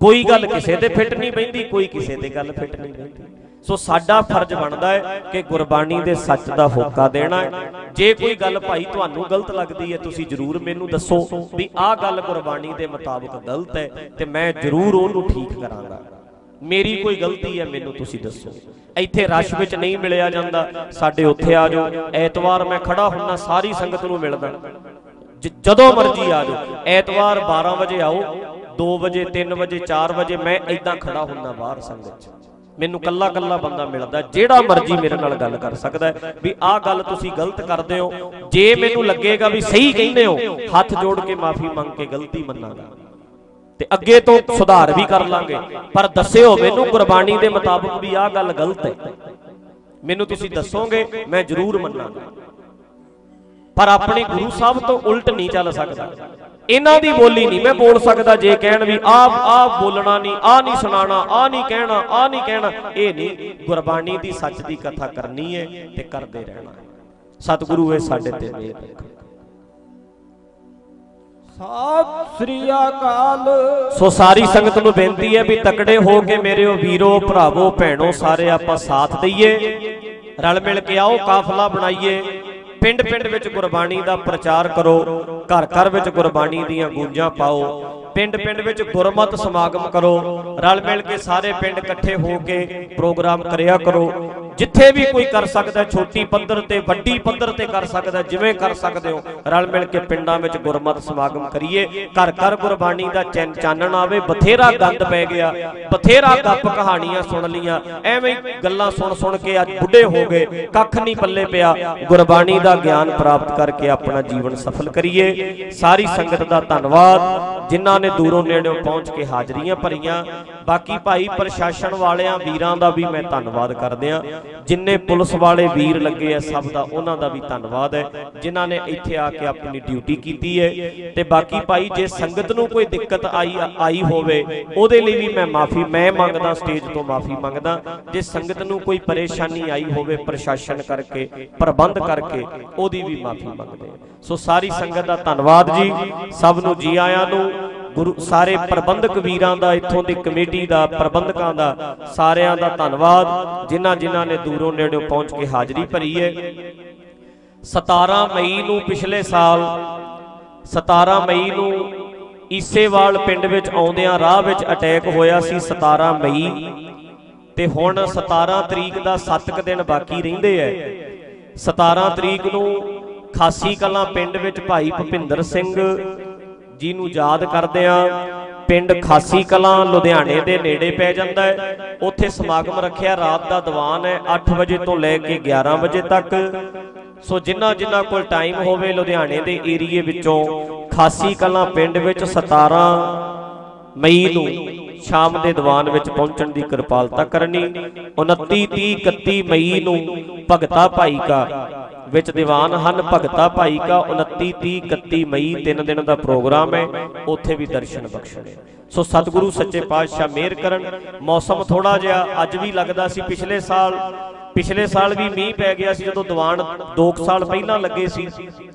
ਕੋਈ ਗੱਲ ਕਿਸੇ ਤੇ ਫਿੱਟ ਨਹੀਂ ਪੈਂਦੀ, ਕੋਈ ਕਿਸੇ ਤੇ ਗੱਲ ਫਿੱਟ ਨਹੀਂ ਪੈਂਦੀ। ਸੋ ਸਾਡਾ ਫਰਜ਼ ਬਣਦਾ ਹੈ ਕਿ ਗੁਰਬਾਣੀ ਦੇ ਸੱਚ ਦਾ ਹੋਕਾ ਦੇਣਾ ਹੈ। ਜੇ ਕੋਈ ਗੱਲ ਭਾਈ ਤੁਹਾਨੂੰ ਗਲਤ ਲੱਗਦੀ ਹੈ, ਤੁਸੀਂ ਜਰੂਰ ਮੈਨੂੰ ਦੱਸੋ ਵੀ ਆਹ ਗੱਲ ਗੁਰਬਾਣੀ ਦੇ ਮੁਤਾਬਕ ਗਲਤ ਹੈ ਤੇ ਮੈਂ ਜਰੂਰ ਉਹਨੂੰ ਠੀਕ ਕਰਾਂਗਾ। ਮੇਰੀ ਕੋਈ ਗਲਤੀ ਹੈ, ਮੈਨੂੰ ਤੁਸੀਂ ਦੱਸੋ। ਇੱਥੇ ਰਸ਼ ਵਿੱਚ ਨਹੀਂ ਮਿਲਿਆ ਜਾਂਦਾ। ਸਾਡੇ ਉੱਥੇ ਆ ਜਾਓ। ਐਤਵਾਰ ਮੈਂ ਖੜਾ ਹੁੰਨਾ ਸਾਰੀ ਸੰਗਤ ਨੂੰ ਮਿਲਦਾ। ਜਦੋਂ ਮਰਜ਼ੀ ਆ ਜਾਓ। ਐਤਵਾਰ 12 ਵਜੇ ਆਓ 2 ਵਜੇ 3 ਵਜੇ 4 ਵਜੇ ਮੈਂ ਇਦਾਂ ਖੜਾ ਹੁੰਨਾ ਬਾਹਰ ਸੰਗਤ 'ਚ। ਮੈਨੂੰ ਕੱਲਾ ਕੱਲਾ ਬੰਦਾ ਮਿਲਦਾ, ਜਿਹੜਾ ਮਰਜ਼ੀ ਮੇਰੇ ਨਾਲ ਗੱਲ ਕਰ ਸਕਦਾ ਵੀ ਆਹ ਗੱਲ ਤੁਸੀਂ ਗਲਤ ਕਰਦੇ ਹੋ, ਜੇ ਮੈਨੂੰ ਲੱਗੇਗਾ ਵੀ ਸਹੀ ਕਹਿੰਦੇ ਹੋ, ਹੱਥ ਜੋੜ ਕੇ ਮਾਫੀ ਮੰਗ ਕੇ ਗਲਤੀ ਮੰਨਾਂਗਾ। ਤੇ ਅੱਗੇ ਤੋਂ ਸੁਧਾਰ ਵੀ ਕਰ ਲਾਂਗੇ, ਪਰ ਦੱਸਿਓ ਮੈਨੂੰ ਗੁਰਬਾਣੀ ਦੇ ਮੁਤਾਬਕ ਵੀ ਆਹ ਗੱਲ ਗਲਤ ਹੈ। ਮੈਨੂੰ ਤੁਸੀਂ ਦੱਸੋਗੇ, ਮੈਂ ਜ਼ਰੂਰ ਮੰਨਾਂਗਾ। ਪਰ ਆਪਣੇ ਗੁਰੂ ਸਾਹਿਬ ਤੋਂ ਉਲਟ ਨਹੀਂ ਚੱਲ ਸਕਦਾ। ਇਹਨਾਂ ਦੀ ਬੋਲੀ ਨਹੀਂ ਮੈਂ ਬੋਲ ਸਕਦਾ ਜੇ ਕਹਿਣ ਵੀ ਆਪ ਆਪ ਬੋਲਣਾ ਨਹੀਂ ਆ ਨਹੀਂ ਸੁਣਾਣਾ ਆ ਨਹੀਂ ਕਹਿਣਾ ਆ ਨਹੀਂ ਕਹਿਣਾ ਇਹ ਨਹੀਂ ਗੁਰਬਾਣੀ ਦੀ ਸੱਚ ਦੀ ਕਥਾ ਕਰਨੀ ਹੈ ਤੇ ਕਰਦੇ ਰਹਿਣਾ। ਸਤਿਗੁਰੂ ਇਹ ਸਾਡੇ ਤੇ ਮਿਹਰ ਰੱਖੋ ਸਤਿ ਸ੍ਰੀ ਅਕਾਲ। ਸੋ ਸਾਰੀ ਸੰਗਤ ਨੂੰ ਬੇਨਤੀ ਹੈ ਵੀ ਤਕੜੇ ਹੋ ਕੇ ਮੇਰਿਓ ਵੀਰੋ ਭਰਾਵੋ ਭੈਣੋ ਸਾਰੇ ਆਪਾਂ ਸਾਥ ਦਈਏ। ਰਲ ਮਿਲ ਕੇ ਆਓ ਕਾਫਲਾ ਬਣਾਈਏ। ਪਿੰਡ ਪਿੰਡ ਵਿੱਚ ਗੁਰਬਾਣੀ ਦਾ ਪ੍ਰਚਾਰ ਕਰੋ, ਘਰ ਘਰ ਵਿੱਚ ਗੁਰਬਾਣੀ ਦੀਆਂ ਗੂੰਜਾਂ ਪਾਓ, ਪਿੰਡ ਪਿੰਡ ਵਿੱਚ ਗੁਰਮਤ ਸਮਾਗਮ ਕਰੋ, ਰਲ ਮਿਲ ਕੇ ਸਾਰੇ ਪਿੰਡ ਇਕੱਠੇ ਹੋ ਕੇ ਪ੍ਰੋਗਰਾਮ ਕਰਿਆ ਕਰੋ ਜਿੱਥੇ ਵੀ ਕੋਈ ਕਰ ਸਕਦਾ, ਛੋਟੀ ਪੱਧਰ ਤੇ ਵੱਡੀ ਪੱਧਰ ਤੇ ਕਰ ਸਕਦਾ, ਜਿਵੇਂ ਕਰ ਸਕਦੇ ਹੋ, ਰਲ ਮਿਲ ਕੇ ਪਿੰਡਾਂ ਵਿੱਚ ਗੁਰਮਤ ਸਮਾਗਮ ਕਰੀਏ। ਘਰ ਘਰ ਗੁਰਬਾਣੀ ਦਾ ਚੈਨ ਚਾਨਣ ਆਵੇ, ਬਥੇਰਾ ਗੰਦ ਪੈ ਗਿਆ, ਬਥੇਰਾ ਗੱਪ ਕਹਾਣੀਆਂ ਸੁਣ ਲੀਆਂ ਐਵੇਂ ਗੱਲਾਂ ਸੁਣ ਸੁਣ ਕੇ ਅੱਜ ਬੁੱਢੇ ਹੋ ਗਏ, ਕੱਖ ਨਹੀਂ ਪੱਲੇ ਪਿਆ। ਗੁਰਬਾਣੀ ਦਾ ਗਿਆਨ ਪ੍ਰਾਪਤ ਕਰਕੇ ਆਪਣਾ ਜੀਵਨ ਸਫਲ ਕਰੀਏ। ਸਾਰੀ ਸੰਗਤ ਦਾ ਧੰਨਵਾਦ। ਜਿਨ੍ਹਾਂ ਨੇ ਦੂਰੋਂ ਨੇੜਿਓਂ ਪਹੁੰਚ ਕੇ ਹਾਜ਼ਰੀਆਂ ਭਰੀਆਂ। ਬਾਕੀ ਭਾਈ ਪ੍ਰਸ਼ਾਸਨ ਵਾਲਿਆਂ, ਵੀਰਾਂ ਦਾ ਵੀ ਮੈਂ ਧੰਨਵਾਦ ਕਰਦਿਆਂ। ਜਿੰਨੇ ਪੁਲਿਸ ਵਾਲੇ ਵੀਰ ਲੱਗੇ ਆ ਸਭ ਦਾ ਉਹਨਾਂ ਦਾ ਵੀ ਧੰਨਵਾਦ ਹੈ, ਜਿਨ੍ਹਾਂ ਨੇ ਇੱਥੇ ਆ ਕੇ ਆਪਣੀ ਡਿਊਟੀ ਕੀਤੀ ਹੈ। ਤੇ ਬਾਕੀ ਭਾਈ, ਜੇ ਸੰਗਤ ਨੂੰ ਕੋਈ ਦਿੱਕਤ ਆਈ ਆਈ ਹੋਵੇ, ਉਹਦੇ ਲਈ ਵੀ ਮੈਂ ਮਾਫੀ, ਮੈਂ ਮੰਗਦਾ, ਸਟੇਜ ਤੋਂ ਮਾਫੀ ਮੰਗਦਾ। ਜੇ ਸੰਗਤ ਨੂੰ ਕੋਈ ਪਰੇਸ਼ਾਨੀ ਆਈ ਹੋਵੇ ਪ੍ਰਸ਼ਾਸਨ ਕਰਕੇ, ਪ੍ਰਬੰਧ ਕਰਕੇ, ਉਹਦੀ ਵੀ ਮਾਫੀ ਮੰਗਦੇ ਸੋ ਸਾਰੀ ਸੰਗਤ ਦਾ ਧੰਨਵਾਦ ਜੀ। ਸਭ ਨੂੰ ਜੀ ਆਇਆਂ ਨੂੰ। ਗੁਰੂ ਸਾਰੇ ਪ੍ਰਬੰਧਕ ਵੀਰਾਂ ਦਾ, ਇੱਥੋਂ ਦੀ ਕਮੇਟੀ ਦਾ, ਪ੍ਰਬੰਧਕਾਂ ਦਾ ਸਾਰਿਆਂ ਦਾ ਧੰਨਵਾਦ, ਜਿਨ੍ਹਾਂ ਜਿਨ੍ਹਾਂ ਨੇ ਦੂਰੋਂ ਨੇੜਿਓਂ ਪਹੁੰਚ ਕੇ ਹਾਜ਼ਰੀ ਭਰੀ ਹੈ। 17 ਮਈ ਨੂੰ ਪਿਛਲੇ ਸਾਲ 17 ਮਈ ਨੂੰ ਈਸੇਵਾਲ ਪਿੰਡ ਵਿੱਚ ਆਉਂਦਿਆਂ ਰਾਹ ਵਿੱਚ ਅਟੈਕ ਹੋਇਆ ਸੀ 17 ਮਈ, ਤੇ ਹੁਣ 17 ਤਰੀਕ ਦਾ 7 ਕ ਦਿਨ ਬਾਕੀ ਰਹਿੰਦੇ ਐ। 17 ਤਰੀਕ ਨੂੰ ਖਾਸੀ ਕਲਾਂ ਪਿੰਡ ਵਿੱਚ ਭਾਈ ਭੁਪਿੰਦਰ ਸਿੰਘ ਜੀ ਨੂੰ ਯਾਦ ਕਰਦੇ ਆ ਪਿੰਡ ਖਾਸੀ ਕਲਾਂ, ਲੁਧਿਆਣੇ ਦੇ ਨੇੜੇ ਪੈ ਜਾਂਦਾ ਹੈ। ਉੱਥੇ ਸਮਾਗਮ ਰੱਖਿਆ ਰਾਤ ਦਾ ਦੀਵਾਨ ਹੈ 8 ਵਜੇ ਤੋਂ ਲੈ ਕੇ 11 ਵਜੇ ਤੱਕ। ਸੋ ਜਿਨ੍ਹਾਂ ਜਿੰਨਾ ਕੋਲ ਟਾਈਮ ਹੋਵੇ, ਲੁਧਿਆਣੇ ਦੇ ਏਰੀਏ ਵਿੱਚੋਂ ਖਾਸੀ ਕਲਾਂ ਪਿੰਡ ਵਿੱਚ 17 ਮਈ ਨੂੰ ਸ਼ਾਮ ਦੇ ਦੀਵਾਨ ਵਿੱਚ ਪਹੁੰਚਣ ਦੀ ਕਿਰਪਾਲਤਾ ਕਰਨੀ। 29 30 31 ਮਈ ਨੂੰ ਭਗਤਾ ਭਾਈ ਕਾ ਵਿੱਚ ਦੀਵਾਨ ਹਨ ਭਗਤਾ ਭਾਈ ਕਾ 29 30 31 ਮਈ, ਤਿੰਨ ਦਿਨ ਦਾ ਪ੍ਰੋਗਰਾਮ ਹੈ, ਉੱਥੇ ਵੀ ਦਰਸ਼ਨ ਬਖਸ਼ਣੇ। ਸੋ ਸਤਿਗੁਰੂ ਸੱਚੇ ਪਾਤਸ਼ਾਹ ਮਿਹਰ ਕਰਨ। ਮੌਸਮ ਥੋੜਾ ਜਿਹਾ ਅੱਜ ਵੀ ਲੱਗਦਾ ਸੀ ਪਿਛਲੇ ਸਾਲ। ਪਿਛਲੇ ਸਾਲ ਵੀ ਮੀਂਹ ਪੈ ਗਿਆ ਸੀ, ਜਦੋਂ ਦੀਵਾਨ 2 ਸਾਲ ਪਹਿਲਾਂ ਲੱਗੇ ਸੀ।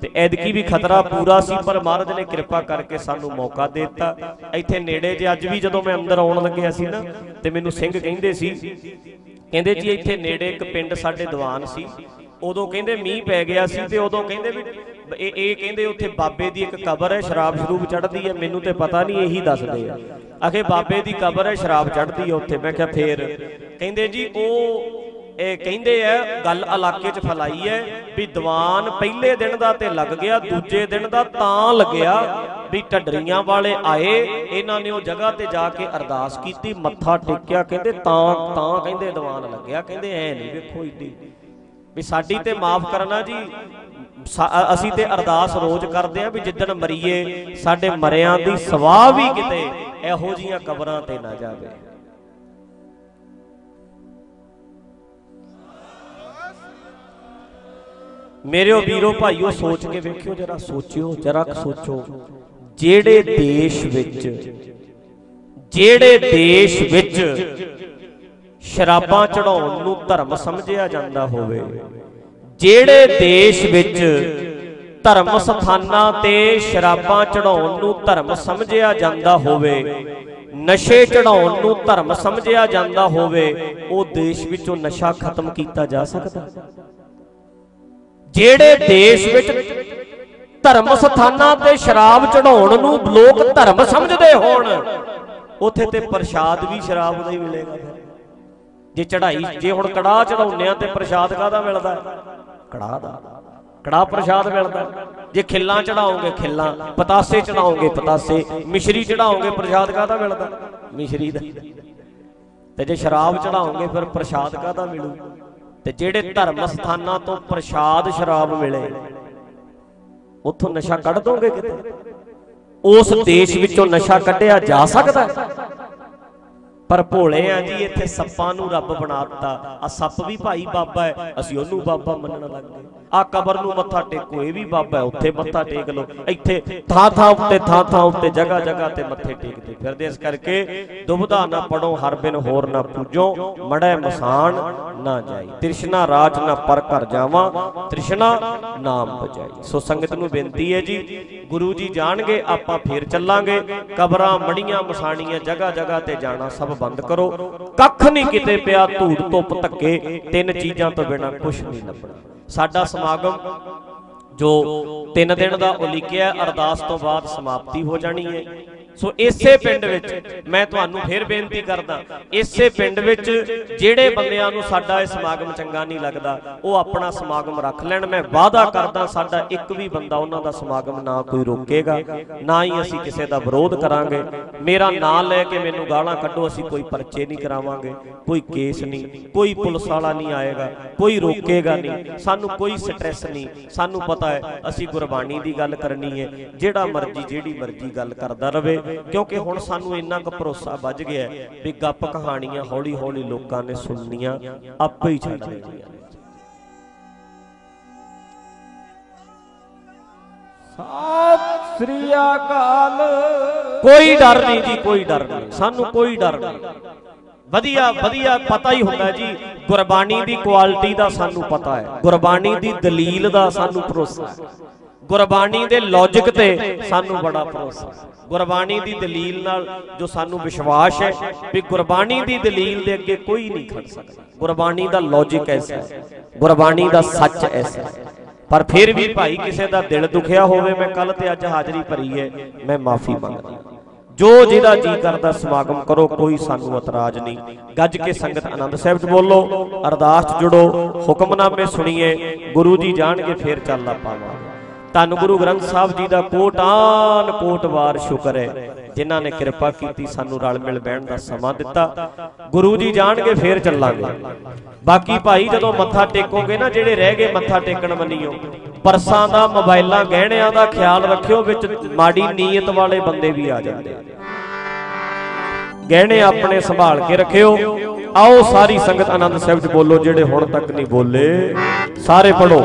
ਤੇ ਐਦਕੀ ਵੀ ਖਤਰਾ ਪੂਰਾ ਸੀ, ਪਰ ਮਹਾਰਾਜ ਨੇ ਕਿਰਪਾ ਕਰਕੇ ਸਾਨੂੰ ਮੌਕਾ ਦੇ ਦਿੱਤਾ। ਇੱਥੇ ਨੇੜੇ ਜੇ ਅੱਜ ਵੀ ਜਦੋਂ ਮੈਂ ਅੰਦਰ ਆਉਣ ਲੱਗਿਆ ਸੀ ਨਾ, ਤੇ ਮੈਨੂੰ ਸਿੰਘ ਕਹਿੰਦੇ ਸੀ, ਕਹਿੰਦੇ ਜੀ ਇੱਥੇ ਨੇੜੇ ਇੱਕ ਪਿੰਡ ਸਾਡੇ ਦੀਵਾਨ ਸੀ। ਉਦੋਂ ਕਹਿੰਦੇ ਮੀਂਹ ਪੈ ਗਿਆ ਸੀ ਤੇ ਉਦੋਂ ਕਹਿੰਦੇ ਵੀ ਇਹ ਇਹ ਕਹਿੰਦੇ ਉੱਥੇ ਬਾਬੇ ਦੀ ਇੱਕ ਕਬਰ ਹੈ ਸ਼ਰਾਬ ਸ਼ਰੂਬ ਚੜਦੀ ਹੈ ਮੈਨੂੰ ਤੇ ਪਤਾ ਨਹੀਂ ਇਹੀ ਦੱਸਦੇ ਆ। ਆਖੇ ਬਾਬੇ ਦੀ ਕਬਰ ਹੈ ਸ਼ਰਾਬ ਚੜਦੀ ਹੈ ਉੱਥੇ। ਮੈਂ ਕਿਹਾ ਫੇਰ ਕਹਿੰਦੇ ਜੀ ਉਹ ਇਹ ਕਹਿੰਦੇ ਆ ਗੱਲ ਇਲਾਕੇ 'ਚ ਫਲਾਈ ਹੈ ਵੀ ਦੀਵਾਨ ਪਹਿਲੇ ਦਿਨ ਦਾ ਤੇ ਲੱਗ ਗਿਆ ਦੂਜੇ ਦਿਨ ਦਾ ਤਾਂ ਲੱਗਿਆ ਵੀ ਢੱਡਰੀਆਂ ਵਾਲੇ ਆਏ ਇਹਨਾਂ ਨੇ ਉਹ ਜਗ੍ਹਾ ਤੇ ਜਾ ਕੇ ਅਰਦਾਸ ਕੀਤੀ ਮੱਥਾ ਟੇਕਿਆ ਕਹਿੰਦੇ ਤਾਂ ਤਾਂ ਕਹਿੰਦੇ ਦੀਵਾਨ ਲੱਗਿਆ ਕਹਿੰਦੇ ਐ ਨਹੀਂ ਵੇਖੋ ਇੱਡੀ ਵੀ ਸਾਡੀ ਤੇ ਮਾਫ ਕਰਨਾ ਜੀ। ਅਸੀਂ ਤੇ ਅਰਦਾਸ ਰੋਜ਼ ਕਰਦੇ ਆ ਵੀ ਜਿੱਦਣ ਮਰੀਏ, ਸਾਡੇ ਮਰਿਆਂ ਦੀ ਸਵਾਹ ਵੀ ਕਿਤੇ ਇਹੋ ਜੀਆਂ ਕਬਰਾਂ ਤੇ ਨਾ ਜਾਵੇ। ਮੇਰਿਓ ਵੀਰੋ ਭਾਈਓ, ਸੋਚ ਕੇ ਵੇਖਿਓ, ਜਰਾ ਸੋਚਿਓ, ਜਰਾ ਸੋਚੋ। ਜਿਹੜੇ ਦੇਸ਼ ਵਿੱਚ, ਜਿਹੜੇ ਦੇਸ਼ ਵਿੱਚ ਸ਼ਰਾਬਾਂ ਚੜਾਉਣ ਨੂੰ ਧਰਮ ਸਮਝਿਆ ਜਾਂਦਾ ਹੋਵੇ। ਜਿਹੜੇ ਦੇਸ਼ ਵਿੱਚ ਧਰਮ ਸਥਾਨਾਂ ਤੇ ਸ਼ਰਾਬਾਂ ਚੜਾਉਣ ਨੂੰ ਧਰਮ ਸਮਝਿਆ ਜਾਂਦਾ ਹੋਵੇ, ਨਸ਼ੇ ਚੜਾਉਣ ਨੂੰ ਧਰਮ ਸਮਝਿਆ ਜਾਂਦਾ ਹੋਵੇ, ਉਹ ਦੇਸ਼ ਵਿੱਚੋਂ ਨਸ਼ਾ ਖਤਮ ਕੀਤਾ ਜਾ ਸਕਦਾ। ਜਿਹੜੇ ਦੇਸ਼ ਵਿੱਚ ਧਰਮ ਸਥਾਨਾਂ ਤੇ ਸ਼ਰਾਬ ਚੜਾਉਣ ਨੂੰ ਲੋਕ ਧਰਮ ਸਮਝਦੇ ਹੋਣ, ਉੱਥੇ ਤੇ ਪ੍ਰਸ਼ਾਦ ਵੀ ਸ਼ਰਾਬ ਦਾ ਹੀ ਮਿਲੇਗਾ ਜੇ ਚੜਾਈ ਜੇ ਹੁਣ ਕੜਾਹ ਚੜਾਉਂਦੇ ਆ ਤੇ ਪ੍ਰਸ਼ਾਦ ਕਾਹਦਾ ਮਿਲਦਾ? ਕੜਾਹ ਦਾ। ਕੜਾਹ ਪ੍ਰਸ਼ਾਦ ਮਿਲਦਾ। ਜੇ ਖਿੱਲਾਂ ਚੜਾਓਗੇ ਖਿੱਲਾਂ। ਪਤਾਸੇ ਚੜਾਓਗੇ ਪਤਾਸੇ। ਮਿਸ਼ਰੀ ਚੜਾਓਗੇ ਪ੍ਰਸ਼ਾਦ ਕਾਹਦਾ ਮਿਲਦਾ? ਮਿਸ਼ਰੀ ਦਾ। ਤੇ ਜੇ ਸ਼ਰਾਬ ਚੜਾਓਗੇ ਫਿਰ ਪ੍ਰਸ਼ਾਦ ਕਾਹਦਾ ਮਿਲੂ? ਤੇ ਜਿਹੜੇ ਧਰਮ ਸਥਾਨਾਂ ਤੋਂ ਪ੍ਰਸ਼ਾਦ ਸ਼ਰਾਬ ਮਿਲੇ, ਉੱਥੋਂ ਨਸ਼ਾ ਕੱਢ ਦੋਗੇ ਕਿਤੇ? ਉਸ ਦੇਸ਼ ਵਿੱਚੋਂ ਨਸ਼ਾ ਕੱਢਿਆ ਜਾ ਸਕਦਾ? ਪਰ ਭੋਲੇ ਆ ਜੀ ਇੱਥੇ ਸੱਪਾਂ ਨੂੰ ਰੱਬ ਬਣਾਤਾ ਆ ਸੱਪ ਵੀ ਭਾਈ ਬਾਬਾ ਹੈ ਅਸੀਂ ਉਹਨੂੰ ਬਾਬਾ ਮੰਨਣ ਲੱਗ ਗਏ। ਆ ਕਬਰ ਨੂੰ ਮੱਥਾ ਟੇਕੋ, ਇਹ ਵੀ ਬਾਬਾ ਹੈ, ਉੱਥੇ ਮੱਥਾ ਟੇਕ ਲਓ। ਇੱਥੇ ਥਾਂ ਥਾਂ ਉੱਤੇ, ਥਾਂ ਥਾਂ ਉੱਤੇ, ਜਗ੍ਹਾ ਜਗ੍ਹਾ ਤੇ ਮੱਥੇ ਟੇਕਦੇ ਫਿਰਦੇ ਇਸ ਕਰਕੇ ਦੁਬਧਾ ਨਾ ਪੜੋ ਹਰ ਬਿਨ ਹੋਰ ਨਾ ਪੂਜੋ ਮੜੈ ਮਸਾਨ ਨਾ ਜਾਈ। ਤ੍ਰਿਸ਼ਨਾ ਰਾਜ ਨਾ ਪਰ ਘਰ ਜਾਵਾਂ, ਤ੍ਰਿਸ਼ਨਾ ਨਾਮ ਬਜਾਈ ਸੋ ਸੰਗਤ ਨੂੰ ਬੇਨਤੀ ਹੈ ਜੀ, ਗੁਰੂ ਜੀ ਜਾਣਗੇ, ਆਪਾਂ ਫੇਰ ਚੱਲਾਂਗੇ। ਕਬਰਾਂ ਮੜੀਆਂ ਮਸਾਣੀਆਂ, ਜਗ੍ਹਾ ਜਗ੍ਹਾ ਤੇ ਜਾਣਾ ਸਭ ਬੰਦ ਕਰੋ। ਕੱਖ ਨਹੀਂ ਕਿਤੇ ਪਿਆ ਧੂੜ ਧੁੱਪ ਧੱਕੇ, ਤਿੰਨ ਚੀਜ਼ਾਂ ਤੋਂ ਬਿਨਾ ਕੁਝ ਨਹੀਂ ਲੱਭਣਾ। ਸਾਡਾ ਸਮਾਗਮ ਜੋ 3 ਦਿਨ ਦਾ ਉਲੀਕਿਆ ਅਰਦਾਸ ਤੋਂ ਬਾਅਦ ਸਮਾਪਤੀ ਹੋ ਜਾਣੀ ਹੈ ਸੋ ਇਸੇ ਪਿੰਡ ਵਿੱਚ ਮੈਂ ਤੁਹਾਨੂੰ ਫੇਰ ਬੇਨਤੀ ਕਰਦਾ, ਇਸੇ ਪਿੰਡ ਵਿੱਚ ਜਿਹੜੇ ਬੰਦਿਆਂ ਨੂੰ ਸਾਡਾ ਇਹ ਸਮਾਗਮ ਚੰਗਾ ਨਹੀਂ ਲੱਗਦਾ, ਉਹ ਆਪਣਾ ਸਮਾਗਮ ਰੱਖ ਲੈਣ। ਮੈਂ ਵਾਅਦਾ ਕਰਦਾ ਸਾਡਾ ਇੱਕ ਵੀ ਬੰਦਾ ਉਹਨਾਂ ਦਾ ਸਮਾਗਮ ਨਾ ਕੋਈ ਰੋਕੇਗਾ, ਨਾ ਹੀ ਅਸੀਂ ਕਿਸੇ ਦਾ ਵਿਰੋਧ ਕਰਾਂਗੇ। ਮੇਰਾ ਨਾਂ ਲੈ ਕੇ ਮੈਨੂੰ ਗਾਲਾਂ ਕੱਢੋ, ਅਸੀਂ ਕੋਈ ਪਰਚੇ ਨਹੀਂ ਕਰਾਵਾਂਗੇ, ਕੋਈ ਕੇਸ ਨਹੀਂ, ਕੋਈ ਪੁਲਿਸ ਵਾਲਾ ਨਹੀਂ ਆਏਗਾ, ਕੋਈ ਰੋਕੇਗਾ ਨਹੀਂ, ਸਾਨੂੰ ਕੋਈ ਸਟ੍ਰੈਸ ਨਹੀਂ। ਸਾਨੂੰ ਪਤਾ ਹੈ, ਅਸੀਂ ਗੁਰਬਾਣੀ ਦੀ ਗੱਲ ਕਰਨੀ ਹੈ, ਜਿਹੜਾ ਮਰਜ਼ੀ, ਜਿਹੜੀ ਮਰਜ਼ੀ ਗੱਲ ਕਰਦਾ ਰਵੇ। ਕਿਉਂਕਿ ਹੁਣ ਸਾਨੂੰ ਇੰਨਾ ਕੁ ਭਰੋਸਾ ਵੱਜ ਗਿਆ ਵੀ ਗੱਪ ਕਹਾਣੀਆਂ ਹੌਲੀ ਹੌਲੀ ਲੋਕਾਂ ਨੇ ਸੁਣਨੀਆਂ ਆਪੇ ਹੀ ਛੱਡ ਦੇਣੀਆਂ ਨੇ ਸਤਿ ਸ੍ਰੀ ਅਕਾਲ। ਕੋਈ ਡਰ ਨਹੀਂ ਜੀ ਕੋਈ ਡਰ ਨਹੀਂ। ਸਾਨੂੰ ਕੋਈ ਡਰ ਨਹੀਂ। ਵਧੀਆ ਵਧੀਆ ਪਤਾ ਹੀ ਹੁੰਦਾ ਜੀ ਗੁਰਬਾਣੀ ਦੀ ਕੁਆਲਿਟੀ ਦਾ ਸਾਨੂੰ ਪਤਾ ਹੈ। ਗੁਰਬਾਣੀ ਦੀ ਦਲੀਲ ਦਾ ਸਾਨੂੰ ਭਰੋਸਾ ਹੈ। ਗੁਰਬਾਣੀ ਦੇ ਲੌਜੀਕ ਤੇ ਸਾਨੂੰ ਬੜਾ ਭਰੋਸਾ। ਗੁਰਬਾਣੀ ਦੀ ਦਲੀਲ ਨਾਲ ਜੋ ਸਾਨੂੰ ਵਿਸ਼ਵਾਸ ਹੈ ਵੀ ਗੁਰਬਾਣੀ ਦੀ ਦਲੀਲ ਦੇ ਅੱਗੇ ਕੋਈ ਨਹੀਂ ਖੜ ਸਕਦਾ। ਗੁਰਬਾਣੀ ਦਾ ਲੌਜੀਕ ਐਸਾ ਹੈ। ਗੁਰਬਾਣੀ ਦਾ ਸੱਚ ਐਸਾ ਹੈ। ਪਰ ਫਿਰ ਵੀ ਭਾਈ ਕਿਸੇ ਦਾ ਦਿਲ ਦੁਖਿਆ ਹੋਵੇ ਮੈਂ ਕੱਲ ਤੇ ਅੱਜ ਹਾਜ਼ਰੀ ਭਰੀ ਹੈ ਮੈਂ ਮਾਫੀ ਮੰਗਦਾ। ਜੋ ਜਿਹਦਾ ਜੀ ਕਰਦਾ ਸਮਾਗਮ ਕਰੋ ਕੋਈ ਸਾਨੂੰ ਇਤਰਾਜ਼ ਨਹੀਂ। ਗੱਜ ਕੇ ਸੰਗਤ ਆਨੰਦ ਸਾਹਿਬ ਚ ਬੋਲੋ ਅਰਦਾਸ ਚ ਜੁੜੋ ਹੁਕਮਨਾਮੇ ਸੁਣੀਏ ਗੁਰੂ ਜੀ ਜਾਣਗੇ ਫੇਰ ਚੱਲਣਾ ਪਾਵਾਂਗੇ ਧੰਨ ਗੁਰੂ ਗ੍ਰੰਥ ਸਾਹਿਬ ਜੀ ਦਾ ਕੋਟਾਨ ਕੋਟ ਵਾਰ ਸ਼ੁਕਰ ਹੈ, ਜਿਨ੍ਹਾਂ ਨੇ ਕਿਰਪਾ ਕੀਤੀ ਸਾਨੂੰ ਰਲ ਮਿਲ ਬਹਿਣ ਦਾ ਸਮਾਂ ਦਿੱਤਾ। ਗੁਰੂ ਜੀ ਜਾਣਗੇ, ਫੇਰ ਚੱਲਾਂਗੇ। ਬਾਕੀ ਭਾਈ, ਜਦੋਂ ਮੱਥਾ ਟੇਕੋਗੇ ਨਾ, ਜਿਹੜੇ ਰਹਿ ਗਏ ਮੱਥਾ ਟੇਕਣ ਮੰਨਿਓ, ਪਰਸਾਂ ਦਾ, ਮੋਬਾਈਲਾਂ, ਗਹਿਣਿਆਂ ਦਾ ਖਿਆਲ ਰੱਖਿਓ, ਵਿੱਚ ਮਾੜੀ ਨੀਅਤ ਵਾਲੇ ਬੰਦੇ ਵੀ ਆ ਜਾਂਦੇ ਗਹਿਣੇ ਆਪਣੇ ਸੰਭਾਲ ਕੇ ਰੱਖਿਓ। ਆਓ ਸਾਰੀ ਸੰਗਤ ਆਨੰਦ ਸਾਹਿਬ ਚ ਬੋਲੋ, ਜਿਹੜੇ ਹੁਣ ਤੱਕ ਨਹੀਂ ਬੋਲੇ, ਸਾਰੇ ਪੜੋ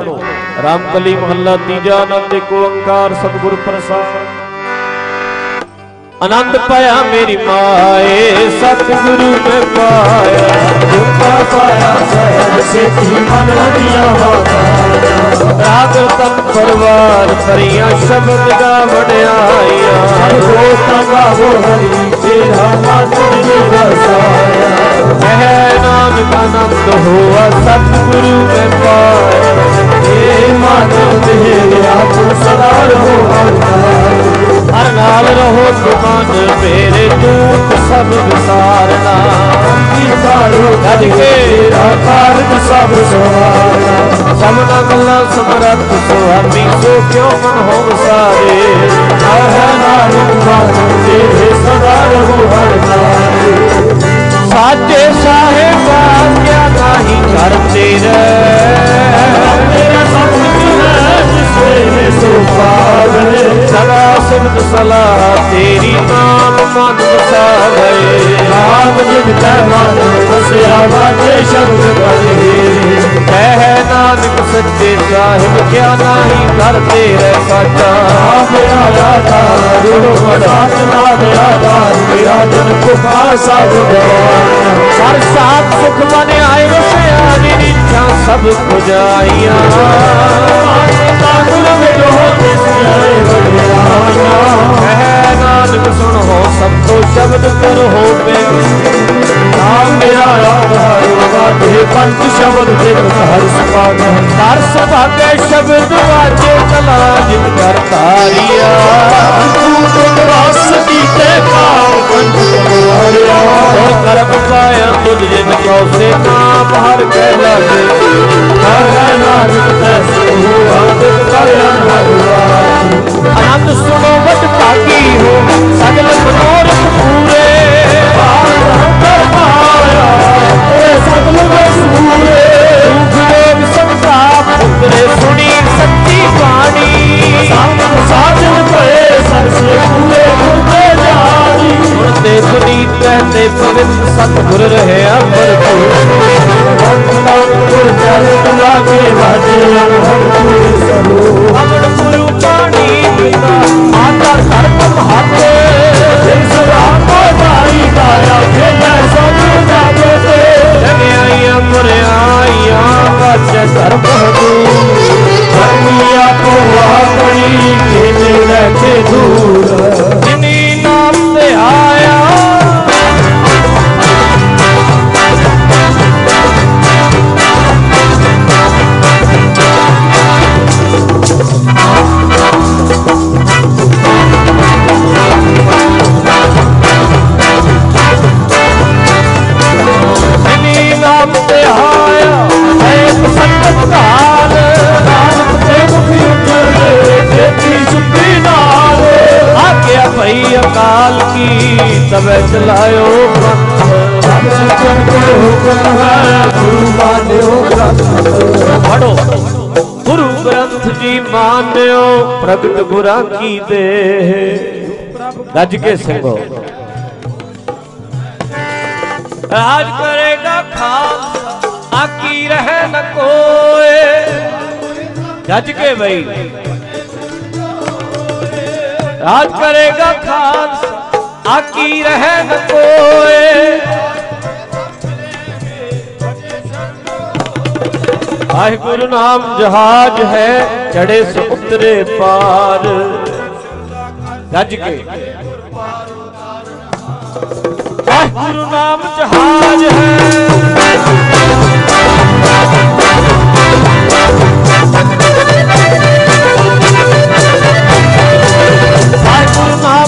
ਰਾਮਕਲੀ ਮਹੱਲਾ ਤੀਜਾ ਆਨੰਦ ਏਕ ਓੰਕਾਰ ਸਤਿਗੁਰ ਪ੍ਰਸਾਦ। ਆਨੰਦ ਪਾਇਆ ਮੇਰੀ ਮਾਏ, ਸਤਿਗੁਰੂ ਮੈਂ ਪਾਇਆ। ਦੁੱਖਾ ਪਾਇਆ ਸਹਿਬ ਸੇਤੀ ਮਨ ਦੀਆਂ ਰਾਗ ਤਨ ਪਰਵਾਰ ਪਰੀਆਂ ਸ਼ਬਦ ਦਾ ਵਡਿਆਈਆਂ। ਹੋ ਤੰਗਾਵੋ ਹਰੀ, ਤੇਰਾ ਮਨ ਜੀ ਵਸਾਇਆ ਹੈ ਨਾਨਕ ਆਨੰਦ ਹੋਆ ਸਤਿਗੁਰੂ ਮੈਂ ਪਾਇਆ ਏ ਮਨ ਤੇਰੇ ਆਪ ਸਦਾ ਰਹੋ ਹਰ ਨਾਲ ਰਹੋ ਤੁਮਨ ਮੇਰੇ ਦੂਤ ਸਭ ਵਿਸਾਰਨਾ ਵਿਸਾਰੋ ਗੱਜ ਕੇ ਤੇਰਾ ਕਾਰਜ ਸਭ ਸਵਾਰਾ ਸਭਨਾ ਗੱਲਾਂ ਸਮਰੱਥ ਸੁਆਮੀ ਸੋ ਕਿਉ ਮਨ ਹੋ ਵਸਾਰੇ ਆਹ ਨਾਨਕ ਮਨ ਤੇਰੇ ਸਦਾ ਰਹੋ ਹਰ ਨਾਲੇ। ਸਾਚੇ ਸਾਹਿਬ ਆਗਿਆ ਨਹੀਂ ਕਰ ਤੇਰੇ ਜਿਸੇ ਸਦਾ ਸਿਫਤ ਸਲਾਹ ਤੇਰੀ ਨਾਮ ਮਨ ਵਸਾ ਗਏ ਨਾਮ ਜਿਤੈ ਮਨ ਵਸਿਆ ਵਾਜੇ ਸ਼ਬਦ ਕਰੇ ਕਹਿ ਨਾਨਕ ਸੱਚੇ ਸਾਹਿਬ ਕਿਆ ਨਹੀਂ ਕਰ ਤੇਰੇ ਸਾਚਾ ਮੇਰਾ ਆਧਾਰ ਰੋ ਵਡਾਤ ਨਾ ਮੇਰਾ ਆਧਾਰ ਮੇਰਾ ਜਨ ਕੁਫਾ ਸਭ ਗਵਾਇਆ ਹਰ ਸਾਥ ਸੁਖ ਮਨ ਆਏ ਵਸਿਆ ਨਿਰੀਖਾਂ ਸਭ ਪੁਜਾਈਆਂ ਤਾਕੁਲ ਮਿਟੋ ਤਿਸਿਆਏ ਨਾਨਕ ਸੁਣ ਹੋ ਸਭ ਤੋਂ ਸ਼ਬਦ ਕਰ ਹੋਵੇ। ਨਾਮ ਮੇਰਾ ਆਧਾਰ ਵਾਜੇ, ਪੰਜ ਸ਼ਬਦ ਦੇ ਹਰ ਸਪਾਗ ਹਰ ਸੁਭਾਗੇ ਸ਼ਬਦ ਵਾਜੇ, ਕਲਾ ਜਿਤ ਕਰ ਤਾਰੀਆ ਤੂੰ ਰਸ ਕੀਤੇ ਕਾਲ ਕੰਠ ਕੁਮਾਰਿਆ ਹੋਰ ਕਰਮ ਪਾਇਆ ਤੁਝ ਜਿਨ ਕਉ ਸੇ ਨਾਮ, ਹਰ ਕਹਿ ਲਾਗੇ ਹਰ ਨਾਨਕ ਤੈਸੇ ਹੁਆ ਦਿਲ ਕਰ ਅਨਹਰਵਾ ਆਨੰਦ ਸੁਣੋ ਵਡ ਭਾਗੀ ਹੋ ਸਗਲ ਮਨੋਰਥ ਪੂਰੇ ਉਤਰੇ ਸੁਣੀ ਸੱਚੀ ਬਾਣੀ। ਸੁਣਦੇ ਸੁਨੀਤ ਕਹਿੰਦੇ ਪਵਿੱਤ ਸਤਿਗੁਰ ਰਹਿਆ ਭਰਪੂਰ। ਅਮਰ ਗੁਰੂ ਬਾਣੀ ਪਿਤਾ ਆਦਰ ਧਰਮ ਮਹੱਤੇ ਜਗਿਆਈਆਂ ਜਿਨੀ ਨਾਮ ਤੇ ਆਇਆ ਸੰਤ ਧਾਰ ਨਾਨਕ ਤੇ ਮੁਖੀ ਉਜਲੇ ਦੇਖੀ ਸੁੱਤੀ ਨਾਲ ਆਗਿਆ ਭਈ ਅਕਾਲ ਕੀ ਤਵੇ ਚਲਾਇਓ ਪੰਥ ਪੜੋ ਗੁਰੂ ਗ੍ਰੰਥ ਜੀ ਮਾਨਿਓ ਪ੍ਰਗਟ ਗੁਰਾਂ ਕੀ ਦੇਹ ਗੱਜ ਕੇ ਸਿੰਘੋ ਰਾਜ ਕਰੇਗਾ ਖਾਲਸਾ ਆਕੀ ਰਹਿ ਨ ਕੋਏ ਗੱਜ ਕੇ ਬਈ ਰਾਜ ਕਰੇਗਾ ਖਾਲਸਾ ਆਕੀ ਰਹਿ ਨ ਕੋਏ ਵਾਹਿਗੁਰੂ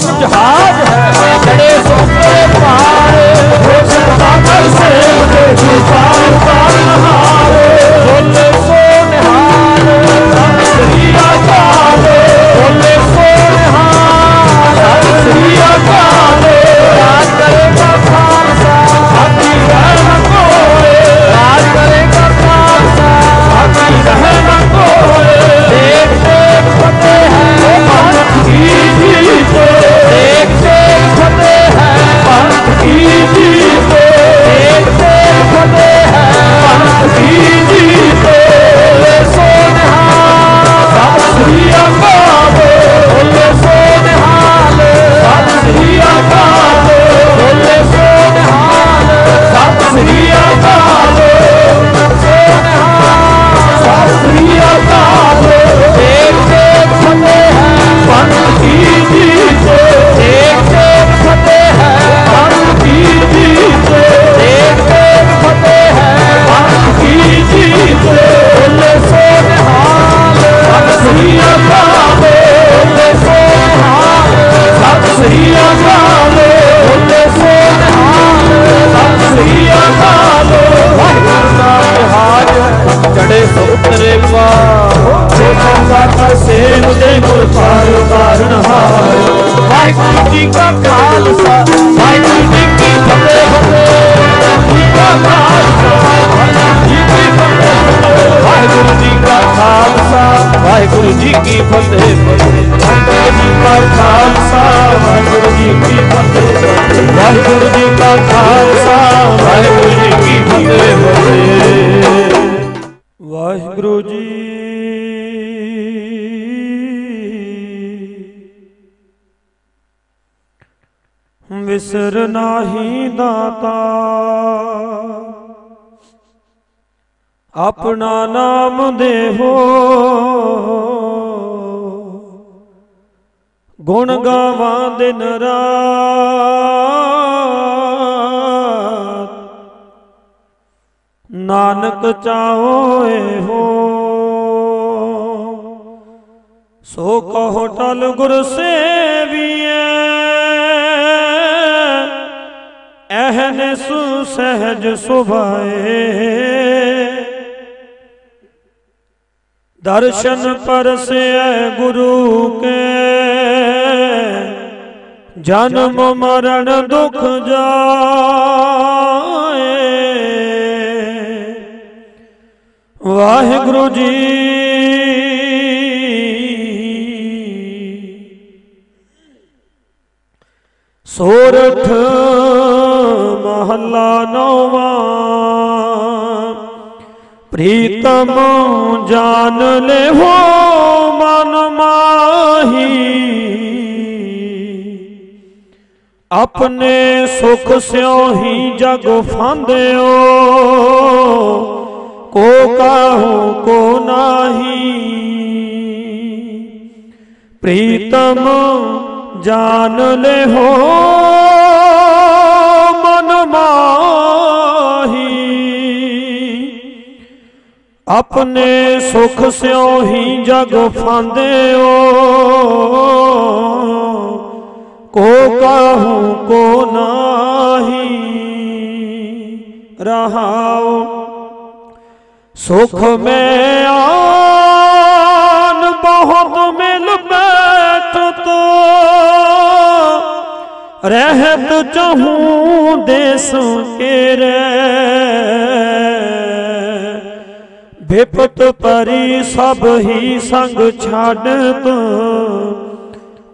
ਨਾਮ ਜਹਾਜ ਹੈ। ਚੜੇ ਸੋ ਪਾਰ ਗੱਜ ਕੇ ਵਾਹਿਗੁਰੂ ਨਾਮ ਜਹਾਜ ਹੈ ਪਾਰ ਨਾਹੀ ਆਪਣਾ ਨਾਮ ਦੇਹੋ। ਗੁਣ ਗਾਵਾਂ ਦਿਨ ਰਾਤ ਦਰਸ਼ਨ ਪਰਸੈ ਗੁਰੂ ਕੇ। ਜਨਮ ਮਰਨ ਦੁਖ ਜਾਏ। ਵਾਹਿਗੁਰੂ ਜੀ। ਸੋਰਠ ਪ੍ਰੀਤਮ ਜਾਨ ਲੈਵੋ ਮਨ ਮਾਹੀ ਆਪਣੇ ਸੁਖ ਸਿਉ ਹੀ ਜਗ ਫਾਂਦਿਓ ਕੋ ਕਾਹੂ ਕੋ ਨਾਹੀ ਪ੍ਰੀਤਮ ਜਾਨ ਲੈਹੋ ਮਨ ਆਪਣੇ ਸੁਖ ਸਿਉ ਹੀ ਜਗ ਫਾਂਦਿਓ। ਕੋ ਕਾਹੂ, ਕੋ ਨਾਹੀ, ਰਹਾਉ। ਸੁਖ ਮੈਂ ਆਨ, ਬਹੁਤ ਮਿਲ ਬੈਠ ਬੈਠਤ ਰਹਿਤ ਚਾਹੂੰ ਦੇਸ ਕੇਰੇ। ਵਿਪਤ ਪਰੀ ਸਭ ਹੀ ਸੰਗ ਛੱਡਤ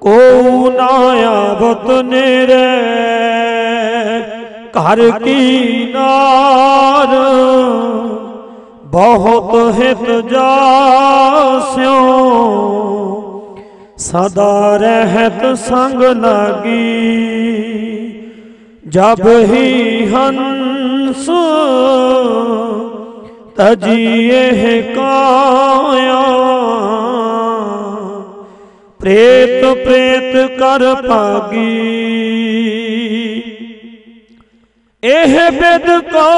ਕੋ ਨਾ ਆਵਤ ਨੇਰੇ, ਘਰ ਕੀ ਨਾਰ? ਬਹੁਤ ਹਿਤ ਜਾਸਿਓ, ਸਦਾ ਰਹਿਤ ਸੰਗ ਲਾਗੀ। ਜਬ ਹੀ ਹੰਸ ਤਜੀਏ ਕਾਇਆ। ਪ੍ਰੇਤ ਪ੍ਰੇਤ ਕਰ ਪਾਗੀ ਇਹ ਬਿਦ ਕੋ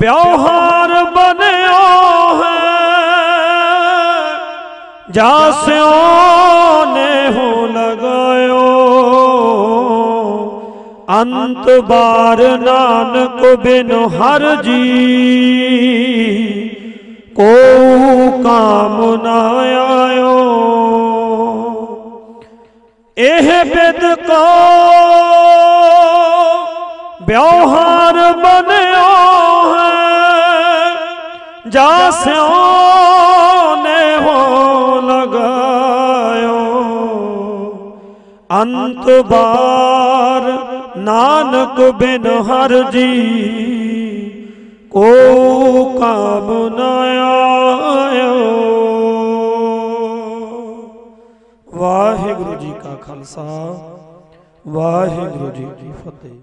ਵਿਵਹਾਰ ਬਣਿਓ ਹੈ। ਜਾਸਿਓ ਨੇ ਹੋ ਅੰਤ ਬਾਰ ਨਾਨਕ ਬਿਨ ਹਰ ਜੀ। ਕੋ ਕਾਮ ਨਾ ਆਇਓ। ਇਹ ਬਿਦ ਕੋ ਵਿਵਹਾਰ ਬਣਿਓ ਹੈ। ਜਾਸਿਓ ਨੇ ਹੋ ਲਗਾਇਓ। ਅੰਤ ਬਾਰ ਨਾਨਕ ਬਿਨ ਹਰ ਜੀ ਕੋ ਕਾਮ ਨਾ ਆਇਓ। ਵਾਹਿਗੁਰੂ ਜੀ ਕਾ ਖਾਲਸਾ, ਵਾਹਿਗੁਰੂ ਜੀ ਕੀ ਫਤਿਹ।